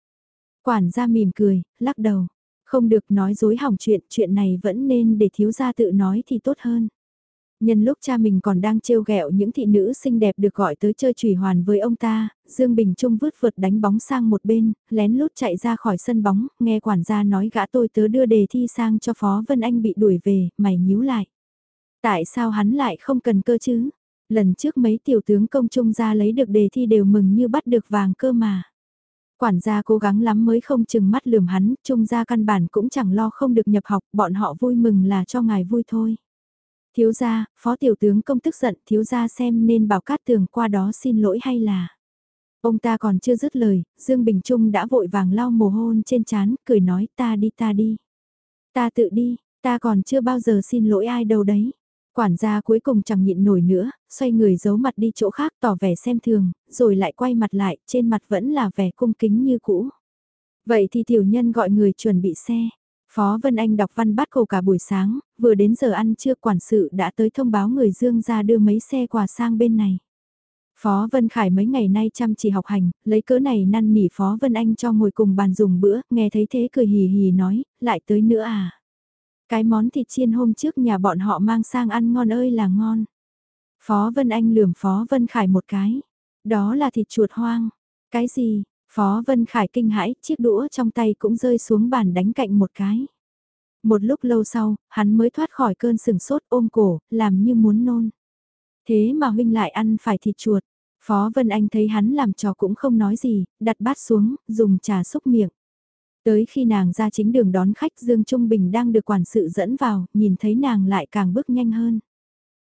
Quản gia mỉm cười, lắc đầu, không được nói dối hỏng chuyện, chuyện này vẫn nên để thiếu gia tự nói thì tốt hơn. Nhân lúc cha mình còn đang trêu ghẹo những thị nữ xinh đẹp được gọi tới chơi trùy hoàn với ông ta, Dương Bình Trung vứt vượt đánh bóng sang một bên, lén lút chạy ra khỏi sân bóng, nghe quản gia nói gã tôi tớ đưa đề thi sang cho Phó Vân Anh bị đuổi về, mày nhíu lại. Tại sao hắn lại không cần cơ chứ? Lần trước mấy tiểu tướng công trung ra lấy được đề thi đều mừng như bắt được vàng cơ mà. Quản gia cố gắng lắm mới không chừng mắt lườm hắn, trung gia căn bản cũng chẳng lo không được nhập học, bọn họ vui mừng là cho ngài vui thôi. Thiếu gia, phó tiểu tướng công tức giận, thiếu gia xem nên bảo cát tường qua đó xin lỗi hay là... Ông ta còn chưa dứt lời, Dương Bình Trung đã vội vàng lau mồ hôn trên chán, cười nói ta đi ta đi. Ta tự đi, ta còn chưa bao giờ xin lỗi ai đâu đấy. Quản gia cuối cùng chẳng nhịn nổi nữa, xoay người giấu mặt đi chỗ khác tỏ vẻ xem thường, rồi lại quay mặt lại, trên mặt vẫn là vẻ cung kính như cũ. Vậy thì tiểu nhân gọi người chuẩn bị xe. Phó Vân Anh đọc văn bát cổ cả buổi sáng, vừa đến giờ ăn trưa quản sự đã tới thông báo người Dương ra đưa mấy xe quà sang bên này. Phó Vân Khải mấy ngày nay chăm chỉ học hành, lấy cỡ này năn nỉ Phó Vân Anh cho ngồi cùng bàn dùng bữa, nghe thấy thế cười hì hì nói, lại tới nữa à. Cái món thịt chiên hôm trước nhà bọn họ mang sang ăn ngon ơi là ngon. Phó Vân Anh lườm Phó Vân Khải một cái. Đó là thịt chuột hoang. Cái gì? Phó Vân Khải kinh hãi, chiếc đũa trong tay cũng rơi xuống bàn đánh cạnh một cái. Một lúc lâu sau, hắn mới thoát khỏi cơn sừng sốt ôm cổ, làm như muốn nôn. Thế mà huynh lại ăn phải thịt chuột. Phó Vân Anh thấy hắn làm trò cũng không nói gì, đặt bát xuống, dùng trà xúc miệng. Tới khi nàng ra chính đường đón khách Dương Trung Bình đang được quản sự dẫn vào, nhìn thấy nàng lại càng bước nhanh hơn.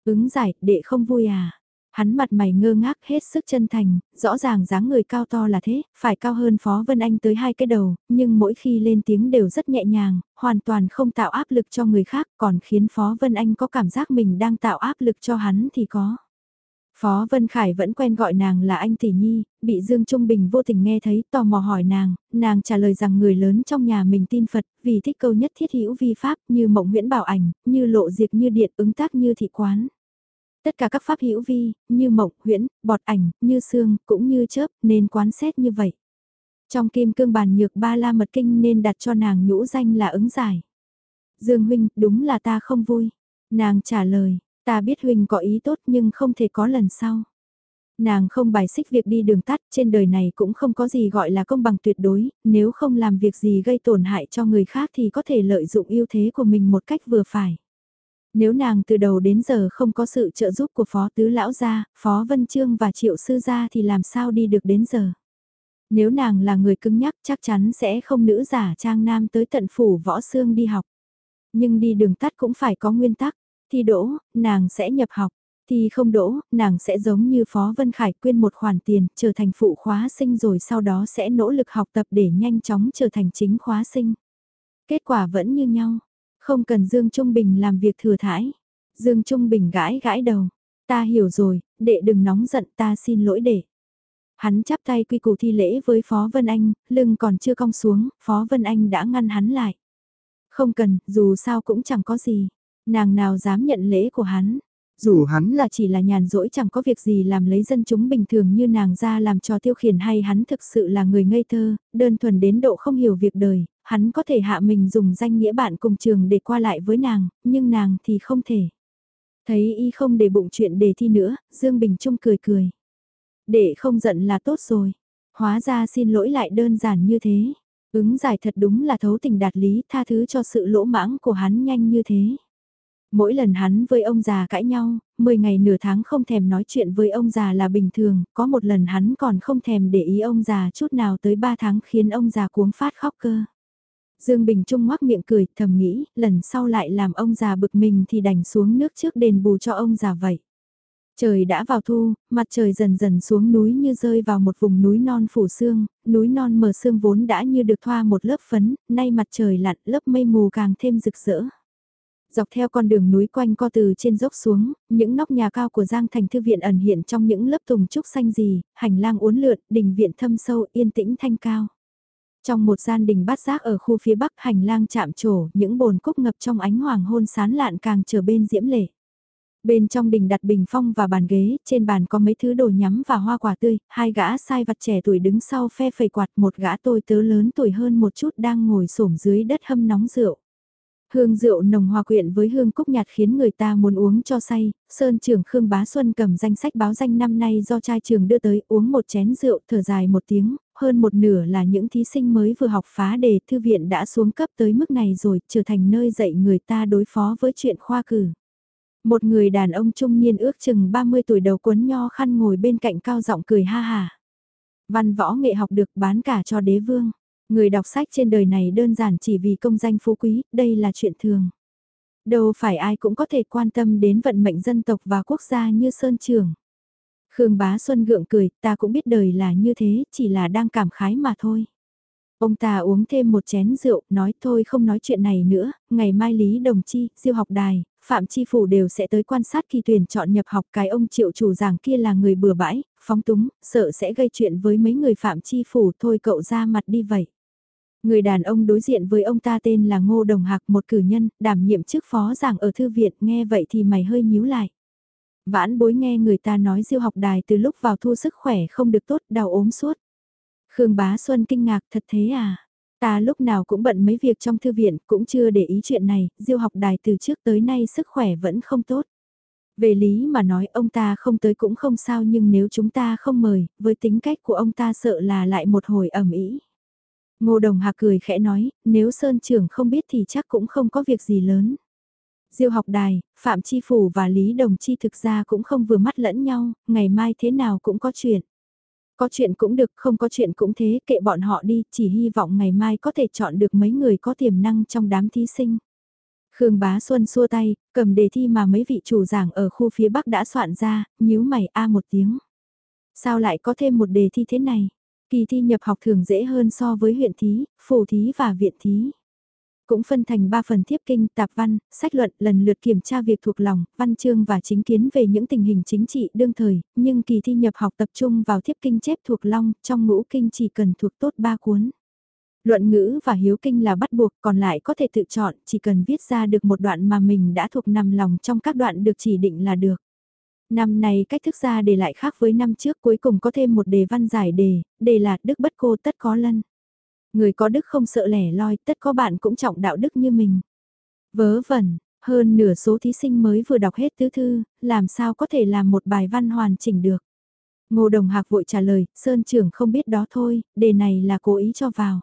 Ứng giải, đệ không vui à? Hắn mặt mày ngơ ngác hết sức chân thành, rõ ràng dáng người cao to là thế, phải cao hơn Phó Vân Anh tới hai cái đầu, nhưng mỗi khi lên tiếng đều rất nhẹ nhàng, hoàn toàn không tạo áp lực cho người khác, còn khiến Phó Vân Anh có cảm giác mình đang tạo áp lực cho hắn thì có. Phó Vân Khải vẫn quen gọi nàng là anh tỷ nhi, bị Dương Trung Bình vô tình nghe thấy tò mò hỏi nàng, nàng trả lời rằng người lớn trong nhà mình tin Phật, vì thích câu nhất thiết hữu vi pháp như mộng huyễn bảo ảnh, như lộ diệt như điện ứng tác như thị quán. Tất cả các pháp hữu vi, như mộng, huyễn, bọt ảnh, như xương, cũng như chớp, nên quán xét như vậy. Trong kim cương bàn nhược ba la mật kinh nên đặt cho nàng nhũ danh là ứng giải. Dương huynh, đúng là ta không vui. Nàng trả lời, ta biết huynh có ý tốt nhưng không thể có lần sau. Nàng không bài xích việc đi đường tắt, trên đời này cũng không có gì gọi là công bằng tuyệt đối, nếu không làm việc gì gây tổn hại cho người khác thì có thể lợi dụng ưu thế của mình một cách vừa phải. Nếu nàng từ đầu đến giờ không có sự trợ giúp của Phó Tứ Lão Gia, Phó Vân Trương và Triệu Sư Gia thì làm sao đi được đến giờ. Nếu nàng là người cứng nhắc chắc chắn sẽ không nữ giả trang nam tới tận phủ võ xương đi học. Nhưng đi đường tắt cũng phải có nguyên tắc, thi đỗ, nàng sẽ nhập học. Thì không đỗ, nàng sẽ giống như Phó Vân Khải quyên một khoản tiền, trở thành phụ khóa sinh rồi sau đó sẽ nỗ lực học tập để nhanh chóng trở thành chính khóa sinh. Kết quả vẫn như nhau, không cần Dương Trung Bình làm việc thừa thãi. Dương Trung Bình gãi gãi đầu, ta hiểu rồi, đệ đừng nóng giận ta xin lỗi đệ. Hắn chắp tay quy củ thi lễ với Phó Vân Anh, lưng còn chưa cong xuống, Phó Vân Anh đã ngăn hắn lại. Không cần, dù sao cũng chẳng có gì. Nàng nào dám nhận lễ của hắn. Dù hắn là chỉ là nhàn rỗi chẳng có việc gì làm lấy dân chúng bình thường như nàng ra làm cho tiêu khiển hay hắn thực sự là người ngây thơ, đơn thuần đến độ không hiểu việc đời, hắn có thể hạ mình dùng danh nghĩa bạn cùng trường để qua lại với nàng, nhưng nàng thì không thể. Thấy y không để bụng chuyện đề thi nữa, Dương Bình Trung cười cười. Để không giận là tốt rồi. Hóa ra xin lỗi lại đơn giản như thế. Ứng giải thật đúng là thấu tình đạt lý tha thứ cho sự lỗ mãng của hắn nhanh như thế. Mỗi lần hắn với ông già cãi nhau, 10 ngày nửa tháng không thèm nói chuyện với ông già là bình thường, có một lần hắn còn không thèm để ý ông già chút nào tới 3 tháng khiến ông già cuống phát khóc cơ. Dương Bình Trung ngoác miệng cười, thầm nghĩ, lần sau lại làm ông già bực mình thì đành xuống nước trước đền bù cho ông già vậy. Trời đã vào thu, mặt trời dần dần xuống núi như rơi vào một vùng núi non phủ sương, núi non mờ sương vốn đã như được thoa một lớp phấn, nay mặt trời lặn lớp mây mù càng thêm rực rỡ. Dọc theo con đường núi quanh co từ trên dốc xuống, những nóc nhà cao của Giang Thành Thư Viện ẩn hiện trong những lớp tùng trúc xanh gì, hành lang uốn lượn, đình viện thâm sâu, yên tĩnh thanh cao. Trong một gian đình bát giác ở khu phía bắc hành lang chạm trổ, những bồn cúc ngập trong ánh hoàng hôn sán lạn càng trở bên diễm lệ. Bên trong đình đặt bình phong và bàn ghế, trên bàn có mấy thứ đồ nhắm và hoa quả tươi, hai gã sai vặt trẻ tuổi đứng sau phe phẩy quạt, một gã tôi tớ lớn tuổi hơn một chút đang ngồi xổm dưới đất hâm nóng rượu. Hương rượu nồng hòa quyện với hương cúc nhạt khiến người ta muốn uống cho say, Sơn trưởng Khương Bá Xuân cầm danh sách báo danh năm nay do trai trường đưa tới uống một chén rượu thở dài một tiếng, hơn một nửa là những thí sinh mới vừa học phá đề thư viện đã xuống cấp tới mức này rồi, trở thành nơi dạy người ta đối phó với chuyện khoa cử. Một người đàn ông trung niên ước chừng 30 tuổi đầu cuốn nho khăn ngồi bên cạnh cao giọng cười ha hà. Văn võ nghệ học được bán cả cho đế vương. Người đọc sách trên đời này đơn giản chỉ vì công danh phú quý, đây là chuyện thường. Đâu phải ai cũng có thể quan tâm đến vận mệnh dân tộc và quốc gia như Sơn Trường. Khương Bá Xuân gượng cười, ta cũng biết đời là như thế, chỉ là đang cảm khái mà thôi. Ông ta uống thêm một chén rượu, nói thôi không nói chuyện này nữa, ngày mai Lý Đồng Chi, siêu học đài, Phạm Chi Phủ đều sẽ tới quan sát kỳ tuyển chọn nhập học cái ông triệu chủ giảng kia là người bừa bãi, phóng túng, sợ sẽ gây chuyện với mấy người Phạm Chi Phủ thôi cậu ra mặt đi vậy. Người đàn ông đối diện với ông ta tên là Ngô Đồng Hạc một cử nhân, đảm nhiệm chức phó giảng ở thư viện, nghe vậy thì mày hơi nhíu lại. Vãn bối nghe người ta nói diêu học đài từ lúc vào thu sức khỏe không được tốt, đau ốm suốt. Khương Bá Xuân kinh ngạc thật thế à? Ta lúc nào cũng bận mấy việc trong thư viện, cũng chưa để ý chuyện này, diêu học đài từ trước tới nay sức khỏe vẫn không tốt. Về lý mà nói ông ta không tới cũng không sao nhưng nếu chúng ta không mời, với tính cách của ông ta sợ là lại một hồi ẩm ý. Ngô Đồng Hạc cười khẽ nói, nếu Sơn Trưởng không biết thì chắc cũng không có việc gì lớn. Diêu học đài, Phạm Chi Phủ và Lý Đồng Chi thực ra cũng không vừa mắt lẫn nhau, ngày mai thế nào cũng có chuyện. Có chuyện cũng được, không có chuyện cũng thế, kệ bọn họ đi, chỉ hy vọng ngày mai có thể chọn được mấy người có tiềm năng trong đám thí sinh. Khương Bá Xuân xua tay, cầm đề thi mà mấy vị chủ giảng ở khu phía Bắc đã soạn ra, nhíu mày a một tiếng. Sao lại có thêm một đề thi thế này? Kỳ thi nhập học thường dễ hơn so với huyện thí, phủ thí và viện thí. Cũng phân thành 3 phần thiếp kinh, tạp văn, sách luận lần lượt kiểm tra việc thuộc lòng, văn chương và chính kiến về những tình hình chính trị đương thời, nhưng kỳ thi nhập học tập trung vào thiếp kinh chép thuộc long, trong ngũ kinh chỉ cần thuộc tốt 3 cuốn. Luận ngữ và hiếu kinh là bắt buộc, còn lại có thể tự chọn, chỉ cần viết ra được một đoạn mà mình đã thuộc nằm lòng trong các đoạn được chỉ định là được. Năm này cách thức ra đề lại khác với năm trước cuối cùng có thêm một đề văn giải đề, đề là đức bất cô tất có lân. Người có đức không sợ lẻ loi, tất có bạn cũng trọng đạo đức như mình. Vớ vẩn, hơn nửa số thí sinh mới vừa đọc hết tứ thư, làm sao có thể làm một bài văn hoàn chỉnh được. Ngô Đồng Hạc vội trả lời, Sơn trưởng không biết đó thôi, đề này là cố ý cho vào.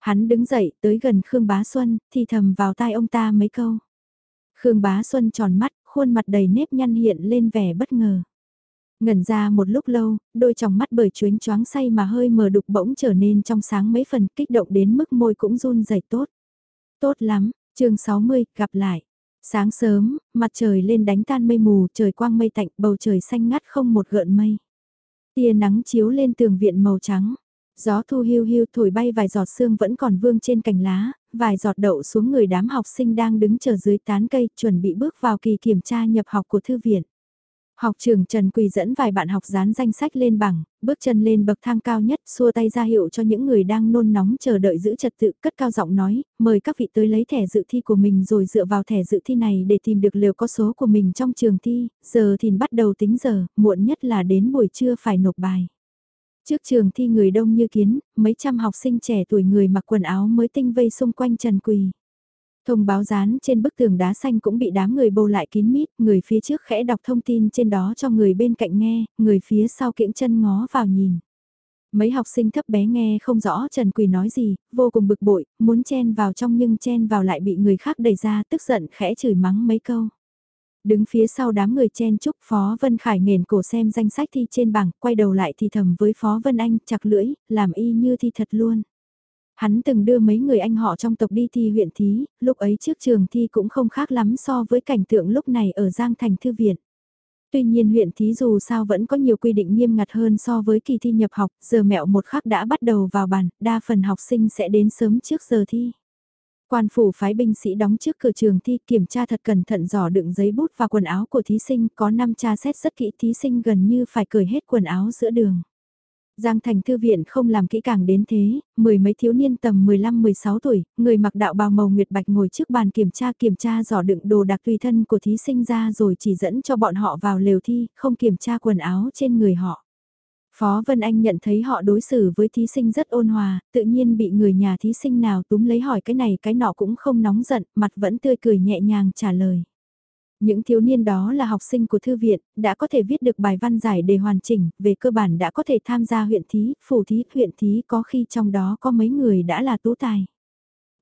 Hắn đứng dậy tới gần Khương Bá Xuân, thì thầm vào tai ông ta mấy câu. Khương Bá Xuân tròn mắt, khuôn mặt đầy nếp nhăn hiện lên vẻ bất ngờ. Ngẩn ra một lúc lâu, đôi tròng mắt bởi chuyến choáng say mà hơi mờ đục bỗng trở nên trong sáng mấy phần kích động đến mức môi cũng run rẩy tốt. Tốt lắm, chương 60, gặp lại. Sáng sớm, mặt trời lên đánh tan mây mù, trời quang mây tạnh, bầu trời xanh ngắt không một gợn mây. Tia nắng chiếu lên tường viện màu trắng. Gió thu hiu hiu thổi bay vài giọt sương vẫn còn vương trên cành lá, vài giọt đậu xuống người đám học sinh đang đứng chờ dưới tán cây chuẩn bị bước vào kỳ kiểm tra nhập học của thư viện. Học trưởng Trần Quỳ dẫn vài bạn học dán danh sách lên bảng, bước chân lên bậc thang cao nhất, xua tay ra hiệu cho những người đang nôn nóng chờ đợi giữ trật tự, cất cao giọng nói, mời các vị tới lấy thẻ dự thi của mình rồi dựa vào thẻ dự thi này để tìm được liều có số của mình trong trường thi, giờ thì bắt đầu tính giờ, muộn nhất là đến buổi trưa phải nộp bài. Trước trường thi người đông như kiến, mấy trăm học sinh trẻ tuổi người mặc quần áo mới tinh vây xung quanh Trần Quỳ. Thông báo dán trên bức tường đá xanh cũng bị đám người bầu lại kín mít, người phía trước khẽ đọc thông tin trên đó cho người bên cạnh nghe, người phía sau kiễng chân ngó vào nhìn. Mấy học sinh thấp bé nghe không rõ Trần Quỳ nói gì, vô cùng bực bội, muốn chen vào trong nhưng chen vào lại bị người khác đẩy ra tức giận khẽ chửi mắng mấy câu. Đứng phía sau đám người chen chúc Phó Vân Khải nghền cổ xem danh sách thi trên bảng, quay đầu lại thì thầm với Phó Vân Anh, chặt lưỡi, làm y như thi thật luôn. Hắn từng đưa mấy người anh họ trong tộc đi thi huyện thí, lúc ấy trước trường thi cũng không khác lắm so với cảnh tượng lúc này ở Giang Thành Thư Viện. Tuy nhiên huyện thí dù sao vẫn có nhiều quy định nghiêm ngặt hơn so với kỳ thi nhập học, giờ mẹo một khắc đã bắt đầu vào bàn, đa phần học sinh sẽ đến sớm trước giờ thi. Quan phủ phái binh sĩ đóng trước cửa trường thi kiểm tra thật cẩn thận giỏ đựng giấy bút và quần áo của thí sinh, có năm tra xét rất kỹ thí sinh gần như phải cởi hết quần áo giữa đường. Giang Thành Thư Viện không làm kỹ càng đến thế, mười mấy thiếu niên tầm 15-16 tuổi, người mặc đạo bào màu nguyệt bạch ngồi trước bàn kiểm tra kiểm tra giỏ đựng đồ đặc tùy thân của thí sinh ra rồi chỉ dẫn cho bọn họ vào lều thi, không kiểm tra quần áo trên người họ. Phó Vân Anh nhận thấy họ đối xử với thí sinh rất ôn hòa, tự nhiên bị người nhà thí sinh nào túm lấy hỏi cái này cái nọ cũng không nóng giận, mặt vẫn tươi cười nhẹ nhàng trả lời. Những thiếu niên đó là học sinh của thư viện, đã có thể viết được bài văn giải đề hoàn chỉnh, về cơ bản đã có thể tham gia huyện thí, phủ thí, huyện thí có khi trong đó có mấy người đã là tú tài.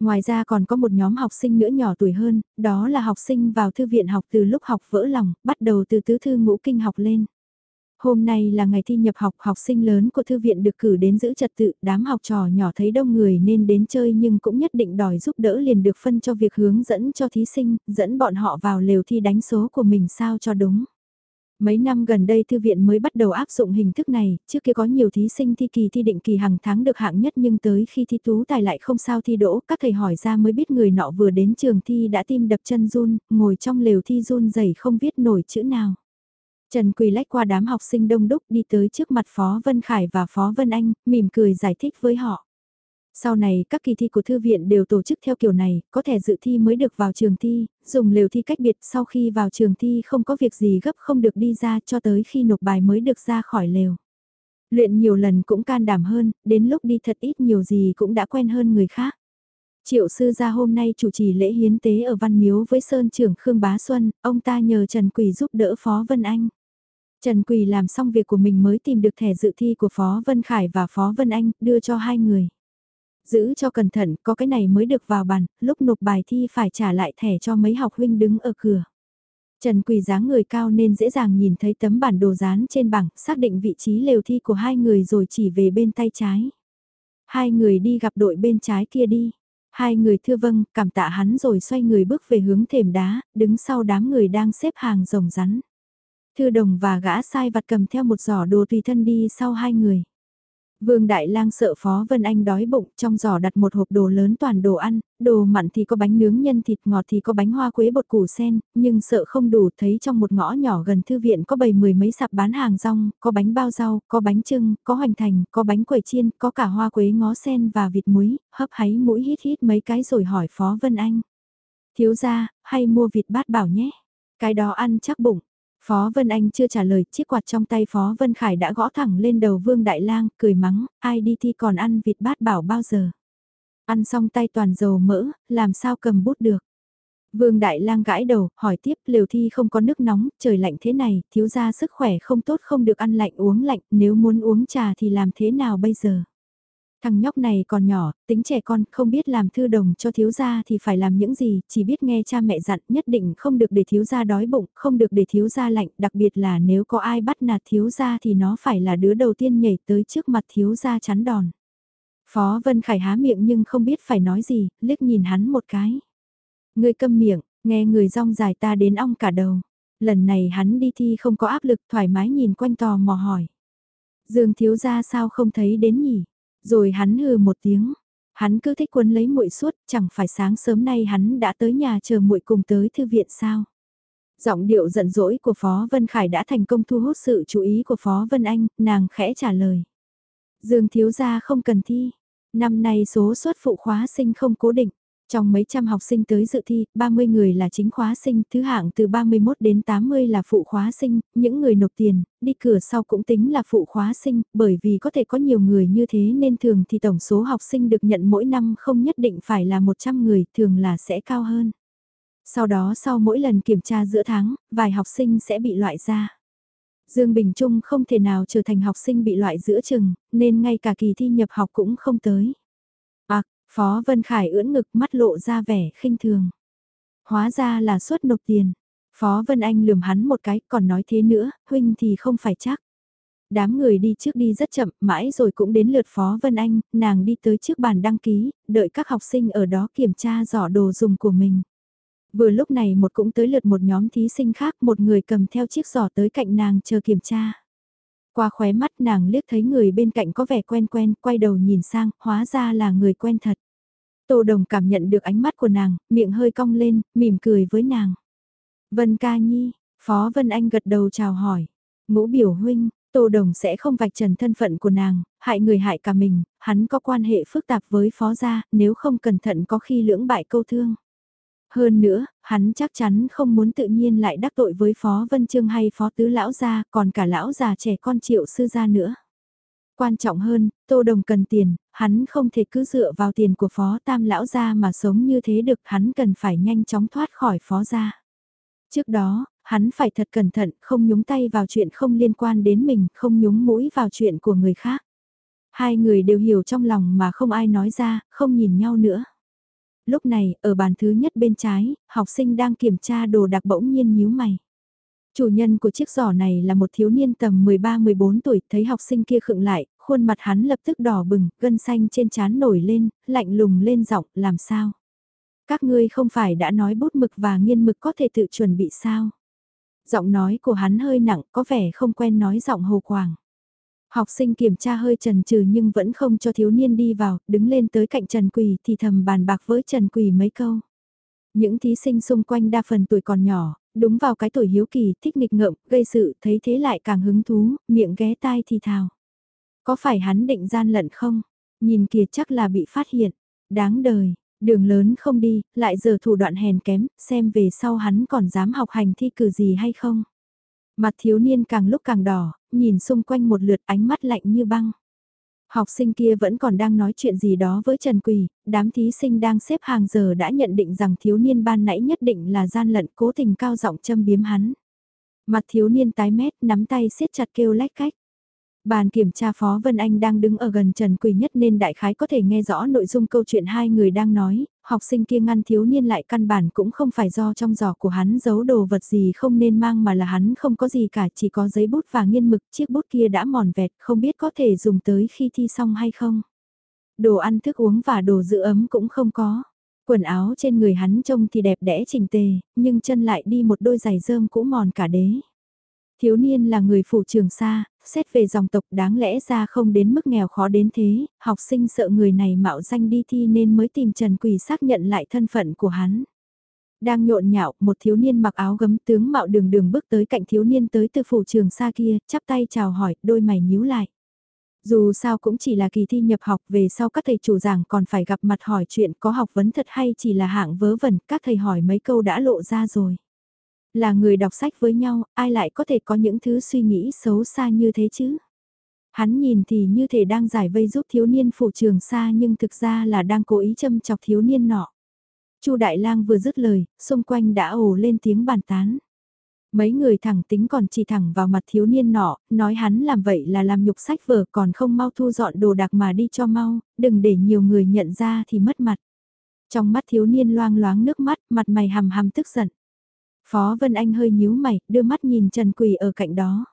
Ngoài ra còn có một nhóm học sinh nữa nhỏ tuổi hơn, đó là học sinh vào thư viện học từ lúc học vỡ lòng, bắt đầu từ tứ thư ngũ kinh học lên. Hôm nay là ngày thi nhập học, học sinh lớn của thư viện được cử đến giữ trật tự, đám học trò nhỏ thấy đông người nên đến chơi nhưng cũng nhất định đòi giúp đỡ liền được phân cho việc hướng dẫn cho thí sinh, dẫn bọn họ vào lều thi đánh số của mình sao cho đúng. Mấy năm gần đây thư viện mới bắt đầu áp dụng hình thức này, trước kia có nhiều thí sinh thi kỳ thi định kỳ hàng tháng được hạng nhất nhưng tới khi thi tú tài lại không sao thi đỗ, các thầy hỏi ra mới biết người nọ vừa đến trường thi đã tim đập chân run, ngồi trong lều thi run rẩy không viết nổi chữ nào. Trần Quỳ lách qua đám học sinh đông đúc đi tới trước mặt Phó Vân Khải và Phó Vân Anh, mỉm cười giải thích với họ. Sau này các kỳ thi của thư viện đều tổ chức theo kiểu này, có thể dự thi mới được vào trường thi, dùng lều thi cách biệt sau khi vào trường thi không có việc gì gấp không được đi ra cho tới khi nộp bài mới được ra khỏi lều. Luyện nhiều lần cũng can đảm hơn, đến lúc đi thật ít nhiều gì cũng đã quen hơn người khác. Triệu sư gia hôm nay chủ trì lễ hiến tế ở Văn Miếu với Sơn trưởng Khương Bá Xuân, ông ta nhờ Trần Quỳ giúp đỡ Phó Vân Anh. Trần Quỳ làm xong việc của mình mới tìm được thẻ dự thi của Phó Vân Khải và Phó Vân Anh, đưa cho hai người. Giữ cho cẩn thận, có cái này mới được vào bàn, lúc nộp bài thi phải trả lại thẻ cho mấy học huynh đứng ở cửa. Trần Quỳ dáng người cao nên dễ dàng nhìn thấy tấm bản đồ dán trên bảng, xác định vị trí lều thi của hai người rồi chỉ về bên tay trái. Hai người đi gặp đội bên trái kia đi. Hai người thưa vâng, cảm tạ hắn rồi xoay người bước về hướng thềm đá, đứng sau đám người đang xếp hàng rồng rắn. Thư đồng và gã sai vặt cầm theo một giỏ đồ tùy thân đi sau hai người. Vương Đại Lang sợ Phó Vân Anh đói bụng, trong giỏ đặt một hộp đồ lớn toàn đồ ăn, đồ mặn thì có bánh nướng nhân thịt ngọt thì có bánh hoa quế bột củ sen, nhưng sợ không đủ thấy trong một ngõ nhỏ gần thư viện có bầy mười mấy sạp bán hàng rong, có bánh bao rau, có bánh trưng, có hoành thành, có bánh quẩy chiên, có cả hoa quế ngó sen và vịt muối, hấp háy mũi hít hít mấy cái rồi hỏi Phó Vân Anh. Thiếu gia, hay mua vịt bát bảo nhé, cái đó ăn chắc bụng, Phó Vân Anh chưa trả lời, chiếc quạt trong tay Phó Vân Khải đã gõ thẳng lên đầu Vương Đại Lang, cười mắng, ai đi thi còn ăn vịt bát bảo bao giờ. Ăn xong tay toàn dầu mỡ, làm sao cầm bút được. Vương Đại Lang gãi đầu, hỏi tiếp, liều thi không có nước nóng, trời lạnh thế này, thiếu gia sức khỏe không tốt không được ăn lạnh uống lạnh, nếu muốn uống trà thì làm thế nào bây giờ? Thằng nhóc này còn nhỏ, tính trẻ con, không biết làm thư đồng cho thiếu gia thì phải làm những gì, chỉ biết nghe cha mẹ dặn nhất định không được để thiếu gia đói bụng, không được để thiếu gia lạnh, đặc biệt là nếu có ai bắt nạt thiếu gia thì nó phải là đứa đầu tiên nhảy tới trước mặt thiếu gia chắn đòn. Phó Vân Khải há miệng nhưng không biết phải nói gì, liếc nhìn hắn một cái. Người câm miệng, nghe người rong dài ta đến ong cả đầu. Lần này hắn đi thi không có áp lực thoải mái nhìn quanh tò mò hỏi. Dương thiếu gia sao không thấy đến nhỉ? Rồi hắn hừ một tiếng. Hắn cứ thích quấn lấy muội suốt, chẳng phải sáng sớm nay hắn đã tới nhà chờ muội cùng tới thư viện sao? Giọng điệu giận dỗi của Phó Vân Khải đã thành công thu hút sự chú ý của Phó Vân Anh, nàng khẽ trả lời. Dương thiếu gia không cần thi. Năm nay số suất phụ khóa sinh không cố định. Trong mấy trăm học sinh tới dự thi, 30 người là chính khóa sinh, thứ hạng từ 31 đến 80 là phụ khóa sinh, những người nộp tiền, đi cửa sau cũng tính là phụ khóa sinh, bởi vì có thể có nhiều người như thế nên thường thì tổng số học sinh được nhận mỗi năm không nhất định phải là 100 người, thường là sẽ cao hơn. Sau đó sau mỗi lần kiểm tra giữa tháng, vài học sinh sẽ bị loại ra. Dương Bình Trung không thể nào trở thành học sinh bị loại giữa chừng, nên ngay cả kỳ thi nhập học cũng không tới. Phó Vân Khải ưỡn ngực mắt lộ ra vẻ khinh thường. Hóa ra là suất nộp tiền. Phó Vân Anh lườm hắn một cái, còn nói thế nữa, huynh thì không phải chắc. Đám người đi trước đi rất chậm, mãi rồi cũng đến lượt Phó Vân Anh, nàng đi tới trước bàn đăng ký, đợi các học sinh ở đó kiểm tra giỏ đồ dùng của mình. Vừa lúc này một cũng tới lượt một nhóm thí sinh khác, một người cầm theo chiếc giỏ tới cạnh nàng chờ kiểm tra. Qua khóe mắt nàng liếc thấy người bên cạnh có vẻ quen quen, quay đầu nhìn sang, hóa ra là người quen thật. Tô Đồng cảm nhận được ánh mắt của nàng, miệng hơi cong lên, mỉm cười với nàng. Vân ca nhi, Phó Vân Anh gật đầu chào hỏi. Ngũ biểu huynh, Tô Đồng sẽ không vạch trần thân phận của nàng, hại người hại cả mình, hắn có quan hệ phức tạp với Phó gia, nếu không cẩn thận có khi lưỡng bại câu thương. Hơn nữa, hắn chắc chắn không muốn tự nhiên lại đắc tội với Phó Vân Trương hay Phó Tứ Lão Gia, còn cả Lão già trẻ con triệu sư gia nữa. Quan trọng hơn, Tô Đồng cần tiền, hắn không thể cứ dựa vào tiền của Phó Tam Lão Gia mà sống như thế được, hắn cần phải nhanh chóng thoát khỏi Phó Gia. Trước đó, hắn phải thật cẩn thận, không nhúng tay vào chuyện không liên quan đến mình, không nhúng mũi vào chuyện của người khác. Hai người đều hiểu trong lòng mà không ai nói ra, không nhìn nhau nữa. Lúc này, ở bàn thứ nhất bên trái, học sinh đang kiểm tra đồ đặc bỗng nhiên nhíu mày. Chủ nhân của chiếc giỏ này là một thiếu niên tầm 13-14 tuổi, thấy học sinh kia khựng lại, khuôn mặt hắn lập tức đỏ bừng, gân xanh trên trán nổi lên, lạnh lùng lên giọng, làm sao? Các ngươi không phải đã nói bút mực và nghiên mực có thể tự chuẩn bị sao? Giọng nói của hắn hơi nặng, có vẻ không quen nói giọng hồ quảng. Học sinh kiểm tra hơi trần trừ nhưng vẫn không cho thiếu niên đi vào, đứng lên tới cạnh Trần Quỳ thì thầm bàn bạc với Trần Quỳ mấy câu. Những thí sinh xung quanh đa phần tuổi còn nhỏ, đúng vào cái tuổi hiếu kỳ, thích nghịch ngợm, gây sự, thấy thế lại càng hứng thú, miệng ghé tai thì thào. Có phải hắn định gian lận không? Nhìn kìa chắc là bị phát hiện. Đáng đời, đường lớn không đi, lại giờ thủ đoạn hèn kém, xem về sau hắn còn dám học hành thi cử gì hay không. Mặt thiếu niên càng lúc càng đỏ, nhìn xung quanh một lượt ánh mắt lạnh như băng. Học sinh kia vẫn còn đang nói chuyện gì đó với Trần Quỳ, đám thí sinh đang xếp hàng giờ đã nhận định rằng thiếu niên ban nãy nhất định là gian lận cố tình cao giọng châm biếm hắn. Mặt thiếu niên tái mét nắm tay siết chặt kêu lách cách. Bàn kiểm tra Phó Vân Anh đang đứng ở gần Trần Quỳ nhất nên đại khái có thể nghe rõ nội dung câu chuyện hai người đang nói, học sinh kia ngăn thiếu niên lại căn bản cũng không phải do trong giỏ của hắn giấu đồ vật gì không nên mang mà là hắn không có gì cả chỉ có giấy bút và nghiên mực chiếc bút kia đã mòn vẹt không biết có thể dùng tới khi thi xong hay không. Đồ ăn thức uống và đồ giữ ấm cũng không có. Quần áo trên người hắn trông thì đẹp đẽ chỉnh tề, nhưng chân lại đi một đôi giày rơm cũ mòn cả đế. Thiếu niên là người phủ trường xa, xét về dòng tộc đáng lẽ ra không đến mức nghèo khó đến thế, học sinh sợ người này mạo danh đi thi nên mới tìm Trần Quỳ xác nhận lại thân phận của hắn. Đang nhộn nhạo, một thiếu niên mặc áo gấm tướng mạo đường đường bước tới cạnh thiếu niên tới từ phủ trường xa kia, chắp tay chào hỏi, đôi mày nhíu lại. Dù sao cũng chỉ là kỳ thi nhập học về sau các thầy chủ giảng còn phải gặp mặt hỏi chuyện có học vấn thật hay chỉ là hạng vớ vẩn, các thầy hỏi mấy câu đã lộ ra rồi. Là người đọc sách với nhau, ai lại có thể có những thứ suy nghĩ xấu xa như thế chứ? Hắn nhìn thì như thể đang giải vây giúp thiếu niên phủ trường xa nhưng thực ra là đang cố ý châm chọc thiếu niên nọ. Chu Đại Lang vừa dứt lời, xung quanh đã ồ lên tiếng bàn tán. Mấy người thẳng tính còn chỉ thẳng vào mặt thiếu niên nọ, nói hắn làm vậy là làm nhục sách vở còn không mau thu dọn đồ đạc mà đi cho mau, đừng để nhiều người nhận ra thì mất mặt. Trong mắt thiếu niên loang loáng nước mắt, mặt mày hầm hầm tức giận. Phó Vân Anh hơi nhíu mày, đưa mắt nhìn Trần Quỳ ở cạnh đó.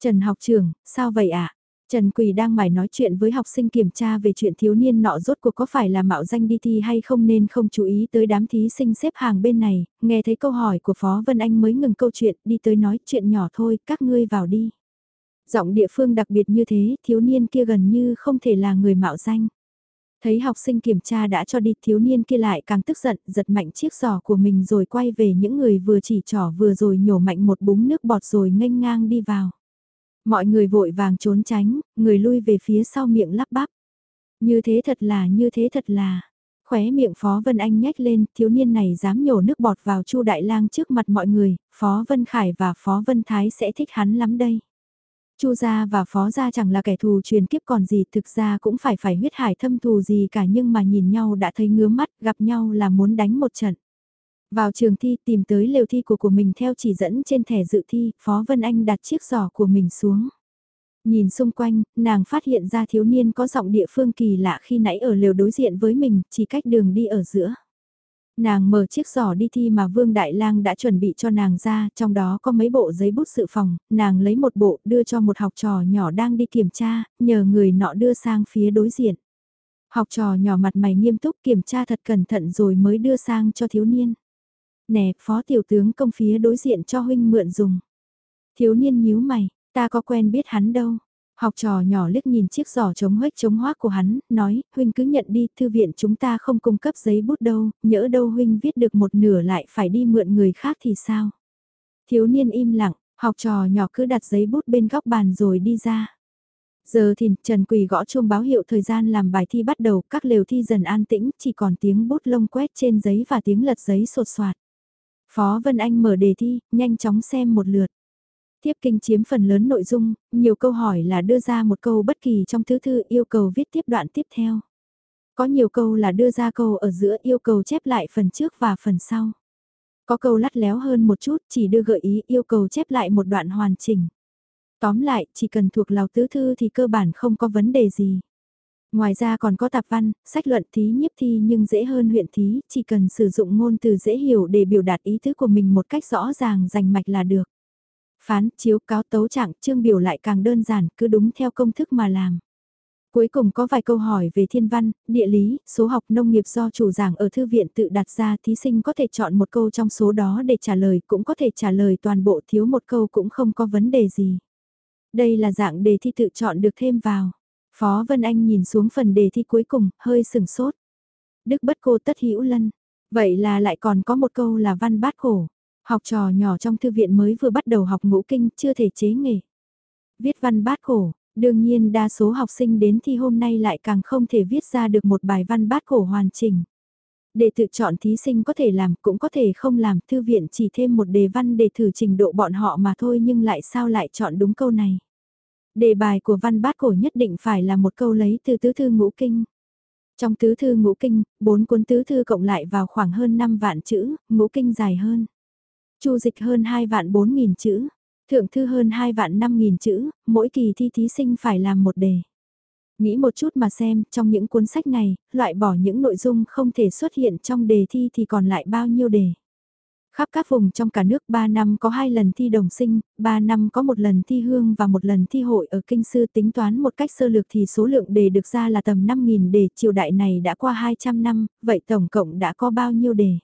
Trần học trưởng, sao vậy ạ? À? Trần Quỳ đang mải nói chuyện với học sinh kiểm tra về chuyện thiếu niên nọ rốt cuộc có phải là mạo danh đi thi hay không nên không chú ý tới đám thí sinh xếp hàng bên này, nghe thấy câu hỏi của Phó Vân Anh mới ngừng câu chuyện đi tới nói chuyện nhỏ thôi, các ngươi vào đi. Giọng địa phương đặc biệt như thế, thiếu niên kia gần như không thể là người mạo danh. Thấy học sinh kiểm tra đã cho đi thiếu niên kia lại càng tức giận, giật mạnh chiếc giỏ của mình rồi quay về những người vừa chỉ trỏ vừa rồi nhổ mạnh một búng nước bọt rồi nghênh ngang đi vào. Mọi người vội vàng trốn tránh, người lui về phía sau miệng lắp bắp. Như thế thật là, như thế thật là. Khóe miệng Phó Vân Anh nhếch lên, thiếu niên này dám nhổ nước bọt vào Chu Đại Lang trước mặt mọi người, Phó Vân Khải và Phó Vân Thái sẽ thích hắn lắm đây. Chu gia và Phó gia chẳng là kẻ thù truyền kiếp còn gì, thực ra cũng phải phải huyết hải thâm thù gì cả nhưng mà nhìn nhau đã thấy ngứa mắt, gặp nhau là muốn đánh một trận. Vào trường thi tìm tới lều thi của của mình theo chỉ dẫn trên thẻ dự thi, Phó Vân Anh đặt chiếc giỏ của mình xuống. Nhìn xung quanh, nàng phát hiện ra thiếu niên có giọng địa phương kỳ lạ khi nãy ở lều đối diện với mình, chỉ cách đường đi ở giữa. Nàng mở chiếc giỏ đi thi mà Vương Đại Lang đã chuẩn bị cho nàng ra, trong đó có mấy bộ giấy bút sự phòng, nàng lấy một bộ đưa cho một học trò nhỏ đang đi kiểm tra, nhờ người nọ đưa sang phía đối diện. Học trò nhỏ mặt mày nghiêm túc kiểm tra thật cẩn thận rồi mới đưa sang cho thiếu niên. Nè, phó tiểu tướng công phía đối diện cho huynh mượn dùng. Thiếu niên nhíu mày, ta có quen biết hắn đâu. Học trò nhỏ liếc nhìn chiếc giỏ chống huếch chống hoác của hắn, nói, huynh cứ nhận đi, thư viện chúng ta không cung cấp giấy bút đâu, nhỡ đâu huynh viết được một nửa lại phải đi mượn người khác thì sao? Thiếu niên im lặng, học trò nhỏ cứ đặt giấy bút bên góc bàn rồi đi ra. Giờ thì Trần Quỳ gõ chuông báo hiệu thời gian làm bài thi bắt đầu, các lều thi dần an tĩnh, chỉ còn tiếng bút lông quét trên giấy và tiếng lật giấy sột soạt. Phó Vân Anh mở đề thi, nhanh chóng xem một lượt. Tiếp kinh chiếm phần lớn nội dung, nhiều câu hỏi là đưa ra một câu bất kỳ trong thứ thư yêu cầu viết tiếp đoạn tiếp theo. Có nhiều câu là đưa ra câu ở giữa yêu cầu chép lại phần trước và phần sau. Có câu lắt léo hơn một chút chỉ đưa gợi ý yêu cầu chép lại một đoạn hoàn chỉnh. Tóm lại, chỉ cần thuộc lào tứ thư thì cơ bản không có vấn đề gì. Ngoài ra còn có tạp văn, sách luận thí nhiếp thi nhưng dễ hơn huyện thí, chỉ cần sử dụng ngôn từ dễ hiểu để biểu đạt ý tứ của mình một cách rõ ràng rành mạch là được. Phán, chiếu, cáo tấu trạng, chương biểu lại càng đơn giản, cứ đúng theo công thức mà làm. Cuối cùng có vài câu hỏi về thiên văn, địa lý, số học nông nghiệp do chủ giảng ở thư viện tự đặt ra thí sinh có thể chọn một câu trong số đó để trả lời cũng có thể trả lời toàn bộ thiếu một câu cũng không có vấn đề gì. Đây là dạng đề thi tự chọn được thêm vào. Phó Vân Anh nhìn xuống phần đề thi cuối cùng, hơi sừng sốt. Đức bất cô tất hữu lân. Vậy là lại còn có một câu là văn bát khổ. Học trò nhỏ trong thư viện mới vừa bắt đầu học ngũ kinh, chưa thể chế nghề. Viết văn bát khổ, đương nhiên đa số học sinh đến thi hôm nay lại càng không thể viết ra được một bài văn bát khổ hoàn chỉnh. Để tự chọn thí sinh có thể làm cũng có thể không làm, thư viện chỉ thêm một đề văn để thử trình độ bọn họ mà thôi nhưng lại sao lại chọn đúng câu này. Đề bài của văn bát cổ nhất định phải là một câu lấy từ tứ thư ngũ kinh. Trong tứ thư ngũ kinh, bốn cuốn tứ thư cộng lại vào khoảng hơn 5 vạn chữ, ngũ kinh dài hơn. Chu dịch hơn 2 vạn 4 nghìn chữ, thượng thư hơn 2 vạn 5 nghìn chữ, mỗi kỳ thi thí sinh phải làm một đề. Nghĩ một chút mà xem, trong những cuốn sách này, loại bỏ những nội dung không thể xuất hiện trong đề thi thì còn lại bao nhiêu đề. Khắp các vùng trong cả nước 3 năm có 2 lần thi đồng sinh, 3 năm có một lần thi hương và một lần thi hội ở kinh sư tính toán một cách sơ lược thì số lượng đề được ra là tầm 5.000 đề, triều đại này đã qua 200 năm, vậy tổng cộng đã có bao nhiêu đề?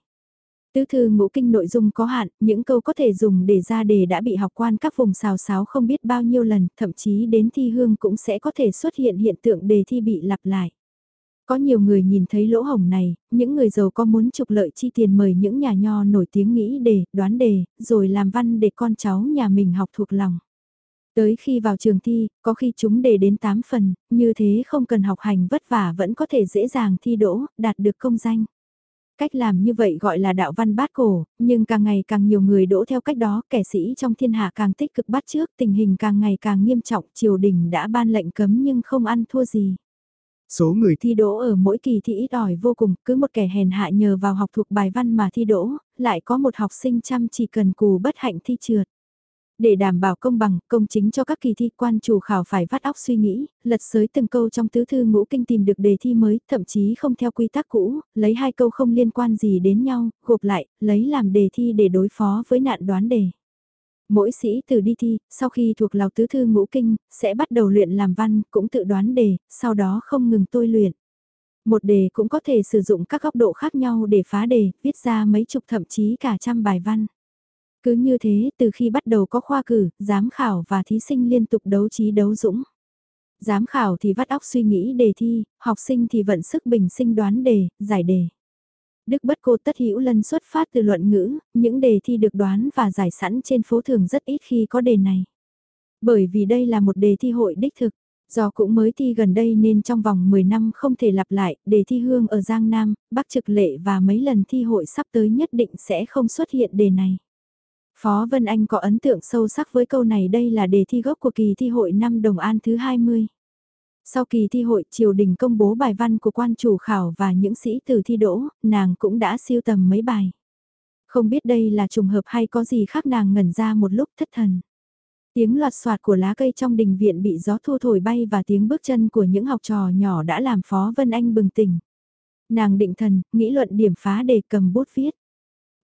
Tứ thư ngũ kinh nội dung có hạn, những câu có thể dùng để ra đề đã bị học quan các vùng xào xáo không biết bao nhiêu lần, thậm chí đến thi hương cũng sẽ có thể xuất hiện hiện tượng đề thi bị lặp lại. Có nhiều người nhìn thấy lỗ hổng này, những người giàu có muốn trục lợi chi tiền mời những nhà nho nổi tiếng nghĩ đề, đoán đề, rồi làm văn để con cháu nhà mình học thuộc lòng. Tới khi vào trường thi, có khi chúng đề đến 8 phần, như thế không cần học hành vất vả vẫn có thể dễ dàng thi đỗ, đạt được công danh. Cách làm như vậy gọi là đạo văn bát cổ, nhưng càng ngày càng nhiều người đỗ theo cách đó, kẻ sĩ trong thiên hạ càng tích cực bắt trước, tình hình càng ngày càng nghiêm trọng, triều đình đã ban lệnh cấm nhưng không ăn thua gì. Số người thi đỗ ở mỗi kỳ thi ít ỏi vô cùng, cứ một kẻ hèn hạ nhờ vào học thuộc bài văn mà thi đỗ, lại có một học sinh chăm chỉ cần cù bất hạnh thi trượt. Để đảm bảo công bằng, công chính cho các kỳ thi quan chủ khảo phải vắt óc suy nghĩ, lật sới từng câu trong tứ thư ngũ kinh tìm được đề thi mới, thậm chí không theo quy tắc cũ, lấy hai câu không liên quan gì đến nhau, gộp lại, lấy làm đề thi để đối phó với nạn đoán đề. Mỗi sĩ từ đi thi, sau khi thuộc lào tứ thư ngũ kinh, sẽ bắt đầu luyện làm văn, cũng tự đoán đề, sau đó không ngừng tôi luyện. Một đề cũng có thể sử dụng các góc độ khác nhau để phá đề, viết ra mấy chục thậm chí cả trăm bài văn. Cứ như thế, từ khi bắt đầu có khoa cử, giám khảo và thí sinh liên tục đấu trí đấu dũng. Giám khảo thì vắt óc suy nghĩ đề thi, học sinh thì vận sức bình sinh đoán đề, giải đề. Đức bất cô tất hữu lân xuất phát từ luận ngữ, những đề thi được đoán và giải sẵn trên phố thường rất ít khi có đề này. Bởi vì đây là một đề thi hội đích thực, do cũng mới thi gần đây nên trong vòng 10 năm không thể lặp lại, đề thi hương ở Giang Nam, Bắc Trực Lệ và mấy lần thi hội sắp tới nhất định sẽ không xuất hiện đề này. Phó Vân Anh có ấn tượng sâu sắc với câu này đây là đề thi gốc của kỳ thi hội năm Đồng An thứ 20. Sau kỳ thi hội, triều đình công bố bài văn của quan chủ khảo và những sĩ từ thi đỗ, nàng cũng đã siêu tầm mấy bài. Không biết đây là trùng hợp hay có gì khác nàng ngẩn ra một lúc thất thần. Tiếng loạt soạt của lá cây trong đình viện bị gió thu thổi bay và tiếng bước chân của những học trò nhỏ đã làm Phó Vân Anh bừng tỉnh. Nàng định thần, nghĩ luận điểm phá để cầm bút viết.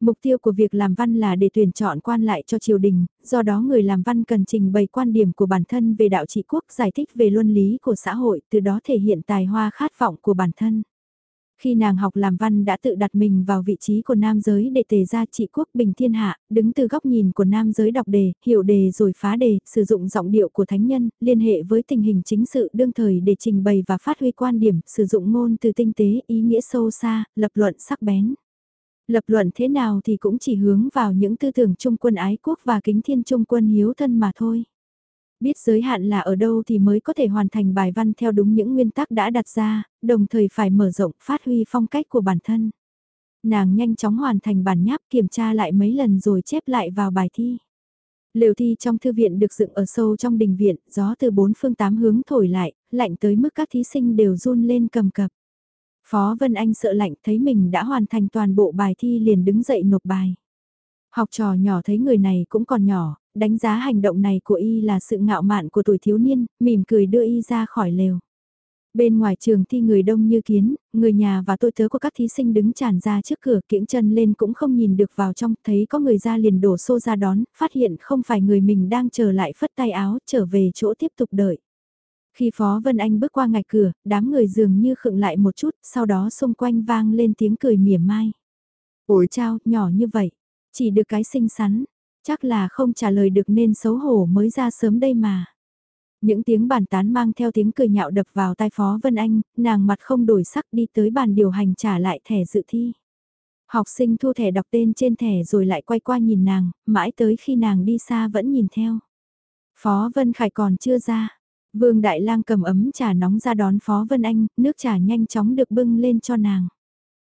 Mục tiêu của việc làm văn là để tuyển chọn quan lại cho triều đình, do đó người làm văn cần trình bày quan điểm của bản thân về đạo trị quốc, giải thích về luân lý của xã hội, từ đó thể hiện tài hoa khát vọng của bản thân. Khi nàng học làm văn đã tự đặt mình vào vị trí của nam giới để tề ra trị quốc bình thiên hạ, đứng từ góc nhìn của nam giới đọc đề, hiểu đề rồi phá đề, sử dụng giọng điệu của thánh nhân, liên hệ với tình hình chính sự đương thời để trình bày và phát huy quan điểm, sử dụng ngôn từ tinh tế, ý nghĩa sâu xa, lập luận sắc bén. Lập luận thế nào thì cũng chỉ hướng vào những tư tưởng trung quân ái quốc và kính thiên trung quân hiếu thân mà thôi. Biết giới hạn là ở đâu thì mới có thể hoàn thành bài văn theo đúng những nguyên tắc đã đặt ra, đồng thời phải mở rộng phát huy phong cách của bản thân. Nàng nhanh chóng hoàn thành bản nháp kiểm tra lại mấy lần rồi chép lại vào bài thi. Liều thi trong thư viện được dựng ở sâu trong đình viện, gió từ bốn phương tám hướng thổi lại, lạnh tới mức các thí sinh đều run lên cầm cập. Phó Vân Anh sợ lạnh thấy mình đã hoàn thành toàn bộ bài thi liền đứng dậy nộp bài. Học trò nhỏ thấy người này cũng còn nhỏ, đánh giá hành động này của y là sự ngạo mạn của tuổi thiếu niên, mỉm cười đưa y ra khỏi lều. Bên ngoài trường thi người đông như kiến, người nhà và tôi tớ của các thí sinh đứng tràn ra trước cửa kiễng chân lên cũng không nhìn được vào trong, thấy có người ra liền đổ xô ra đón, phát hiện không phải người mình đang chờ lại phất tay áo trở về chỗ tiếp tục đợi. Khi Phó Vân Anh bước qua ngạch cửa, đám người dường như khựng lại một chút, sau đó xung quanh vang lên tiếng cười mỉa mai. Ôi chao, nhỏ như vậy, chỉ được cái xinh xắn, chắc là không trả lời được nên xấu hổ mới ra sớm đây mà. Những tiếng bàn tán mang theo tiếng cười nhạo đập vào tai Phó Vân Anh, nàng mặt không đổi sắc đi tới bàn điều hành trả lại thẻ dự thi. Học sinh thu thẻ đọc tên trên thẻ rồi lại quay qua nhìn nàng, mãi tới khi nàng đi xa vẫn nhìn theo. Phó Vân Khải còn chưa ra, Vương Đại Lang cầm ấm trà nóng ra đón Phó Vân Anh, nước trà nhanh chóng được bưng lên cho nàng.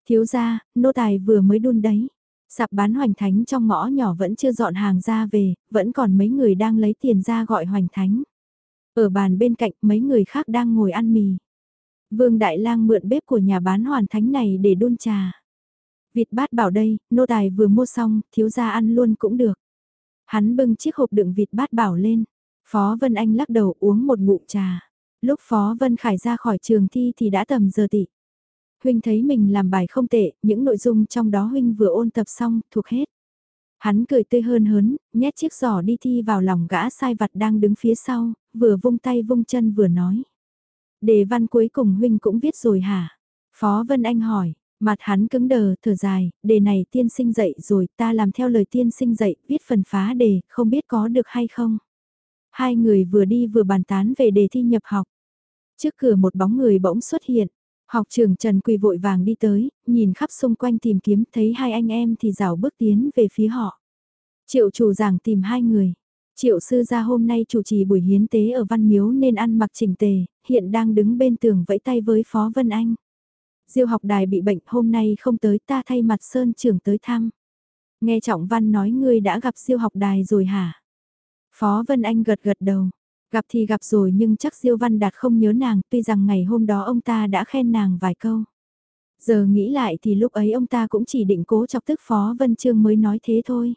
Thiếu gia, nô tài vừa mới đun đấy. Sạp bán hoành thánh trong ngõ nhỏ vẫn chưa dọn hàng ra về, vẫn còn mấy người đang lấy tiền ra gọi hoành thánh. Ở bàn bên cạnh mấy người khác đang ngồi ăn mì. Vương Đại Lang mượn bếp của nhà bán hoàn thánh này để đun trà. Vịt bát bảo đây, nô tài vừa mua xong, thiếu gia ăn luôn cũng được. Hắn bưng chiếc hộp đựng vịt bát bảo lên, Phó Vân Anh lắc đầu uống một ngụm trà. Lúc Phó Vân Khải ra khỏi trường thi thì đã tầm giờ tị. Huynh thấy mình làm bài không tệ, những nội dung trong đó Huynh vừa ôn tập xong, thuộc hết. Hắn cười tươi hơn hớn, nhét chiếc giỏ đi thi vào lòng gã sai vặt đang đứng phía sau, vừa vung tay vung chân vừa nói. Đề văn cuối cùng Huynh cũng viết rồi hả? Phó Vân Anh hỏi, mặt hắn cứng đờ, thở dài, đề này tiên sinh dạy rồi, ta làm theo lời tiên sinh dạy, viết phần phá đề, không biết có được hay không? Hai người vừa đi vừa bàn tán về đề thi nhập học. Trước cửa một bóng người bỗng xuất hiện. Học trưởng Trần Quỳ vội vàng đi tới, nhìn khắp xung quanh tìm kiếm thấy hai anh em thì rảo bước tiến về phía họ. Triệu chủ giảng tìm hai người. Triệu sư gia hôm nay chủ trì buổi hiến tế ở Văn Miếu nên ăn mặc chỉnh tề, hiện đang đứng bên tường vẫy tay với Phó Vân Anh. Diêu học đài bị bệnh hôm nay không tới ta thay mặt Sơn trưởng tới thăm. Nghe Trọng Văn nói ngươi đã gặp Diêu học đài rồi hả? Phó Vân Anh gật gật đầu. Gặp thì gặp rồi nhưng chắc Diêu Văn Đạt không nhớ nàng tuy rằng ngày hôm đó ông ta đã khen nàng vài câu. Giờ nghĩ lại thì lúc ấy ông ta cũng chỉ định cố chọc tức Phó Vân Trương mới nói thế thôi.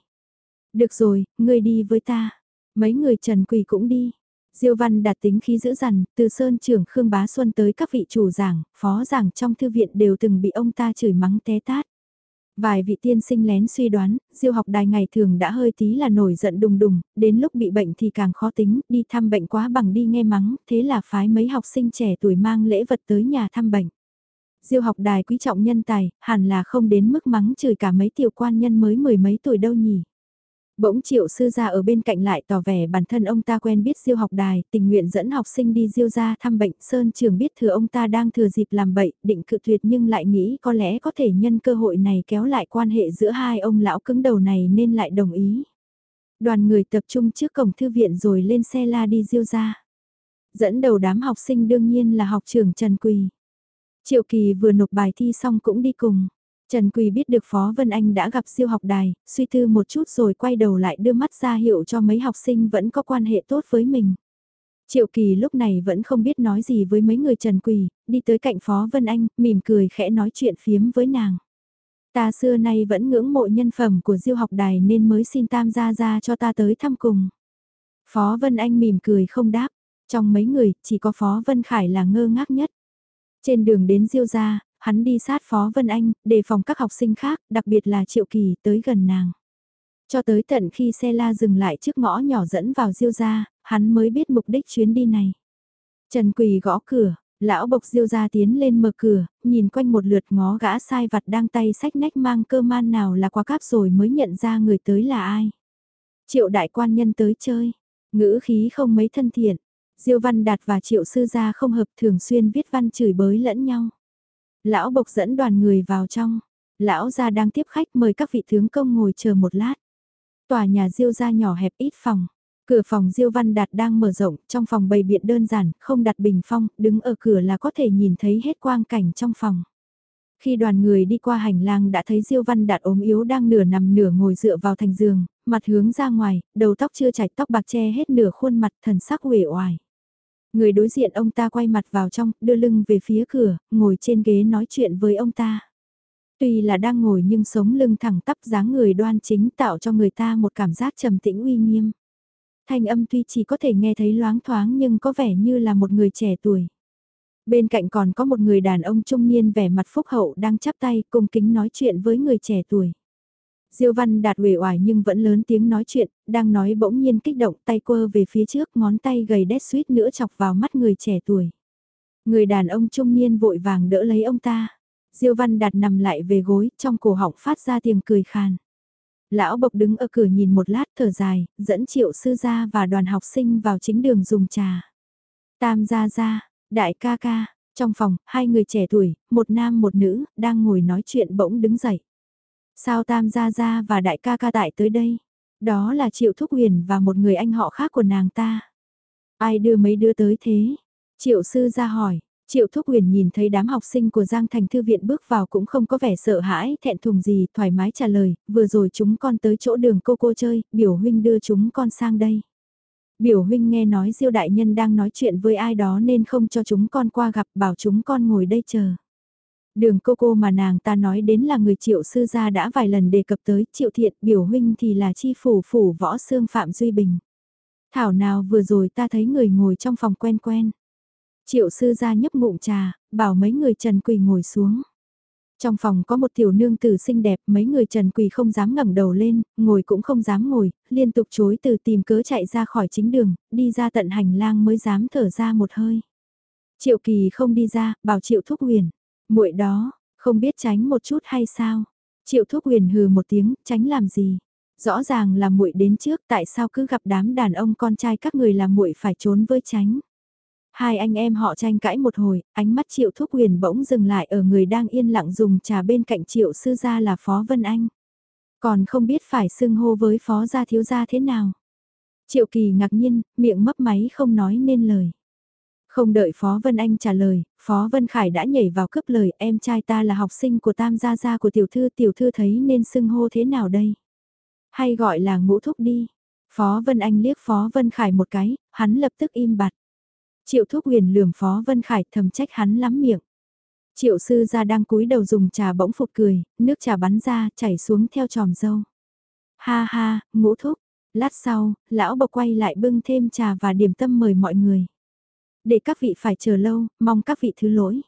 Được rồi, ngươi đi với ta. Mấy người Trần Quỳ cũng đi. Diêu Văn đạt tính khí dữ dằn, từ Sơn trưởng Khương Bá Xuân tới các vị chủ giảng, phó giảng trong thư viện đều từng bị ông ta chửi mắng té tát. Vài vị tiên sinh lén suy đoán, diêu học đài ngày thường đã hơi tí là nổi giận đùng đùng, đến lúc bị bệnh thì càng khó tính, đi thăm bệnh quá bằng đi nghe mắng, thế là phái mấy học sinh trẻ tuổi mang lễ vật tới nhà thăm bệnh. Diêu học đài quý trọng nhân tài, hẳn là không đến mức mắng chửi cả mấy tiểu quan nhân mới mười mấy tuổi đâu nhỉ. Bỗng triệu sư gia ở bên cạnh lại tỏ vẻ bản thân ông ta quen biết diêu học đài, tình nguyện dẫn học sinh đi diêu ra thăm bệnh. Sơn trường biết thừa ông ta đang thừa dịp làm bậy, định cự tuyệt nhưng lại nghĩ có lẽ có thể nhân cơ hội này kéo lại quan hệ giữa hai ông lão cứng đầu này nên lại đồng ý. Đoàn người tập trung trước cổng thư viện rồi lên xe la đi diêu ra. Dẫn đầu đám học sinh đương nhiên là học trưởng Trần Quỳ. Triệu Kỳ vừa nộp bài thi xong cũng đi cùng. Trần Quỳ biết được Phó Vân Anh đã gặp siêu học đài, suy tư một chút rồi quay đầu lại đưa mắt ra hiệu cho mấy học sinh vẫn có quan hệ tốt với mình. Triệu Kỳ lúc này vẫn không biết nói gì với mấy người Trần Quỳ, đi tới cạnh Phó Vân Anh, mỉm cười khẽ nói chuyện phiếm với nàng. Ta xưa nay vẫn ngưỡng mộ nhân phẩm của diêu học đài nên mới xin tam gia ra cho ta tới thăm cùng. Phó Vân Anh mỉm cười không đáp, trong mấy người chỉ có Phó Vân Khải là ngơ ngác nhất. Trên đường đến diêu gia, hắn đi sát Phó Vân Anh, đề phòng các học sinh khác, đặc biệt là Triệu Kỳ tới gần nàng. Cho tới tận khi xe la dừng lại trước ngõ nhỏ dẫn vào diêu gia, hắn mới biết mục đích chuyến đi này. Trần Quỳ gõ cửa, lão bộc diêu gia tiến lên mở cửa, nhìn quanh một lượt ngó gã sai vặt đang tay sách nách mang cơ man nào là quá cáp rồi mới nhận ra người tới là ai. Triệu đại quan nhân tới chơi, ngữ khí không mấy thân thiện, diêu văn đạt và triệu sư gia không hợp thường xuyên viết văn chửi bới lẫn nhau. Lão bộc dẫn đoàn người vào trong. Lão gia đang tiếp khách mời các vị tướng công ngồi chờ một lát. Tòa nhà diêu gia nhỏ hẹp ít phòng. Cửa phòng Diêu Văn Đạt đang mở rộng, trong phòng bày biện đơn giản, không đặt bình phong, đứng ở cửa là có thể nhìn thấy hết quang cảnh trong phòng. Khi đoàn người đi qua hành lang đã thấy Diêu Văn Đạt ốm yếu đang nửa nằm nửa ngồi dựa vào thành giường, mặt hướng ra ngoài, đầu tóc chưa chảy tóc bạc che hết nửa khuôn mặt thần sắc uể oải. Người đối diện ông ta quay mặt vào trong, đưa lưng về phía cửa, ngồi trên ghế nói chuyện với ông ta. Tuy là đang ngồi nhưng sống lưng thẳng tắp dáng người đoan chính tạo cho người ta một cảm giác trầm tĩnh uy nghiêm. Thanh âm tuy chỉ có thể nghe thấy loáng thoáng nhưng có vẻ như là một người trẻ tuổi. Bên cạnh còn có một người đàn ông trung niên vẻ mặt phúc hậu đang chắp tay cung kính nói chuyện với người trẻ tuổi. Diêu Văn Đạt uể oải nhưng vẫn lớn tiếng nói chuyện, đang nói bỗng nhiên kích động tay quơ về phía trước ngón tay gầy đét suýt nữa chọc vào mắt người trẻ tuổi. Người đàn ông trung niên vội vàng đỡ lấy ông ta. Diêu Văn Đạt nằm lại về gối, trong cổ họng phát ra tiếng cười khàn. Lão Bộc đứng ở cửa nhìn một lát thở dài, dẫn triệu sư gia và đoàn học sinh vào chính đường dùng trà. Tam gia gia, đại ca ca, trong phòng, hai người trẻ tuổi, một nam một nữ, đang ngồi nói chuyện bỗng đứng dậy. Sao Tam Gia Gia và đại ca ca tại tới đây? Đó là Triệu Thúc Huyền và một người anh họ khác của nàng ta. Ai đưa mấy đứa tới thế? Triệu Sư ra hỏi. Triệu Thúc Huyền nhìn thấy đám học sinh của Giang Thành Thư Viện bước vào cũng không có vẻ sợ hãi, thẹn thùng gì, thoải mái trả lời, vừa rồi chúng con tới chỗ đường cô cô chơi, biểu huynh đưa chúng con sang đây. Biểu huynh nghe nói Diêu Đại Nhân đang nói chuyện với ai đó nên không cho chúng con qua gặp bảo chúng con ngồi đây chờ. Đường cô cô mà nàng ta nói đến là người triệu sư gia đã vài lần đề cập tới triệu thiện biểu huynh thì là chi phủ phủ võ xương Phạm Duy Bình. Thảo nào vừa rồi ta thấy người ngồi trong phòng quen quen. Triệu sư gia nhấp ngụm trà, bảo mấy người Trần Quỳ ngồi xuống. Trong phòng có một tiểu nương tử xinh đẹp, mấy người Trần Quỳ không dám ngẩng đầu lên, ngồi cũng không dám ngồi, liên tục chối từ tìm cớ chạy ra khỏi chính đường, đi ra tận hành lang mới dám thở ra một hơi. Triệu Kỳ không đi ra, bảo Triệu Thúc Huyền muội đó, không biết tránh một chút hay sao? Triệu Thúc Huyền hừ một tiếng, tránh làm gì? Rõ ràng là muội đến trước, tại sao cứ gặp đám đàn ông con trai các người là muội phải trốn với tránh? Hai anh em họ tranh cãi một hồi, ánh mắt Triệu Thúc Huyền bỗng dừng lại ở người đang yên lặng dùng trà bên cạnh Triệu Sư Gia là Phó Vân Anh. Còn không biết phải xưng hô với Phó Gia Thiếu Gia thế nào. Triệu Kỳ ngạc nhiên, miệng mấp máy không nói nên lời. Không đợi Phó Vân Anh trả lời, Phó Vân Khải đã nhảy vào cướp lời em trai ta là học sinh của tam gia gia của tiểu thư tiểu thư thấy nên xưng hô thế nào đây? Hay gọi là ngũ thúc đi. Phó Vân Anh liếc Phó Vân Khải một cái, hắn lập tức im bặt. Triệu thúc huyền lườm Phó Vân Khải thầm trách hắn lắm miệng. Triệu sư gia đang cúi đầu dùng trà bỗng phục cười, nước trà bắn ra, chảy xuống theo tròm dâu. Ha ha, ngũ thúc. Lát sau, lão bộc quay lại bưng thêm trà và điểm tâm mời mọi người. Để các vị phải chờ lâu, mong các vị thứ lỗi.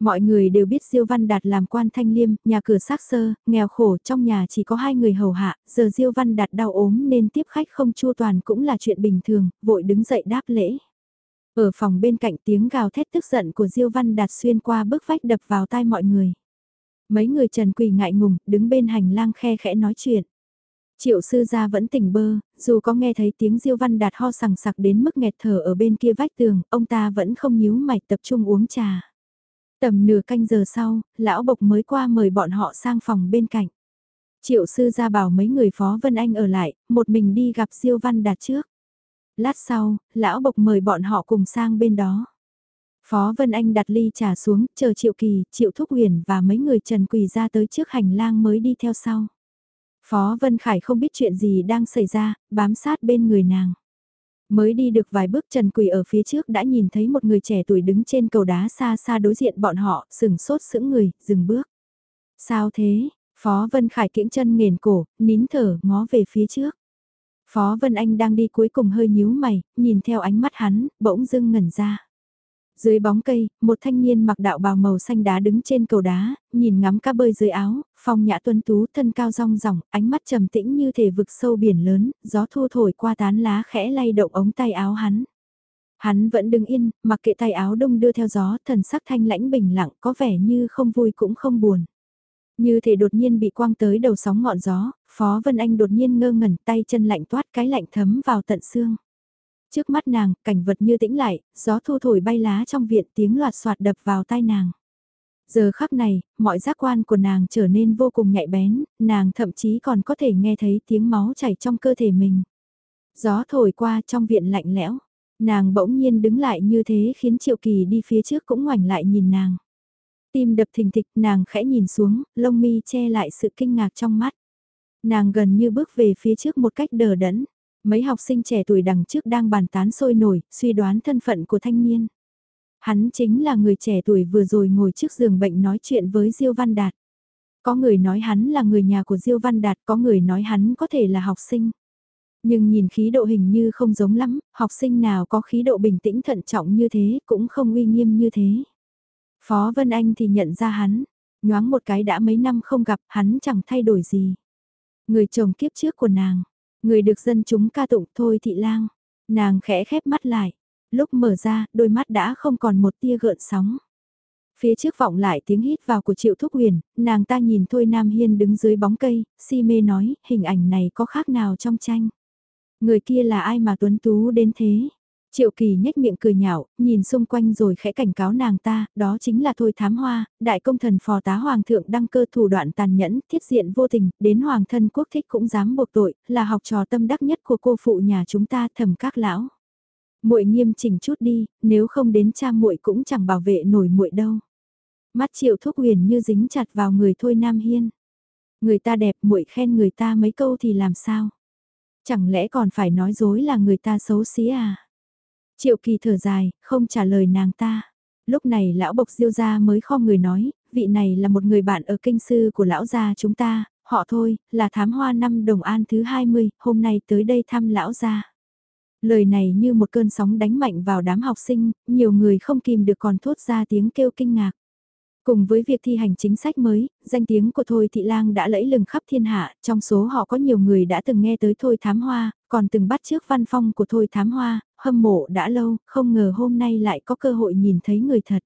Mọi người đều biết Diêu Văn Đạt làm quan thanh liêm, nhà cửa xác sơ, nghèo khổ, trong nhà chỉ có hai người hầu hạ, giờ Diêu Văn Đạt đau ốm nên tiếp khách không chua toàn cũng là chuyện bình thường, vội đứng dậy đáp lễ. Ở phòng bên cạnh tiếng gào thét tức giận của Diêu Văn Đạt xuyên qua bức vách đập vào tai mọi người. Mấy người trần quỳ ngại ngùng, đứng bên hành lang khe khẽ nói chuyện. Triệu sư gia vẫn tỉnh bơ, dù có nghe thấy tiếng Diêu Văn Đạt ho sằng sặc đến mức nghẹt thở ở bên kia vách tường, ông ta vẫn không nhíu mày tập trung uống trà. Tầm nửa canh giờ sau, lão bộc mới qua mời bọn họ sang phòng bên cạnh. Triệu sư gia bảo mấy người phó Vân Anh ở lại, một mình đi gặp Diêu Văn Đạt trước. Lát sau, lão bộc mời bọn họ cùng sang bên đó. Phó Vân Anh đặt ly trà xuống, chờ Triệu Kỳ, Triệu Thúc Huyền và mấy người Trần Quỳ ra tới trước hành lang mới đi theo sau. Phó Vân Khải không biết chuyện gì đang xảy ra, bám sát bên người nàng. Mới đi được vài bước Trần Quỳ ở phía trước đã nhìn thấy một người trẻ tuổi đứng trên cầu đá xa xa đối diện bọn họ, sừng sốt sững người, dừng bước. Sao thế? Phó Vân Khải kiễng chân nghền cổ, nín thở, ngó về phía trước. Phó Vân Anh đang đi cuối cùng hơi nhíu mày, nhìn theo ánh mắt hắn, bỗng dưng ngẩn ra. Dưới bóng cây, một thanh niên mặc đạo bào màu xanh đá đứng trên cầu đá, nhìn ngắm cá bơi dưới áo, phong nhã tuân tú thân cao rong ròng, ánh mắt trầm tĩnh như thể vực sâu biển lớn, gió thu thổi qua tán lá khẽ lay động ống tay áo hắn. Hắn vẫn đứng yên, mặc kệ tay áo đông đưa theo gió, thần sắc thanh lãnh bình lặng, có vẻ như không vui cũng không buồn. Như thể đột nhiên bị quang tới đầu sóng ngọn gió, Phó Vân Anh đột nhiên ngơ ngẩn tay chân lạnh toát cái lạnh thấm vào tận xương. Trước mắt nàng, cảnh vật như tĩnh lại, gió thu thổi bay lá trong viện tiếng loạt soạt đập vào tai nàng. Giờ khắc này, mọi giác quan của nàng trở nên vô cùng nhạy bén, nàng thậm chí còn có thể nghe thấy tiếng máu chảy trong cơ thể mình. Gió thổi qua trong viện lạnh lẽo, nàng bỗng nhiên đứng lại như thế khiến Triệu Kỳ đi phía trước cũng ngoảnh lại nhìn nàng. Tim đập thình thịch nàng khẽ nhìn xuống, lông mi che lại sự kinh ngạc trong mắt. Nàng gần như bước về phía trước một cách đờ đẫn. Mấy học sinh trẻ tuổi đằng trước đang bàn tán sôi nổi, suy đoán thân phận của thanh niên. Hắn chính là người trẻ tuổi vừa rồi ngồi trước giường bệnh nói chuyện với Diêu Văn Đạt. Có người nói hắn là người nhà của Diêu Văn Đạt, có người nói hắn có thể là học sinh. Nhưng nhìn khí độ hình như không giống lắm, học sinh nào có khí độ bình tĩnh thận trọng như thế, cũng không uy nghiêm như thế. Phó Vân Anh thì nhận ra hắn, nhoáng một cái đã mấy năm không gặp, hắn chẳng thay đổi gì. Người chồng kiếp trước của nàng, người được dân chúng ca tụng thôi thị lang, nàng khẽ khép mắt lại, lúc mở ra, đôi mắt đã không còn một tia gợn sóng. Phía trước vọng lại tiếng hít vào của Triệu Thúc Huyền, nàng ta nhìn Thôi Nam Hiên đứng dưới bóng cây, si mê nói, hình ảnh này có khác nào trong tranh. Người kia là ai mà tuấn tú đến thế? Triệu Kỳ nhếch miệng cười nhạo, nhìn xung quanh rồi khẽ cảnh cáo nàng ta, đó chính là Thôi Thám Hoa, đại công thần phò tá hoàng thượng đăng cơ thủ đoạn tàn nhẫn, thiết diện vô tình, đến hoàng thân quốc thích cũng dám buộc tội, là học trò tâm đắc nhất của cô phụ nhà chúng ta thầm các lão. Muội nghiêm chỉnh chút đi, nếu không đến cha muội cũng chẳng bảo vệ nổi muội đâu. Mắt Triệu Thúc Huyền như dính chặt vào người Thôi Nam Hiên. Người ta đẹp muội khen người ta mấy câu thì làm sao? Chẳng lẽ còn phải nói dối là người ta xấu xí à? Triệu kỳ thở dài, không trả lời nàng ta. Lúc này lão bộc diêu gia mới kho người nói, vị này là một người bạn ở kinh sư của lão gia chúng ta, họ thôi, là thám hoa năm đồng an thứ 20, hôm nay tới đây thăm lão gia. Lời này như một cơn sóng đánh mạnh vào đám học sinh, nhiều người không kìm được còn thốt ra tiếng kêu kinh ngạc. Cùng với việc thi hành chính sách mới, danh tiếng của Thôi Thị Lang đã lẫy lừng khắp thiên hạ, trong số họ có nhiều người đã từng nghe tới Thôi Thám Hoa, còn từng bắt trước văn phong của Thôi Thám Hoa, hâm mộ đã lâu, không ngờ hôm nay lại có cơ hội nhìn thấy người thật.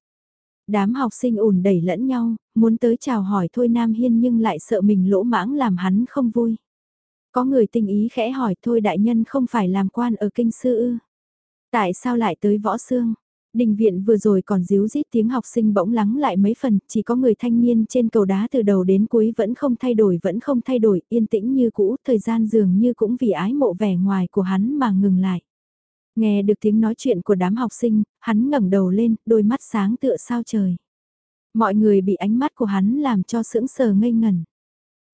Đám học sinh ùn đẩy lẫn nhau, muốn tới chào hỏi Thôi Nam Hiên nhưng lại sợ mình lỗ mãng làm hắn không vui. Có người tình ý khẽ hỏi Thôi Đại Nhân không phải làm quan ở kinh sư ư? Tại sao lại tới võ xương? Đình viện vừa rồi còn díu dít tiếng học sinh bỗng lắng lại mấy phần, chỉ có người thanh niên trên cầu đá từ đầu đến cuối vẫn không thay đổi vẫn không thay đổi, yên tĩnh như cũ, thời gian dường như cũng vì ái mộ vẻ ngoài của hắn mà ngừng lại. Nghe được tiếng nói chuyện của đám học sinh, hắn ngẩng đầu lên, đôi mắt sáng tựa sao trời. Mọi người bị ánh mắt của hắn làm cho sững sờ ngây ngẩn.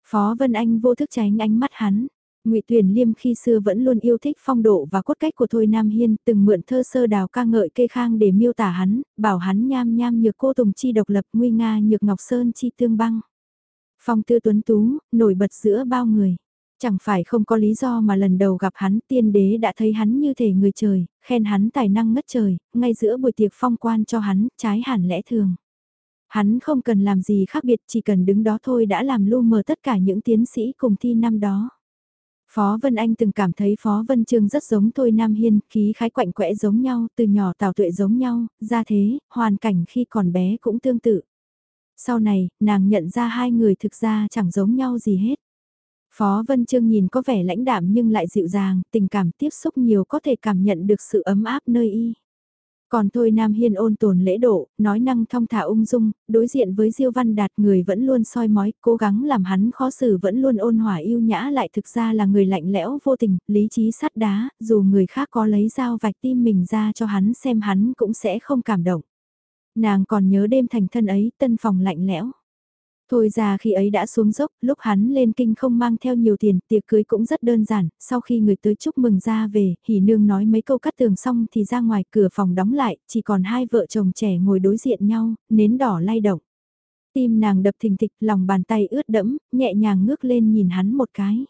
Phó Vân Anh vô thức tránh ánh mắt hắn. Ngụy Tuyền Liêm khi xưa vẫn luôn yêu thích phong độ và cốt cách của Thôi Nam Hiên, từng mượn thơ sơ đào ca ngợi kê khang để miêu tả hắn, bảo hắn nham nham nhược cô tùng chi độc lập nguy nga nhược ngọc sơn chi tương băng. Phong tư tuấn tú, nổi bật giữa bao người. Chẳng phải không có lý do mà lần đầu gặp hắn tiên đế đã thấy hắn như thể người trời, khen hắn tài năng ngất trời, ngay giữa buổi tiệc phong quan cho hắn, trái hẳn lẽ thường. Hắn không cần làm gì khác biệt chỉ cần đứng đó thôi đã làm lu mờ tất cả những tiến sĩ cùng thi năm đó. Phó Vân Anh từng cảm thấy Phó Vân Trương rất giống Thôi Nam Hiên, khí khái quạnh quẽ giống nhau, từ nhỏ tào tuệ giống nhau, ra thế, hoàn cảnh khi còn bé cũng tương tự. Sau này, nàng nhận ra hai người thực ra chẳng giống nhau gì hết. Phó Vân Trương nhìn có vẻ lãnh đạm nhưng lại dịu dàng, tình cảm tiếp xúc nhiều có thể cảm nhận được sự ấm áp nơi y. Còn thôi Nam Hiên ôn tồn lễ độ, nói năng thong thả ung dung, đối diện với Diêu Văn Đạt người vẫn luôn soi mói, cố gắng làm hắn khó xử vẫn luôn ôn hòa yêu nhã lại thực ra là người lạnh lẽo vô tình, lý trí sắt đá, dù người khác có lấy dao vạch tim mình ra cho hắn xem hắn cũng sẽ không cảm động. Nàng còn nhớ đêm thành thân ấy, tân phòng lạnh lẽo. Thôi ra khi ấy đã xuống dốc, lúc hắn lên kinh không mang theo nhiều tiền, tiệc cưới cũng rất đơn giản, sau khi người tới chúc mừng ra về, hỉ nương nói mấy câu cắt tường xong thì ra ngoài cửa phòng đóng lại, chỉ còn hai vợ chồng trẻ ngồi đối diện nhau, nến đỏ lay động. Tim nàng đập thình thịch, lòng bàn tay ướt đẫm, nhẹ nhàng ngước lên nhìn hắn một cái.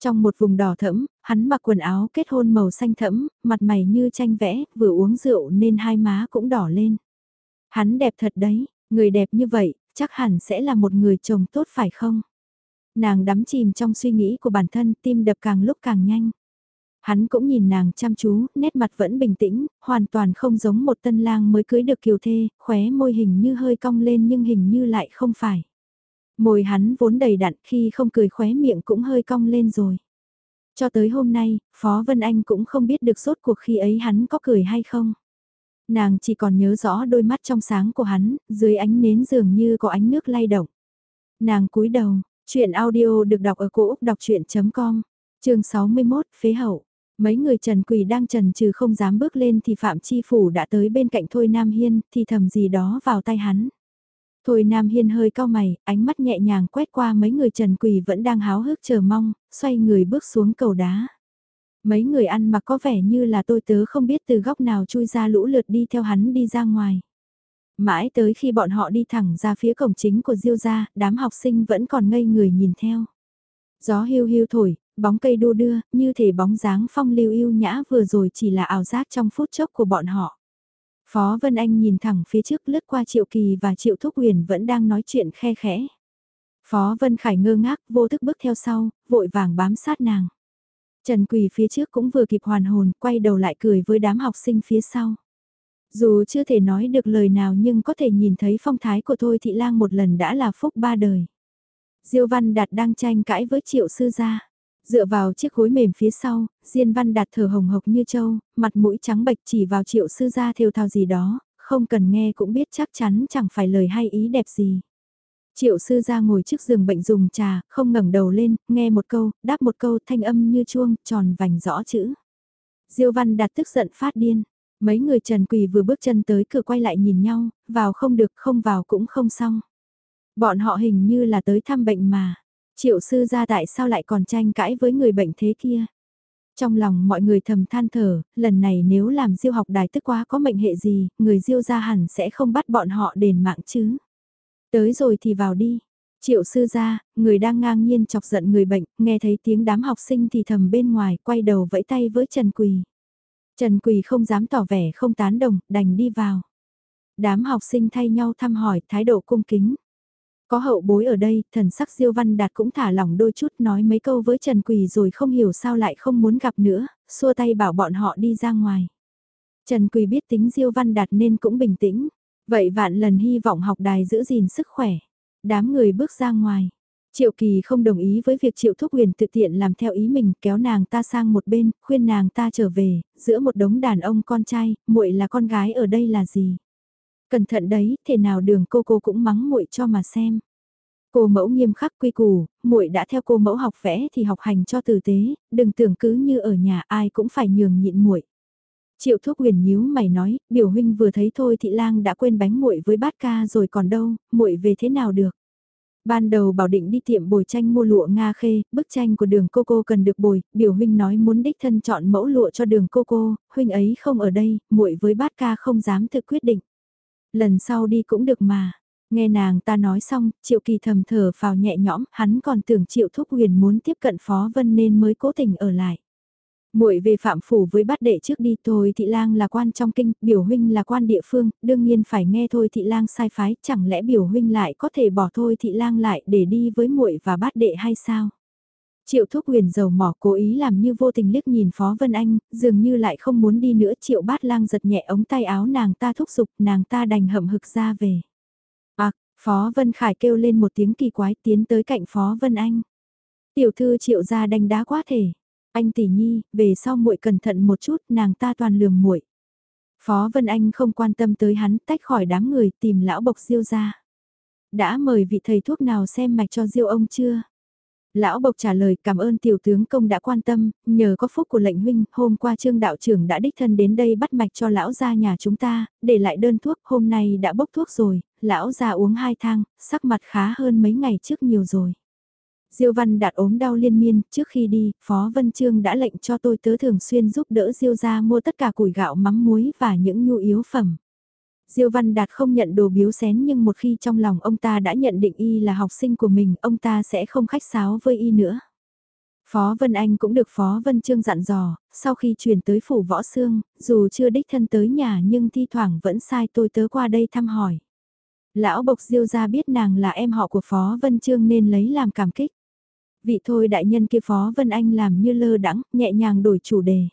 Trong một vùng đỏ thẫm, hắn mặc quần áo kết hôn màu xanh thẫm, mặt mày như tranh vẽ, vừa uống rượu nên hai má cũng đỏ lên. Hắn đẹp thật đấy, người đẹp như vậy, chắc hẳn sẽ là một người chồng tốt phải không? Nàng đắm chìm trong suy nghĩ của bản thân, tim đập càng lúc càng nhanh. Hắn cũng nhìn nàng chăm chú, nét mặt vẫn bình tĩnh, hoàn toàn không giống một tân lang mới cưới được kiều thê, khóe môi hình như hơi cong lên nhưng hình như lại không phải. Môi hắn vốn đầy đặn khi không cười khóe miệng cũng hơi cong lên rồi. Cho tới hôm nay, Phó Vân Anh cũng không biết được sốt cuộc khi ấy hắn có cười hay không. Nàng chỉ còn nhớ rõ đôi mắt trong sáng của hắn, dưới ánh nến dường như có ánh nước lay động. Nàng cúi đầu, chuyện audio được đọc ở cổ Úc đọc chuyện.com, trường 61, phế hậu. Mấy người trần quỷ đang trần trừ không dám bước lên thì Phạm Chi Phủ đã tới bên cạnh Thôi Nam Hiên, thì thầm gì đó vào tay hắn. Thôi Nam Hiên hơi cao mày, ánh mắt nhẹ nhàng quét qua mấy người trần quỷ vẫn đang háo hức chờ mong, xoay người bước xuống cầu đá. Mấy người ăn mặc có vẻ như là tôi tớ không biết từ góc nào chui ra lũ lượt đi theo hắn đi ra ngoài. Mãi tới khi bọn họ đi thẳng ra phía cổng chính của Diêu gia, đám học sinh vẫn còn ngây người nhìn theo. Gió hiu hiu thổi, bóng cây đua đưa, như thể bóng dáng phong lưu yêu nhã vừa rồi chỉ là ảo giác trong phút chốc của bọn họ. Phó Vân Anh nhìn thẳng phía trước lướt qua Triệu Kỳ và Triệu Thúc Huyền vẫn đang nói chuyện khe khẽ. Phó Vân Khải ngơ ngác vô thức bước theo sau, vội vàng bám sát nàng. Trần Quỳ phía trước cũng vừa kịp hoàn hồn, quay đầu lại cười với đám học sinh phía sau. Dù chưa thể nói được lời nào nhưng có thể nhìn thấy phong thái của Thôi Thị Lang một lần đã là phúc ba đời. Diêu Văn Đạt đang tranh cãi với Triệu Sư Gia. Dựa vào chiếc gối mềm phía sau, Diên Văn Đạt thở hồng hộc như trâu, mặt mũi trắng bệch chỉ vào Triệu Sư Gia thều thao gì đó, không cần nghe cũng biết chắc chắn chẳng phải lời hay ý đẹp gì. Triệu sư ra ngồi trước giường bệnh dùng trà, không ngẩng đầu lên, nghe một câu, đáp một câu thanh âm như chuông, tròn vành rõ chữ. Diêu văn đạt tức giận phát điên. Mấy người trần quỳ vừa bước chân tới cửa quay lại nhìn nhau, vào không được không vào cũng không xong. Bọn họ hình như là tới thăm bệnh mà. Triệu sư ra tại sao lại còn tranh cãi với người bệnh thế kia. Trong lòng mọi người thầm than thở, lần này nếu làm diêu học đài tức quá có mệnh hệ gì, người diêu ra hẳn sẽ không bắt bọn họ đền mạng chứ. Tới rồi thì vào đi. Triệu sư gia, người đang ngang nhiên chọc giận người bệnh, nghe thấy tiếng đám học sinh thì thầm bên ngoài, quay đầu vẫy tay với Trần Quỳ. Trần Quỳ không dám tỏ vẻ không tán đồng, đành đi vào. Đám học sinh thay nhau thăm hỏi, thái độ cung kính. Có hậu bối ở đây, thần sắc Diêu Văn Đạt cũng thả lỏng đôi chút nói mấy câu với Trần Quỳ rồi không hiểu sao lại không muốn gặp nữa, xua tay bảo bọn họ đi ra ngoài. Trần Quỳ biết tính Diêu Văn Đạt nên cũng bình tĩnh, Vậy vạn lần hy vọng học đài giữ gìn sức khỏe. Đám người bước ra ngoài. Triệu Kỳ không đồng ý với việc Triệu Thúc Huyền tự tiện làm theo ý mình, kéo nàng ta sang một bên, khuyên nàng ta trở về, giữa một đống đàn ông con trai, muội là con gái ở đây là gì? Cẩn thận đấy, thể nào đường cô cô cũng mắng muội cho mà xem. Cô mẫu nghiêm khắc quy củ, muội đã theo cô mẫu học vẽ thì học hành cho tử tế, đừng tưởng cứ như ở nhà ai cũng phải nhường nhịn muội. Triệu Thúc Huyền nhíu mày nói, biểu huynh vừa thấy thôi thị lang đã quên bánh muội với bát ca rồi còn đâu, muội về thế nào được. Ban đầu bảo định đi tiệm bồi tranh mua lụa Nga khê, bức tranh của đường cô cô cần được bồi, biểu huynh nói muốn đích thân chọn mẫu lụa cho đường cô cô, huynh ấy không ở đây, muội với bát ca không dám thực quyết định. Lần sau đi cũng được mà. Nghe nàng ta nói xong, Triệu Kỳ thầm thở vào nhẹ nhõm, hắn còn tưởng Triệu Thúc Huyền muốn tiếp cận Phó Vân nên mới cố tình ở lại. Muội về phạm phủ với bát đệ trước đi, thôi thị lang là quan trong kinh, biểu huynh là quan địa phương, đương nhiên phải nghe thôi thị lang sai phái, chẳng lẽ biểu huynh lại có thể bỏ thôi thị lang lại để đi với muội và bát đệ hay sao? Triệu Thúc Huyền dầu mỏ cố ý làm như vô tình liếc nhìn Phó Vân Anh, dường như lại không muốn đi nữa Triệu Bát Lang giật nhẹ ống tay áo nàng ta thúc giục nàng ta đành hậm hực ra về. À, Phó Vân Khải kêu lên một tiếng kỳ quái tiến tới cạnh Phó Vân Anh. Tiểu thư Triệu gia đánh đá quá thể. Anh tỷ nhi, về sau muội cẩn thận một chút nàng ta toàn lườm muội. Phó Vân Anh không quan tâm tới hắn tách khỏi đám người tìm lão bộc diêu ra. Đã mời vị thầy thuốc nào xem mạch cho diêu ông chưa? Lão Bộc trả lời cảm ơn tiểu tướng công đã quan tâm, nhờ có phúc của lệnh huynh, hôm qua trương đạo trưởng đã đích thân đến đây bắt mạch cho lão ra nhà chúng ta, để lại đơn thuốc, hôm nay đã bốc thuốc rồi, lão ra uống hai thang, sắc mặt khá hơn mấy ngày trước nhiều rồi. Diêu Văn đạt ốm đau liên miên, trước khi đi, Phó Vân Trương đã lệnh cho tôi tớ thường xuyên giúp đỡ Diêu ra mua tất cả củi gạo mắm muối và những nhu yếu phẩm. Diêu Văn Đạt không nhận đồ biếu xén nhưng một khi trong lòng ông ta đã nhận định y là học sinh của mình, ông ta sẽ không khách sáo với y nữa. Phó Vân Anh cũng được Phó Vân Trương dặn dò, sau khi chuyển tới phủ võ xương, dù chưa đích thân tới nhà nhưng thi thoảng vẫn sai tôi tớ qua đây thăm hỏi. Lão Bộc Diêu ra biết nàng là em họ của Phó Vân Trương nên lấy làm cảm kích. Vị thôi đại nhân kia Phó Vân Anh làm như lơ đắng, nhẹ nhàng đổi chủ đề.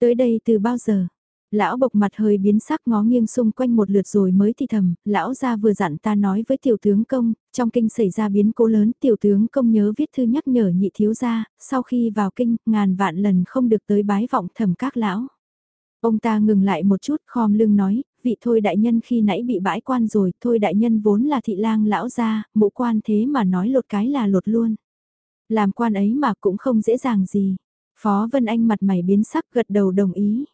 Tới đây từ bao giờ? Lão bộc mặt hơi biến sắc ngó nghiêng xung quanh một lượt rồi mới thì thầm, lão ra vừa dặn ta nói với tiểu tướng công, trong kinh xảy ra biến cố lớn tiểu tướng công nhớ viết thư nhắc nhở nhị thiếu gia, sau khi vào kinh, ngàn vạn lần không được tới bái vọng thầm các lão. Ông ta ngừng lại một chút khom lưng nói, vị thôi đại nhân khi nãy bị bãi quan rồi, thôi đại nhân vốn là thị lang lão gia, mũ quan thế mà nói lột cái là lột luôn. Làm quan ấy mà cũng không dễ dàng gì. Phó Vân Anh mặt mày biến sắc gật đầu đồng ý.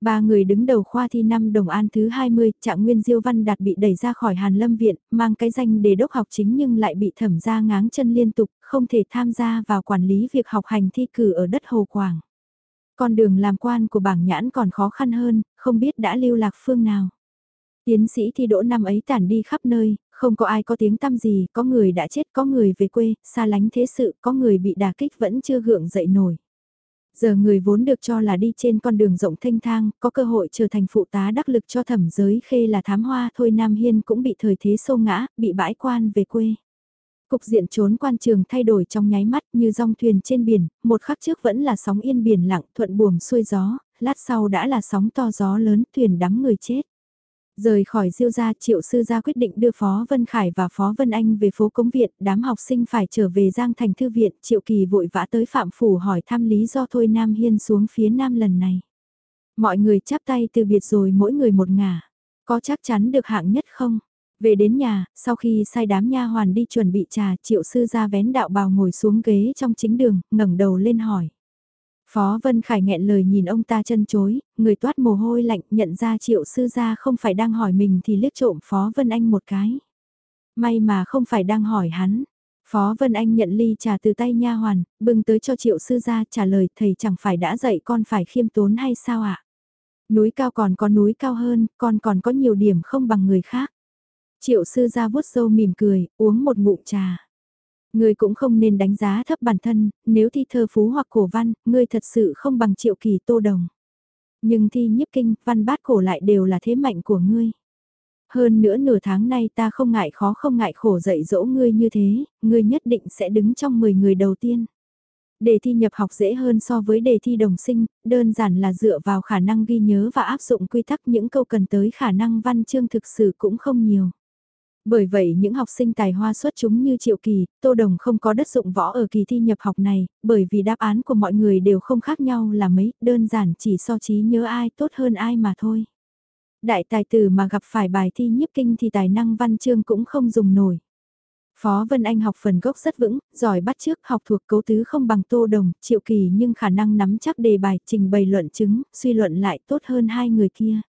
Ba người đứng đầu khoa thi năm đồng an thứ 20, trạng nguyên diêu văn đạt bị đẩy ra khỏi Hàn Lâm Viện, mang cái danh đề đốc học chính nhưng lại bị thẩm ra ngáng chân liên tục, không thể tham gia vào quản lý việc học hành thi cử ở đất Hồ Quảng. Con đường làm quan của bảng nhãn còn khó khăn hơn, không biết đã lưu lạc phương nào. Tiến sĩ thi đỗ năm ấy tản đi khắp nơi, không có ai có tiếng tăm gì, có người đã chết, có người về quê, xa lánh thế sự, có người bị đả kích vẫn chưa gượng dậy nổi. Giờ người vốn được cho là đi trên con đường rộng thanh thang, có cơ hội trở thành phụ tá đắc lực cho thẩm giới khê là thám hoa thôi Nam Hiên cũng bị thời thế sâu ngã, bị bãi quan về quê. Cục diện trốn quan trường thay đổi trong nháy mắt như rong thuyền trên biển, một khắc trước vẫn là sóng yên biển lặng thuận buồm xuôi gió, lát sau đã là sóng to gió lớn thuyền đắm người chết. Rời khỏi diêu gia triệu sư gia quyết định đưa Phó Vân Khải và Phó Vân Anh về phố Cống Viện, đám học sinh phải trở về Giang Thành Thư Viện, triệu kỳ vội vã tới Phạm Phủ hỏi thăm lý do Thôi Nam Hiên xuống phía Nam lần này. Mọi người chắp tay từ biệt rồi mỗi người một ngả, có chắc chắn được hạng nhất không? Về đến nhà, sau khi sai đám nha hoàn đi chuẩn bị trà, triệu sư gia vén đạo bào ngồi xuống ghế trong chính đường, ngẩng đầu lên hỏi. Phó Vân Khải nghẹn lời nhìn ông ta chân chối, người toát mồ hôi lạnh nhận ra triệu sư gia không phải đang hỏi mình thì liếc trộm Phó Vân Anh một cái. May mà không phải đang hỏi hắn. Phó Vân Anh nhận ly trà từ tay nha hoàn, bưng tới cho triệu sư gia trả lời thầy chẳng phải đã dạy con phải khiêm tốn hay sao ạ? Núi cao còn có núi cao hơn, con còn có nhiều điểm không bằng người khác. Triệu sư gia vuốt râu mỉm cười, uống một ngụm trà. Ngươi cũng không nên đánh giá thấp bản thân, nếu thi thơ phú hoặc cổ văn, ngươi thật sự không bằng triệu kỳ tô đồng. Nhưng thi nhiếp kinh, văn bát cổ lại đều là thế mạnh của ngươi. Hơn nữa nửa tháng nay ta không ngại khó không ngại khổ dạy dỗ ngươi như thế, ngươi nhất định sẽ đứng trong 10 người đầu tiên. Đề thi nhập học dễ hơn so với đề thi đồng sinh, đơn giản là dựa vào khả năng ghi nhớ và áp dụng quy tắc những câu cần tới khả năng văn chương thực sự cũng không nhiều. Bởi vậy những học sinh tài hoa xuất chúng như Triệu Kỳ, Tô Đồng không có đất dụng võ ở kỳ thi nhập học này, bởi vì đáp án của mọi người đều không khác nhau là mấy, đơn giản chỉ so trí nhớ ai tốt hơn ai mà thôi. Đại tài tử mà gặp phải bài thi nhiếp kinh thì tài năng văn chương cũng không dùng nổi. Phó Vân Anh học phần gốc rất vững, giỏi bắt trước học thuộc cấu tứ không bằng tô đồng, triệu kỳ nhưng khả năng nắm chắc đề bài, trình bày luận chứng, suy luận lại tốt hơn hai người kia.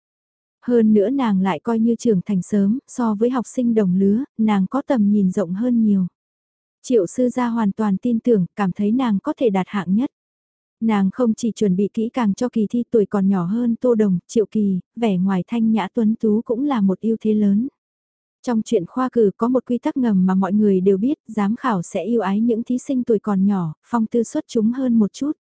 Hơn nữa nàng lại coi như trưởng thành sớm, so với học sinh đồng lứa, nàng có tầm nhìn rộng hơn nhiều. Triệu sư gia hoàn toàn tin tưởng, cảm thấy nàng có thể đạt hạng nhất. Nàng không chỉ chuẩn bị kỹ càng cho kỳ thi tuổi còn nhỏ hơn Tô Đồng, Triệu Kỳ, vẻ ngoài thanh nhã tuấn tú cũng là một ưu thế lớn. Trong chuyện khoa cử có một quy tắc ngầm mà mọi người đều biết, giám khảo sẽ yêu ái những thí sinh tuổi còn nhỏ, phong tư xuất chúng hơn một chút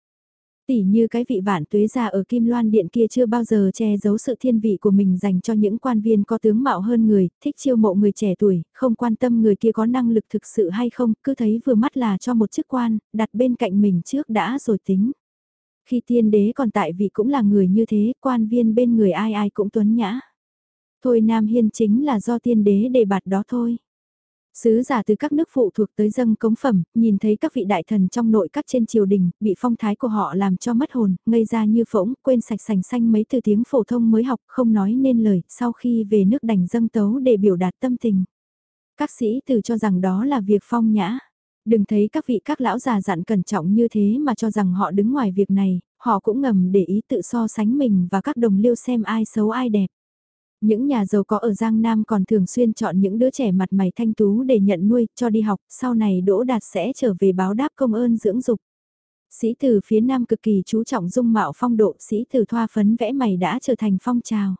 tỉ như cái vị vạn tuế gia ở Kim Loan Điện kia chưa bao giờ che giấu sự thiên vị của mình dành cho những quan viên có tướng mạo hơn người, thích chiêu mộ người trẻ tuổi, không quan tâm người kia có năng lực thực sự hay không, cứ thấy vừa mắt là cho một chức quan, đặt bên cạnh mình trước đã rồi tính. Khi tiên đế còn tại vị cũng là người như thế, quan viên bên người ai ai cũng tuấn nhã. Thôi Nam Hiên chính là do tiên đế đề bạt đó thôi. Sứ giả từ các nước phụ thuộc tới dâng cống phẩm, nhìn thấy các vị đại thần trong nội các trên triều đình, bị phong thái của họ làm cho mất hồn, ngây ra như phỗng, quên sạch sành xanh mấy từ tiếng phổ thông mới học, không nói nên lời, sau khi về nước đành dâng tấu để biểu đạt tâm tình. Các sĩ từ cho rằng đó là việc phong nhã. Đừng thấy các vị các lão già dặn cẩn trọng như thế mà cho rằng họ đứng ngoài việc này, họ cũng ngầm để ý tự so sánh mình và các đồng liêu xem ai xấu ai đẹp. Những nhà giàu có ở Giang Nam còn thường xuyên chọn những đứa trẻ mặt mày thanh tú để nhận nuôi, cho đi học, sau này Đỗ Đạt sẽ trở về báo đáp công ơn dưỡng dục. Sĩ tử phía Nam cực kỳ chú trọng dung mạo phong độ, sĩ tử thoa phấn vẽ mày đã trở thành phong trào.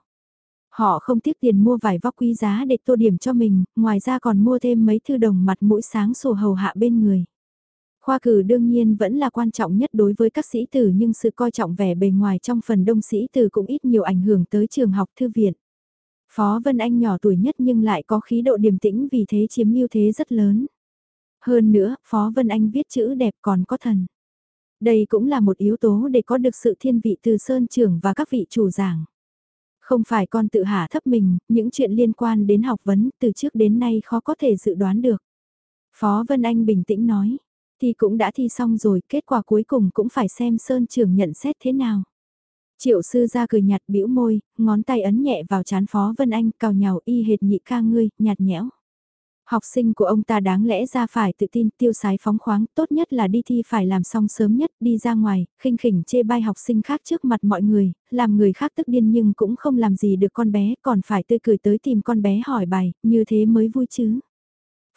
Họ không tiếc tiền mua vải vóc quý giá để tô điểm cho mình, ngoài ra còn mua thêm mấy thư đồng mặt mũi sáng sổ hầu hạ bên người. Khoa cử đương nhiên vẫn là quan trọng nhất đối với các sĩ tử nhưng sự coi trọng vẻ bề ngoài trong phần đông sĩ tử cũng ít nhiều ảnh hưởng tới trường học thư viện. Phó Vân Anh nhỏ tuổi nhất nhưng lại có khí độ điềm tĩnh vì thế chiếm ưu thế rất lớn. Hơn nữa, Phó Vân Anh viết chữ đẹp còn có thần. Đây cũng là một yếu tố để có được sự thiên vị từ Sơn trưởng và các vị chủ giảng. Không phải con tự hạ thấp mình, những chuyện liên quan đến học vấn từ trước đến nay khó có thể dự đoán được. Phó Vân Anh bình tĩnh nói, thì cũng đã thi xong rồi, kết quả cuối cùng cũng phải xem Sơn trưởng nhận xét thế nào. Triệu sư ra cười nhạt bĩu môi, ngón tay ấn nhẹ vào chán Phó Vân Anh cào nhào y hệt nhị ca ngươi, nhạt nhẽo. Học sinh của ông ta đáng lẽ ra phải tự tin tiêu sái phóng khoáng, tốt nhất là đi thi phải làm xong sớm nhất, đi ra ngoài, khinh khỉnh chê bai học sinh khác trước mặt mọi người, làm người khác tức điên nhưng cũng không làm gì được con bé, còn phải tươi cười tới tìm con bé hỏi bài, như thế mới vui chứ.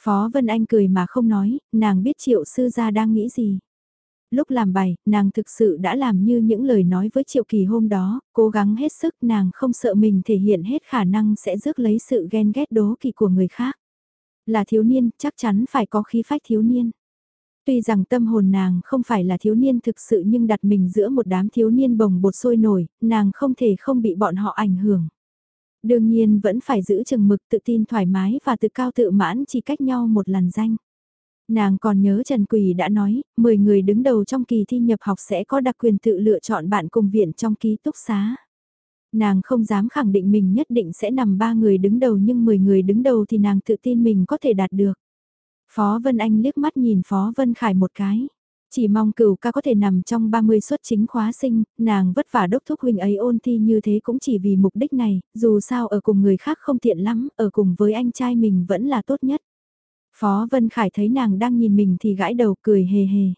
Phó Vân Anh cười mà không nói, nàng biết triệu sư gia đang nghĩ gì. Lúc làm bài, nàng thực sự đã làm như những lời nói với Triệu Kỳ hôm đó, cố gắng hết sức nàng không sợ mình thể hiện hết khả năng sẽ rước lấy sự ghen ghét đố kỵ của người khác. Là thiếu niên, chắc chắn phải có khí phách thiếu niên. Tuy rằng tâm hồn nàng không phải là thiếu niên thực sự nhưng đặt mình giữa một đám thiếu niên bồng bột sôi nổi, nàng không thể không bị bọn họ ảnh hưởng. Đương nhiên vẫn phải giữ chừng mực tự tin thoải mái và tự cao tự mãn chỉ cách nhau một làn danh. Nàng còn nhớ Trần Quỳ đã nói, 10 người đứng đầu trong kỳ thi nhập học sẽ có đặc quyền tự lựa chọn bạn cùng viện trong ký túc xá. Nàng không dám khẳng định mình nhất định sẽ nằm 3 người đứng đầu nhưng 10 người đứng đầu thì nàng tự tin mình có thể đạt được. Phó Vân Anh liếc mắt nhìn Phó Vân Khải một cái. Chỉ mong cửu ca có thể nằm trong 30 suất chính khóa sinh, nàng vất vả đốc thúc huynh ấy ôn thi như thế cũng chỉ vì mục đích này, dù sao ở cùng người khác không tiện lắm, ở cùng với anh trai mình vẫn là tốt nhất. Phó Vân Khải thấy nàng đang nhìn mình thì gãi đầu cười hề hề.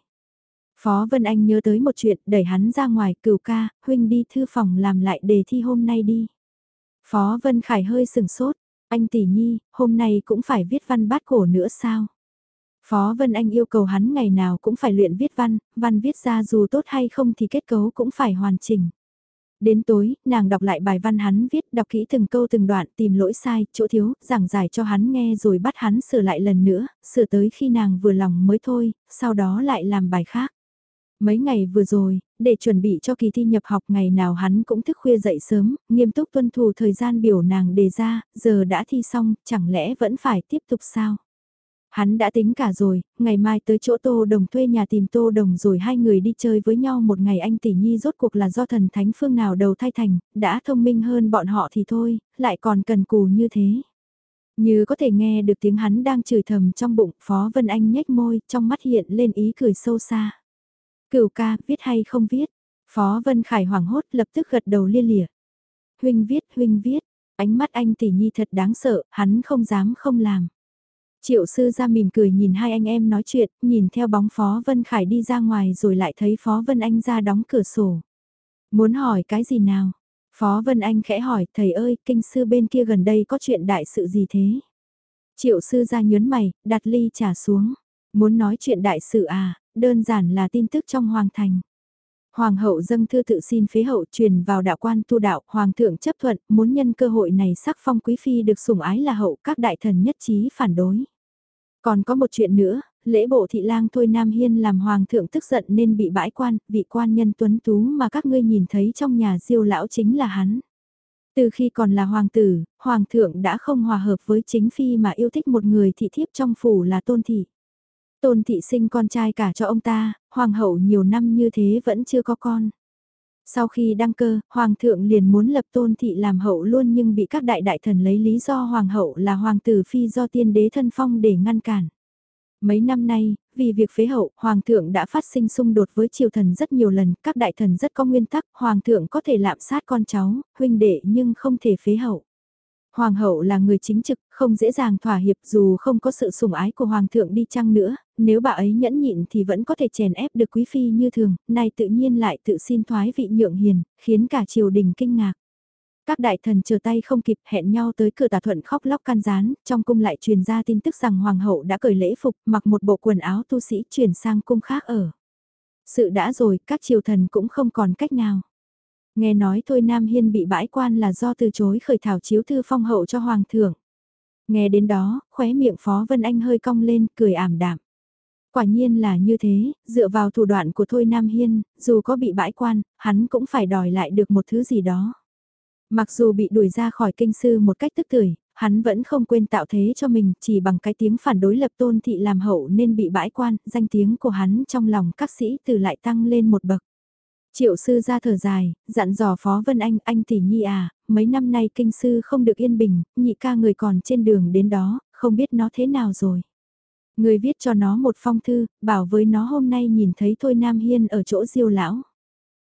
Phó Vân Anh nhớ tới một chuyện, đẩy hắn ra ngoài, cửu ca, huynh đi thư phòng làm lại đề thi hôm nay đi. Phó Vân Khải hơi sừng sốt, anh tỷ nhi, hôm nay cũng phải viết văn bát cổ nữa sao? Phó Vân Anh yêu cầu hắn ngày nào cũng phải luyện viết văn, văn viết ra dù tốt hay không thì kết cấu cũng phải hoàn chỉnh. Đến tối, nàng đọc lại bài văn hắn viết, đọc kỹ từng câu từng đoạn, tìm lỗi sai, chỗ thiếu, giảng giải cho hắn nghe rồi bắt hắn sửa lại lần nữa, sửa tới khi nàng vừa lòng mới thôi, sau đó lại làm bài khác. Mấy ngày vừa rồi, để chuẩn bị cho kỳ thi nhập học ngày nào hắn cũng thức khuya dậy sớm, nghiêm túc tuân thủ thời gian biểu nàng đề ra, giờ đã thi xong, chẳng lẽ vẫn phải tiếp tục sao? Hắn đã tính cả rồi, ngày mai tới chỗ Tô Đồng thuê nhà tìm Tô Đồng rồi hai người đi chơi với nhau một ngày anh tỷ nhi rốt cuộc là do thần thánh phương nào đầu thay thành, đã thông minh hơn bọn họ thì thôi, lại còn cần cù như thế. Như có thể nghe được tiếng hắn đang chửi thầm trong bụng, Phó Vân Anh nhếch môi, trong mắt hiện lên ý cười sâu xa. Cửu ca, viết hay không viết? Phó Vân Khải hoảng hốt lập tức gật đầu lia lịa. Huynh viết, huynh viết, ánh mắt anh tỷ nhi thật đáng sợ, hắn không dám không làm. Triệu sư ra mỉm cười nhìn hai anh em nói chuyện, nhìn theo bóng Phó Vân Khải đi ra ngoài rồi lại thấy Phó Vân Anh ra đóng cửa sổ. Muốn hỏi cái gì nào? Phó Vân Anh khẽ hỏi, thầy ơi, kinh sư bên kia gần đây có chuyện đại sự gì thế? Triệu sư ra nhớn mày, đặt ly trà xuống. Muốn nói chuyện đại sự à, đơn giản là tin tức trong hoàng thành. Hoàng hậu dâng thư tự xin phế hậu truyền vào đạo quan tu đạo, hoàng thượng chấp thuận, muốn nhân cơ hội này sắc phong quý phi được sủng ái là hậu, các đại thần nhất trí phản đối. Còn có một chuyện nữa, lễ bộ thị lang thôi Nam Hiên làm hoàng thượng tức giận nên bị bãi quan, vị quan nhân tuấn tú mà các ngươi nhìn thấy trong nhà diêu lão chính là hắn. Từ khi còn là hoàng tử, hoàng thượng đã không hòa hợp với chính phi mà yêu thích một người thị thiếp trong phủ là tôn thị. Tôn thị sinh con trai cả cho ông ta, hoàng hậu nhiều năm như thế vẫn chưa có con. Sau khi đăng cơ, hoàng thượng liền muốn lập tôn thị làm hậu luôn nhưng bị các đại đại thần lấy lý do hoàng hậu là hoàng tử phi do tiên đế thân phong để ngăn cản. Mấy năm nay, vì việc phế hậu, Hoàng thượng đã phát sinh xung đột với triều thần rất nhiều lần, các đại thần rất có nguyên tắc, Hoàng thượng có thể lạm sát con cháu, huynh đệ nhưng không thể phế hậu. Hoàng hậu là người chính trực, không dễ dàng thỏa hiệp dù không có sự sủng ái của Hoàng thượng đi chăng nữa, nếu bà ấy nhẫn nhịn thì vẫn có thể chèn ép được quý phi như thường, nay tự nhiên lại tự xin thoái vị nhượng hiền, khiến cả triều đình kinh ngạc. Các đại thần chờ tay không kịp hẹn nhau tới cửa tà thuận khóc lóc can gián, trong cung lại truyền ra tin tức rằng hoàng hậu đã cởi lễ phục, mặc một bộ quần áo tu sĩ chuyển sang cung khác ở. Sự đã rồi, các triều thần cũng không còn cách nào. Nghe nói thôi Nam Hiên bị bãi quan là do từ chối khởi thảo chiếu thư phong hậu cho hoàng thượng. Nghe đến đó, khóe miệng Phó Vân Anh hơi cong lên, cười ảm đạm. Quả nhiên là như thế, dựa vào thủ đoạn của Thôi Nam Hiên, dù có bị bãi quan, hắn cũng phải đòi lại được một thứ gì đó. Mặc dù bị đuổi ra khỏi kinh sư một cách tức tưởi, hắn vẫn không quên tạo thế cho mình, chỉ bằng cái tiếng phản đối lập tôn thị làm hậu nên bị bãi quan, danh tiếng của hắn trong lòng các sĩ từ lại tăng lên một bậc. Triệu sư ra thở dài, dặn dò Phó Vân Anh, anh tỷ nhi à, mấy năm nay kinh sư không được yên bình, nhị ca người còn trên đường đến đó, không biết nó thế nào rồi. Người viết cho nó một phong thư, bảo với nó hôm nay nhìn thấy Thôi Nam Hiên ở chỗ diêu lão.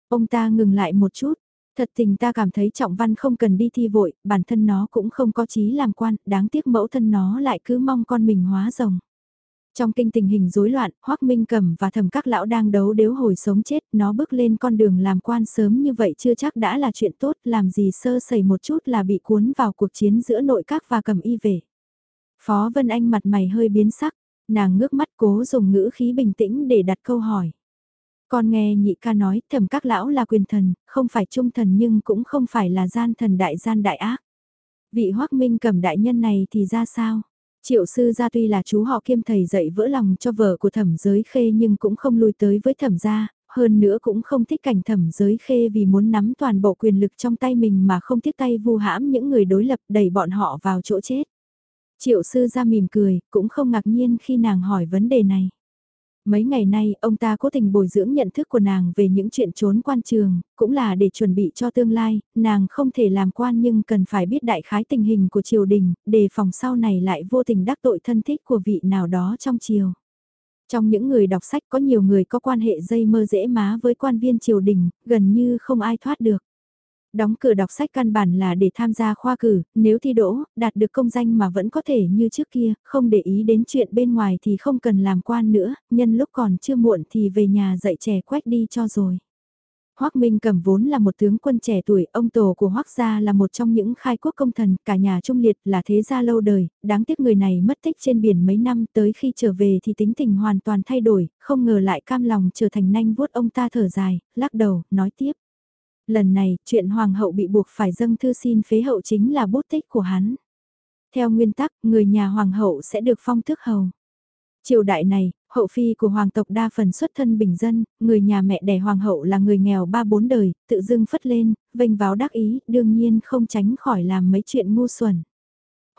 Ông ta ngừng lại một chút, Thật tình ta cảm thấy trọng văn không cần đi thi vội, bản thân nó cũng không có chí làm quan, đáng tiếc mẫu thân nó lại cứ mong con mình hóa rồng. Trong kinh tình hình rối loạn, Hoắc Minh Cẩm và Thẩm Các lão đang đấu đếu hồi sống chết, nó bước lên con đường làm quan sớm như vậy chưa chắc đã là chuyện tốt, làm gì sơ sẩy một chút là bị cuốn vào cuộc chiến giữa nội các và Cẩm y về. Phó Vân Anh mặt mày hơi biến sắc, nàng ngước mắt cố dùng ngữ khí bình tĩnh để đặt câu hỏi. Con nghe nhị ca nói thẩm các lão là quyền thần, không phải trung thần nhưng cũng không phải là gian thần đại gian đại ác. Vị hoắc minh cầm đại nhân này thì ra sao? Triệu sư gia tuy là chú họ kiêm thầy dạy vỡ lòng cho vợ của thẩm giới khê nhưng cũng không lui tới với thẩm gia, hơn nữa cũng không thích cảnh thẩm giới khê vì muốn nắm toàn bộ quyền lực trong tay mình mà không tiếc tay vu hãm những người đối lập đẩy bọn họ vào chỗ chết. Triệu sư gia mỉm cười, cũng không ngạc nhiên khi nàng hỏi vấn đề này. Mấy ngày nay, ông ta cố tình bồi dưỡng nhận thức của nàng về những chuyện trốn quan trường, cũng là để chuẩn bị cho tương lai, nàng không thể làm quan nhưng cần phải biết đại khái tình hình của triều đình, đề phòng sau này lại vô tình đắc tội thân thích của vị nào đó trong triều. Trong những người đọc sách có nhiều người có quan hệ dây mơ dễ má với quan viên triều đình, gần như không ai thoát được. Đóng cửa đọc sách căn bản là để tham gia khoa cử, nếu thi đỗ, đạt được công danh mà vẫn có thể như trước kia, không để ý đến chuyện bên ngoài thì không cần làm quan nữa, nhân lúc còn chưa muộn thì về nhà dạy trẻ quách đi cho rồi. Hoắc Minh cầm vốn là một tướng quân trẻ tuổi, ông tổ của Hoắc gia là một trong những khai quốc công thần, cả nhà trung liệt là thế gia lâu đời, đáng tiếc người này mất tích trên biển mấy năm tới khi trở về thì tính tình hoàn toàn thay đổi, không ngờ lại cam lòng trở thành nanh vuốt ông ta thở dài, lắc đầu, nói tiếp lần này chuyện hoàng hậu bị buộc phải dâng thư xin phế hậu chính là bút tích của hắn. Theo nguyên tắc, người nhà hoàng hậu sẽ được phong tước hầu. Triều đại này, hậu phi của hoàng tộc đa phần xuất thân bình dân, người nhà mẹ đẻ hoàng hậu là người nghèo ba bốn đời, tự dưng phất lên, vênh váo đắc ý, đương nhiên không tránh khỏi làm mấy chuyện ngu xuẩn.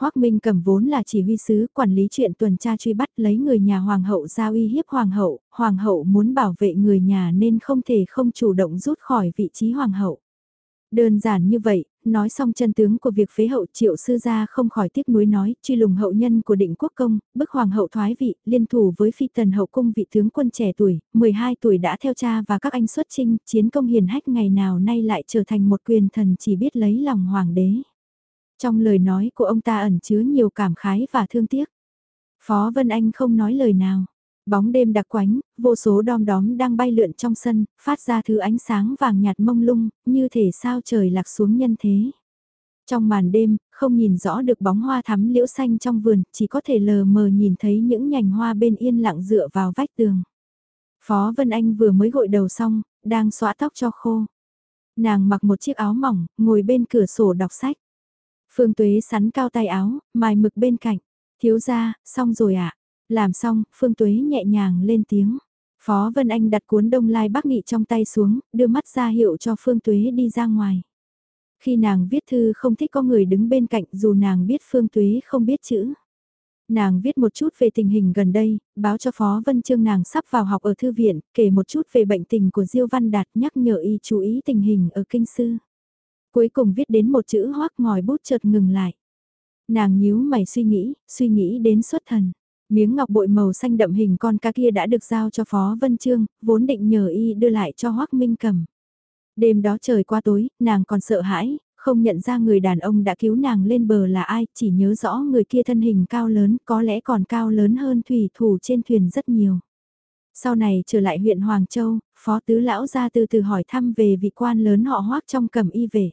Hoắc Minh cầm vốn là chỉ huy sứ quản lý chuyện tuần tra truy bắt lấy người nhà hoàng hậu ra uy hiếp hoàng hậu, hoàng hậu muốn bảo vệ người nhà nên không thể không chủ động rút khỏi vị trí hoàng hậu. Đơn giản như vậy, nói xong chân tướng của việc phế hậu triệu sư gia không khỏi tiếc nuối nói, truy lùng hậu nhân của định quốc công, bức hoàng hậu thoái vị, liên thủ với phi tần hậu cung vị tướng quân trẻ tuổi, 12 tuổi đã theo cha và các anh xuất chinh, chiến công hiền hách ngày nào nay lại trở thành một quyền thần chỉ biết lấy lòng hoàng đế. Trong lời nói của ông ta ẩn chứa nhiều cảm khái và thương tiếc. Phó Vân Anh không nói lời nào. Bóng đêm đặc quánh, vô số đom đóm đang bay lượn trong sân, phát ra thứ ánh sáng vàng nhạt mông lung, như thể sao trời lạc xuống nhân thế. Trong màn đêm, không nhìn rõ được bóng hoa thắm liễu xanh trong vườn, chỉ có thể lờ mờ nhìn thấy những nhành hoa bên yên lặng dựa vào vách tường. Phó Vân Anh vừa mới gội đầu xong, đang xóa tóc cho khô. Nàng mặc một chiếc áo mỏng, ngồi bên cửa sổ đọc sách. Phương Tuế sắn cao tay áo, mài mực bên cạnh. Thiếu ra, xong rồi ạ. À? Làm xong, Phương Tuế nhẹ nhàng lên tiếng. Phó Vân Anh đặt cuốn đông lai bắc nghị trong tay xuống, đưa mắt ra hiệu cho Phương Tuế đi ra ngoài. Khi nàng viết thư không thích có người đứng bên cạnh dù nàng biết Phương Tuế không biết chữ. Nàng viết một chút về tình hình gần đây, báo cho Phó Vân Trương nàng sắp vào học ở thư viện, kể một chút về bệnh tình của Diêu Văn Đạt nhắc nhở y chú ý tình hình ở kinh sư. Cuối cùng viết đến một chữ hoác ngòi bút chợt ngừng lại. Nàng nhíu mày suy nghĩ, suy nghĩ đến xuất thần. Miếng ngọc bội màu xanh đậm hình con cá kia đã được giao cho Phó Vân Trương, vốn định nhờ y đưa lại cho Hoác Minh cầm. Đêm đó trời qua tối, nàng còn sợ hãi, không nhận ra người đàn ông đã cứu nàng lên bờ là ai, chỉ nhớ rõ người kia thân hình cao lớn, có lẽ còn cao lớn hơn thủy thủ trên thuyền rất nhiều. Sau này trở lại huyện Hoàng Châu, Phó Tứ Lão ra từ từ hỏi thăm về vị quan lớn họ hoác trong cầm y về.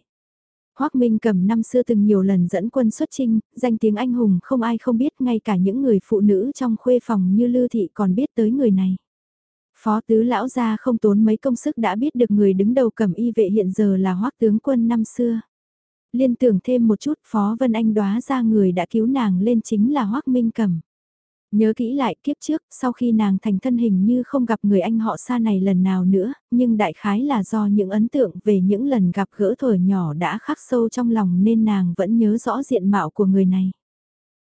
Hoác Minh cầm năm xưa từng nhiều lần dẫn quân xuất chinh, danh tiếng anh hùng không ai không biết ngay cả những người phụ nữ trong khuê phòng như Lư Thị còn biết tới người này. Phó tứ lão gia không tốn mấy công sức đã biết được người đứng đầu cầm y vệ hiện giờ là hoác tướng quân năm xưa. Liên tưởng thêm một chút Phó Vân Anh đoá ra người đã cứu nàng lên chính là hoác minh cầm. Nhớ kỹ lại kiếp trước, sau khi nàng thành thân hình như không gặp người anh họ xa này lần nào nữa, nhưng đại khái là do những ấn tượng về những lần gặp gỡ thở nhỏ đã khắc sâu trong lòng nên nàng vẫn nhớ rõ diện mạo của người này.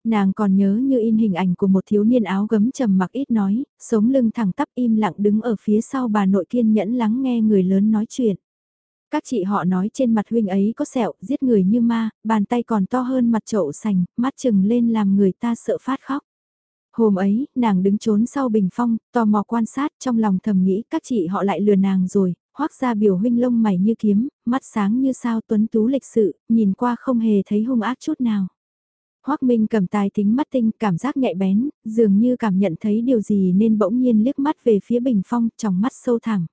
Nàng còn nhớ như in hình ảnh của một thiếu niên áo gấm trầm mặc ít nói, sống lưng thẳng tắp im lặng đứng ở phía sau bà nội kiên nhẫn lắng nghe người lớn nói chuyện. Các chị họ nói trên mặt huynh ấy có sẹo, giết người như ma, bàn tay còn to hơn mặt chậu sành, mắt chừng lên làm người ta sợ phát khóc. Hôm ấy, nàng đứng trốn sau bình phong, tò mò quan sát trong lòng thầm nghĩ các chị họ lại lừa nàng rồi, hoác ra biểu huynh lông mày như kiếm, mắt sáng như sao tuấn tú lịch sự, nhìn qua không hề thấy hung ác chút nào. Hoác Minh cầm tài tính mắt tinh, cảm giác nhạy bén, dường như cảm nhận thấy điều gì nên bỗng nhiên liếc mắt về phía bình phong, trong mắt sâu thẳng.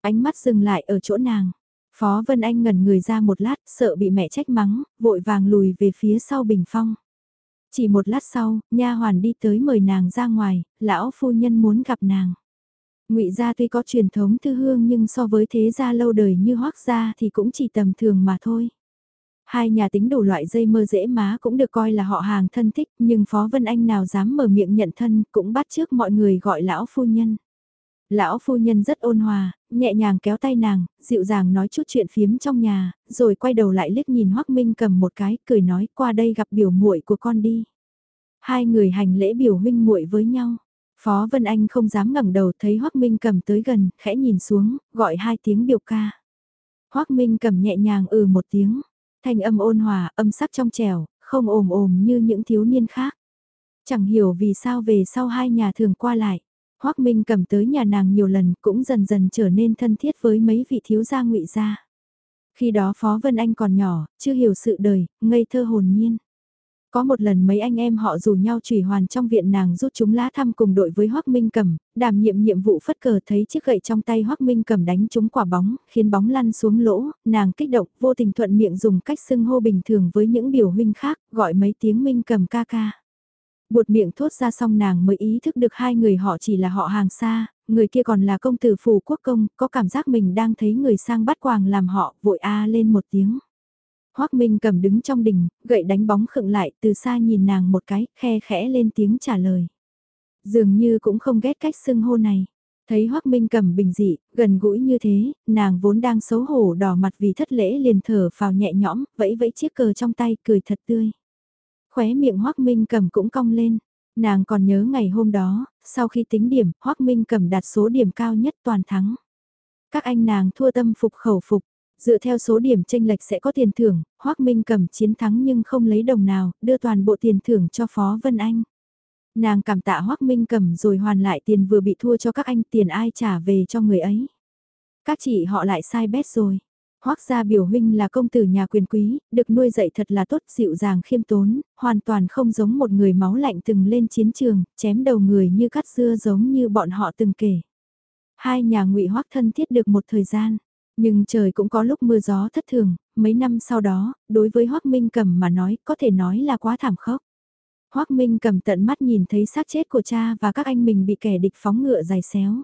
Ánh mắt dừng lại ở chỗ nàng. Phó Vân Anh ngẩn người ra một lát, sợ bị mẹ trách mắng, vội vàng lùi về phía sau bình phong. Chỉ một lát sau, nha hoàn đi tới mời nàng ra ngoài, lão phu nhân muốn gặp nàng. Ngụy gia tuy có truyền thống thư hương nhưng so với thế gia lâu đời như hoắc gia thì cũng chỉ tầm thường mà thôi. Hai nhà tính đủ loại dây mơ dễ má cũng được coi là họ hàng thân thích, nhưng Phó Vân Anh nào dám mở miệng nhận thân cũng bắt trước mọi người gọi lão phu nhân. Lão phu nhân rất ôn hòa, nhẹ nhàng kéo tay nàng, dịu dàng nói chút chuyện phiếm trong nhà, rồi quay đầu lại liếc nhìn Hoắc Minh cầm một cái, cười nói qua đây gặp biểu muội của con đi. Hai người hành lễ biểu huynh muội với nhau. Phó Vân Anh không dám ngẩng đầu thấy Hoắc Minh cầm tới gần, khẽ nhìn xuống, gọi hai tiếng biểu ca. Hoắc Minh cầm nhẹ nhàng ừ một tiếng, thanh âm ôn hòa, âm sắc trong trẻo, không ồm ồm như những thiếu niên khác. Chẳng hiểu vì sao về sau hai nhà thường qua lại. Hoác Minh cầm tới nhà nàng nhiều lần cũng dần dần trở nên thân thiết với mấy vị thiếu gia ngụy gia. Khi đó Phó Vân Anh còn nhỏ, chưa hiểu sự đời, ngây thơ hồn nhiên. Có một lần mấy anh em họ rủ nhau trùy hoàn trong viện nàng rút chúng lá thăm cùng đội với Hoác Minh cầm, đảm nhiệm nhiệm vụ phất cờ thấy chiếc gậy trong tay Hoác Minh cầm đánh chúng quả bóng, khiến bóng lăn xuống lỗ, nàng kích động, vô tình thuận miệng dùng cách xưng hô bình thường với những biểu huynh khác, gọi mấy tiếng Minh cầm ca ca. Buột miệng thốt ra xong nàng mới ý thức được hai người họ chỉ là họ hàng xa, người kia còn là công tử phù quốc công, có cảm giác mình đang thấy người sang bắt quàng làm họ, vội a lên một tiếng. Hoác Minh cầm đứng trong đình, gậy đánh bóng khựng lại, từ xa nhìn nàng một cái, khe khẽ lên tiếng trả lời. Dường như cũng không ghét cách xưng hô này. Thấy Hoác Minh cầm bình dị, gần gũi như thế, nàng vốn đang xấu hổ đỏ mặt vì thất lễ liền thở vào nhẹ nhõm, vẫy vẫy chiếc cờ trong tay, cười thật tươi khóe miệng Hoác Minh cầm cũng cong lên. Nàng còn nhớ ngày hôm đó, sau khi tính điểm, Hoác Minh cầm đạt số điểm cao nhất toàn thắng. Các anh nàng thua tâm phục khẩu phục, dựa theo số điểm tranh lệch sẽ có tiền thưởng, Hoác Minh cầm chiến thắng nhưng không lấy đồng nào, đưa toàn bộ tiền thưởng cho Phó Vân Anh. Nàng cảm tạ Hoác Minh cầm rồi hoàn lại tiền vừa bị thua cho các anh tiền ai trả về cho người ấy. Các chị họ lại sai bét rồi. Hoác gia biểu huynh là công tử nhà quyền quý, được nuôi dạy thật là tốt, dịu dàng khiêm tốn, hoàn toàn không giống một người máu lạnh từng lên chiến trường, chém đầu người như cắt dưa giống như bọn họ từng kể. Hai nhà ngụy Hoác thân thiết được một thời gian, nhưng trời cũng có lúc mưa gió thất thường, mấy năm sau đó, đối với Hoác Minh Cầm mà nói, có thể nói là quá thảm khốc. Hoác Minh cầm tận mắt nhìn thấy xác chết của cha và các anh mình bị kẻ địch phóng ngựa dài xéo.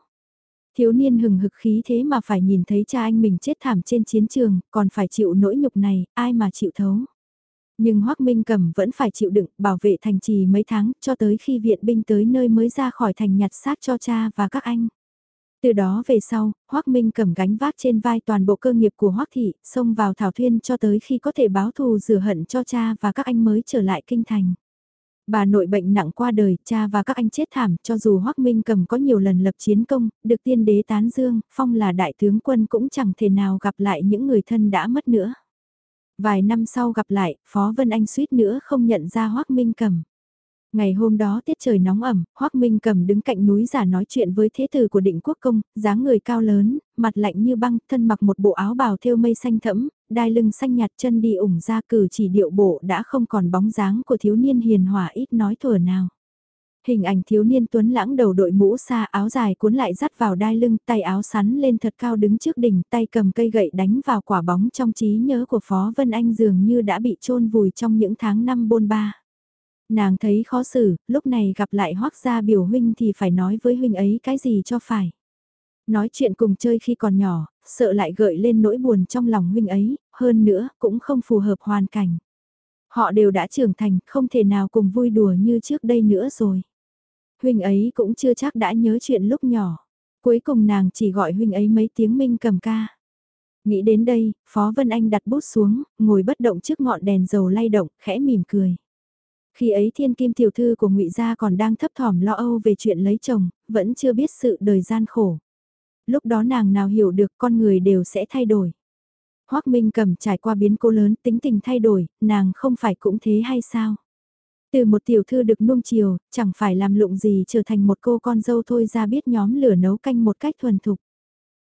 Thiếu niên hừng hực khí thế mà phải nhìn thấy cha anh mình chết thảm trên chiến trường, còn phải chịu nỗi nhục này, ai mà chịu thấu. Nhưng Hoác Minh Cầm vẫn phải chịu đựng, bảo vệ thành trì mấy tháng, cho tới khi viện binh tới nơi mới ra khỏi thành nhặt xác cho cha và các anh. Từ đó về sau, Hoác Minh cầm gánh vác trên vai toàn bộ cơ nghiệp của Hoác Thị, xông vào Thảo Thuyên cho tới khi có thể báo thù rửa hận cho cha và các anh mới trở lại kinh thành. Bà nội bệnh nặng qua đời, cha và các anh chết thảm, cho dù Hoắc Minh cầm có nhiều lần lập chiến công, được tiên đế tán dương, phong là đại tướng quân cũng chẳng thể nào gặp lại những người thân đã mất nữa. Vài năm sau gặp lại, Phó Vân Anh suýt nữa không nhận ra Hoắc Minh cầm. Ngày hôm đó tiết trời nóng ẩm, Hoắc Minh cầm đứng cạnh núi giả nói chuyện với thế tử của định quốc công, dáng người cao lớn, mặt lạnh như băng, thân mặc một bộ áo bào thêu mây xanh thẫm, đai lưng xanh nhạt chân đi ủng ra cử chỉ điệu bộ đã không còn bóng dáng của thiếu niên hiền hòa ít nói thừa nào. Hình ảnh thiếu niên tuấn lãng đầu đội mũ xa áo dài cuốn lại dắt vào đai lưng, tay áo sắn lên thật cao đứng trước đỉnh, tay cầm cây gậy đánh vào quả bóng trong trí nhớ của Phó Vân Anh dường như đã bị chôn vùi trong những tháng năm bôn ba. Nàng thấy khó xử, lúc này gặp lại hoác gia biểu huynh thì phải nói với huynh ấy cái gì cho phải. Nói chuyện cùng chơi khi còn nhỏ, sợ lại gợi lên nỗi buồn trong lòng huynh ấy, hơn nữa cũng không phù hợp hoàn cảnh. Họ đều đã trưởng thành, không thể nào cùng vui đùa như trước đây nữa rồi. Huynh ấy cũng chưa chắc đã nhớ chuyện lúc nhỏ. Cuối cùng nàng chỉ gọi huynh ấy mấy tiếng minh cầm ca. Nghĩ đến đây, Phó Vân Anh đặt bút xuống, ngồi bất động trước ngọn đèn dầu lay động, khẽ mỉm cười. Khi ấy thiên kim tiểu thư của ngụy Gia còn đang thấp thỏm lo âu về chuyện lấy chồng, vẫn chưa biết sự đời gian khổ. Lúc đó nàng nào hiểu được con người đều sẽ thay đổi. Hoác Minh cầm trải qua biến cố lớn tính tình thay đổi, nàng không phải cũng thế hay sao? Từ một tiểu thư được nuông chiều, chẳng phải làm lụng gì trở thành một cô con dâu thôi ra biết nhóm lửa nấu canh một cách thuần thục.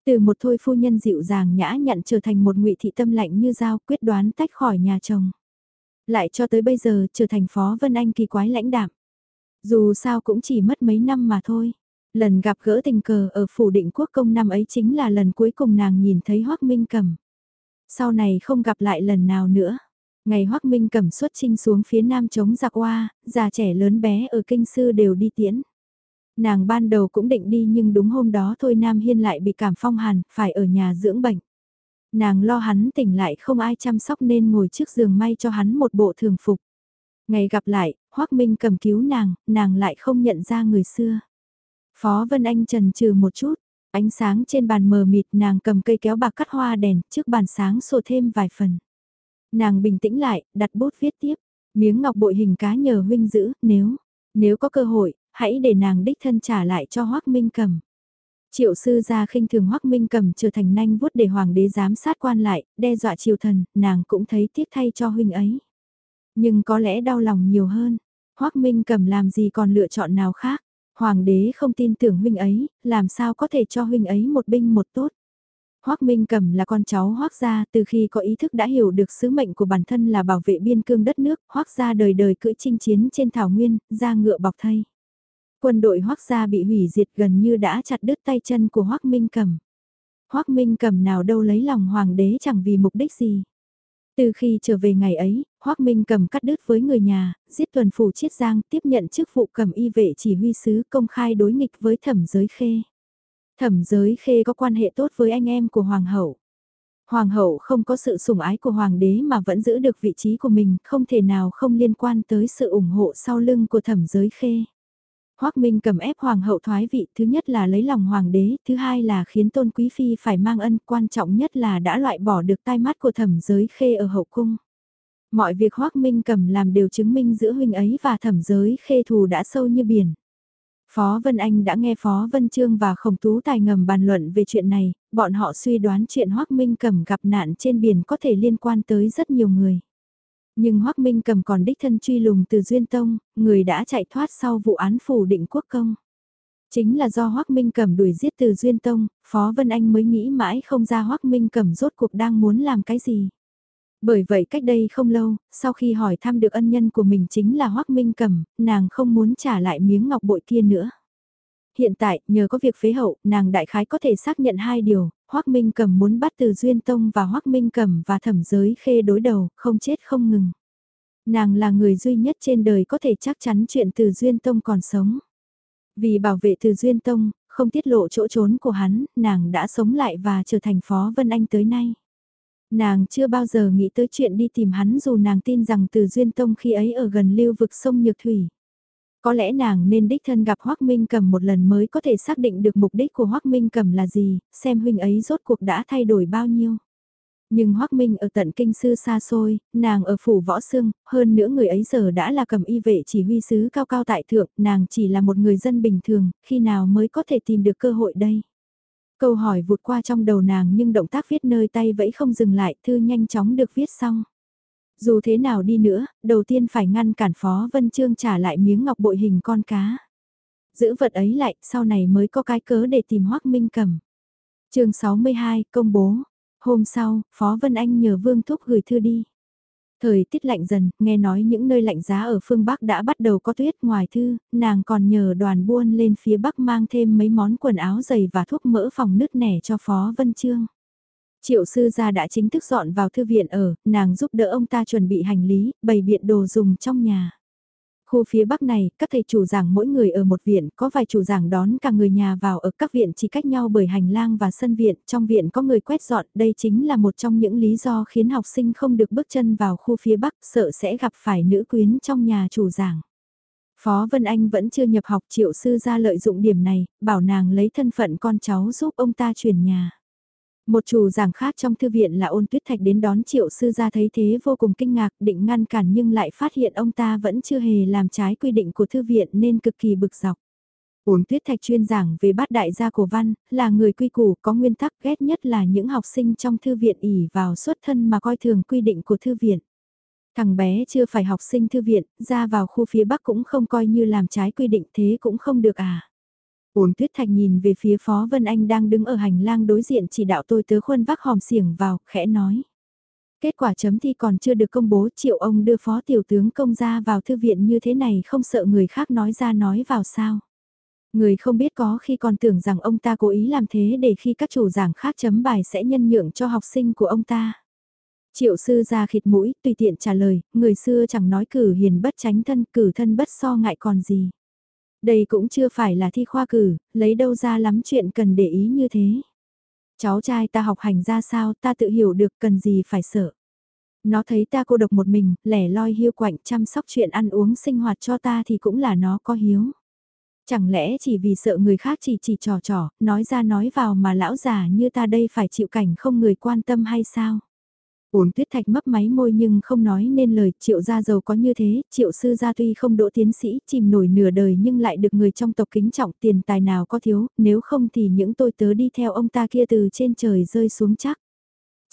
Từ một thôi phu nhân dịu dàng nhã nhặn trở thành một ngụy thị tâm lạnh như dao quyết đoán tách khỏi nhà chồng lại cho tới bây giờ trở thành Phó Vân Anh kỳ quái lãnh đạm. Dù sao cũng chỉ mất mấy năm mà thôi. Lần gặp gỡ tình cờ ở phủ định quốc công năm ấy chính là lần cuối cùng nàng nhìn thấy Hoác Minh Cẩm. Sau này không gặp lại lần nào nữa. Ngày Hoác Minh Cẩm xuất trinh xuống phía nam chống giặc oa, già trẻ lớn bé ở kinh sư đều đi tiễn. Nàng ban đầu cũng định đi nhưng đúng hôm đó thôi Nam Hiên lại bị cảm phong hàn, phải ở nhà dưỡng bệnh. Nàng lo hắn tỉnh lại không ai chăm sóc nên ngồi trước giường may cho hắn một bộ thường phục. Ngày gặp lại, Hoác Minh cầm cứu nàng, nàng lại không nhận ra người xưa. Phó Vân Anh trần trừ một chút, ánh sáng trên bàn mờ mịt nàng cầm cây kéo bạc cắt hoa đèn trước bàn sáng sổ thêm vài phần. Nàng bình tĩnh lại, đặt bút viết tiếp, miếng ngọc bội hình cá nhờ huynh giữ, nếu, nếu có cơ hội, hãy để nàng đích thân trả lại cho Hoác Minh cầm. Triệu sư gia khinh thường Hoắc Minh cầm trở thành nanh vuốt để hoàng đế giám sát quan lại, đe dọa triều thần, nàng cũng thấy tiếc thay cho huynh ấy. Nhưng có lẽ đau lòng nhiều hơn, Hoắc Minh cầm làm gì còn lựa chọn nào khác, hoàng đế không tin tưởng huynh ấy, làm sao có thể cho huynh ấy một binh một tốt. Hoắc Minh Cầm là con cháu Hoắc gia, từ khi có ý thức đã hiểu được sứ mệnh của bản thân là bảo vệ biên cương đất nước, Hoắc gia đời đời cưỡi chinh chiến trên thảo nguyên, ra ngựa bọc thây. Quân đội Hoắc gia bị hủy diệt gần như đã chặt đứt tay chân của Hoắc Minh Cầm. Hoắc Minh Cầm nào đâu lấy lòng hoàng đế chẳng vì mục đích gì. Từ khi trở về ngày ấy, Hoắc Minh Cầm cắt đứt với người nhà, giết tuần phủ chiết giang, tiếp nhận chức vụ cầm y vệ chỉ huy sứ công khai đối nghịch với thẩm giới khê. Thẩm giới khê có quan hệ tốt với anh em của hoàng hậu. Hoàng hậu không có sự sủng ái của hoàng đế mà vẫn giữ được vị trí của mình, không thể nào không liên quan tới sự ủng hộ sau lưng của thẩm giới khê. Hoác Minh cầm ép hoàng hậu thoái vị, thứ nhất là lấy lòng hoàng đế, thứ hai là khiến tôn quý phi phải mang ân, quan trọng nhất là đã loại bỏ được tai mắt của thẩm giới khê ở hậu cung. Mọi việc Hoác Minh cầm làm đều chứng minh giữa huynh ấy và thẩm giới khê thù đã sâu như biển. Phó Vân Anh đã nghe Phó Vân Trương và Khổng Tú Tài ngầm bàn luận về chuyện này, bọn họ suy đoán chuyện Hoác Minh cầm gặp nạn trên biển có thể liên quan tới rất nhiều người. Nhưng Hoắc Minh cầm còn đích thân truy lùng từ Duyên Tông, người đã chạy thoát sau vụ án phủ định quốc công. Chính là do Hoác Minh Cẩm đuổi giết từ Duyên Tông, Phó Vân Anh mới nghĩ mãi không ra Hoác Minh Cẩm rốt cuộc đang muốn làm cái gì. Bởi vậy cách đây không lâu, sau khi hỏi thăm được ân nhân của mình chính là Hoác Minh Cẩm, nàng không muốn trả lại miếng ngọc bội kia nữa. Hiện tại, nhờ có việc phế hậu, nàng đại khái có thể xác nhận hai điều, Hoắc Minh Cẩm muốn bắt từ Duyên Tông và Hoắc Minh Cẩm và thẩm giới khê đối đầu, không chết không ngừng. Nàng là người duy nhất trên đời có thể chắc chắn chuyện từ Duyên Tông còn sống. Vì bảo vệ từ Duyên Tông, không tiết lộ chỗ trốn của hắn, nàng đã sống lại và trở thành Phó Vân Anh tới nay. Nàng chưa bao giờ nghĩ tới chuyện đi tìm hắn dù nàng tin rằng từ Duyên Tông khi ấy ở gần lưu vực sông Nhược Thủy. Có lẽ nàng nên đích thân gặp Hoác Minh Cầm một lần mới có thể xác định được mục đích của Hoác Minh Cầm là gì, xem huynh ấy rốt cuộc đã thay đổi bao nhiêu. Nhưng Hoác Minh ở tận kinh sư xa xôi, nàng ở phủ võ sương, hơn nữa người ấy giờ đã là cầm y vệ chỉ huy sứ cao cao tại thượng, nàng chỉ là một người dân bình thường, khi nào mới có thể tìm được cơ hội đây? Câu hỏi vụt qua trong đầu nàng nhưng động tác viết nơi tay vẫn không dừng lại, thư nhanh chóng được viết xong. Dù thế nào đi nữa, đầu tiên phải ngăn cản Phó Vân Trương trả lại miếng ngọc bội hình con cá. Giữ vật ấy lại, sau này mới có cái cớ để tìm Hoác Minh cầm. chương 62, công bố. Hôm sau, Phó Vân Anh nhờ Vương Thúc gửi thư đi. Thời tiết lạnh dần, nghe nói những nơi lạnh giá ở phương Bắc đã bắt đầu có tuyết ngoài thư, nàng còn nhờ đoàn buôn lên phía Bắc mang thêm mấy món quần áo dày và thuốc mỡ phòng nứt nẻ cho Phó Vân Trương. Triệu sư gia đã chính thức dọn vào thư viện ở, nàng giúp đỡ ông ta chuẩn bị hành lý, bày biện đồ dùng trong nhà. Khu phía bắc này, các thầy chủ giảng mỗi người ở một viện, có vài chủ giảng đón cả người nhà vào ở các viện chỉ cách nhau bởi hành lang và sân viện, trong viện có người quét dọn, đây chính là một trong những lý do khiến học sinh không được bước chân vào khu phía bắc, sợ sẽ gặp phải nữ quyến trong nhà chủ giảng. Phó Vân Anh vẫn chưa nhập học triệu sư ra lợi dụng điểm này, bảo nàng lấy thân phận con cháu giúp ông ta chuyển nhà. Một chủ giảng khác trong thư viện là ôn tuyết thạch đến đón triệu sư ra thấy thế vô cùng kinh ngạc định ngăn cản nhưng lại phát hiện ông ta vẫn chưa hề làm trái quy định của thư viện nên cực kỳ bực dọc. Ôn tuyết thạch chuyên giảng về bát đại gia cổ văn, là người quy củ có nguyên tắc ghét nhất là những học sinh trong thư viện ỉ vào xuất thân mà coi thường quy định của thư viện. Thằng bé chưa phải học sinh thư viện, ra vào khu phía bắc cũng không coi như làm trái quy định thế cũng không được à. Uống tuyết thạch nhìn về phía Phó Vân Anh đang đứng ở hành lang đối diện chỉ đạo tôi tớ khuôn vác hòm xiềng vào, khẽ nói. Kết quả chấm thi còn chưa được công bố triệu ông đưa phó tiểu tướng công ra vào thư viện như thế này không sợ người khác nói ra nói vào sao. Người không biết có khi còn tưởng rằng ông ta cố ý làm thế để khi các chủ giảng khác chấm bài sẽ nhân nhượng cho học sinh của ông ta. Triệu sư ra khịt mũi, tùy tiện trả lời, người xưa chẳng nói cử hiền bất tránh thân, cử thân bất so ngại còn gì. Đây cũng chưa phải là thi khoa cử, lấy đâu ra lắm chuyện cần để ý như thế. Cháu trai ta học hành ra sao ta tự hiểu được cần gì phải sợ. Nó thấy ta cô độc một mình, lẻ loi hiu quạnh chăm sóc chuyện ăn uống sinh hoạt cho ta thì cũng là nó có hiếu. Chẳng lẽ chỉ vì sợ người khác chỉ chỉ trò trò, nói ra nói vào mà lão già như ta đây phải chịu cảnh không người quan tâm hay sao? Ổn tuyết thạch mấp máy môi nhưng không nói nên lời, triệu gia giàu có như thế, triệu sư gia tuy không đỗ tiến sĩ, chìm nổi nửa đời nhưng lại được người trong tộc kính trọng tiền tài nào có thiếu, nếu không thì những tôi tớ đi theo ông ta kia từ trên trời rơi xuống chắc.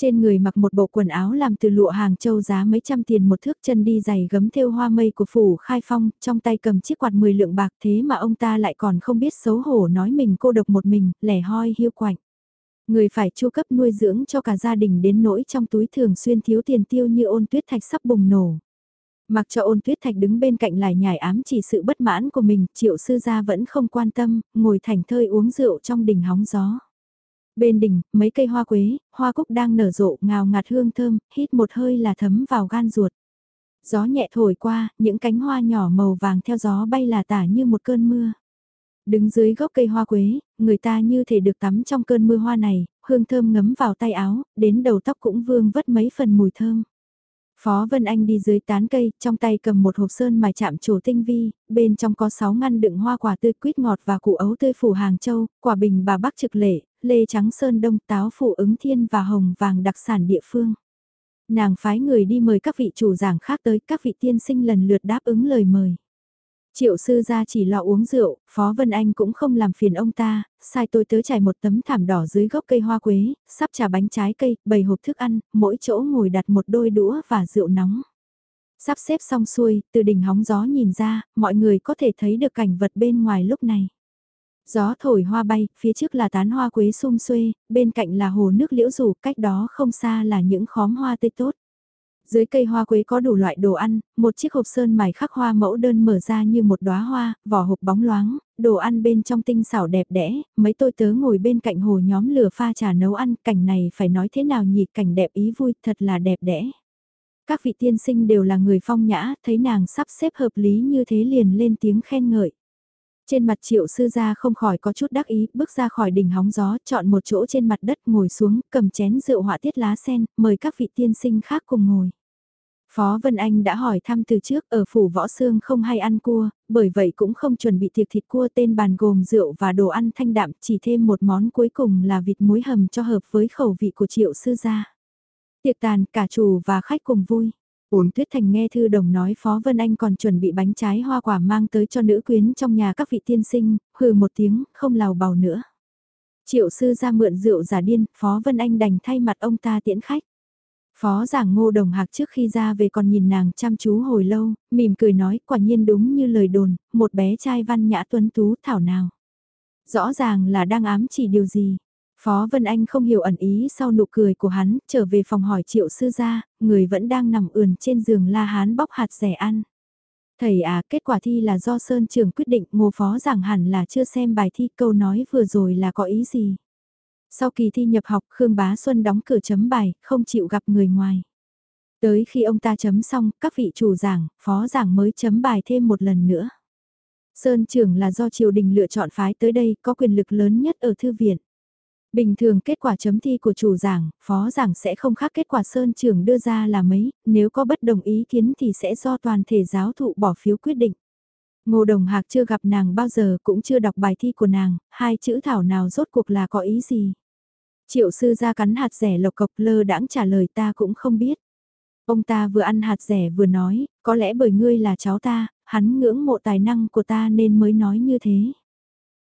Trên người mặc một bộ quần áo làm từ lụa hàng châu giá mấy trăm tiền một thước chân đi giày gấm thêu hoa mây của phủ khai phong, trong tay cầm chiếc quạt 10 lượng bạc thế mà ông ta lại còn không biết xấu hổ nói mình cô độc một mình, lẻ hoi hiu quạnh. Người phải chu cấp nuôi dưỡng cho cả gia đình đến nỗi trong túi thường xuyên thiếu tiền tiêu như ôn tuyết thạch sắp bùng nổ. Mặc cho ôn tuyết thạch đứng bên cạnh lại nhải ám chỉ sự bất mãn của mình, triệu sư gia vẫn không quan tâm, ngồi thành thơi uống rượu trong đỉnh hóng gió. Bên đỉnh, mấy cây hoa quế, hoa cúc đang nở rộ ngào ngạt hương thơm, hít một hơi là thấm vào gan ruột. Gió nhẹ thổi qua, những cánh hoa nhỏ màu vàng theo gió bay là tả như một cơn mưa. Đứng dưới gốc cây hoa quế, người ta như thể được tắm trong cơn mưa hoa này, hương thơm ngấm vào tay áo, đến đầu tóc cũng vương vất mấy phần mùi thơm. Phó Vân Anh đi dưới tán cây, trong tay cầm một hộp sơn mài chạm trổ tinh vi, bên trong có 6 ngăn đựng hoa quả tươi quýt ngọt và củ ấu tươi phủ hàng châu, quả bình bà bắc trực lệ, lê trắng sơn đông táo phủ ứng thiên và hồng vàng đặc sản địa phương. Nàng phái người đi mời các vị chủ giảng khác tới, các vị tiên sinh lần lượt đáp ứng lời mời. Triệu sư ra chỉ lo uống rượu, Phó Vân Anh cũng không làm phiền ông ta, sai tôi tớ trải một tấm thảm đỏ dưới gốc cây hoa quế, sắp trà bánh trái cây, bày hộp thức ăn, mỗi chỗ ngồi đặt một đôi đũa và rượu nóng. Sắp xếp xong xuôi, từ đỉnh hóng gió nhìn ra, mọi người có thể thấy được cảnh vật bên ngoài lúc này. Gió thổi hoa bay, phía trước là tán hoa quế sum xuê, bên cạnh là hồ nước liễu rủ, cách đó không xa là những khóm hoa tươi tốt. Dưới cây hoa quế có đủ loại đồ ăn, một chiếc hộp sơn mài khắc hoa mẫu đơn mở ra như một đóa hoa, vỏ hộp bóng loáng, đồ ăn bên trong tinh xảo đẹp đẽ, mấy tôi tớ ngồi bên cạnh hồ nhóm lửa pha trà nấu ăn, cảnh này phải nói thế nào nhỉ, cảnh đẹp ý vui, thật là đẹp đẽ. Các vị tiên sinh đều là người phong nhã, thấy nàng sắp xếp hợp lý như thế liền lên tiếng khen ngợi. Trên mặt triệu sư gia không khỏi có chút đắc ý, bước ra khỏi đỉnh hóng gió, chọn một chỗ trên mặt đất ngồi xuống, cầm chén rượu họa tiết lá sen, mời các vị tiên sinh khác cùng ngồi. Phó Vân Anh đã hỏi thăm từ trước ở phủ võ xương không hay ăn cua, bởi vậy cũng không chuẩn bị tiệc thịt cua tên bàn gồm rượu và đồ ăn thanh đạm, chỉ thêm một món cuối cùng là vịt muối hầm cho hợp với khẩu vị của triệu sư gia. Tiệc tàn cả chủ và khách cùng vui. Ổn Tuyết Thành nghe thư đồng nói Phó Vân Anh còn chuẩn bị bánh trái hoa quả mang tới cho nữ quyến trong nhà các vị tiên sinh, hừ một tiếng, không lào bào nữa. Triệu sư ra mượn rượu giả điên, Phó Vân Anh đành thay mặt ông ta tiễn khách. Phó giảng ngô đồng hạc trước khi ra về còn nhìn nàng chăm chú hồi lâu, mỉm cười nói quả nhiên đúng như lời đồn, một bé trai văn nhã tuấn tú thảo nào. Rõ ràng là đang ám chỉ điều gì. Phó Vân Anh không hiểu ẩn ý sau nụ cười của hắn, trở về phòng hỏi triệu sư gia, người vẫn đang nằm ườn trên giường la hán bóc hạt rẻ ăn. Thầy à, kết quả thi là do Sơn Trường quyết định, ngô phó giảng hẳn là chưa xem bài thi câu nói vừa rồi là có ý gì. Sau kỳ thi nhập học, Khương Bá Xuân đóng cửa chấm bài, không chịu gặp người ngoài. Tới khi ông ta chấm xong, các vị chủ giảng, phó giảng mới chấm bài thêm một lần nữa. Sơn trưởng là do triều đình lựa chọn phái tới đây, có quyền lực lớn nhất ở thư viện. Bình thường kết quả chấm thi của chủ giảng, phó giảng sẽ không khác kết quả Sơn trưởng đưa ra là mấy, nếu có bất đồng ý kiến thì sẽ do toàn thể giáo thụ bỏ phiếu quyết định. Ngô Đồng Hạc chưa gặp nàng bao giờ cũng chưa đọc bài thi của nàng, hai chữ thảo nào rốt cuộc là có ý gì. Triệu sư ra cắn hạt rẻ lộc cộc lơ đãng trả lời ta cũng không biết. Ông ta vừa ăn hạt rẻ vừa nói, có lẽ bởi ngươi là cháu ta, hắn ngưỡng mộ tài năng của ta nên mới nói như thế.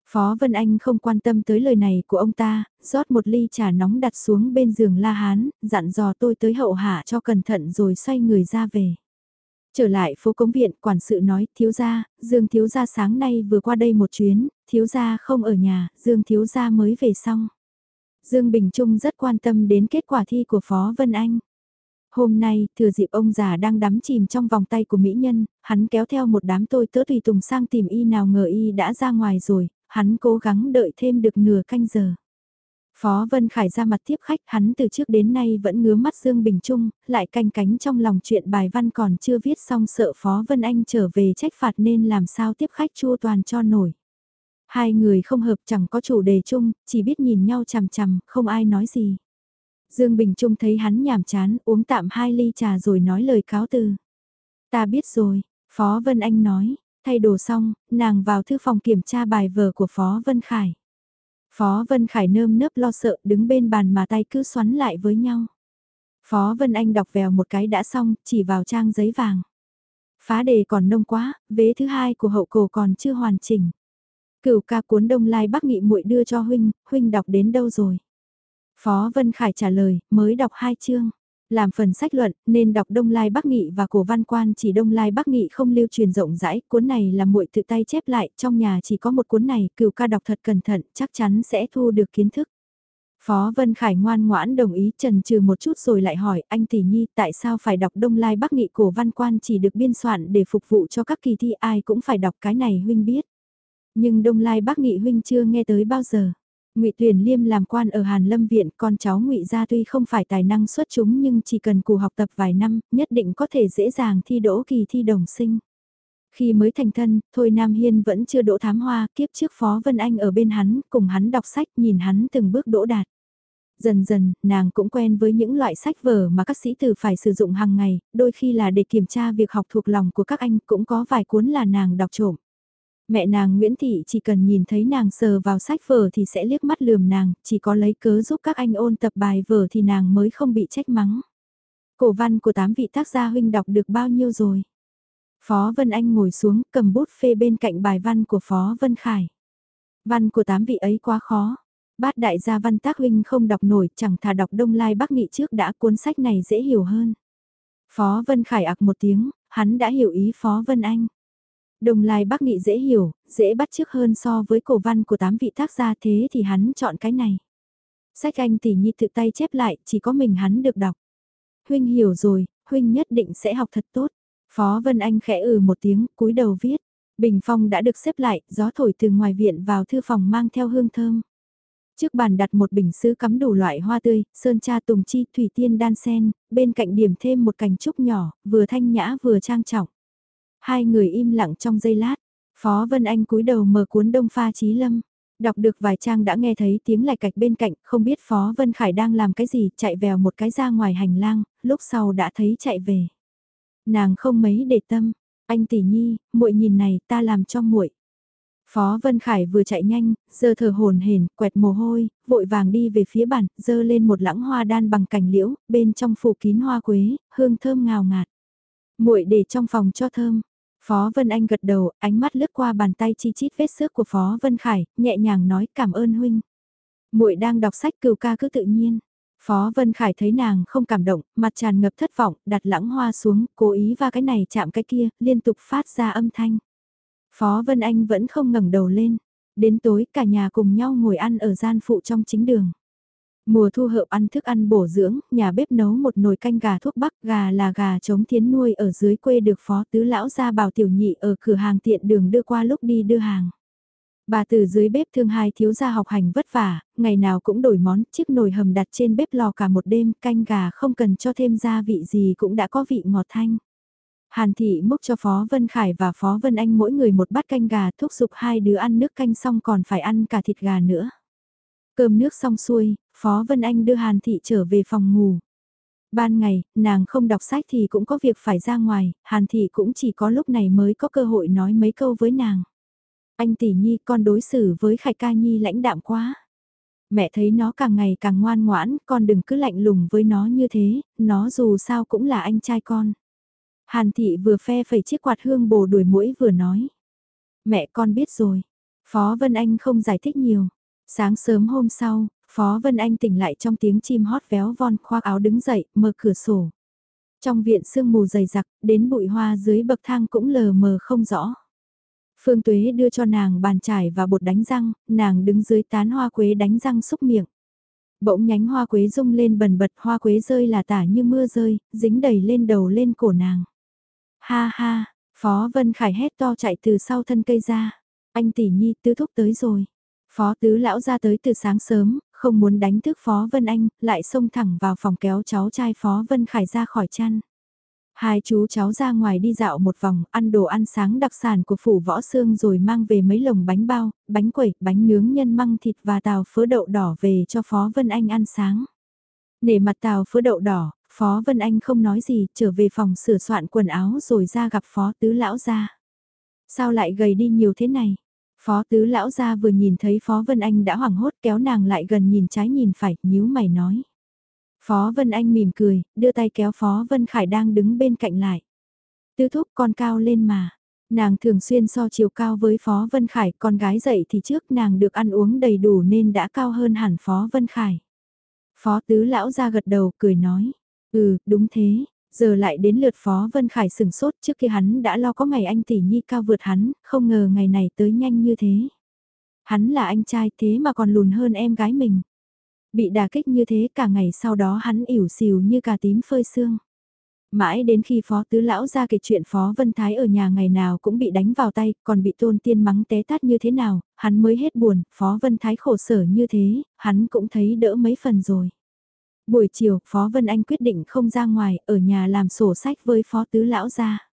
Phó Vân Anh không quan tâm tới lời này của ông ta, rót một ly trà nóng đặt xuống bên giường La Hán, dặn dò tôi tới hậu hạ cho cẩn thận rồi xoay người ra về. Trở lại phố cống viện, quản sự nói, thiếu gia, Dương thiếu gia sáng nay vừa qua đây một chuyến, thiếu gia không ở nhà, Dương thiếu gia mới về xong. Dương Bình Trung rất quan tâm đến kết quả thi của Phó Vân Anh. Hôm nay, thừa dịp ông già đang đắm chìm trong vòng tay của mỹ nhân, hắn kéo theo một đám tôi tớ tùy tùng sang tìm y nào ngờ y đã ra ngoài rồi, hắn cố gắng đợi thêm được nửa canh giờ. Phó Vân Khải ra mặt tiếp khách, hắn từ trước đến nay vẫn ngứa mắt Dương Bình Trung, lại canh cánh trong lòng chuyện bài văn còn chưa viết xong sợ Phó Vân Anh trở về trách phạt nên làm sao tiếp khách chua toàn cho nổi. Hai người không hợp chẳng có chủ đề chung, chỉ biết nhìn nhau chằm chằm, không ai nói gì. Dương Bình Trung thấy hắn nhàm chán, uống tạm hai ly trà rồi nói lời cáo từ. Ta biết rồi, Phó Vân Anh nói, thay đồ xong, nàng vào thư phòng kiểm tra bài vở của Phó Vân Khải. Phó Vân Khải nơm nớp lo sợ đứng bên bàn mà tay cứ xoắn lại với nhau. Phó Vân Anh đọc vèo một cái đã xong, chỉ vào trang giấy vàng. Phá đề còn nông quá, vế thứ hai của hậu cổ còn chưa hoàn chỉnh. Cửu ca cuốn đông lai bắc nghị muội đưa cho huynh, huynh đọc đến đâu rồi? Phó Vân Khải trả lời, mới đọc hai chương. Làm phần sách luận, nên đọc Đông Lai Bắc Nghị và Cổ Văn Quan chỉ Đông Lai Bắc Nghị không lưu truyền rộng rãi, cuốn này là muội tự tay chép lại, trong nhà chỉ có một cuốn này, cửu ca đọc thật cẩn thận, chắc chắn sẽ thu được kiến thức. Phó Vân Khải ngoan ngoãn đồng ý trần trừ một chút rồi lại hỏi anh tỷ nhi tại sao phải đọc Đông Lai Bắc Nghị cổ văn quan chỉ được biên soạn để phục vụ cho các kỳ thi ai cũng phải đọc cái này huynh biết. Nhưng Đông Lai Bắc Nghị huynh chưa nghe tới bao giờ. Ngụy Tuyền Liêm làm quan ở Hàn Lâm viện, con cháu Ngụy gia tuy không phải tài năng xuất chúng nhưng chỉ cần cù học tập vài năm, nhất định có thể dễ dàng thi đỗ kỳ thi đồng sinh. Khi mới thành thân, Thôi Nam Hiên vẫn chưa đỗ thám hoa, kiếp trước Phó Vân Anh ở bên hắn, cùng hắn đọc sách, nhìn hắn từng bước đỗ đạt. Dần dần, nàng cũng quen với những loại sách vở mà các sĩ tử phải sử dụng hàng ngày, đôi khi là để kiểm tra việc học thuộc lòng của các anh, cũng có vài cuốn là nàng đọc trộm. Mẹ nàng Nguyễn Thị chỉ cần nhìn thấy nàng sờ vào sách vở thì sẽ liếc mắt lườm nàng, chỉ có lấy cớ giúp các anh ôn tập bài vở thì nàng mới không bị trách mắng. Cổ văn của tám vị tác gia huynh đọc được bao nhiêu rồi? Phó Vân Anh ngồi xuống cầm bút phê bên cạnh bài văn của Phó Vân Khải. Văn của tám vị ấy quá khó. Bát đại gia văn tác huynh không đọc nổi chẳng thà đọc Đông Lai Bắc Nghị trước đã cuốn sách này dễ hiểu hơn. Phó Vân Khải ạc một tiếng, hắn đã hiểu ý Phó Vân Anh. Đồng lai bác nghị dễ hiểu, dễ bắt chước hơn so với cổ văn của tám vị tác gia thế thì hắn chọn cái này. Sách anh tỷ nhi tự tay chép lại, chỉ có mình hắn được đọc. Huynh hiểu rồi, Huynh nhất định sẽ học thật tốt. Phó Vân Anh khẽ ừ một tiếng, cúi đầu viết. Bình phong đã được xếp lại, gió thổi từ ngoài viện vào thư phòng mang theo hương thơm. Trước bàn đặt một bình sứ cắm đủ loại hoa tươi, sơn cha tùng chi, thủy tiên đan sen, bên cạnh điểm thêm một cành trúc nhỏ, vừa thanh nhã vừa trang trọng. Hai người im lặng trong giây lát, Phó Vân Anh cúi đầu mở cuốn đông pha Chí lâm. Đọc được vài trang đã nghe thấy tiếng lạch cạch bên cạnh, không biết Phó Vân Khải đang làm cái gì, chạy vèo một cái ra ngoài hành lang, lúc sau đã thấy chạy về. Nàng không mấy để tâm, anh tỷ nhi, muội nhìn này, ta làm cho muội. Phó Vân Khải vừa chạy nhanh, giờ thở hồn hển, quẹt mồ hôi, vội vàng đi về phía bàn, dơ lên một lãng hoa đan bằng cành liễu, bên trong phủ kín hoa quế, hương thơm ngào ngạt. Muội để trong phòng cho thơm. Phó Vân Anh gật đầu, ánh mắt lướt qua bàn tay chi chít vết xước của Phó Vân Khải, nhẹ nhàng nói cảm ơn huynh. Muội đang đọc sách cừu ca cứ tự nhiên. Phó Vân Khải thấy nàng không cảm động, mặt tràn ngập thất vọng, đặt lãng hoa xuống, cố ý va cái này chạm cái kia, liên tục phát ra âm thanh. Phó Vân Anh vẫn không ngẩng đầu lên. Đến tối cả nhà cùng nhau ngồi ăn ở gian phụ trong chính đường. Mùa thu hợp ăn thức ăn bổ dưỡng, nhà bếp nấu một nồi canh gà thuốc bắc gà là gà chống thiến nuôi ở dưới quê được phó tứ lão ra bảo tiểu nhị ở cửa hàng tiện đường đưa qua lúc đi đưa hàng. Bà từ dưới bếp thương hai thiếu gia học hành vất vả, ngày nào cũng đổi món, chiếc nồi hầm đặt trên bếp lò cả một đêm, canh gà không cần cho thêm gia vị gì cũng đã có vị ngọt thanh. Hàn thị múc cho Phó Vân Khải và Phó Vân Anh mỗi người một bát canh gà thúc giục hai đứa ăn nước canh xong còn phải ăn cả thịt gà nữa. Cơm nước xong xuôi, Phó Vân Anh đưa Hàn thị trở về phòng ngủ. Ban ngày, nàng không đọc sách thì cũng có việc phải ra ngoài, Hàn thị cũng chỉ có lúc này mới có cơ hội nói mấy câu với nàng. Anh tỷ nhi con đối xử với Khải ca nhi lãnh đạm quá. Mẹ thấy nó càng ngày càng ngoan ngoãn, con đừng cứ lạnh lùng với nó như thế, nó dù sao cũng là anh trai con. Hàn thị vừa phe phẩy chiếc quạt hương bồ đuổi mũi vừa nói. Mẹ con biết rồi. Phó Vân Anh không giải thích nhiều. Sáng sớm hôm sau, Phó Vân Anh tỉnh lại trong tiếng chim hót véo von khoác áo đứng dậy, mở cửa sổ. Trong viện sương mù dày đặc, đến bụi hoa dưới bậc thang cũng lờ mờ không rõ. Phương Tuế đưa cho nàng bàn chải và bột đánh răng, nàng đứng dưới tán hoa quế đánh răng xúc miệng. Bỗng nhánh hoa quế rung lên bần bật hoa quế rơi là tả như mưa rơi, dính đầy lên đầu lên cổ nàng. Ha ha, Phó Vân Khải hét to chạy từ sau thân cây ra. Anh tỷ nhi tứ thúc tới rồi. Phó tứ lão ra tới từ sáng sớm, không muốn đánh thức Phó Vân Anh, lại xông thẳng vào phòng kéo cháu trai Phó Vân Khải ra khỏi chăn. Hai chú cháu ra ngoài đi dạo một vòng, ăn đồ ăn sáng đặc sản của phủ võ xương rồi mang về mấy lồng bánh bao, bánh quẩy, bánh nướng nhân măng thịt và tàu phớ đậu đỏ về cho Phó Vân Anh ăn sáng. Nể mặt tàu phớ đậu đỏ, Phó Vân Anh không nói gì, trở về phòng sửa soạn quần áo rồi ra gặp Phó Tứ Lão ra Sao lại gầy đi nhiều thế này? Phó Tứ Lão gia vừa nhìn thấy Phó Vân Anh đã hoảng hốt kéo nàng lại gần nhìn trái nhìn phải, nhíu mày nói. Phó Vân Anh mỉm cười, đưa tay kéo Phó Vân Khải đang đứng bên cạnh lại. Tứ thúc con cao lên mà. Nàng thường xuyên so chiều cao với Phó Vân Khải, con gái dậy thì trước nàng được ăn uống đầy đủ nên đã cao hơn hẳn Phó Vân Khải. Phó Tứ Lão ra gật đầu cười nói. Ừ, đúng thế, giờ lại đến lượt Phó Vân Khải sừng sốt trước khi hắn đã lo có ngày anh tỷ nhi cao vượt hắn, không ngờ ngày này tới nhanh như thế. Hắn là anh trai thế mà còn lùn hơn em gái mình. Bị đà kích như thế cả ngày sau đó hắn ỉu xìu như cà tím phơi xương. Mãi đến khi Phó Tứ Lão ra kể chuyện Phó Vân Thái ở nhà ngày nào cũng bị đánh vào tay, còn bị tôn tiên mắng té tát như thế nào, hắn mới hết buồn, Phó Vân Thái khổ sở như thế, hắn cũng thấy đỡ mấy phần rồi. Buổi chiều, Phó Vân Anh quyết định không ra ngoài, ở nhà làm sổ sách với Phó Tứ Lão ra.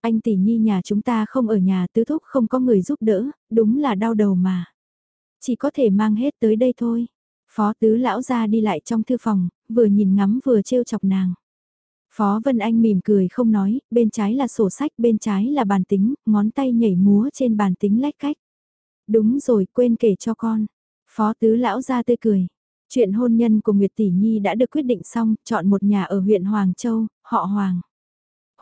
Anh tỷ nhi nhà chúng ta không ở nhà tứ thúc không có người giúp đỡ, đúng là đau đầu mà. Chỉ có thể mang hết tới đây thôi. Phó Tứ Lão ra đi lại trong thư phòng, vừa nhìn ngắm vừa trêu chọc nàng. Phó Vân Anh mỉm cười không nói, bên trái là sổ sách, bên trái là bàn tính, ngón tay nhảy múa trên bàn tính lách cách. Đúng rồi, quên kể cho con. Phó Tứ Lão ra tươi cười. Chuyện hôn nhân của Nguyệt Tỷ Nhi đã được quyết định xong, chọn một nhà ở huyện Hoàng Châu, họ Hoàng.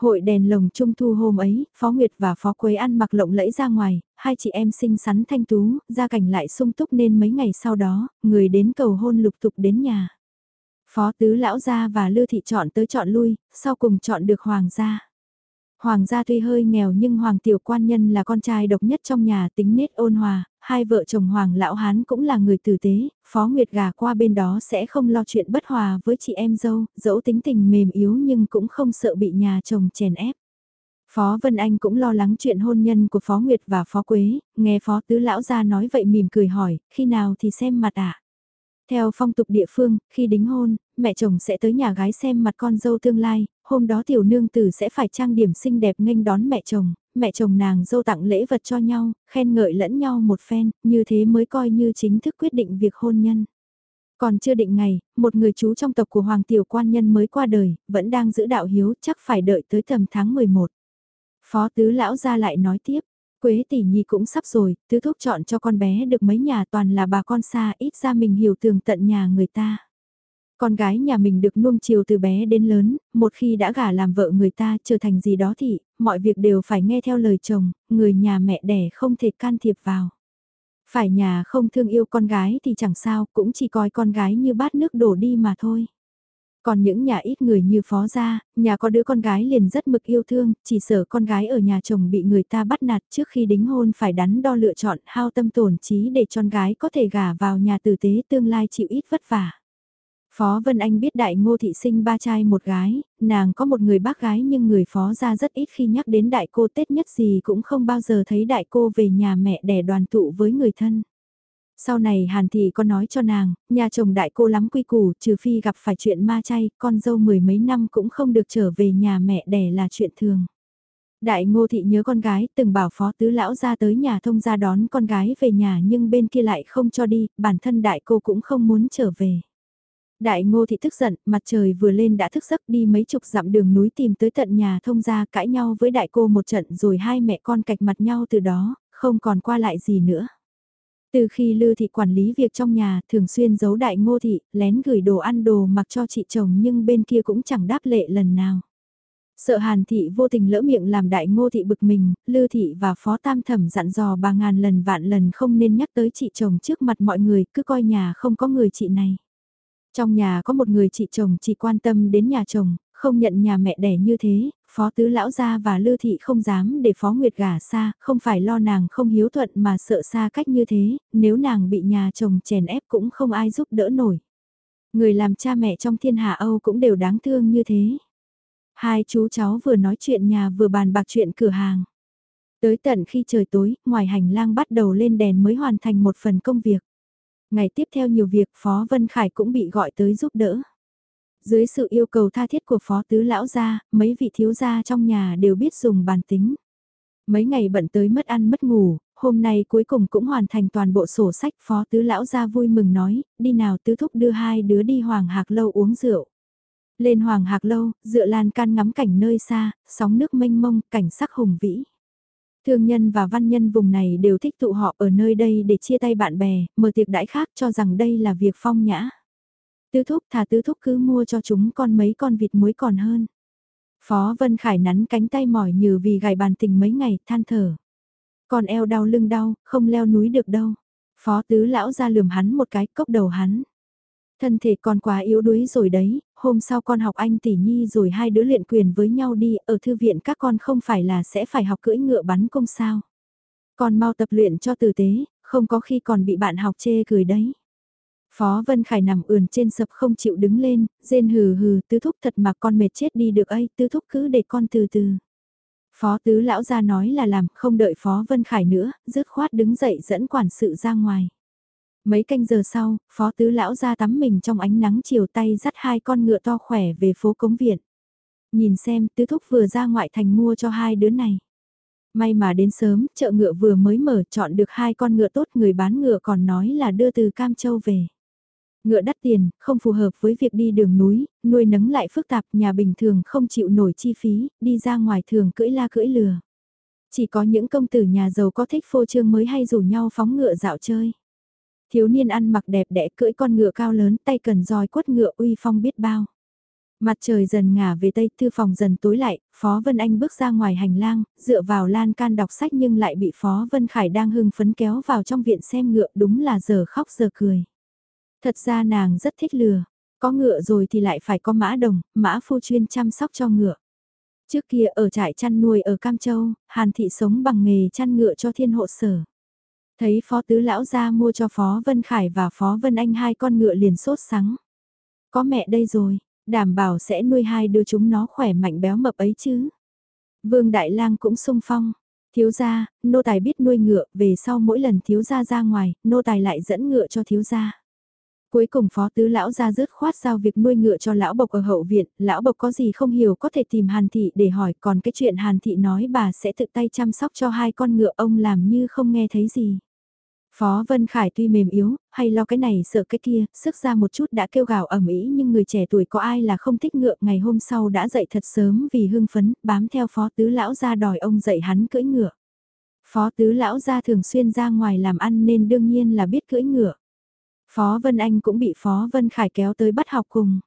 Hội đèn lồng trung thu hôm ấy, Phó Nguyệt và Phó Quế ăn mặc lộng lẫy ra ngoài, hai chị em xinh xắn thanh tú, gia cảnh lại sung túc nên mấy ngày sau đó, người đến cầu hôn lục tục đến nhà. Phó Tứ Lão Gia và Lư Thị chọn tới chọn lui, sau cùng chọn được Hoàng gia. Hoàng gia tuy hơi nghèo nhưng Hoàng tiểu quan nhân là con trai độc nhất trong nhà tính nết ôn hòa, hai vợ chồng Hoàng lão hán cũng là người tử tế, Phó Nguyệt gà qua bên đó sẽ không lo chuyện bất hòa với chị em dâu, dẫu tính tình mềm yếu nhưng cũng không sợ bị nhà chồng chèn ép. Phó Vân Anh cũng lo lắng chuyện hôn nhân của Phó Nguyệt và Phó Quế, nghe Phó Tứ Lão ra nói vậy mỉm cười hỏi, khi nào thì xem mặt ạ? À? Theo phong tục địa phương, khi đính hôn, mẹ chồng sẽ tới nhà gái xem mặt con dâu tương lai, hôm đó tiểu nương tử sẽ phải trang điểm xinh đẹp nghênh đón mẹ chồng, mẹ chồng nàng dâu tặng lễ vật cho nhau, khen ngợi lẫn nhau một phen, như thế mới coi như chính thức quyết định việc hôn nhân. Còn chưa định ngày, một người chú trong tộc của Hoàng Tiểu Quan Nhân mới qua đời, vẫn đang giữ đạo hiếu chắc phải đợi tới tầm tháng 11. Phó tứ lão ra lại nói tiếp, Quế tỷ nhi cũng sắp rồi, tứ thúc chọn cho con bé được mấy nhà toàn là bà con xa ít ra mình hiểu tường tận nhà người ta. Con gái nhà mình được nuông chiều từ bé đến lớn, một khi đã gả làm vợ người ta trở thành gì đó thì, mọi việc đều phải nghe theo lời chồng, người nhà mẹ đẻ không thể can thiệp vào. Phải nhà không thương yêu con gái thì chẳng sao, cũng chỉ coi con gái như bát nước đổ đi mà thôi. Còn những nhà ít người như phó gia, nhà có đứa con gái liền rất mực yêu thương, chỉ sợ con gái ở nhà chồng bị người ta bắt nạt trước khi đính hôn phải đắn đo lựa chọn hao tâm tổn trí để con gái có thể gả vào nhà tử tế tương lai chịu ít vất vả. Phó Vân Anh biết đại ngô thị sinh ba trai một gái, nàng có một người bác gái nhưng người phó ra rất ít khi nhắc đến đại cô Tết nhất gì cũng không bao giờ thấy đại cô về nhà mẹ để đoàn tụ với người thân. Sau này Hàn Thị có nói cho nàng, nhà chồng đại cô lắm quy củ, trừ phi gặp phải chuyện ma chay, con dâu mười mấy năm cũng không được trở về nhà mẹ đẻ là chuyện thường. Đại ngô thị nhớ con gái, từng bảo phó tứ lão ra tới nhà thông ra đón con gái về nhà nhưng bên kia lại không cho đi, bản thân đại cô cũng không muốn trở về. Đại ngô thị tức giận, mặt trời vừa lên đã thức giấc đi mấy chục dặm đường núi tìm tới tận nhà thông ra cãi nhau với đại cô một trận rồi hai mẹ con cạch mặt nhau từ đó, không còn qua lại gì nữa. Từ khi Lư Thị quản lý việc trong nhà, thường xuyên giấu đại ngô thị, lén gửi đồ ăn đồ mặc cho chị chồng nhưng bên kia cũng chẳng đáp lệ lần nào. Sợ Hàn Thị vô tình lỡ miệng làm đại ngô thị bực mình, Lư Thị và Phó Tam Thẩm dặn dò bà ngàn lần vạn lần không nên nhắc tới chị chồng trước mặt mọi người, cứ coi nhà không có người chị này. Trong nhà có một người chị chồng chỉ quan tâm đến nhà chồng, không nhận nhà mẹ đẻ như thế, Phó Tứ Lão Gia và Lư Thị không dám để Phó Nguyệt gả xa, không phải lo nàng không hiếu thuận mà sợ xa cách như thế, nếu nàng bị nhà chồng chèn ép cũng không ai giúp đỡ nổi. Người làm cha mẹ trong thiên hạ Âu cũng đều đáng thương như thế. Hai chú cháu vừa nói chuyện nhà vừa bàn bạc chuyện cửa hàng. Tới tận khi trời tối, ngoài hành lang bắt đầu lên đèn mới hoàn thành một phần công việc. Ngày tiếp theo nhiều việc Phó Vân Khải cũng bị gọi tới giúp đỡ. Dưới sự yêu cầu tha thiết của Phó Tứ Lão gia, mấy vị thiếu gia trong nhà đều biết dùng bàn tính. Mấy ngày bận tới mất ăn mất ngủ, hôm nay cuối cùng cũng hoàn thành toàn bộ sổ sách Phó Tứ Lão gia vui mừng nói, đi nào Tứ Thúc đưa hai đứa đi Hoàng Hạc Lâu uống rượu. Lên Hoàng Hạc Lâu, dựa lan can ngắm cảnh nơi xa, sóng nước mênh mông, cảnh sắc hùng vĩ. Thương nhân và văn nhân vùng này đều thích tụ họ ở nơi đây để chia tay bạn bè, mở tiệc đãi khác cho rằng đây là việc phong nhã. Tứ thúc thà tứ thúc cứ mua cho chúng con mấy con vịt muối còn hơn. Phó Vân Khải nắn cánh tay mỏi như vì gài bàn tình mấy ngày, than thở. Còn eo đau lưng đau, không leo núi được đâu. Phó tứ lão ra lườm hắn một cái, cốc đầu hắn. Thân thể con quá yếu đuối rồi đấy, hôm sau con học anh tỷ nhi rồi hai đứa luyện quyền với nhau đi, ở thư viện các con không phải là sẽ phải học cưỡi ngựa bắn công sao. Con mau tập luyện cho tử tế, không có khi còn bị bạn học chê cười đấy. Phó Vân Khải nằm ườn trên sập không chịu đứng lên, rên hừ hừ, tứ thúc thật mà con mệt chết đi được ấy, tứ thúc cứ để con từ từ. Phó tứ lão ra nói là làm, không đợi Phó Vân Khải nữa, dứt khoát đứng dậy dẫn quản sự ra ngoài. Mấy canh giờ sau, phó tứ lão ra tắm mình trong ánh nắng chiều tay dắt hai con ngựa to khỏe về phố cống viện. Nhìn xem tứ thúc vừa ra ngoại thành mua cho hai đứa này. May mà đến sớm, chợ ngựa vừa mới mở chọn được hai con ngựa tốt người bán ngựa còn nói là đưa từ Cam Châu về. Ngựa đắt tiền, không phù hợp với việc đi đường núi, nuôi nấng lại phức tạp, nhà bình thường không chịu nổi chi phí, đi ra ngoài thường cưỡi la cưỡi lừa. Chỉ có những công tử nhà giàu có thích phô trương mới hay rủ nhau phóng ngựa dạo chơi. Thiếu niên ăn mặc đẹp đẽ cưỡi con ngựa cao lớn tay cần roi quất ngựa uy phong biết bao. Mặt trời dần ngả về tây, thư phòng dần tối lại, Phó Vân Anh bước ra ngoài hành lang, dựa vào lan can đọc sách nhưng lại bị Phó Vân Khải đang hưng phấn kéo vào trong viện xem ngựa đúng là giờ khóc giờ cười. Thật ra nàng rất thích lừa, có ngựa rồi thì lại phải có mã đồng, mã phu chuyên chăm sóc cho ngựa. Trước kia ở trại chăn nuôi ở Cam Châu, Hàn Thị sống bằng nghề chăn ngựa cho thiên hộ sở. Thấy Phó Tứ Lão ra mua cho Phó Vân Khải và Phó Vân Anh hai con ngựa liền sốt sắng. Có mẹ đây rồi, đảm bảo sẽ nuôi hai đứa chúng nó khỏe mạnh béo mập ấy chứ. Vương Đại Lang cũng sung phong. Thiếu gia, nô tài biết nuôi ngựa, về sau mỗi lần thiếu gia ra ngoài, nô tài lại dẫn ngựa cho thiếu gia. Cuối cùng phó tứ lão ra rớt khoát giao việc nuôi ngựa cho lão bộc ở hậu viện, lão bộc có gì không hiểu có thể tìm hàn thị để hỏi, còn cái chuyện hàn thị nói bà sẽ tự tay chăm sóc cho hai con ngựa ông làm như không nghe thấy gì. Phó Vân Khải tuy mềm yếu, hay lo cái này sợ cái kia, sức ra một chút đã kêu gào ẩm ý nhưng người trẻ tuổi có ai là không thích ngựa ngày hôm sau đã dậy thật sớm vì hưng phấn, bám theo phó tứ lão ra đòi ông dạy hắn cưỡi ngựa. Phó tứ lão ra thường xuyên ra ngoài làm ăn nên đương nhiên là biết cưỡi ngựa. Phó Vân Anh cũng bị Phó Vân Khải kéo tới bắt học cùng.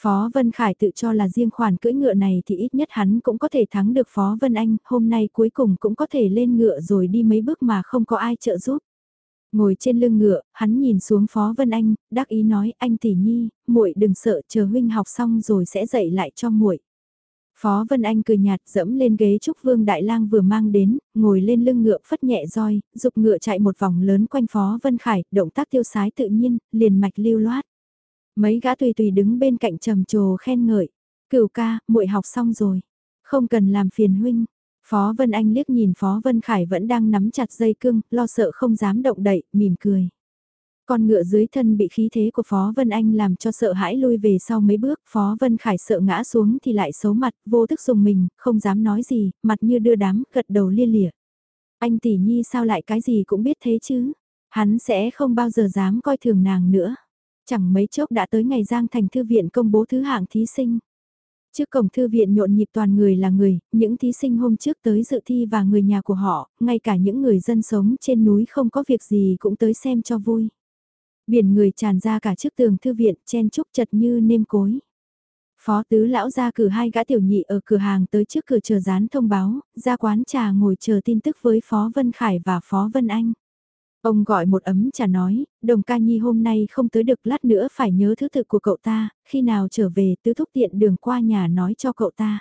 Phó Vân Khải tự cho là riêng khoản cưỡi ngựa này thì ít nhất hắn cũng có thể thắng được Phó Vân Anh, hôm nay cuối cùng cũng có thể lên ngựa rồi đi mấy bước mà không có ai trợ giúp. Ngồi trên lưng ngựa, hắn nhìn xuống Phó Vân Anh, đắc ý nói, anh tỷ nhi, muội đừng sợ, chờ huynh học xong rồi sẽ dạy lại cho muội. Phó Vân Anh cười nhạt dẫm lên ghế trúc vương đại lang vừa mang đến, ngồi lên lưng ngựa phất nhẹ roi, dục ngựa chạy một vòng lớn quanh Phó Vân Khải, động tác tiêu sái tự nhiên, liền mạch lưu loát. Mấy gã tùy tùy đứng bên cạnh trầm trồ khen ngợi, cửu ca, muội học xong rồi, không cần làm phiền huynh, Phó Vân Anh liếc nhìn Phó Vân Khải vẫn đang nắm chặt dây cương, lo sợ không dám động đậy, mỉm cười. Con ngựa dưới thân bị khí thế của Phó Vân Anh làm cho sợ hãi lui về sau mấy bước, Phó Vân Khải sợ ngã xuống thì lại xấu mặt, vô thức dùng mình, không dám nói gì, mặt như đưa đám, gật đầu lia lịa. Anh tỷ nhi sao lại cái gì cũng biết thế chứ, hắn sẽ không bao giờ dám coi thường nàng nữa. Chẳng mấy chốc đã tới ngày Giang Thành Thư viện công bố thứ hạng thí sinh. Trước cổng thư viện nhộn nhịp toàn người là người, những thí sinh hôm trước tới dự thi và người nhà của họ, ngay cả những người dân sống trên núi không có việc gì cũng tới xem cho vui. Biển người tràn ra cả trước tường thư viện, chen chúc chật như nêm cối. Phó tứ lão ra cử hai gã tiểu nhị ở cửa hàng tới trước cửa chờ dán thông báo, ra quán trà ngồi chờ tin tức với Phó Vân Khải và Phó Vân Anh. Ông gọi một ấm trà nói, đồng ca nhi hôm nay không tới được lát nữa phải nhớ thứ tự của cậu ta, khi nào trở về tứ thúc tiện đường qua nhà nói cho cậu ta.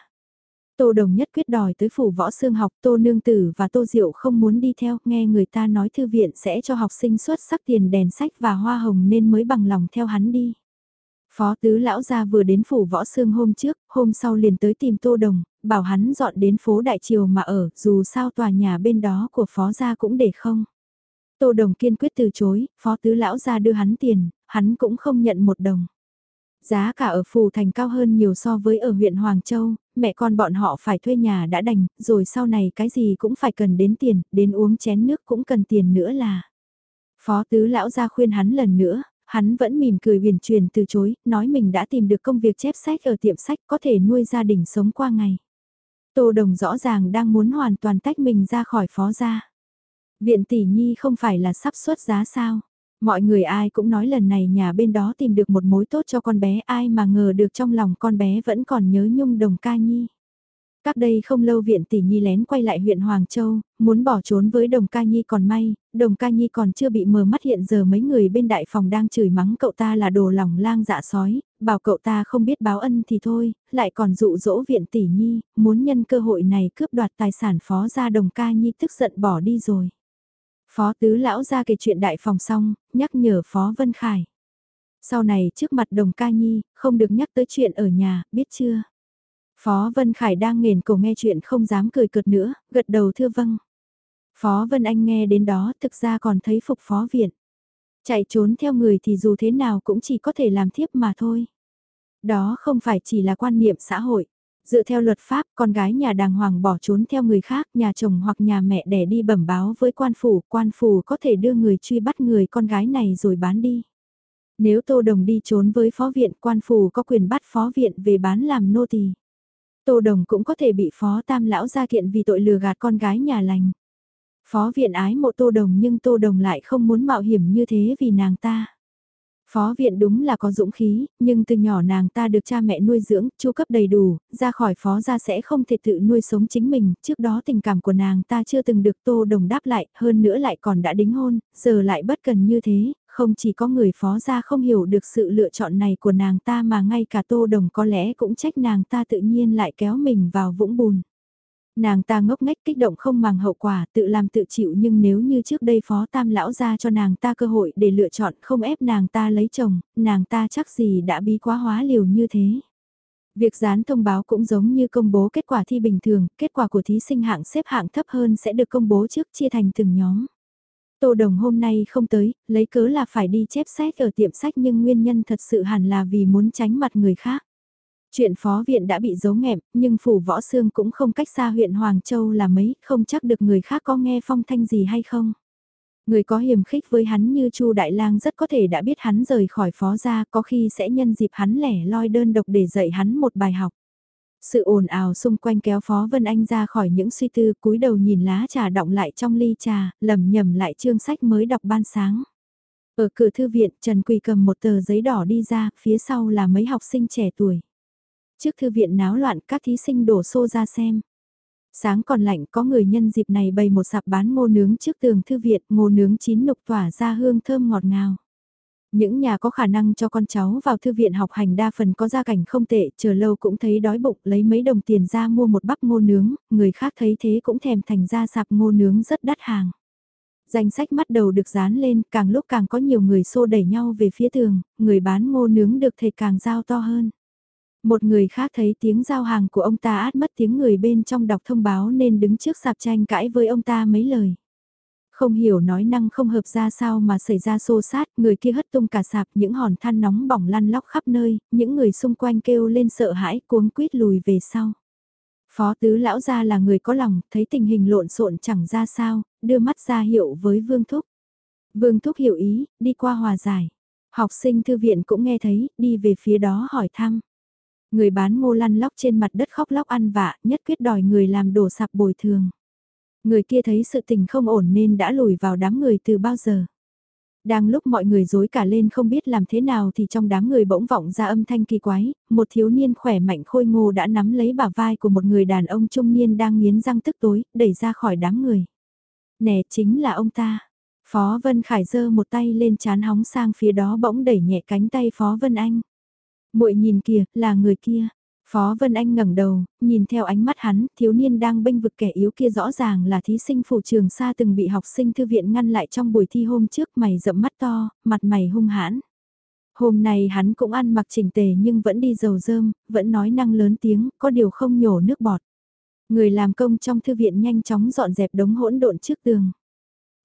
Tô Đồng nhất quyết đòi tới phủ võ xương học Tô Nương Tử và Tô Diệu không muốn đi theo, nghe người ta nói thư viện sẽ cho học sinh xuất sắc tiền đèn sách và hoa hồng nên mới bằng lòng theo hắn đi. Phó tứ lão gia vừa đến phủ võ xương hôm trước, hôm sau liền tới tìm Tô Đồng, bảo hắn dọn đến phố Đại Triều mà ở, dù sao tòa nhà bên đó của phó gia cũng để không. Tô Đồng kiên quyết từ chối, phó tứ lão ra đưa hắn tiền, hắn cũng không nhận một đồng. Giá cả ở Phù Thành cao hơn nhiều so với ở huyện Hoàng Châu, mẹ con bọn họ phải thuê nhà đã đành, rồi sau này cái gì cũng phải cần đến tiền, đến uống chén nước cũng cần tiền nữa là. Phó tứ lão ra khuyên hắn lần nữa, hắn vẫn mỉm cười huyền truyền từ chối, nói mình đã tìm được công việc chép sách ở tiệm sách có thể nuôi gia đình sống qua ngày. Tô Đồng rõ ràng đang muốn hoàn toàn tách mình ra khỏi phó gia. Viện tỷ nhi không phải là sắp xuất giá sao? Mọi người ai cũng nói lần này nhà bên đó tìm được một mối tốt cho con bé ai mà ngờ được trong lòng con bé vẫn còn nhớ nhung đồng ca nhi. Các đây không lâu viện tỷ nhi lén quay lại huyện Hoàng Châu, muốn bỏ trốn với đồng ca nhi còn may, đồng ca nhi còn chưa bị mờ mắt hiện giờ mấy người bên đại phòng đang chửi mắng cậu ta là đồ lòng lang dạ sói, bảo cậu ta không biết báo ân thì thôi, lại còn dụ dỗ viện tỷ nhi, muốn nhân cơ hội này cướp đoạt tài sản phó ra đồng ca nhi tức giận bỏ đi rồi. Phó tứ lão ra kể chuyện đại phòng xong, nhắc nhở Phó Vân Khải. Sau này trước mặt đồng ca nhi, không được nhắc tới chuyện ở nhà, biết chưa? Phó Vân Khải đang nghền cổ nghe chuyện không dám cười cợt nữa, gật đầu thưa vâng. Phó Vân Anh nghe đến đó thực ra còn thấy phục phó viện. Chạy trốn theo người thì dù thế nào cũng chỉ có thể làm thiếp mà thôi. Đó không phải chỉ là quan niệm xã hội. Dựa theo luật pháp, con gái nhà đàng hoàng bỏ trốn theo người khác, nhà chồng hoặc nhà mẹ đẻ đi bẩm báo với quan phủ, quan phủ có thể đưa người truy bắt người con gái này rồi bán đi. Nếu Tô Đồng đi trốn với phó viện, quan phủ có quyền bắt phó viện về bán làm nô tỳ. Tô Đồng cũng có thể bị phó tam lão ra kiện vì tội lừa gạt con gái nhà lành. Phó viện ái mộ Tô Đồng nhưng Tô Đồng lại không muốn mạo hiểm như thế vì nàng ta. Phó viện đúng là có dũng khí, nhưng từ nhỏ nàng ta được cha mẹ nuôi dưỡng, chu cấp đầy đủ, ra khỏi phó gia sẽ không thể tự nuôi sống chính mình, trước đó tình cảm của nàng ta chưa từng được tô đồng đáp lại, hơn nữa lại còn đã đính hôn, giờ lại bất cần như thế, không chỉ có người phó gia không hiểu được sự lựa chọn này của nàng ta mà ngay cả tô đồng có lẽ cũng trách nàng ta tự nhiên lại kéo mình vào vũng bùn. Nàng ta ngốc nghếch kích động không màng hậu quả tự làm tự chịu nhưng nếu như trước đây phó tam lão ra cho nàng ta cơ hội để lựa chọn không ép nàng ta lấy chồng, nàng ta chắc gì đã bí quá hóa liều như thế. Việc dán thông báo cũng giống như công bố kết quả thi bình thường, kết quả của thí sinh hạng xếp hạng thấp hơn sẽ được công bố trước chia thành từng nhóm. Tô Đồng hôm nay không tới, lấy cớ là phải đi chép sách ở tiệm sách nhưng nguyên nhân thật sự hẳn là vì muốn tránh mặt người khác. Chuyện phó viện đã bị giấu nghẹm, nhưng phủ võ xương cũng không cách xa huyện Hoàng Châu là mấy, không chắc được người khác có nghe phong thanh gì hay không. Người có hiểm khích với hắn như Chu Đại Lang rất có thể đã biết hắn rời khỏi phó gia có khi sẽ nhân dịp hắn lẻ loi đơn độc để dạy hắn một bài học. Sự ồn ào xung quanh kéo Phó Vân Anh ra khỏi những suy tư cúi đầu nhìn lá trà đọng lại trong ly trà, lầm nhầm lại chương sách mới đọc ban sáng. Ở cửa thư viện, Trần Quỳ cầm một tờ giấy đỏ đi ra, phía sau là mấy học sinh trẻ tuổi. Trước thư viện náo loạn các thí sinh đổ xô ra xem. Sáng còn lạnh có người nhân dịp này bày một sạp bán ngô nướng trước tường thư viện, ngô nướng chín nục tỏa ra hương thơm ngọt ngào. Những nhà có khả năng cho con cháu vào thư viện học hành đa phần có gia cảnh không tệ, chờ lâu cũng thấy đói bụng, lấy mấy đồng tiền ra mua một bắp ngô nướng, người khác thấy thế cũng thèm thành ra sạp ngô nướng rất đắt hàng. Danh sách mắt đầu được dán lên, càng lúc càng có nhiều người xô đẩy nhau về phía tường, người bán ngô nướng được thầy càng giao to hơn. Một người khác thấy tiếng giao hàng của ông ta át mất tiếng người bên trong đọc thông báo nên đứng trước sạp tranh cãi với ông ta mấy lời. Không hiểu nói năng không hợp ra sao mà xảy ra xô sát, người kia hất tung cả sạp, những hòn than nóng bỏng lăn lóc khắp nơi, những người xung quanh kêu lên sợ hãi cuống quýt lùi về sau. Phó tứ lão gia là người có lòng, thấy tình hình lộn xộn chẳng ra sao, đưa mắt ra hiệu với Vương Thúc. Vương Thúc hiểu ý, đi qua hòa giải. Học sinh thư viện cũng nghe thấy, đi về phía đó hỏi thăm. Người bán ngô lăn lóc trên mặt đất khóc lóc ăn vạ, nhất quyết đòi người làm đổ sạp bồi thường. Người kia thấy sự tình không ổn nên đã lùi vào đám người từ bao giờ. Đang lúc mọi người dối cả lên không biết làm thế nào thì trong đám người bỗng vọng ra âm thanh kỳ quái, một thiếu niên khỏe mạnh khôi ngô đã nắm lấy bả vai của một người đàn ông trung niên đang nghiến răng tức tối, đẩy ra khỏi đám người. Nè chính là ông ta. Phó Vân Khải giơ một tay lên chán hóng sang phía đó bỗng đẩy nhẹ cánh tay Phó Vân Anh muội nhìn kìa, là người kia. Phó Vân Anh ngẩng đầu, nhìn theo ánh mắt hắn, thiếu niên đang bênh vực kẻ yếu kia rõ ràng là thí sinh phủ trường xa từng bị học sinh thư viện ngăn lại trong buổi thi hôm trước mày rậm mắt to, mặt mày hung hãn. Hôm nay hắn cũng ăn mặc chỉnh tề nhưng vẫn đi dầu dơm, vẫn nói năng lớn tiếng, có điều không nhổ nước bọt. Người làm công trong thư viện nhanh chóng dọn dẹp đống hỗn độn trước tường.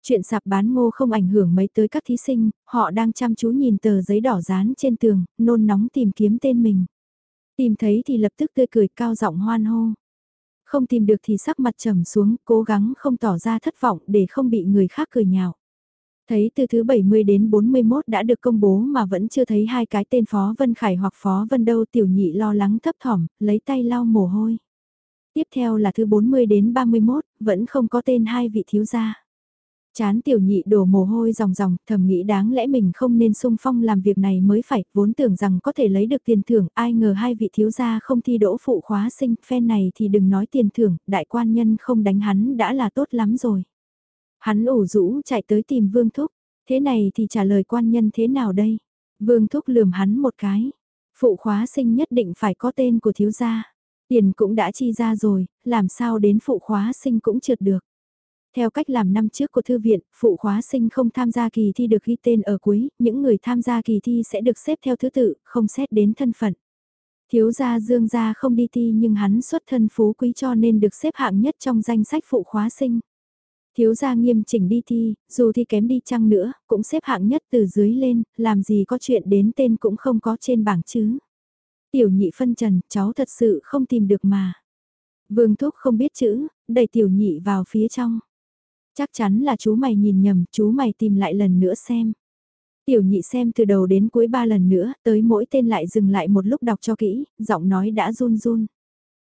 Chuyện sạp bán ngô không ảnh hưởng mấy tới các thí sinh, họ đang chăm chú nhìn tờ giấy đỏ dán trên tường, nôn nóng tìm kiếm tên mình. Tìm thấy thì lập tức tươi cười cao giọng hoan hô. Không tìm được thì sắc mặt trầm xuống, cố gắng không tỏ ra thất vọng để không bị người khác cười nhạo. Thấy từ thứ 70 đến 41 đã được công bố mà vẫn chưa thấy hai cái tên Phó Vân Khải hoặc Phó Vân đâu tiểu nhị lo lắng thấp thỏm, lấy tay lau mồ hôi. Tiếp theo là thứ 40 đến 31, vẫn không có tên hai vị thiếu gia. Chán tiểu nhị đổ mồ hôi ròng ròng, thầm nghĩ đáng lẽ mình không nên sung phong làm việc này mới phải, vốn tưởng rằng có thể lấy được tiền thưởng, ai ngờ hai vị thiếu gia không thi đỗ phụ khóa sinh, phen này thì đừng nói tiền thưởng, đại quan nhân không đánh hắn đã là tốt lắm rồi. Hắn ủ rũ chạy tới tìm Vương Thúc, thế này thì trả lời quan nhân thế nào đây? Vương Thúc lườm hắn một cái, phụ khóa sinh nhất định phải có tên của thiếu gia. Tiền cũng đã chi ra rồi, làm sao đến phụ khóa sinh cũng trượt được. Theo cách làm năm trước của thư viện, phụ khóa sinh không tham gia kỳ thi được ghi tên ở cuối, những người tham gia kỳ thi sẽ được xếp theo thứ tự, không xét đến thân phận. Thiếu gia Dương gia không đi thi nhưng hắn xuất thân phú quý cho nên được xếp hạng nhất trong danh sách phụ khóa sinh. Thiếu gia nghiêm chỉnh đi thi, dù thi kém đi chăng nữa, cũng xếp hạng nhất từ dưới lên, làm gì có chuyện đến tên cũng không có trên bảng chứ. Tiểu nhị phân trần, cháu thật sự không tìm được mà. Vương Thúc không biết chữ, đẩy tiểu nhị vào phía trong. Chắc chắn là chú mày nhìn nhầm, chú mày tìm lại lần nữa xem. Tiểu nhị xem từ đầu đến cuối ba lần nữa, tới mỗi tên lại dừng lại một lúc đọc cho kỹ, giọng nói đã run run.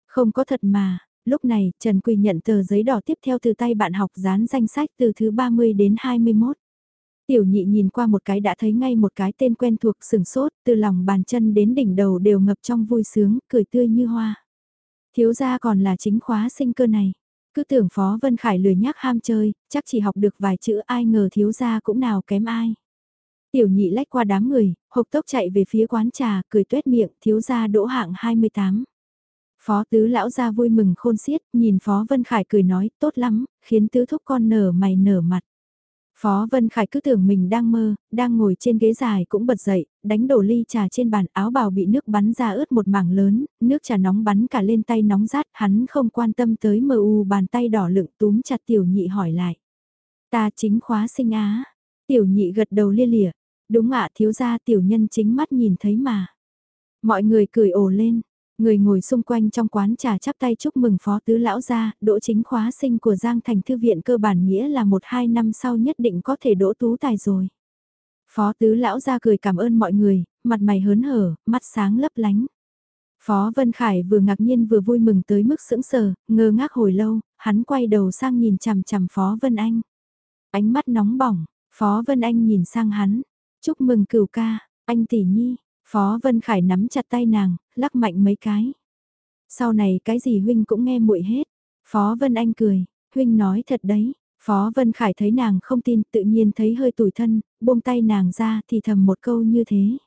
Không có thật mà, lúc này Trần Quỳ nhận tờ giấy đỏ tiếp theo từ tay bạn học dán danh sách từ thứ 30 đến 21. Tiểu nhị nhìn qua một cái đã thấy ngay một cái tên quen thuộc sừng sốt, từ lòng bàn chân đến đỉnh đầu đều ngập trong vui sướng, cười tươi như hoa. Thiếu gia còn là chính khóa sinh cơ này. Cứ tưởng Phó Vân Khải lười nhác ham chơi, chắc chỉ học được vài chữ ai ngờ thiếu gia cũng nào kém ai. Tiểu nhị lách qua đám người, hộc tốc chạy về phía quán trà, cười tuét miệng, thiếu gia đỗ hạng 28. Phó tứ lão gia vui mừng khôn xiết, nhìn Phó Vân Khải cười nói, tốt lắm, khiến tứ thúc con nở mày nở mặt. Phó Vân Khải cứ tưởng mình đang mơ, đang ngồi trên ghế dài cũng bật dậy, đánh đổ ly trà trên bàn áo bào bị nước bắn ra ướt một mảng lớn, nước trà nóng bắn cả lên tay nóng rát, hắn không quan tâm tới mờ u bàn tay đỏ lựng túm chặt tiểu nhị hỏi lại. Ta chính khóa sinh á. Tiểu nhị gật đầu lia lịa, đúng ạ thiếu gia tiểu nhân chính mắt nhìn thấy mà. Mọi người cười ồ lên, Người ngồi xung quanh trong quán trà chắp tay chúc mừng phó tứ lão gia, đỗ chính khóa sinh của Giang Thành Thư viện cơ bản nghĩa là một hai năm sau nhất định có thể đỗ tú tài rồi. Phó tứ lão gia cười cảm ơn mọi người, mặt mày hớn hở, mắt sáng lấp lánh. Phó Vân Khải vừa ngạc nhiên vừa vui mừng tới mức sững sờ, ngơ ngác hồi lâu, hắn quay đầu sang nhìn chằm chằm Phó Vân Anh. Ánh mắt nóng bỏng, Phó Vân Anh nhìn sang hắn, chúc mừng cửu ca, anh tỷ nhi, Phó Vân Khải nắm chặt tay nàng, lắc mạnh mấy cái. Sau này cái gì huynh cũng nghe muội hết. Phó Vân Anh cười, huynh nói thật đấy. Phó Vân Khải thấy nàng không tin, tự nhiên thấy hơi tủi thân, buông tay nàng ra thì thầm một câu như thế.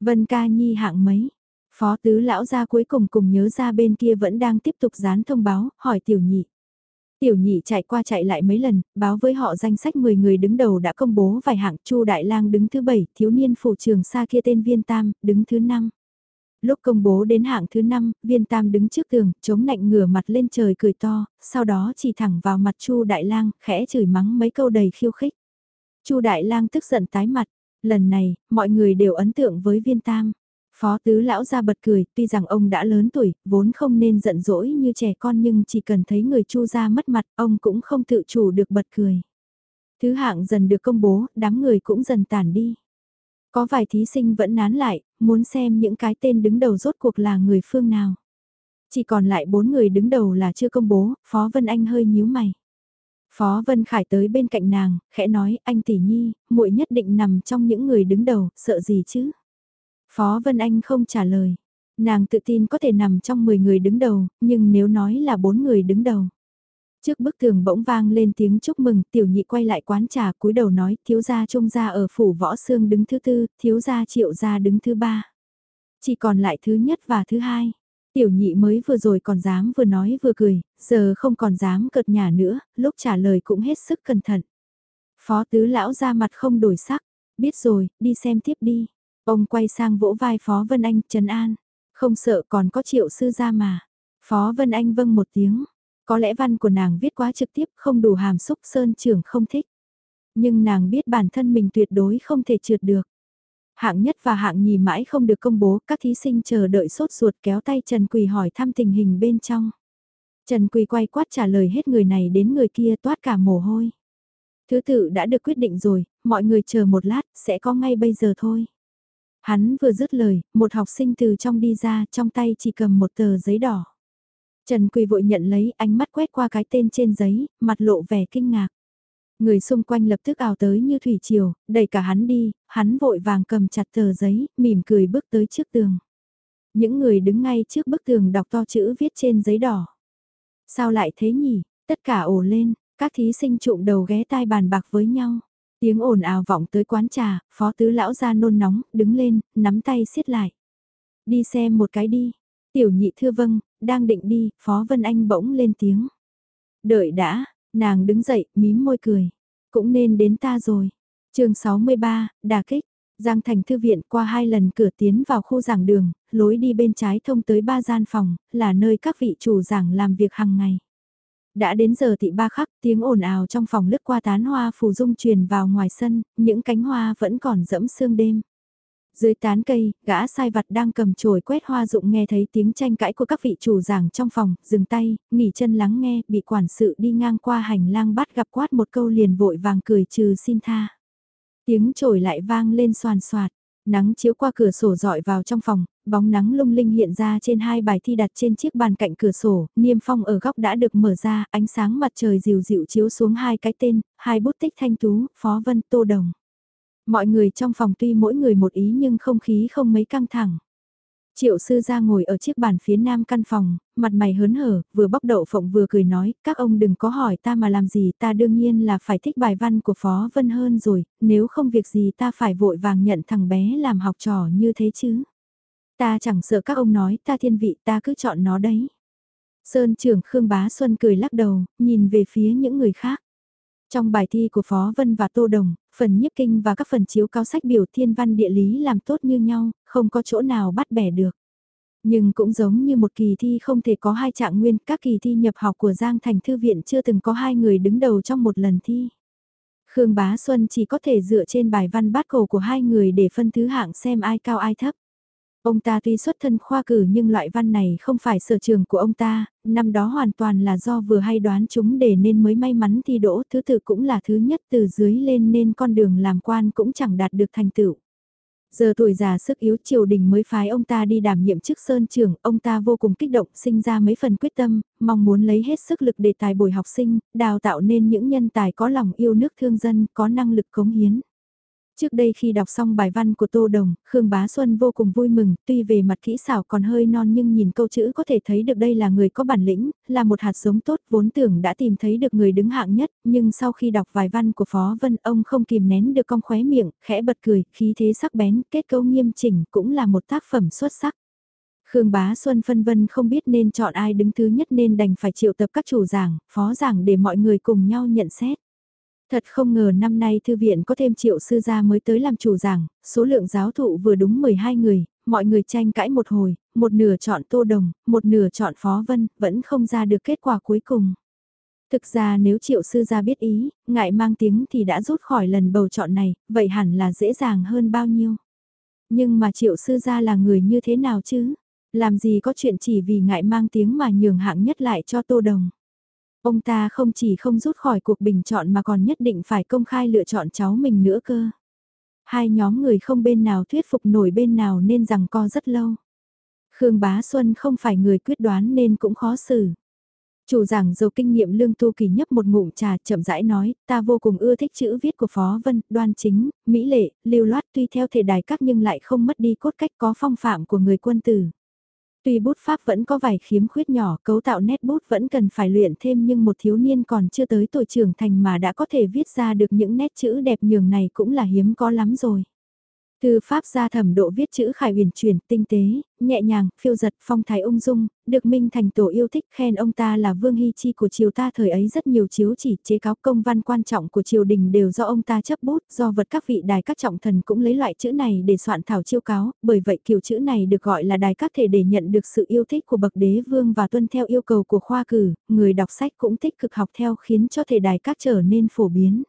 Vân ca nhi hạng mấy. Phó tứ lão ra cuối cùng cùng nhớ ra bên kia vẫn đang tiếp tục dán thông báo, hỏi tiểu nhị. Tiểu nhị chạy qua chạy lại mấy lần, báo với họ danh sách 10 người đứng đầu đã công bố vài hạng Chu Đại Lang đứng thứ 7, thiếu niên phủ trường xa kia tên Viên Tam, đứng thứ 5. Lúc công bố đến hạng thứ 5, Viên Tam đứng trước tường, chống nạnh ngửa mặt lên trời cười to, sau đó chỉ thẳng vào mặt Chu Đại Lang, khẽ chửi mắng mấy câu đầy khiêu khích. Chu Đại Lang tức giận tái mặt, lần này, mọi người đều ấn tượng với Viên Tam. Phó tứ lão ra bật cười, tuy rằng ông đã lớn tuổi, vốn không nên giận dỗi như trẻ con nhưng chỉ cần thấy người chu ra mất mặt, ông cũng không tự chủ được bật cười. Thứ hạng dần được công bố, đám người cũng dần tản đi. Có vài thí sinh vẫn nán lại, muốn xem những cái tên đứng đầu rốt cuộc là người phương nào. Chỉ còn lại bốn người đứng đầu là chưa công bố, Phó Vân Anh hơi nhíu mày. Phó Vân Khải tới bên cạnh nàng, khẽ nói, anh tỷ nhi, muội nhất định nằm trong những người đứng đầu, sợ gì chứ? Phó Vân Anh không trả lời. Nàng tự tin có thể nằm trong 10 người đứng đầu, nhưng nếu nói là 4 người đứng đầu. Trước bức tường bỗng vang lên tiếng chúc mừng, tiểu nhị quay lại quán trà cúi đầu nói, thiếu gia trung gia ở phủ võ xương đứng thứ tư, thiếu gia triệu gia đứng thứ ba. Chỉ còn lại thứ nhất và thứ hai. Tiểu nhị mới vừa rồi còn dám vừa nói vừa cười, giờ không còn dám cợt nhả nữa, lúc trả lời cũng hết sức cẩn thận. Phó tứ lão ra mặt không đổi sắc, biết rồi, đi xem tiếp đi. Ông quay sang vỗ vai Phó Vân Anh, trần an. Không sợ còn có triệu sư ra mà. Phó Vân Anh vâng một tiếng. Có lẽ văn của nàng viết quá trực tiếp không đủ hàm xúc sơn trưởng không thích. Nhưng nàng biết bản thân mình tuyệt đối không thể trượt được. Hạng nhất và hạng nhì mãi không được công bố, các thí sinh chờ đợi sốt ruột kéo tay Trần Quỳ hỏi thăm tình hình bên trong. Trần Quỳ quay quát trả lời hết người này đến người kia toát cả mồ hôi. Thứ tự đã được quyết định rồi, mọi người chờ một lát, sẽ có ngay bây giờ thôi. Hắn vừa dứt lời, một học sinh từ trong đi ra, trong tay chỉ cầm một tờ giấy đỏ. Trần Quỳ vội nhận lấy, ánh mắt quét qua cái tên trên giấy, mặt lộ vẻ kinh ngạc. Người xung quanh lập tức ào tới như thủy triều, đẩy cả hắn đi, hắn vội vàng cầm chặt tờ giấy, mỉm cười bước tới trước tường. Những người đứng ngay trước bức tường đọc to chữ viết trên giấy đỏ. Sao lại thế nhỉ? Tất cả ồ lên, các thí sinh trụm đầu ghé tai bàn bạc với nhau. Tiếng ồn ào vọng tới quán trà, phó tứ lão ra nôn nóng, đứng lên, nắm tay siết lại. Đi xem một cái đi. Tiểu nhị thưa vâng, đang định đi, phó Vân Anh bỗng lên tiếng. Đợi đã, nàng đứng dậy, mím môi cười. Cũng nên đến ta rồi. chương 63, đà kích. Giang thành thư viện qua hai lần cửa tiến vào khu giảng đường, lối đi bên trái thông tới ba gian phòng, là nơi các vị chủ giảng làm việc hàng ngày. Đã đến giờ thị ba khắc, tiếng ồn ào trong phòng lướt qua tán hoa phù dung truyền vào ngoài sân, những cánh hoa vẫn còn dẫm sương đêm. Dưới tán cây, gã sai vặt đang cầm chổi quét hoa dụng nghe thấy tiếng tranh cãi của các vị chủ giảng trong phòng, dừng tay, nghỉ chân lắng nghe, bị quản sự đi ngang qua hành lang bắt gặp quát một câu liền vội vàng cười trừ xin tha. Tiếng chổi lại vang lên soàn soạt, Nắng chiếu qua cửa sổ dọi vào trong phòng, bóng nắng lung linh hiện ra trên hai bài thi đặt trên chiếc bàn cạnh cửa sổ, niêm phong ở góc đã được mở ra, ánh sáng mặt trời dịu dịu chiếu xuống hai cái tên, hai bút tích thanh tú, phó vân, tô đồng. Mọi người trong phòng tuy mỗi người một ý nhưng không khí không mấy căng thẳng. Triệu sư ra ngồi ở chiếc bàn phía nam căn phòng, mặt mày hớn hở, vừa bóc đậu phộng vừa cười nói, các ông đừng có hỏi ta mà làm gì, ta đương nhiên là phải thích bài văn của Phó Vân hơn rồi, nếu không việc gì ta phải vội vàng nhận thằng bé làm học trò như thế chứ. Ta chẳng sợ các ông nói ta thiên vị ta cứ chọn nó đấy. Sơn trưởng Khương Bá Xuân cười lắc đầu, nhìn về phía những người khác. Trong bài thi của Phó Vân và Tô Đồng, phần nhiếp kinh và các phần chiếu cao sách biểu thiên văn địa lý làm tốt như nhau, không có chỗ nào bắt bẻ được. Nhưng cũng giống như một kỳ thi không thể có hai trạng nguyên, các kỳ thi nhập học của Giang Thành Thư viện chưa từng có hai người đứng đầu trong một lần thi. Khương Bá Xuân chỉ có thể dựa trên bài văn bát cổ của hai người để phân thứ hạng xem ai cao ai thấp. Ông ta tuy xuất thân khoa cử nhưng loại văn này không phải sở trường của ông ta, năm đó hoàn toàn là do vừa hay đoán chúng để nên mới may mắn thi đỗ, thứ tự cũng là thứ nhất từ dưới lên nên con đường làm quan cũng chẳng đạt được thành tựu. Giờ tuổi già sức yếu triều đình mới phái ông ta đi đảm nhiệm chức sơn trưởng, ông ta vô cùng kích động sinh ra mấy phần quyết tâm, mong muốn lấy hết sức lực để tài bồi học sinh, đào tạo nên những nhân tài có lòng yêu nước thương dân, có năng lực cống hiến. Trước đây khi đọc xong bài văn của Tô Đồng, Khương Bá Xuân vô cùng vui mừng, tuy về mặt kỹ xảo còn hơi non nhưng nhìn câu chữ có thể thấy được đây là người có bản lĩnh, là một hạt giống tốt vốn tưởng đã tìm thấy được người đứng hạng nhất, nhưng sau khi đọc vài văn của Phó Vân ông không kìm nén được cong khóe miệng, khẽ bật cười, khí thế sắc bén, kết cấu nghiêm chỉnh cũng là một tác phẩm xuất sắc. Khương Bá Xuân phân vân không biết nên chọn ai đứng thứ nhất nên đành phải triệu tập các chủ giảng, phó giảng để mọi người cùng nhau nhận xét. Thật không ngờ năm nay thư viện có thêm triệu sư gia mới tới làm chủ giảng, số lượng giáo thụ vừa đúng 12 người, mọi người tranh cãi một hồi, một nửa chọn Tô Đồng, một nửa chọn Phó Vân, vẫn không ra được kết quả cuối cùng. Thực ra nếu triệu sư gia biết ý, ngại mang tiếng thì đã rút khỏi lần bầu chọn này, vậy hẳn là dễ dàng hơn bao nhiêu. Nhưng mà triệu sư gia là người như thế nào chứ? Làm gì có chuyện chỉ vì ngại mang tiếng mà nhường hạng nhất lại cho Tô Đồng. Ông ta không chỉ không rút khỏi cuộc bình chọn mà còn nhất định phải công khai lựa chọn cháu mình nữa cơ. Hai nhóm người không bên nào thuyết phục nổi bên nào nên rằng co rất lâu. Khương Bá Xuân không phải người quyết đoán nên cũng khó xử. Chủ giảng giàu kinh nghiệm lương tu kỳ nhấp một ngụm trà chậm rãi nói, ta vô cùng ưa thích chữ viết của Phó Vân, đoan chính, mỹ lệ, lưu loát tuy theo thể đài các nhưng lại không mất đi cốt cách có phong phạm của người quân tử. Tuy bút pháp vẫn có vài khiếm khuyết nhỏ, cấu tạo nét bút vẫn cần phải luyện thêm nhưng một thiếu niên còn chưa tới tuổi trưởng thành mà đã có thể viết ra được những nét chữ đẹp nhường này cũng là hiếm có lắm rồi. Thư pháp gia thẩm độ viết chữ khải huyền chuyển, tinh tế, nhẹ nhàng, phiêu giật, phong thái ung dung, được Minh Thành Tổ yêu thích khen ông ta là vương hy chi của triều ta thời ấy rất nhiều chiếu chỉ chế cáo công văn quan trọng của triều đình đều do ông ta chấp bút, do vật các vị đài các trọng thần cũng lấy loại chữ này để soạn thảo chiêu cáo, bởi vậy kiểu chữ này được gọi là đài các thể để nhận được sự yêu thích của bậc đế vương và tuân theo yêu cầu của khoa cử, người đọc sách cũng tích cực học theo khiến cho thể đài các trở nên phổ biến.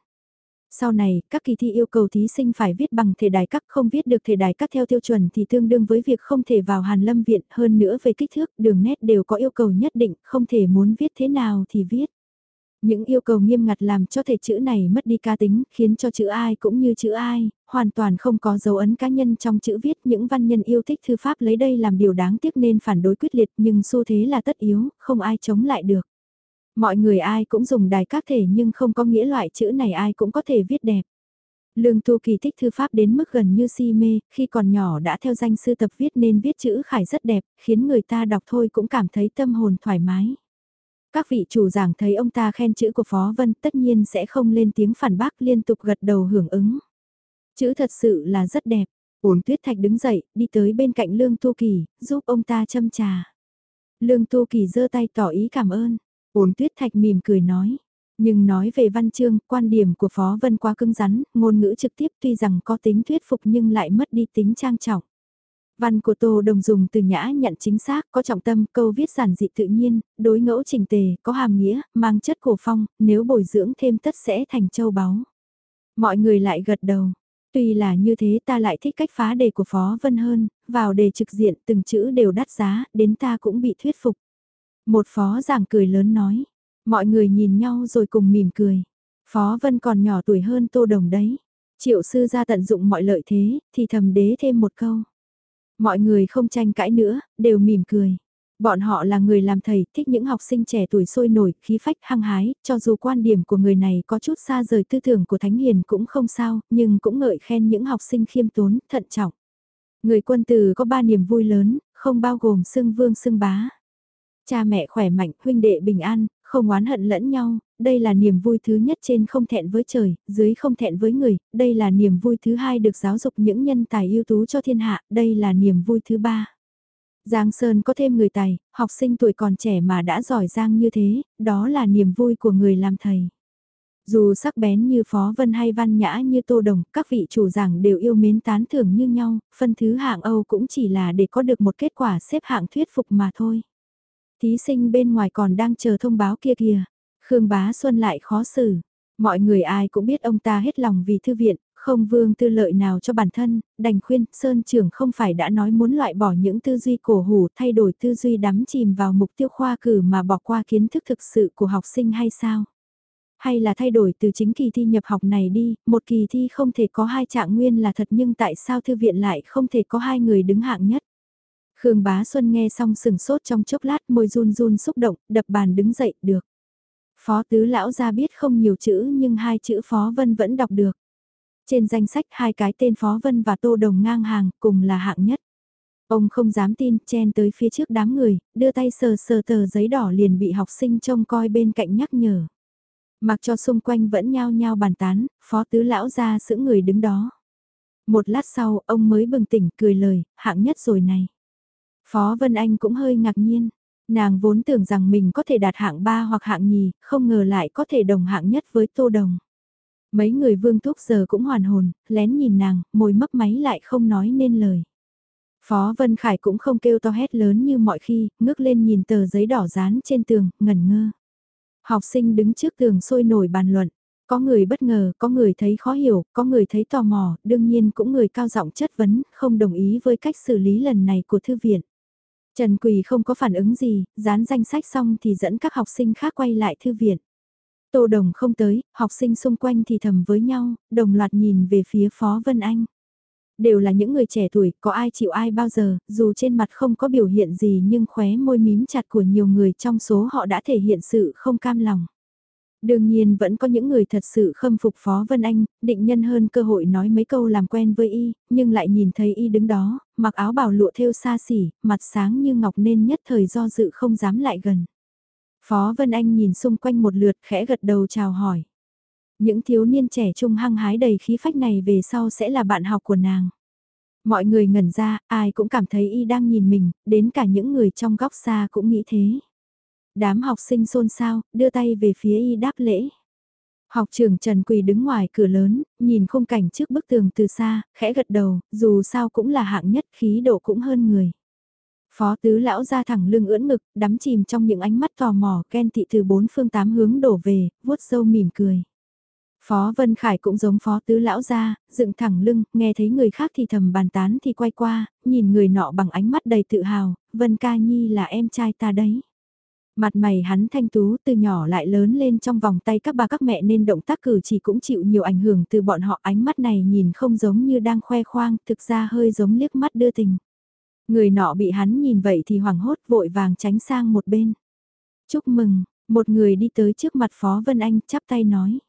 Sau này, các kỳ thi yêu cầu thí sinh phải viết bằng thể đài các không viết được thể đài các theo tiêu chuẩn thì tương đương với việc không thể vào Hàn Lâm Viện hơn nữa về kích thước, đường nét đều có yêu cầu nhất định, không thể muốn viết thế nào thì viết. Những yêu cầu nghiêm ngặt làm cho thể chữ này mất đi ca tính, khiến cho chữ ai cũng như chữ ai, hoàn toàn không có dấu ấn cá nhân trong chữ viết. Những văn nhân yêu thích thư pháp lấy đây làm điều đáng tiếc nên phản đối quyết liệt nhưng xu thế là tất yếu, không ai chống lại được. Mọi người ai cũng dùng đài các thể nhưng không có nghĩa loại chữ này ai cũng có thể viết đẹp. Lương Tu Kỳ thích thư pháp đến mức gần như si mê, khi còn nhỏ đã theo danh sư tập viết nên viết chữ khải rất đẹp, khiến người ta đọc thôi cũng cảm thấy tâm hồn thoải mái. Các vị chủ giảng thấy ông ta khen chữ của Phó Vân tất nhiên sẽ không lên tiếng phản bác liên tục gật đầu hưởng ứng. Chữ thật sự là rất đẹp. Ổn tuyết thạch đứng dậy, đi tới bên cạnh Lương Tu Kỳ, giúp ông ta châm trà. Lương Tu Kỳ giơ tay tỏ ý cảm ơn. Ôn tuyết thạch mỉm cười nói. Nhưng nói về văn chương, quan điểm của Phó Vân quá cứng rắn, ngôn ngữ trực tiếp tuy rằng có tính thuyết phục nhưng lại mất đi tính trang trọng. Văn của Tô Đồng dùng từ nhã nhận chính xác, có trọng tâm, câu viết giản dị tự nhiên, đối ngẫu trình tề, có hàm nghĩa, mang chất cổ phong, nếu bồi dưỡng thêm tất sẽ thành châu báu. Mọi người lại gật đầu. Tuy là như thế ta lại thích cách phá đề của Phó Vân hơn, vào đề trực diện từng chữ đều đắt giá, đến ta cũng bị thuyết phục. Một phó giảng cười lớn nói. Mọi người nhìn nhau rồi cùng mỉm cười. Phó Vân còn nhỏ tuổi hơn Tô Đồng đấy. Triệu sư ra tận dụng mọi lợi thế, thì thầm đế thêm một câu. Mọi người không tranh cãi nữa, đều mỉm cười. Bọn họ là người làm thầy, thích những học sinh trẻ tuổi sôi nổi, khí phách hăng hái, cho dù quan điểm của người này có chút xa rời tư tưởng của Thánh Hiền cũng không sao, nhưng cũng ngợi khen những học sinh khiêm tốn, thận trọng. Người quân tử có ba niềm vui lớn, không bao gồm xưng vương xưng bá. Cha mẹ khỏe mạnh, huynh đệ bình an, không oán hận lẫn nhau, đây là niềm vui thứ nhất trên không thẹn với trời, dưới không thẹn với người, đây là niềm vui thứ hai được giáo dục những nhân tài ưu tú cho thiên hạ, đây là niềm vui thứ ba. Giang Sơn có thêm người tài, học sinh tuổi còn trẻ mà đã giỏi giang như thế, đó là niềm vui của người làm thầy. Dù sắc bén như Phó Vân hay Văn Nhã như Tô Đồng, các vị chủ giảng đều yêu mến tán thưởng như nhau, phân thứ hạng Âu cũng chỉ là để có được một kết quả xếp hạng thuyết phục mà thôi. Thí sinh bên ngoài còn đang chờ thông báo kia kìa. Khương Bá Xuân lại khó xử. Mọi người ai cũng biết ông ta hết lòng vì thư viện, không vương tư lợi nào cho bản thân, đành khuyên Sơn trưởng không phải đã nói muốn loại bỏ những tư duy cổ hủ thay đổi tư duy đắm chìm vào mục tiêu khoa cử mà bỏ qua kiến thức thực sự của học sinh hay sao? Hay là thay đổi từ chính kỳ thi nhập học này đi, một kỳ thi không thể có hai trạng nguyên là thật nhưng tại sao thư viện lại không thể có hai người đứng hạng nhất? Khương Bá Xuân nghe xong sừng sốt trong chốc lát môi run run xúc động, đập bàn đứng dậy, được. Phó tứ lão ra biết không nhiều chữ nhưng hai chữ Phó Vân vẫn đọc được. Trên danh sách hai cái tên Phó Vân và Tô Đồng ngang hàng, cùng là hạng nhất. Ông không dám tin, chen tới phía trước đám người, đưa tay sờ sờ tờ giấy đỏ liền bị học sinh trông coi bên cạnh nhắc nhở. Mặc cho xung quanh vẫn nhao nhao bàn tán, phó tứ lão ra sững người đứng đó. Một lát sau, ông mới bừng tỉnh cười lời, hạng nhất rồi này. Phó Vân Anh cũng hơi ngạc nhiên. Nàng vốn tưởng rằng mình có thể đạt hạng 3 hoặc hạng nhì, không ngờ lại có thể đồng hạng nhất với Tô Đồng. Mấy người vương thúc giờ cũng hoàn hồn, lén nhìn nàng, môi mấp máy lại không nói nên lời. Phó Vân Khải cũng không kêu to hét lớn như mọi khi, ngước lên nhìn tờ giấy đỏ dán trên tường, ngẩn ngơ. Học sinh đứng trước tường sôi nổi bàn luận. Có người bất ngờ, có người thấy khó hiểu, có người thấy tò mò, đương nhiên cũng người cao giọng chất vấn, không đồng ý với cách xử lý lần này của thư viện. Trần Quỳ không có phản ứng gì, dán danh sách xong thì dẫn các học sinh khác quay lại thư viện. Tô Đồng không tới, học sinh xung quanh thì thầm với nhau, đồng loạt nhìn về phía Phó Vân Anh. Đều là những người trẻ tuổi, có ai chịu ai bao giờ, dù trên mặt không có biểu hiện gì nhưng khóe môi mím chặt của nhiều người trong số họ đã thể hiện sự không cam lòng. Đương nhiên vẫn có những người thật sự khâm phục Phó Vân Anh, định nhân hơn cơ hội nói mấy câu làm quen với y, nhưng lại nhìn thấy y đứng đó, mặc áo bào lụa thêu xa xỉ, mặt sáng như ngọc nên nhất thời do dự không dám lại gần. Phó Vân Anh nhìn xung quanh một lượt khẽ gật đầu chào hỏi. Những thiếu niên trẻ trung hăng hái đầy khí phách này về sau sẽ là bạn học của nàng. Mọi người ngẩn ra, ai cũng cảm thấy y đang nhìn mình, đến cả những người trong góc xa cũng nghĩ thế. Đám học sinh xôn xao, đưa tay về phía y đáp lễ. Học trưởng Trần Quỳ đứng ngoài cửa lớn, nhìn khung cảnh trước bức tường từ xa, khẽ gật đầu, dù sao cũng là hạng nhất khí độ cũng hơn người. Phó tứ lão ra thẳng lưng ưỡn ngực, đắm chìm trong những ánh mắt tò mò, ghen tị từ bốn phương tám hướng đổ về, vuốt sâu mỉm cười. Phó Vân Khải cũng giống phó tứ lão ra, dựng thẳng lưng, nghe thấy người khác thì thầm bàn tán thì quay qua, nhìn người nọ bằng ánh mắt đầy tự hào, Vân Ca Nhi là em trai ta đấy. Mặt mày hắn thanh tú từ nhỏ lại lớn lên trong vòng tay các bà các mẹ nên động tác cử chỉ cũng chịu nhiều ảnh hưởng từ bọn họ ánh mắt này nhìn không giống như đang khoe khoang, thực ra hơi giống liếc mắt đưa tình. Người nọ bị hắn nhìn vậy thì hoảng hốt vội vàng tránh sang một bên. Chúc mừng, một người đi tới trước mặt Phó Vân Anh chắp tay nói.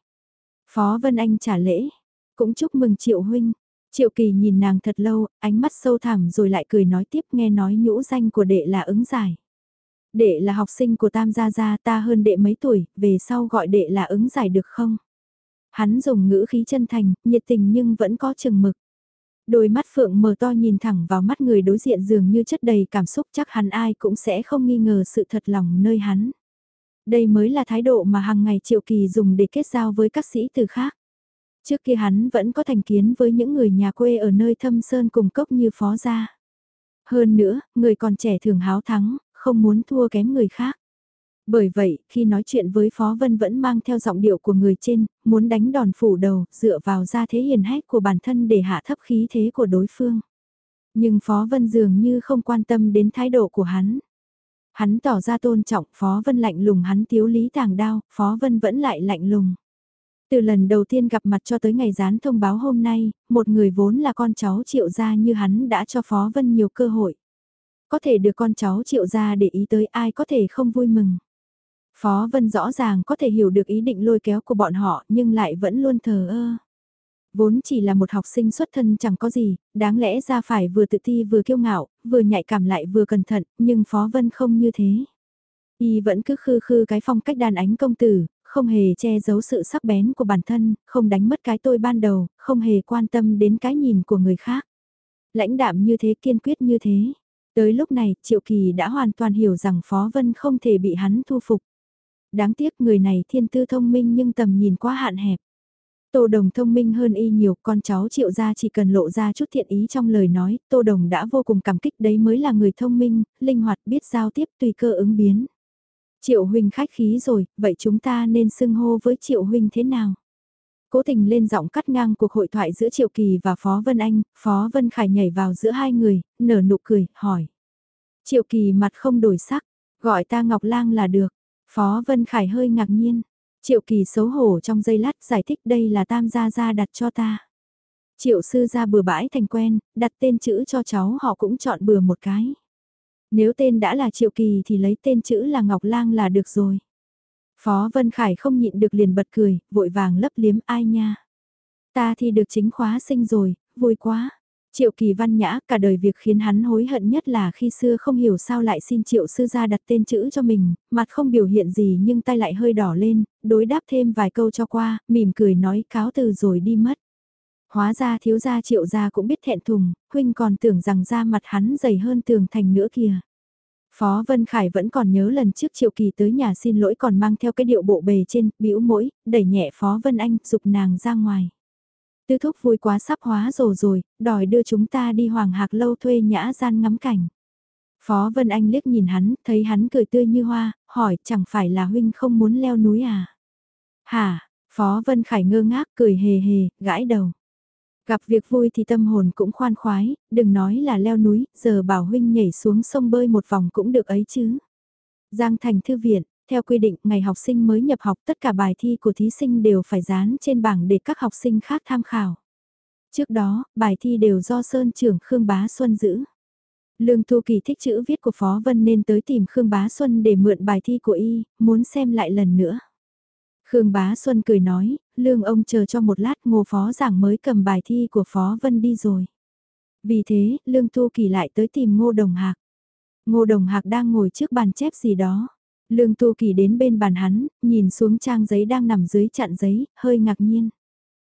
Phó Vân Anh trả lễ, cũng chúc mừng Triệu Huynh. Triệu Kỳ nhìn nàng thật lâu, ánh mắt sâu thẳm rồi lại cười nói tiếp nghe nói nhũ danh của đệ là ứng giải. Đệ là học sinh của Tam Gia Gia ta hơn đệ mấy tuổi, về sau gọi đệ là ứng giải được không? Hắn dùng ngữ khí chân thành, nhiệt tình nhưng vẫn có chừng mực. Đôi mắt phượng mở to nhìn thẳng vào mắt người đối diện dường như chất đầy cảm xúc chắc hắn ai cũng sẽ không nghi ngờ sự thật lòng nơi hắn. Đây mới là thái độ mà hàng ngày Triệu Kỳ dùng để kết giao với các sĩ từ khác. Trước kia hắn vẫn có thành kiến với những người nhà quê ở nơi thâm sơn cùng cốc như phó gia. Hơn nữa, người còn trẻ thường háo thắng, không muốn thua kém người khác. Bởi vậy, khi nói chuyện với Phó Vân vẫn mang theo giọng điệu của người trên, muốn đánh đòn phủ đầu, dựa vào ra thế hiền hách của bản thân để hạ thấp khí thế của đối phương. Nhưng Phó Vân dường như không quan tâm đến thái độ của hắn. Hắn tỏ ra tôn trọng Phó Vân lạnh lùng hắn tiếu lý tàng đao, Phó Vân vẫn lại lạnh lùng. Từ lần đầu tiên gặp mặt cho tới ngày dán thông báo hôm nay, một người vốn là con cháu triệu gia như hắn đã cho Phó Vân nhiều cơ hội. Có thể được con cháu triệu ra để ý tới ai có thể không vui mừng. Phó Vân rõ ràng có thể hiểu được ý định lôi kéo của bọn họ nhưng lại vẫn luôn thờ ơ. Vốn chỉ là một học sinh xuất thân chẳng có gì, đáng lẽ ra phải vừa tự ti vừa kiêu ngạo, vừa nhạy cảm lại vừa cẩn thận, nhưng Phó Vân không như thế. Y vẫn cứ khư khư cái phong cách đàn ánh công tử, không hề che giấu sự sắc bén của bản thân, không đánh mất cái tôi ban đầu, không hề quan tâm đến cái nhìn của người khác. Lãnh đạm như thế kiên quyết như thế. Tới lúc này, Triệu Kỳ đã hoàn toàn hiểu rằng Phó Vân không thể bị hắn thu phục. Đáng tiếc người này thiên tư thông minh nhưng tầm nhìn quá hạn hẹp. Tô Đồng thông minh hơn y nhiều, con cháu triệu gia chỉ cần lộ ra chút thiện ý trong lời nói, Tô Đồng đã vô cùng cảm kích đấy mới là người thông minh, linh hoạt biết giao tiếp tùy cơ ứng biến. Triệu huynh khách khí rồi, vậy chúng ta nên xưng hô với Triệu huynh thế nào? Cố tình lên giọng cắt ngang cuộc hội thoại giữa Triệu Kỳ và Phó Vân Anh, Phó Vân Khải nhảy vào giữa hai người, nở nụ cười, hỏi. Triệu Kỳ mặt không đổi sắc, gọi ta Ngọc Lang là được. Phó Vân Khải hơi ngạc nhiên. Triệu Kỳ xấu hổ trong giây lát giải thích đây là tam gia gia đặt cho ta. Triệu sư gia bừa bãi thành quen, đặt tên chữ cho cháu họ cũng chọn bừa một cái. Nếu tên đã là Triệu Kỳ thì lấy tên chữ là Ngọc Lang là được rồi. Phó Vân Khải không nhịn được liền bật cười, vội vàng lấp liếm ai nha. Ta thì được chính khóa sinh rồi, vui quá. Triệu kỳ văn nhã cả đời việc khiến hắn hối hận nhất là khi xưa không hiểu sao lại xin triệu sư gia đặt tên chữ cho mình, mặt không biểu hiện gì nhưng tay lại hơi đỏ lên, đối đáp thêm vài câu cho qua, mỉm cười nói cáo từ rồi đi mất. Hóa ra thiếu gia triệu gia cũng biết thẹn thùng, huynh còn tưởng rằng da mặt hắn dày hơn tường thành nữa kìa. Phó Vân Khải vẫn còn nhớ lần trước Triệu Kỳ tới nhà xin lỗi còn mang theo cái điệu bộ bề trên, bĩu mũi, đẩy nhẹ Phó Vân Anh, dục nàng ra ngoài. Tư thúc vui quá sắp hóa rồi rồi, đòi đưa chúng ta đi Hoàng Hạc Lâu thuê nhã gian ngắm cảnh. Phó Vân Anh liếc nhìn hắn, thấy hắn cười tươi như hoa, hỏi chẳng phải là huynh không muốn leo núi à? Hả? Phó Vân Khải ngơ ngác cười hề hề, gãi đầu. Gặp việc vui thì tâm hồn cũng khoan khoái, đừng nói là leo núi, giờ bảo huynh nhảy xuống sông bơi một vòng cũng được ấy chứ. Giang Thành Thư Viện, theo quy định, ngày học sinh mới nhập học tất cả bài thi của thí sinh đều phải dán trên bảng để các học sinh khác tham khảo. Trước đó, bài thi đều do Sơn trưởng Khương Bá Xuân giữ. Lương Thu Kỳ thích chữ viết của Phó Vân nên tới tìm Khương Bá Xuân để mượn bài thi của y, muốn xem lại lần nữa. Khương Bá Xuân cười nói, lương ông chờ cho một lát ngô phó giảng mới cầm bài thi của Phó Vân đi rồi. Vì thế, Lương Thu Kỳ lại tới tìm Ngô Đồng Hạc. Ngô Đồng Hạc đang ngồi trước bàn chép gì đó. Lương Tu Kỳ đến bên bàn hắn, nhìn xuống trang giấy đang nằm dưới chặn giấy, hơi ngạc nhiên.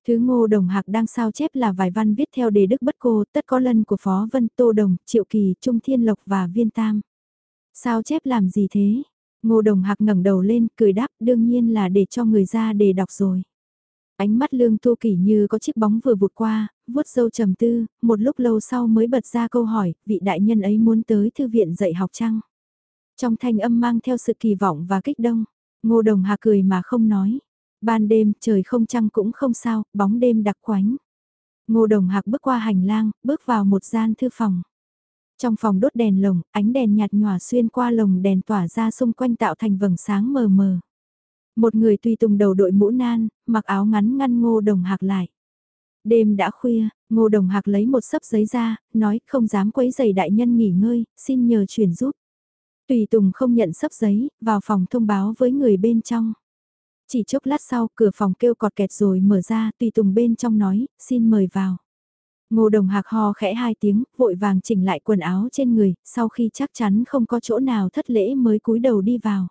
Thứ ngô đồng hạc đang sao chép là vài văn viết theo đề đức bất cô, tất có lân của Phó Vân Tô Đồng, Triệu Kỳ, Trung Thiên Lộc và Viên Tam. Sao chép làm gì thế? Ngô đồng hạc ngẩng đầu lên, cười đáp đương nhiên là để cho người ra để đọc rồi. Ánh mắt lương tu kỳ như có chiếc bóng vừa vụt qua, vuốt dâu trầm tư, một lúc lâu sau mới bật ra câu hỏi, vị đại nhân ấy muốn tới thư viện dạy học chăng? Trong thanh âm mang theo sự kỳ vọng và kích động, ngô đồng hạc cười mà không nói. Ban đêm trời không trăng cũng không sao, bóng đêm đặc quánh. Ngô đồng hạc bước qua hành lang, bước vào một gian thư phòng. Trong phòng đốt đèn lồng, ánh đèn nhạt nhòa xuyên qua lồng đèn tỏa ra xung quanh tạo thành vầng sáng mờ mờ. Một người tùy tùng đầu đội mũ nan, mặc áo ngắn ngăn ngô đồng hạc lại. Đêm đã khuya, ngô đồng hạc lấy một sấp giấy ra, nói không dám quấy giày đại nhân nghỉ ngơi, xin nhờ chuyển giúp. Tùy Tùng không nhận sấp giấy, vào phòng thông báo với người bên trong. Chỉ chốc lát sau, cửa phòng kêu cọt kẹt rồi mở ra, Tùy Tùng bên trong nói, xin mời vào. Ngô Đồng Hạc ho khẽ hai tiếng, vội vàng chỉnh lại quần áo trên người, sau khi chắc chắn không có chỗ nào thất lễ mới cúi đầu đi vào.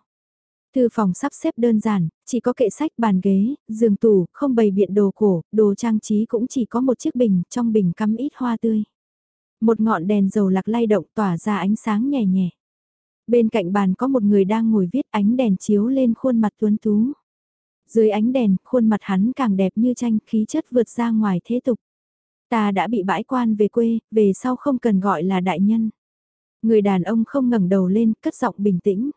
Thư phòng sắp xếp đơn giản, chỉ có kệ sách bàn ghế, giường tủ, không bày biện đồ cổ, đồ trang trí cũng chỉ có một chiếc bình, trong bình cắm ít hoa tươi. Một ngọn đèn dầu lạc lay động tỏa ra ánh sáng nhẹ nhẹ. Bên cạnh bàn có một người đang ngồi viết ánh đèn chiếu lên khuôn mặt tuấn tú. Dưới ánh đèn, khuôn mặt hắn càng đẹp như tranh, khí chất vượt ra ngoài thế tục. Ta đã bị bãi quan về quê, về sau không cần gọi là đại nhân. Người đàn ông không ngẩng đầu lên, cất giọng bình tĩnh.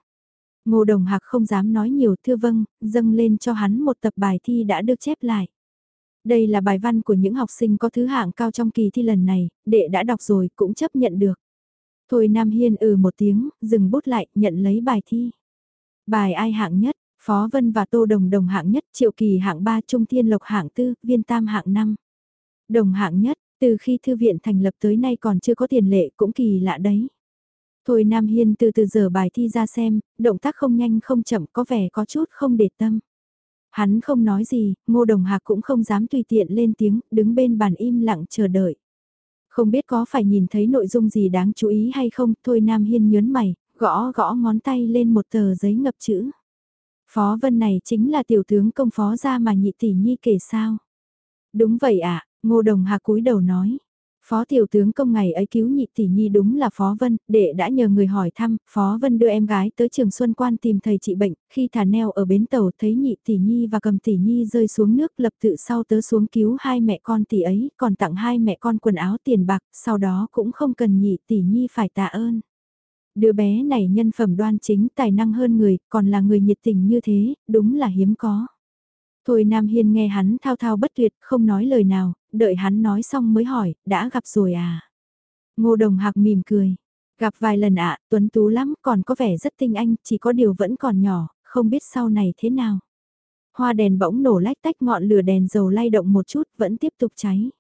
Ngô Đồng Hạc không dám nói nhiều thưa vâng, dâng lên cho hắn một tập bài thi đã được chép lại. Đây là bài văn của những học sinh có thứ hạng cao trong kỳ thi lần này, đệ đã đọc rồi cũng chấp nhận được. Thôi Nam Hiên ừ một tiếng, dừng bút lại, nhận lấy bài thi. Bài ai hạng nhất, Phó Vân và Tô Đồng đồng hạng nhất, Triệu Kỳ hạng 3, Trung Thiên Lộc hạng 4, Viên Tam hạng 5. Đồng hạng nhất, từ khi thư viện thành lập tới nay còn chưa có tiền lệ cũng kỳ lạ đấy. Thôi Nam Hiên từ từ giờ bài thi ra xem, động tác không nhanh không chậm có vẻ có chút không để tâm. Hắn không nói gì, ngô đồng hạc cũng không dám tùy tiện lên tiếng, đứng bên bàn im lặng chờ đợi. Không biết có phải nhìn thấy nội dung gì đáng chú ý hay không, thôi Nam Hiên nhớn mày, gõ gõ ngón tay lên một tờ giấy ngập chữ. Phó Vân này chính là tiểu tướng công phó ra mà nhị tỷ nhi kể sao. Đúng vậy ạ, ngô đồng hà cúi đầu nói. Phó tiểu tướng công ngày ấy cứu nhị tỷ nhi đúng là Phó Vân, đệ đã nhờ người hỏi thăm, Phó Vân đưa em gái tới trường Xuân Quan tìm thầy trị bệnh, khi thả neo ở bến tàu thấy nhị tỷ nhi và cầm tỷ nhi rơi xuống nước lập tự sau tớ xuống cứu hai mẹ con tỷ ấy, còn tặng hai mẹ con quần áo tiền bạc, sau đó cũng không cần nhị tỷ nhi phải tạ ơn. Đứa bé này nhân phẩm đoan chính tài năng hơn người, còn là người nhiệt tình như thế, đúng là hiếm có. Thôi Nam Hiên nghe hắn thao thao bất tuyệt, không nói lời nào, đợi hắn nói xong mới hỏi, đã gặp rồi à? Ngô Đồng Hạc mỉm cười, gặp vài lần ạ, tuấn tú lắm, còn có vẻ rất tinh anh, chỉ có điều vẫn còn nhỏ, không biết sau này thế nào. Hoa đèn bỗng nổ lách tách ngọn lửa đèn dầu lay động một chút, vẫn tiếp tục cháy.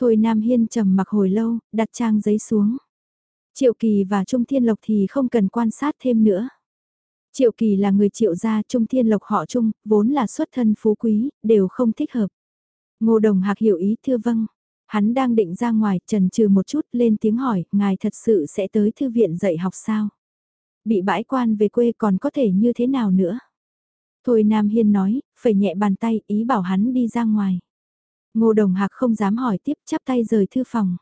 Thôi Nam Hiên trầm mặc hồi lâu, đặt trang giấy xuống. Triệu Kỳ và Trung Thiên Lộc thì không cần quan sát thêm nữa. Triệu Kỳ là người triệu gia Trung Thiên Lộc họ Trung, vốn là xuất thân phú quý, đều không thích hợp. Ngô Đồng Hạc hiểu ý thưa vâng. Hắn đang định ra ngoài, trần trừ một chút lên tiếng hỏi, ngài thật sự sẽ tới thư viện dạy học sao? Bị bãi quan về quê còn có thể như thế nào nữa? Thôi Nam Hiên nói, phải nhẹ bàn tay, ý bảo hắn đi ra ngoài. Ngô Đồng Hạc không dám hỏi tiếp, chắp tay rời thư phòng.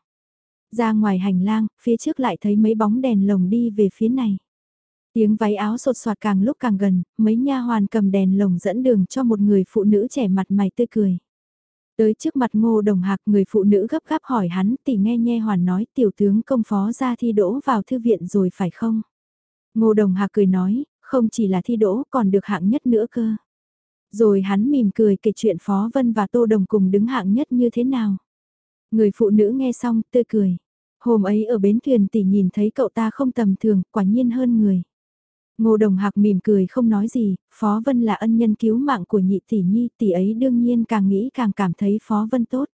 Ra ngoài hành lang, phía trước lại thấy mấy bóng đèn lồng đi về phía này. Tiếng váy áo sột soạt càng lúc càng gần, mấy nha hoàn cầm đèn lồng dẫn đường cho một người phụ nữ trẻ mặt mày tươi cười. Tới trước mặt ngô đồng hạc người phụ nữ gấp gáp hỏi hắn tỷ nghe nghe hoàn nói tiểu tướng công phó ra thi đỗ vào thư viện rồi phải không? Ngô đồng hạc cười nói, không chỉ là thi đỗ còn được hạng nhất nữa cơ. Rồi hắn mỉm cười kể chuyện Phó Vân và Tô Đồng cùng đứng hạng nhất như thế nào. Người phụ nữ nghe xong tươi cười. Hôm ấy ở bến thuyền tỷ nhìn thấy cậu ta không tầm thường, quả nhiên hơn người. Ngô Đồng Hạc mỉm cười không nói gì, Phó Vân là ân nhân cứu mạng của nhị tỷ nhi, tỷ ấy đương nhiên càng nghĩ càng cảm thấy Phó Vân tốt.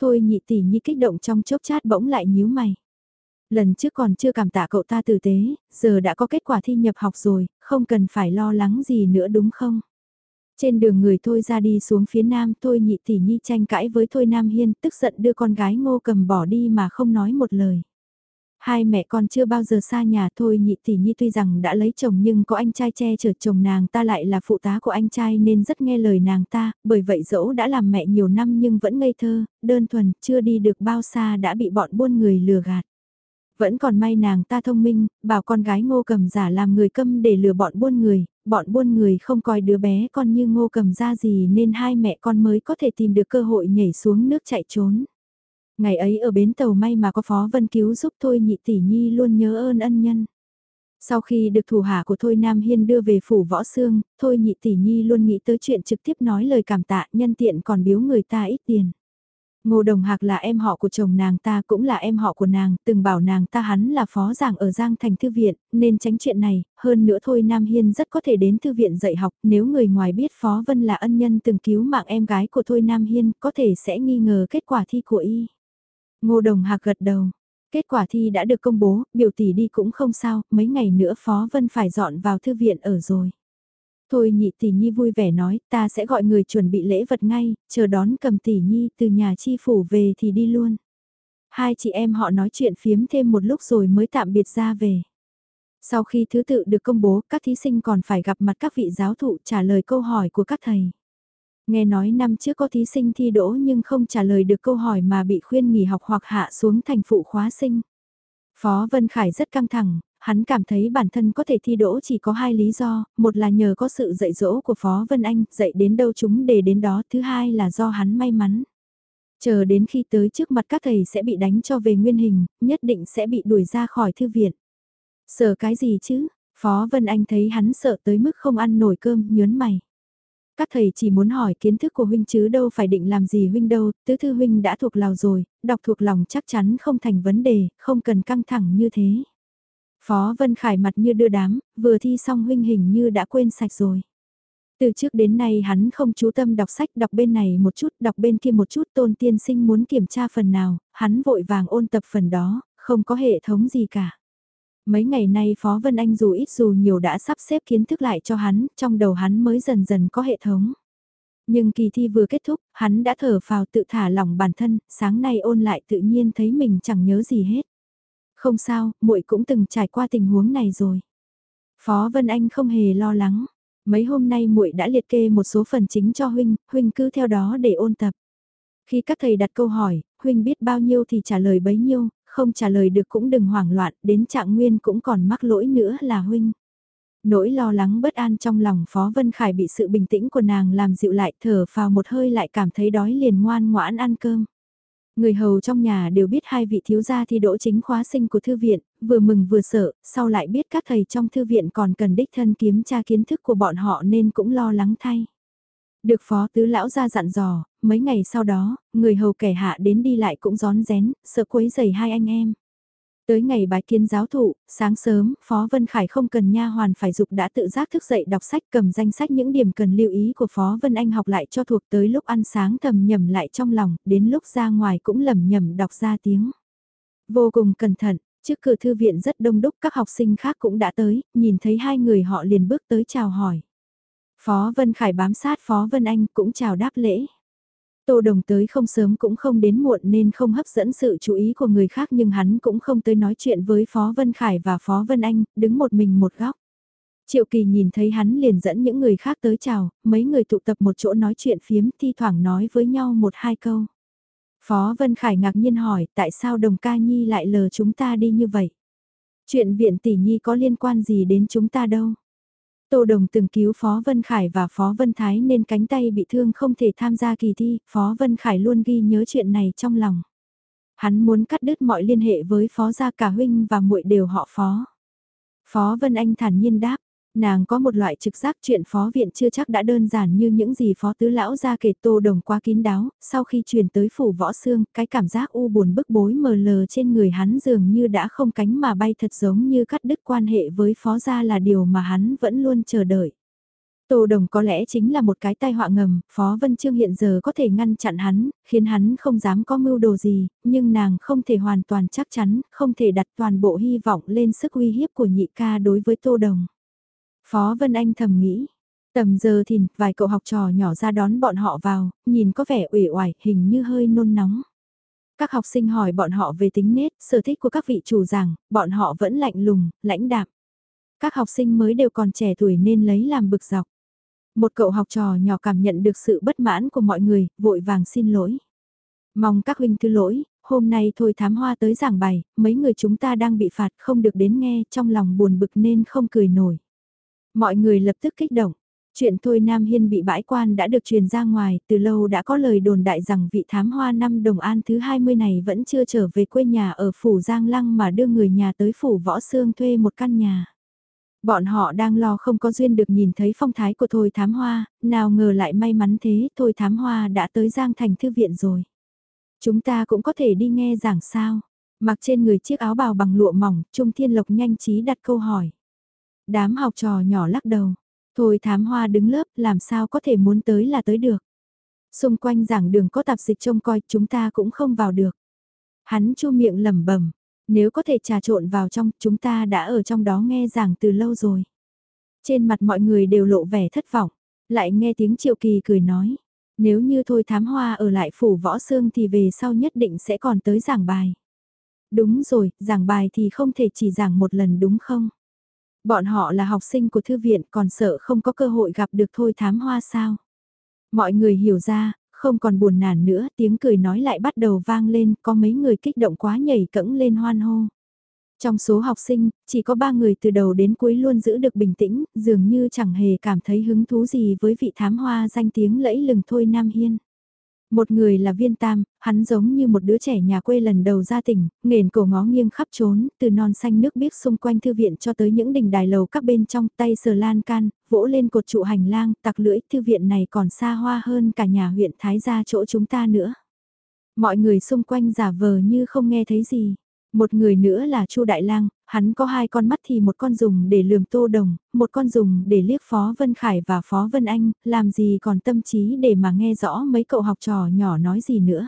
Thôi nhị tỷ nhi kích động trong chốc chát bỗng lại nhíu mày. Lần trước còn chưa cảm tạ cậu ta tử tế, giờ đã có kết quả thi nhập học rồi, không cần phải lo lắng gì nữa đúng không? Trên đường người Thôi ra đi xuống phía nam Thôi nhị tỷ nhi tranh cãi với Thôi Nam Hiên tức giận đưa con gái ngô cầm bỏ đi mà không nói một lời. Hai mẹ con chưa bao giờ xa nhà thôi nhị tỷ nhi tuy rằng đã lấy chồng nhưng có anh trai che chở chồng nàng ta lại là phụ tá của anh trai nên rất nghe lời nàng ta, bởi vậy dẫu đã làm mẹ nhiều năm nhưng vẫn ngây thơ, đơn thuần, chưa đi được bao xa đã bị bọn buôn người lừa gạt. Vẫn còn may nàng ta thông minh, bảo con gái ngô cầm giả làm người câm để lừa bọn buôn người, bọn buôn người không coi đứa bé con như ngô cầm ra gì nên hai mẹ con mới có thể tìm được cơ hội nhảy xuống nước chạy trốn. Ngày ấy ở bến tàu may mà có Phó Vân cứu giúp Thôi nhị tỷ nhi luôn nhớ ơn ân nhân. Sau khi được thủ hạ của Thôi Nam Hiên đưa về phủ võ xương, Thôi nhị tỷ nhi luôn nghĩ tới chuyện trực tiếp nói lời cảm tạ nhân tiện còn biếu người ta ít tiền. Ngô Đồng Hạc là em họ của chồng nàng ta cũng là em họ của nàng, từng bảo nàng ta hắn là phó giảng ở Giang Thành Thư Viện, nên tránh chuyện này, hơn nữa thôi Nam Hiên rất có thể đến Thư Viện dạy học, nếu người ngoài biết Phó Vân là ân nhân từng cứu mạng em gái của thôi Nam Hiên, có thể sẽ nghi ngờ kết quả thi của y. Ngô Đồng Hạc gật đầu. Kết quả thi đã được công bố, biểu tỷ đi cũng không sao, mấy ngày nữa Phó Vân phải dọn vào thư viện ở rồi. Thôi nhị tỷ nhi vui vẻ nói, ta sẽ gọi người chuẩn bị lễ vật ngay, chờ đón cầm tỷ nhi từ nhà chi phủ về thì đi luôn. Hai chị em họ nói chuyện phiếm thêm một lúc rồi mới tạm biệt ra về. Sau khi thứ tự được công bố, các thí sinh còn phải gặp mặt các vị giáo thụ trả lời câu hỏi của các thầy. Nghe nói năm trước có thí sinh thi đỗ nhưng không trả lời được câu hỏi mà bị khuyên nghỉ học hoặc hạ xuống thành phụ khóa sinh. Phó Vân Khải rất căng thẳng, hắn cảm thấy bản thân có thể thi đỗ chỉ có hai lý do, một là nhờ có sự dạy dỗ của Phó Vân Anh, dạy đến đâu chúng để đến đó, thứ hai là do hắn may mắn. Chờ đến khi tới trước mặt các thầy sẽ bị đánh cho về nguyên hình, nhất định sẽ bị đuổi ra khỏi thư viện. Sợ cái gì chứ? Phó Vân Anh thấy hắn sợ tới mức không ăn nổi cơm, nhớn mày. Các thầy chỉ muốn hỏi kiến thức của huynh chứ đâu phải định làm gì huynh đâu, tứ thư huynh đã thuộc lào rồi, đọc thuộc lòng chắc chắn không thành vấn đề, không cần căng thẳng như thế. Phó Vân Khải mặt như đưa đám, vừa thi xong huynh hình như đã quên sạch rồi. Từ trước đến nay hắn không chú tâm đọc sách đọc bên này một chút đọc bên kia một chút tôn tiên sinh muốn kiểm tra phần nào, hắn vội vàng ôn tập phần đó, không có hệ thống gì cả. Mấy ngày nay Phó Vân Anh dù ít dù nhiều đã sắp xếp kiến thức lại cho hắn, trong đầu hắn mới dần dần có hệ thống. Nhưng kỳ thi vừa kết thúc, hắn đã thở phào tự thả lỏng bản thân, sáng nay ôn lại tự nhiên thấy mình chẳng nhớ gì hết. Không sao, muội cũng từng trải qua tình huống này rồi. Phó Vân Anh không hề lo lắng. Mấy hôm nay muội đã liệt kê một số phần chính cho huynh, huynh cứ theo đó để ôn tập. Khi các thầy đặt câu hỏi, huynh biết bao nhiêu thì trả lời bấy nhiêu, không trả lời được cũng đừng hoảng loạn, đến trạng nguyên cũng còn mắc lỗi nữa là huynh. Nỗi lo lắng bất an trong lòng Phó Vân Khải bị sự bình tĩnh của nàng làm dịu lại thở vào một hơi lại cảm thấy đói liền ngoan ngoãn ăn cơm. Người hầu trong nhà đều biết hai vị thiếu gia thi đỗ chính khóa sinh của thư viện, vừa mừng vừa sợ, sau lại biết các thầy trong thư viện còn cần đích thân kiếm tra kiến thức của bọn họ nên cũng lo lắng thay. Được phó tứ lão ra dặn dò, mấy ngày sau đó, người hầu kẻ hạ đến đi lại cũng gión rén, sợ quấy giày hai anh em. Tới ngày bái kiến giáo thụ, sáng sớm, Phó Vân Khải không cần nha hoàn phải dục đã tự giác thức dậy đọc sách cầm danh sách những điểm cần lưu ý của Phó Vân Anh học lại cho thuộc tới lúc ăn sáng thầm nhầm lại trong lòng, đến lúc ra ngoài cũng lầm nhầm đọc ra tiếng. Vô cùng cẩn thận, trước cửa thư viện rất đông đúc các học sinh khác cũng đã tới, nhìn thấy hai người họ liền bước tới chào hỏi. Phó Vân Khải bám sát Phó Vân Anh cũng chào đáp lễ. Tô Đồng tới không sớm cũng không đến muộn nên không hấp dẫn sự chú ý của người khác nhưng hắn cũng không tới nói chuyện với Phó Vân Khải và Phó Vân Anh, đứng một mình một góc. Triệu Kỳ nhìn thấy hắn liền dẫn những người khác tới chào, mấy người tụ tập một chỗ nói chuyện phiếm thi thoảng nói với nhau một hai câu. Phó Vân Khải ngạc nhiên hỏi tại sao đồng ca nhi lại lờ chúng ta đi như vậy? Chuyện viện tỷ nhi có liên quan gì đến chúng ta đâu? Tô Đồng từng cứu Phó Vân Khải và Phó Vân Thái nên cánh tay bị thương không thể tham gia kỳ thi, Phó Vân Khải luôn ghi nhớ chuyện này trong lòng. Hắn muốn cắt đứt mọi liên hệ với Phó gia cả huynh và muội đều họ Phó. Phó Vân Anh thản nhiên đáp, nàng có một loại trực giác chuyện phó viện chưa chắc đã đơn giản như những gì phó tứ lão ra kể tô đồng quá kín đáo, sau khi truyền tới phủ võ xương, cái cảm giác u buồn bức bối mờ lờ trên người hắn dường như đã không cánh mà bay thật giống như cắt đứt quan hệ với phó gia là điều mà hắn vẫn luôn chờ đợi. Tô Đồng có lẽ chính là một cái tai họa ngầm, Phó Vân Trương hiện giờ có thể ngăn chặn hắn, khiến hắn không dám có mưu đồ gì, nhưng nàng không thể hoàn toàn chắc chắn, không thể đặt toàn bộ hy vọng lên sức uy hiếp của nhị ca đối với Tô Đồng. Phó Vân Anh thầm nghĩ, tầm giờ thìn, vài cậu học trò nhỏ ra đón bọn họ vào, nhìn có vẻ ủy oải, hình như hơi nôn nóng. Các học sinh hỏi bọn họ về tính nết, sở thích của các vị chủ giảng, bọn họ vẫn lạnh lùng, lãnh đạm. Các học sinh mới đều còn trẻ tuổi nên lấy làm bực dọc. Một cậu học trò nhỏ cảm nhận được sự bất mãn của mọi người, vội vàng xin lỗi. Mong các huynh thứ lỗi, hôm nay thôi thám hoa tới giảng bài, mấy người chúng ta đang bị phạt không được đến nghe, trong lòng buồn bực nên không cười nổi. Mọi người lập tức kích động. Chuyện Thôi Nam Hiên bị bãi quan đã được truyền ra ngoài, từ lâu đã có lời đồn đại rằng vị thám hoa năm đồng an thứ 20 này vẫn chưa trở về quê nhà ở phủ Giang Lăng mà đưa người nhà tới phủ Võ Sương thuê một căn nhà. Bọn họ đang lo không có duyên được nhìn thấy phong thái của Thôi Thám Hoa, nào ngờ lại may mắn thế Thôi Thám Hoa đã tới Giang Thành Thư Viện rồi. Chúng ta cũng có thể đi nghe giảng sao. Mặc trên người chiếc áo bào bằng lụa mỏng, Trung Thiên Lộc nhanh trí đặt câu hỏi. Đám học trò nhỏ lắc đầu. Thôi thám hoa đứng lớp làm sao có thể muốn tới là tới được. Xung quanh giảng đường có tạp dịch trông coi chúng ta cũng không vào được. Hắn chu miệng lẩm bẩm nếu có thể trà trộn vào trong chúng ta đã ở trong đó nghe giảng từ lâu rồi. Trên mặt mọi người đều lộ vẻ thất vọng, lại nghe tiếng triệu kỳ cười nói. Nếu như thôi thám hoa ở lại phủ võ xương thì về sau nhất định sẽ còn tới giảng bài. Đúng rồi, giảng bài thì không thể chỉ giảng một lần đúng không? Bọn họ là học sinh của thư viện còn sợ không có cơ hội gặp được thôi thám hoa sao. Mọi người hiểu ra, không còn buồn nản nữa, tiếng cười nói lại bắt đầu vang lên, có mấy người kích động quá nhảy cẫng lên hoan hô. Trong số học sinh, chỉ có ba người từ đầu đến cuối luôn giữ được bình tĩnh, dường như chẳng hề cảm thấy hứng thú gì với vị thám hoa danh tiếng lẫy lừng thôi Nam Hiên. Một người là viên tam, hắn giống như một đứa trẻ nhà quê lần đầu ra tỉnh, nghền cổ ngó nghiêng khắp trốn, từ non xanh nước biếc xung quanh thư viện cho tới những đỉnh đài lầu các bên trong tay sờ lan can, vỗ lên cột trụ hành lang, tặc lưỡi, thư viện này còn xa hoa hơn cả nhà huyện Thái gia chỗ chúng ta nữa. Mọi người xung quanh giả vờ như không nghe thấy gì. Một người nữa là Chu Đại Lang, hắn có hai con mắt thì một con dùng để lườm Tô Đồng, một con dùng để liếc Phó Vân Khải và Phó Vân Anh, làm gì còn tâm trí để mà nghe rõ mấy cậu học trò nhỏ nói gì nữa.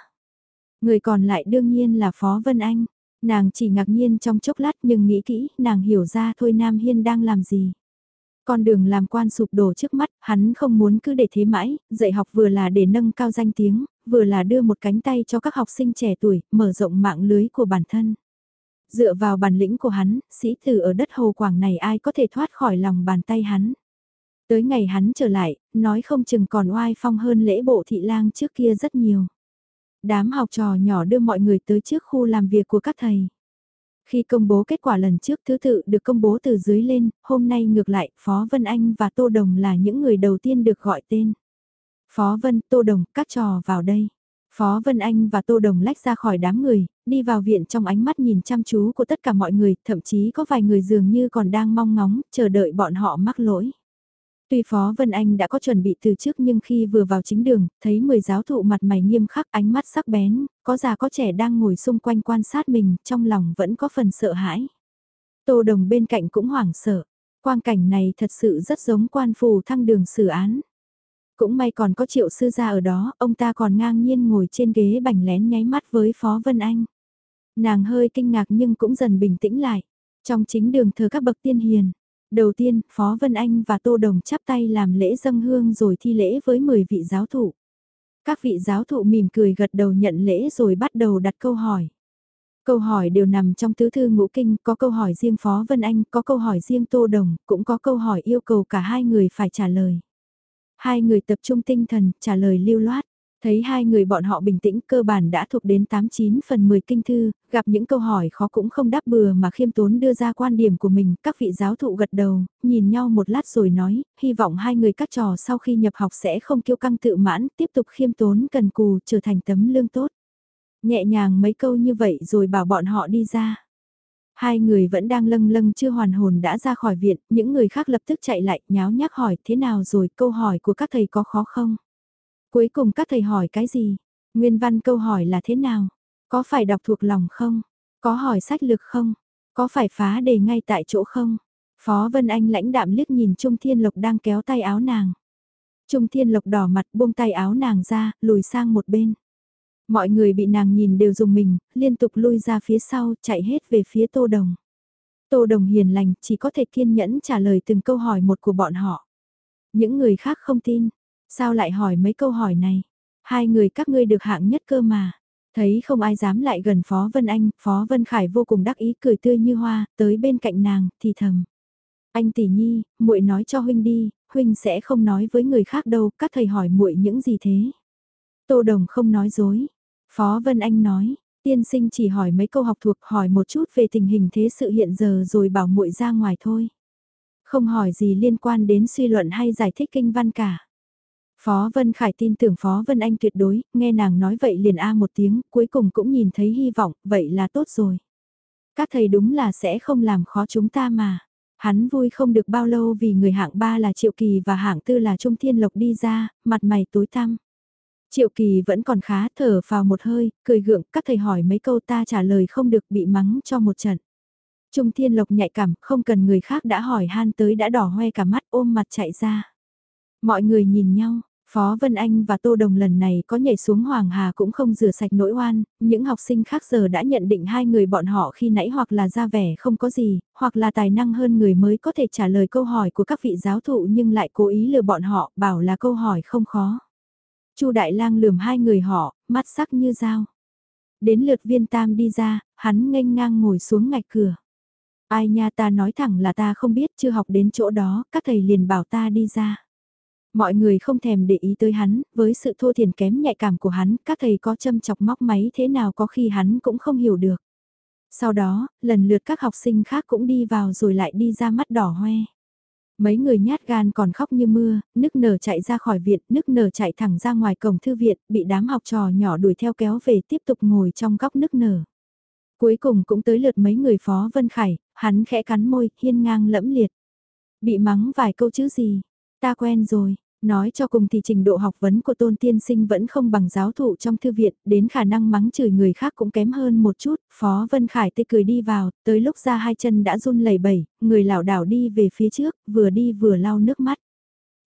Người còn lại đương nhiên là Phó Vân Anh, nàng chỉ ngạc nhiên trong chốc lát nhưng nghĩ kỹ, nàng hiểu ra thôi Nam Hiên đang làm gì. Con đường làm quan sụp đổ trước mắt, hắn không muốn cứ để thế mãi, dạy học vừa là để nâng cao danh tiếng, vừa là đưa một cánh tay cho các học sinh trẻ tuổi, mở rộng mạng lưới của bản thân. Dựa vào bản lĩnh của hắn, sĩ tử ở đất Hồ Quảng này ai có thể thoát khỏi lòng bàn tay hắn. Tới ngày hắn trở lại, nói không chừng còn oai phong hơn lễ bộ thị lang trước kia rất nhiều. Đám học trò nhỏ đưa mọi người tới trước khu làm việc của các thầy. Khi công bố kết quả lần trước thứ tự được công bố từ dưới lên, hôm nay ngược lại, Phó Vân Anh và Tô Đồng là những người đầu tiên được gọi tên. Phó Vân, Tô Đồng, các trò vào đây. Phó Vân Anh và Tô Đồng lách ra khỏi đám người, đi vào viện trong ánh mắt nhìn chăm chú của tất cả mọi người, thậm chí có vài người dường như còn đang mong ngóng, chờ đợi bọn họ mắc lỗi. Tuy Phó Vân Anh đã có chuẩn bị từ trước nhưng khi vừa vào chính đường, thấy 10 giáo thụ mặt mày nghiêm khắc ánh mắt sắc bén, có già có trẻ đang ngồi xung quanh quan sát mình, trong lòng vẫn có phần sợ hãi. Tô Đồng bên cạnh cũng hoảng sợ, quang cảnh này thật sự rất giống quan phù thăng đường xử án. Cũng may còn có triệu sư gia ở đó, ông ta còn ngang nhiên ngồi trên ghế bành lén nháy mắt với Phó Vân Anh. Nàng hơi kinh ngạc nhưng cũng dần bình tĩnh lại. Trong chính đường thờ các bậc tiên hiền, Đầu tiên, Phó Vân Anh và Tô Đồng chắp tay làm lễ dâng hương rồi thi lễ với 10 vị giáo thụ. Các vị giáo thụ mỉm cười gật đầu nhận lễ rồi bắt đầu đặt câu hỏi. Câu hỏi đều nằm trong tứ thư ngũ kinh, có câu hỏi riêng Phó Vân Anh, có câu hỏi riêng Tô Đồng, cũng có câu hỏi yêu cầu cả hai người phải trả lời. Hai người tập trung tinh thần, trả lời lưu loát. Thấy hai người bọn họ bình tĩnh cơ bản đã thuộc đến 89 phần 10 kinh thư, gặp những câu hỏi khó cũng không đáp bừa mà khiêm tốn đưa ra quan điểm của mình, các vị giáo thụ gật đầu, nhìn nhau một lát rồi nói, hy vọng hai người các trò sau khi nhập học sẽ không kiêu căng tự mãn, tiếp tục khiêm tốn cần cù trở thành tấm lương tốt. Nhẹ nhàng mấy câu như vậy rồi bảo bọn họ đi ra. Hai người vẫn đang lâng lâng chưa hoàn hồn đã ra khỏi viện, những người khác lập tức chạy lại, nháo nhác hỏi thế nào rồi, câu hỏi của các thầy có khó không? Cuối cùng các thầy hỏi cái gì? Nguyên văn câu hỏi là thế nào? Có phải đọc thuộc lòng không? Có hỏi sách lực không? Có phải phá đề ngay tại chỗ không? Phó Vân Anh lãnh đạm liếc nhìn Trung Thiên Lộc đang kéo tay áo nàng. Trung Thiên Lộc đỏ mặt buông tay áo nàng ra, lùi sang một bên. Mọi người bị nàng nhìn đều dùng mình, liên tục lui ra phía sau, chạy hết về phía Tô Đồng. Tô Đồng hiền lành, chỉ có thể kiên nhẫn trả lời từng câu hỏi một của bọn họ. Những người khác không tin, Sao lại hỏi mấy câu hỏi này? Hai người các ngươi được hạng nhất cơ mà. Thấy không ai dám lại gần Phó Vân Anh, Phó Vân Khải vô cùng đắc ý cười tươi như hoa, tới bên cạnh nàng, thì thầm. Anh tỷ nhi, muội nói cho huynh đi, huynh sẽ không nói với người khác đâu, các thầy hỏi muội những gì thế? Tô Đồng không nói dối. Phó Vân Anh nói, tiên sinh chỉ hỏi mấy câu học thuộc hỏi một chút về tình hình thế sự hiện giờ rồi bảo muội ra ngoài thôi. Không hỏi gì liên quan đến suy luận hay giải thích kinh văn cả. Phó Vân Khải tin tưởng Phó Vân Anh tuyệt đối, nghe nàng nói vậy liền a một tiếng, cuối cùng cũng nhìn thấy hy vọng, vậy là tốt rồi. Các thầy đúng là sẽ không làm khó chúng ta mà. Hắn vui không được bao lâu vì người hạng ba là Triệu Kỳ và hạng tư là Trung Thiên Lộc đi ra, mặt mày tối tăm. Triệu Kỳ vẫn còn khá thở vào một hơi, cười gượng, các thầy hỏi mấy câu ta trả lời không được bị mắng cho một trận. Trung Thiên Lộc nhạy cảm, không cần người khác đã hỏi han tới đã đỏ hoe cả mắt ôm mặt chạy ra. Mọi người nhìn nhau, Phó Vân Anh và Tô Đồng lần này có nhảy xuống Hoàng Hà cũng không rửa sạch nỗi oan, những học sinh khác giờ đã nhận định hai người bọn họ khi nãy hoặc là ra vẻ không có gì, hoặc là tài năng hơn người mới có thể trả lời câu hỏi của các vị giáo thụ nhưng lại cố ý lừa bọn họ, bảo là câu hỏi không khó. Chu Đại Lang lườm hai người họ, mắt sắc như dao. Đến lượt viên tam đi ra, hắn nghênh ngang ngồi xuống ngạch cửa. Ai nha ta nói thẳng là ta không biết chưa học đến chỗ đó, các thầy liền bảo ta đi ra. Mọi người không thèm để ý tới hắn, với sự thô thiền kém nhạy cảm của hắn, các thầy có châm chọc móc máy thế nào có khi hắn cũng không hiểu được. Sau đó, lần lượt các học sinh khác cũng đi vào rồi lại đi ra mắt đỏ hoe. Mấy người nhát gan còn khóc như mưa, nức nở chạy ra khỏi viện, nức nở chạy thẳng ra ngoài cổng thư viện, bị đám học trò nhỏ đuổi theo kéo về tiếp tục ngồi trong góc nức nở. Cuối cùng cũng tới lượt mấy người phó Vân Khải, hắn khẽ cắn môi, hiên ngang lẫm liệt. Bị mắng vài câu chữ gì, Ta quen rồi, nói cho cùng thì trình độ học vấn của tôn tiên sinh vẫn không bằng giáo thụ trong thư viện, đến khả năng mắng chửi người khác cũng kém hơn một chút, Phó Vân Khải tê cười đi vào, tới lúc ra hai chân đã run lẩy bẩy, người lảo đảo đi về phía trước, vừa đi vừa lau nước mắt.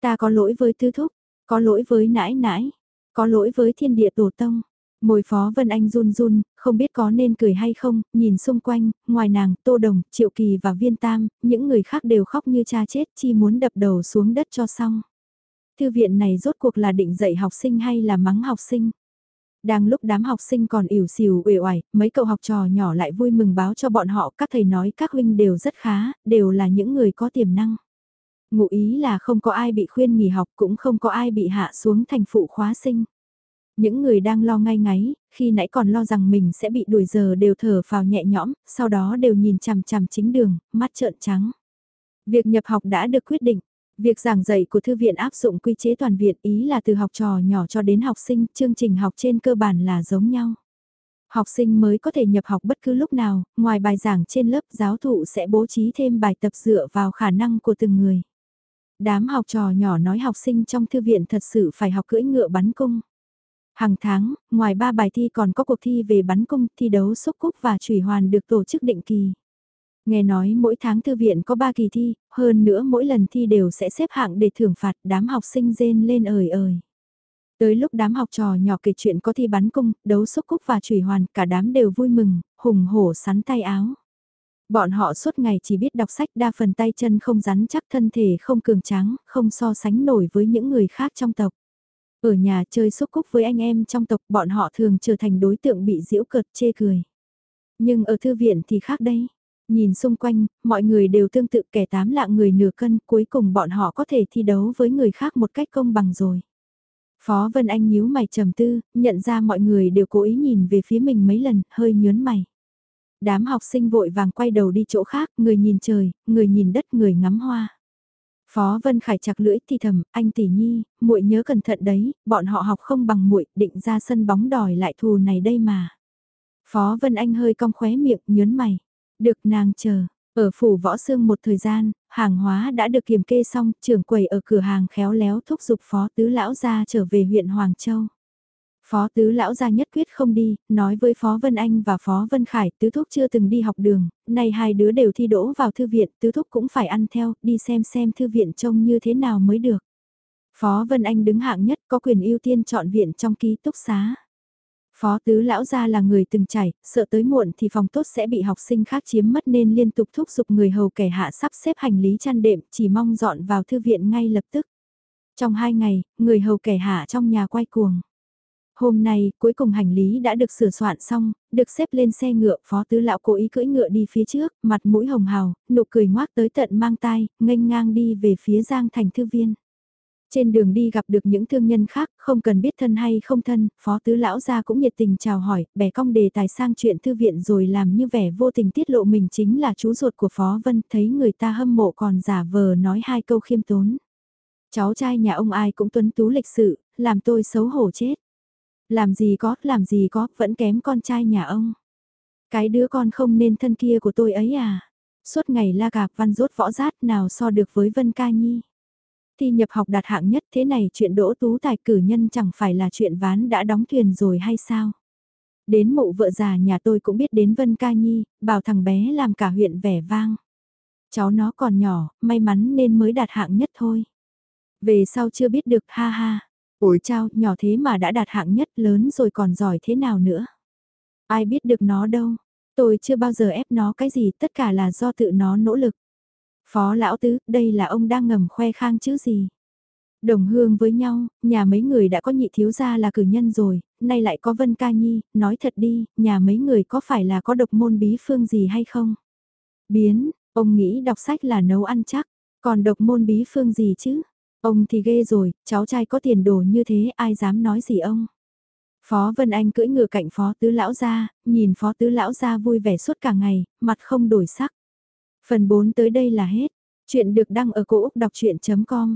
Ta có lỗi với tư thúc, có lỗi với nãi nãi, có lỗi với thiên địa tổ tông, Môi Phó Vân Anh run run, không biết có nên cười hay không, nhìn xung quanh, ngoài nàng, Tô Đồng, Triệu Kỳ và Viên Tam, những người khác đều khóc như cha chết chi muốn đập đầu xuống đất cho xong. Thư viện này rốt cuộc là định dạy học sinh hay là mắng học sinh? Đang lúc đám học sinh còn ỉu xìu uể oải, mấy cậu học trò nhỏ lại vui mừng báo cho bọn họ các thầy nói các huynh đều rất khá, đều là những người có tiềm năng. Ngụ ý là không có ai bị khuyên nghỉ học cũng không có ai bị hạ xuống thành phụ khóa sinh. Những người đang lo ngay ngáy, khi nãy còn lo rằng mình sẽ bị đuổi giờ đều thở vào nhẹ nhõm, sau đó đều nhìn chằm chằm chính đường, mắt trợn trắng. Việc nhập học đã được quyết định. Việc giảng dạy của thư viện áp dụng quy chế toàn viện ý là từ học trò nhỏ cho đến học sinh, chương trình học trên cơ bản là giống nhau. Học sinh mới có thể nhập học bất cứ lúc nào, ngoài bài giảng trên lớp giáo thụ sẽ bố trí thêm bài tập dựa vào khả năng của từng người. Đám học trò nhỏ nói học sinh trong thư viện thật sự phải học cưỡi ngựa bắn cung. Hàng tháng, ngoài ba bài thi còn có cuộc thi về bắn cung, thi đấu xúc cúc và trùy hoàn được tổ chức định kỳ. Nghe nói mỗi tháng thư viện có 3 kỳ thi, hơn nữa mỗi lần thi đều sẽ xếp hạng để thưởng phạt đám học sinh rên lên ời ời. Tới lúc đám học trò nhỏ kể chuyện có thi bắn cung, đấu xúc cúc và trùy hoàn, cả đám đều vui mừng, hùng hổ sắn tay áo. Bọn họ suốt ngày chỉ biết đọc sách đa phần tay chân không rắn chắc thân thể không cường tráng, không so sánh nổi với những người khác trong tộc. Ở nhà chơi xúc cúc với anh em trong tộc bọn họ thường trở thành đối tượng bị giễu cợt chê cười. Nhưng ở thư viện thì khác đấy. Nhìn xung quanh, mọi người đều tương tự kẻ tám lạng người nửa cân, cuối cùng bọn họ có thể thi đấu với người khác một cách công bằng rồi. Phó Vân Anh nhíu mày trầm tư, nhận ra mọi người đều cố ý nhìn về phía mình mấy lần, hơi nhớn mày. Đám học sinh vội vàng quay đầu đi chỗ khác, người nhìn trời, người nhìn đất, người ngắm hoa. Phó Vân Khải chặt lưỡi thì thầm, anh tỷ nhi, muội nhớ cẩn thận đấy, bọn họ học không bằng muội, định ra sân bóng đòi lại thù này đây mà. Phó Vân Anh hơi cong khóe miệng, nhớn mày. Được nàng chờ, ở phủ võ xương một thời gian, hàng hóa đã được kiểm kê xong, trưởng quầy ở cửa hàng khéo léo thúc giục phó tứ lão ra trở về huyện Hoàng Châu. Phó tứ lão gia nhất quyết không đi, nói với Phó Vân Anh và Phó Vân Khải, tứ thúc chưa từng đi học đường, nay hai đứa đều thi đỗ vào thư viện, tứ thúc cũng phải ăn theo, đi xem xem thư viện trông như thế nào mới được. Phó Vân Anh đứng hạng nhất có quyền ưu tiên chọn viện trong ký túc xá. Phó tứ lão gia là người từng chảy, sợ tới muộn thì phòng tốt sẽ bị học sinh khác chiếm mất nên liên tục thúc giục người hầu kẻ hạ sắp xếp hành lý chăn đệm, chỉ mong dọn vào thư viện ngay lập tức. Trong hai ngày, người hầu kẻ hạ trong nhà quay cuồng. Hôm nay, cuối cùng hành lý đã được sửa soạn xong, được xếp lên xe ngựa, phó tứ lão cố ý cưỡi ngựa đi phía trước, mặt mũi hồng hào, nụ cười ngoác tới tận mang tai, nghênh ngang đi về phía Giang Thành Thư Viên. Trên đường đi gặp được những thương nhân khác, không cần biết thân hay không thân, phó tứ lão gia cũng nhiệt tình chào hỏi, bè cong đề tài sang chuyện thư viện rồi làm như vẻ vô tình tiết lộ mình chính là chú ruột của phó vân, thấy người ta hâm mộ còn giả vờ nói hai câu khiêm tốn. Cháu trai nhà ông ai cũng tuấn tú lịch sự, làm tôi xấu hổ chết. Làm gì có, làm gì có, vẫn kém con trai nhà ông. Cái đứa con không nên thân kia của tôi ấy à. Suốt ngày la gạp văn rốt võ rát nào so được với Vân Ca Nhi. Thi nhập học đạt hạng nhất thế này chuyện đỗ tú tài cử nhân chẳng phải là chuyện ván đã đóng thuyền rồi hay sao? Đến mụ vợ già nhà tôi cũng biết đến Vân Ca Nhi, bảo thằng bé làm cả huyện vẻ vang. Cháu nó còn nhỏ, may mắn nên mới đạt hạng nhất thôi. Về sau chưa biết được ha ha. Ủi chao, nhỏ thế mà đã đạt hạng nhất lớn rồi còn giỏi thế nào nữa. Ai biết được nó đâu. Tôi chưa bao giờ ép nó cái gì, tất cả là do tự nó nỗ lực. Phó lão tứ, đây là ông đang ngầm khoe khang chứ gì. Đồng hương với nhau, nhà mấy người đã có nhị thiếu gia là cử nhân rồi, nay lại có Vân Ca Nhi, nói thật đi, nhà mấy người có phải là có độc môn bí phương gì hay không? Biến, ông nghĩ đọc sách là nấu ăn chắc, còn độc môn bí phương gì chứ? Ông thì ghê rồi, cháu trai có tiền đồ như thế ai dám nói gì ông. Phó Vân Anh cưỡi ngựa cạnh Phó Tứ Lão Gia, nhìn Phó Tứ Lão Gia vui vẻ suốt cả ngày, mặt không đổi sắc. Phần 4 tới đây là hết. Chuyện được đăng ở cổ Úc đọc chuyện.com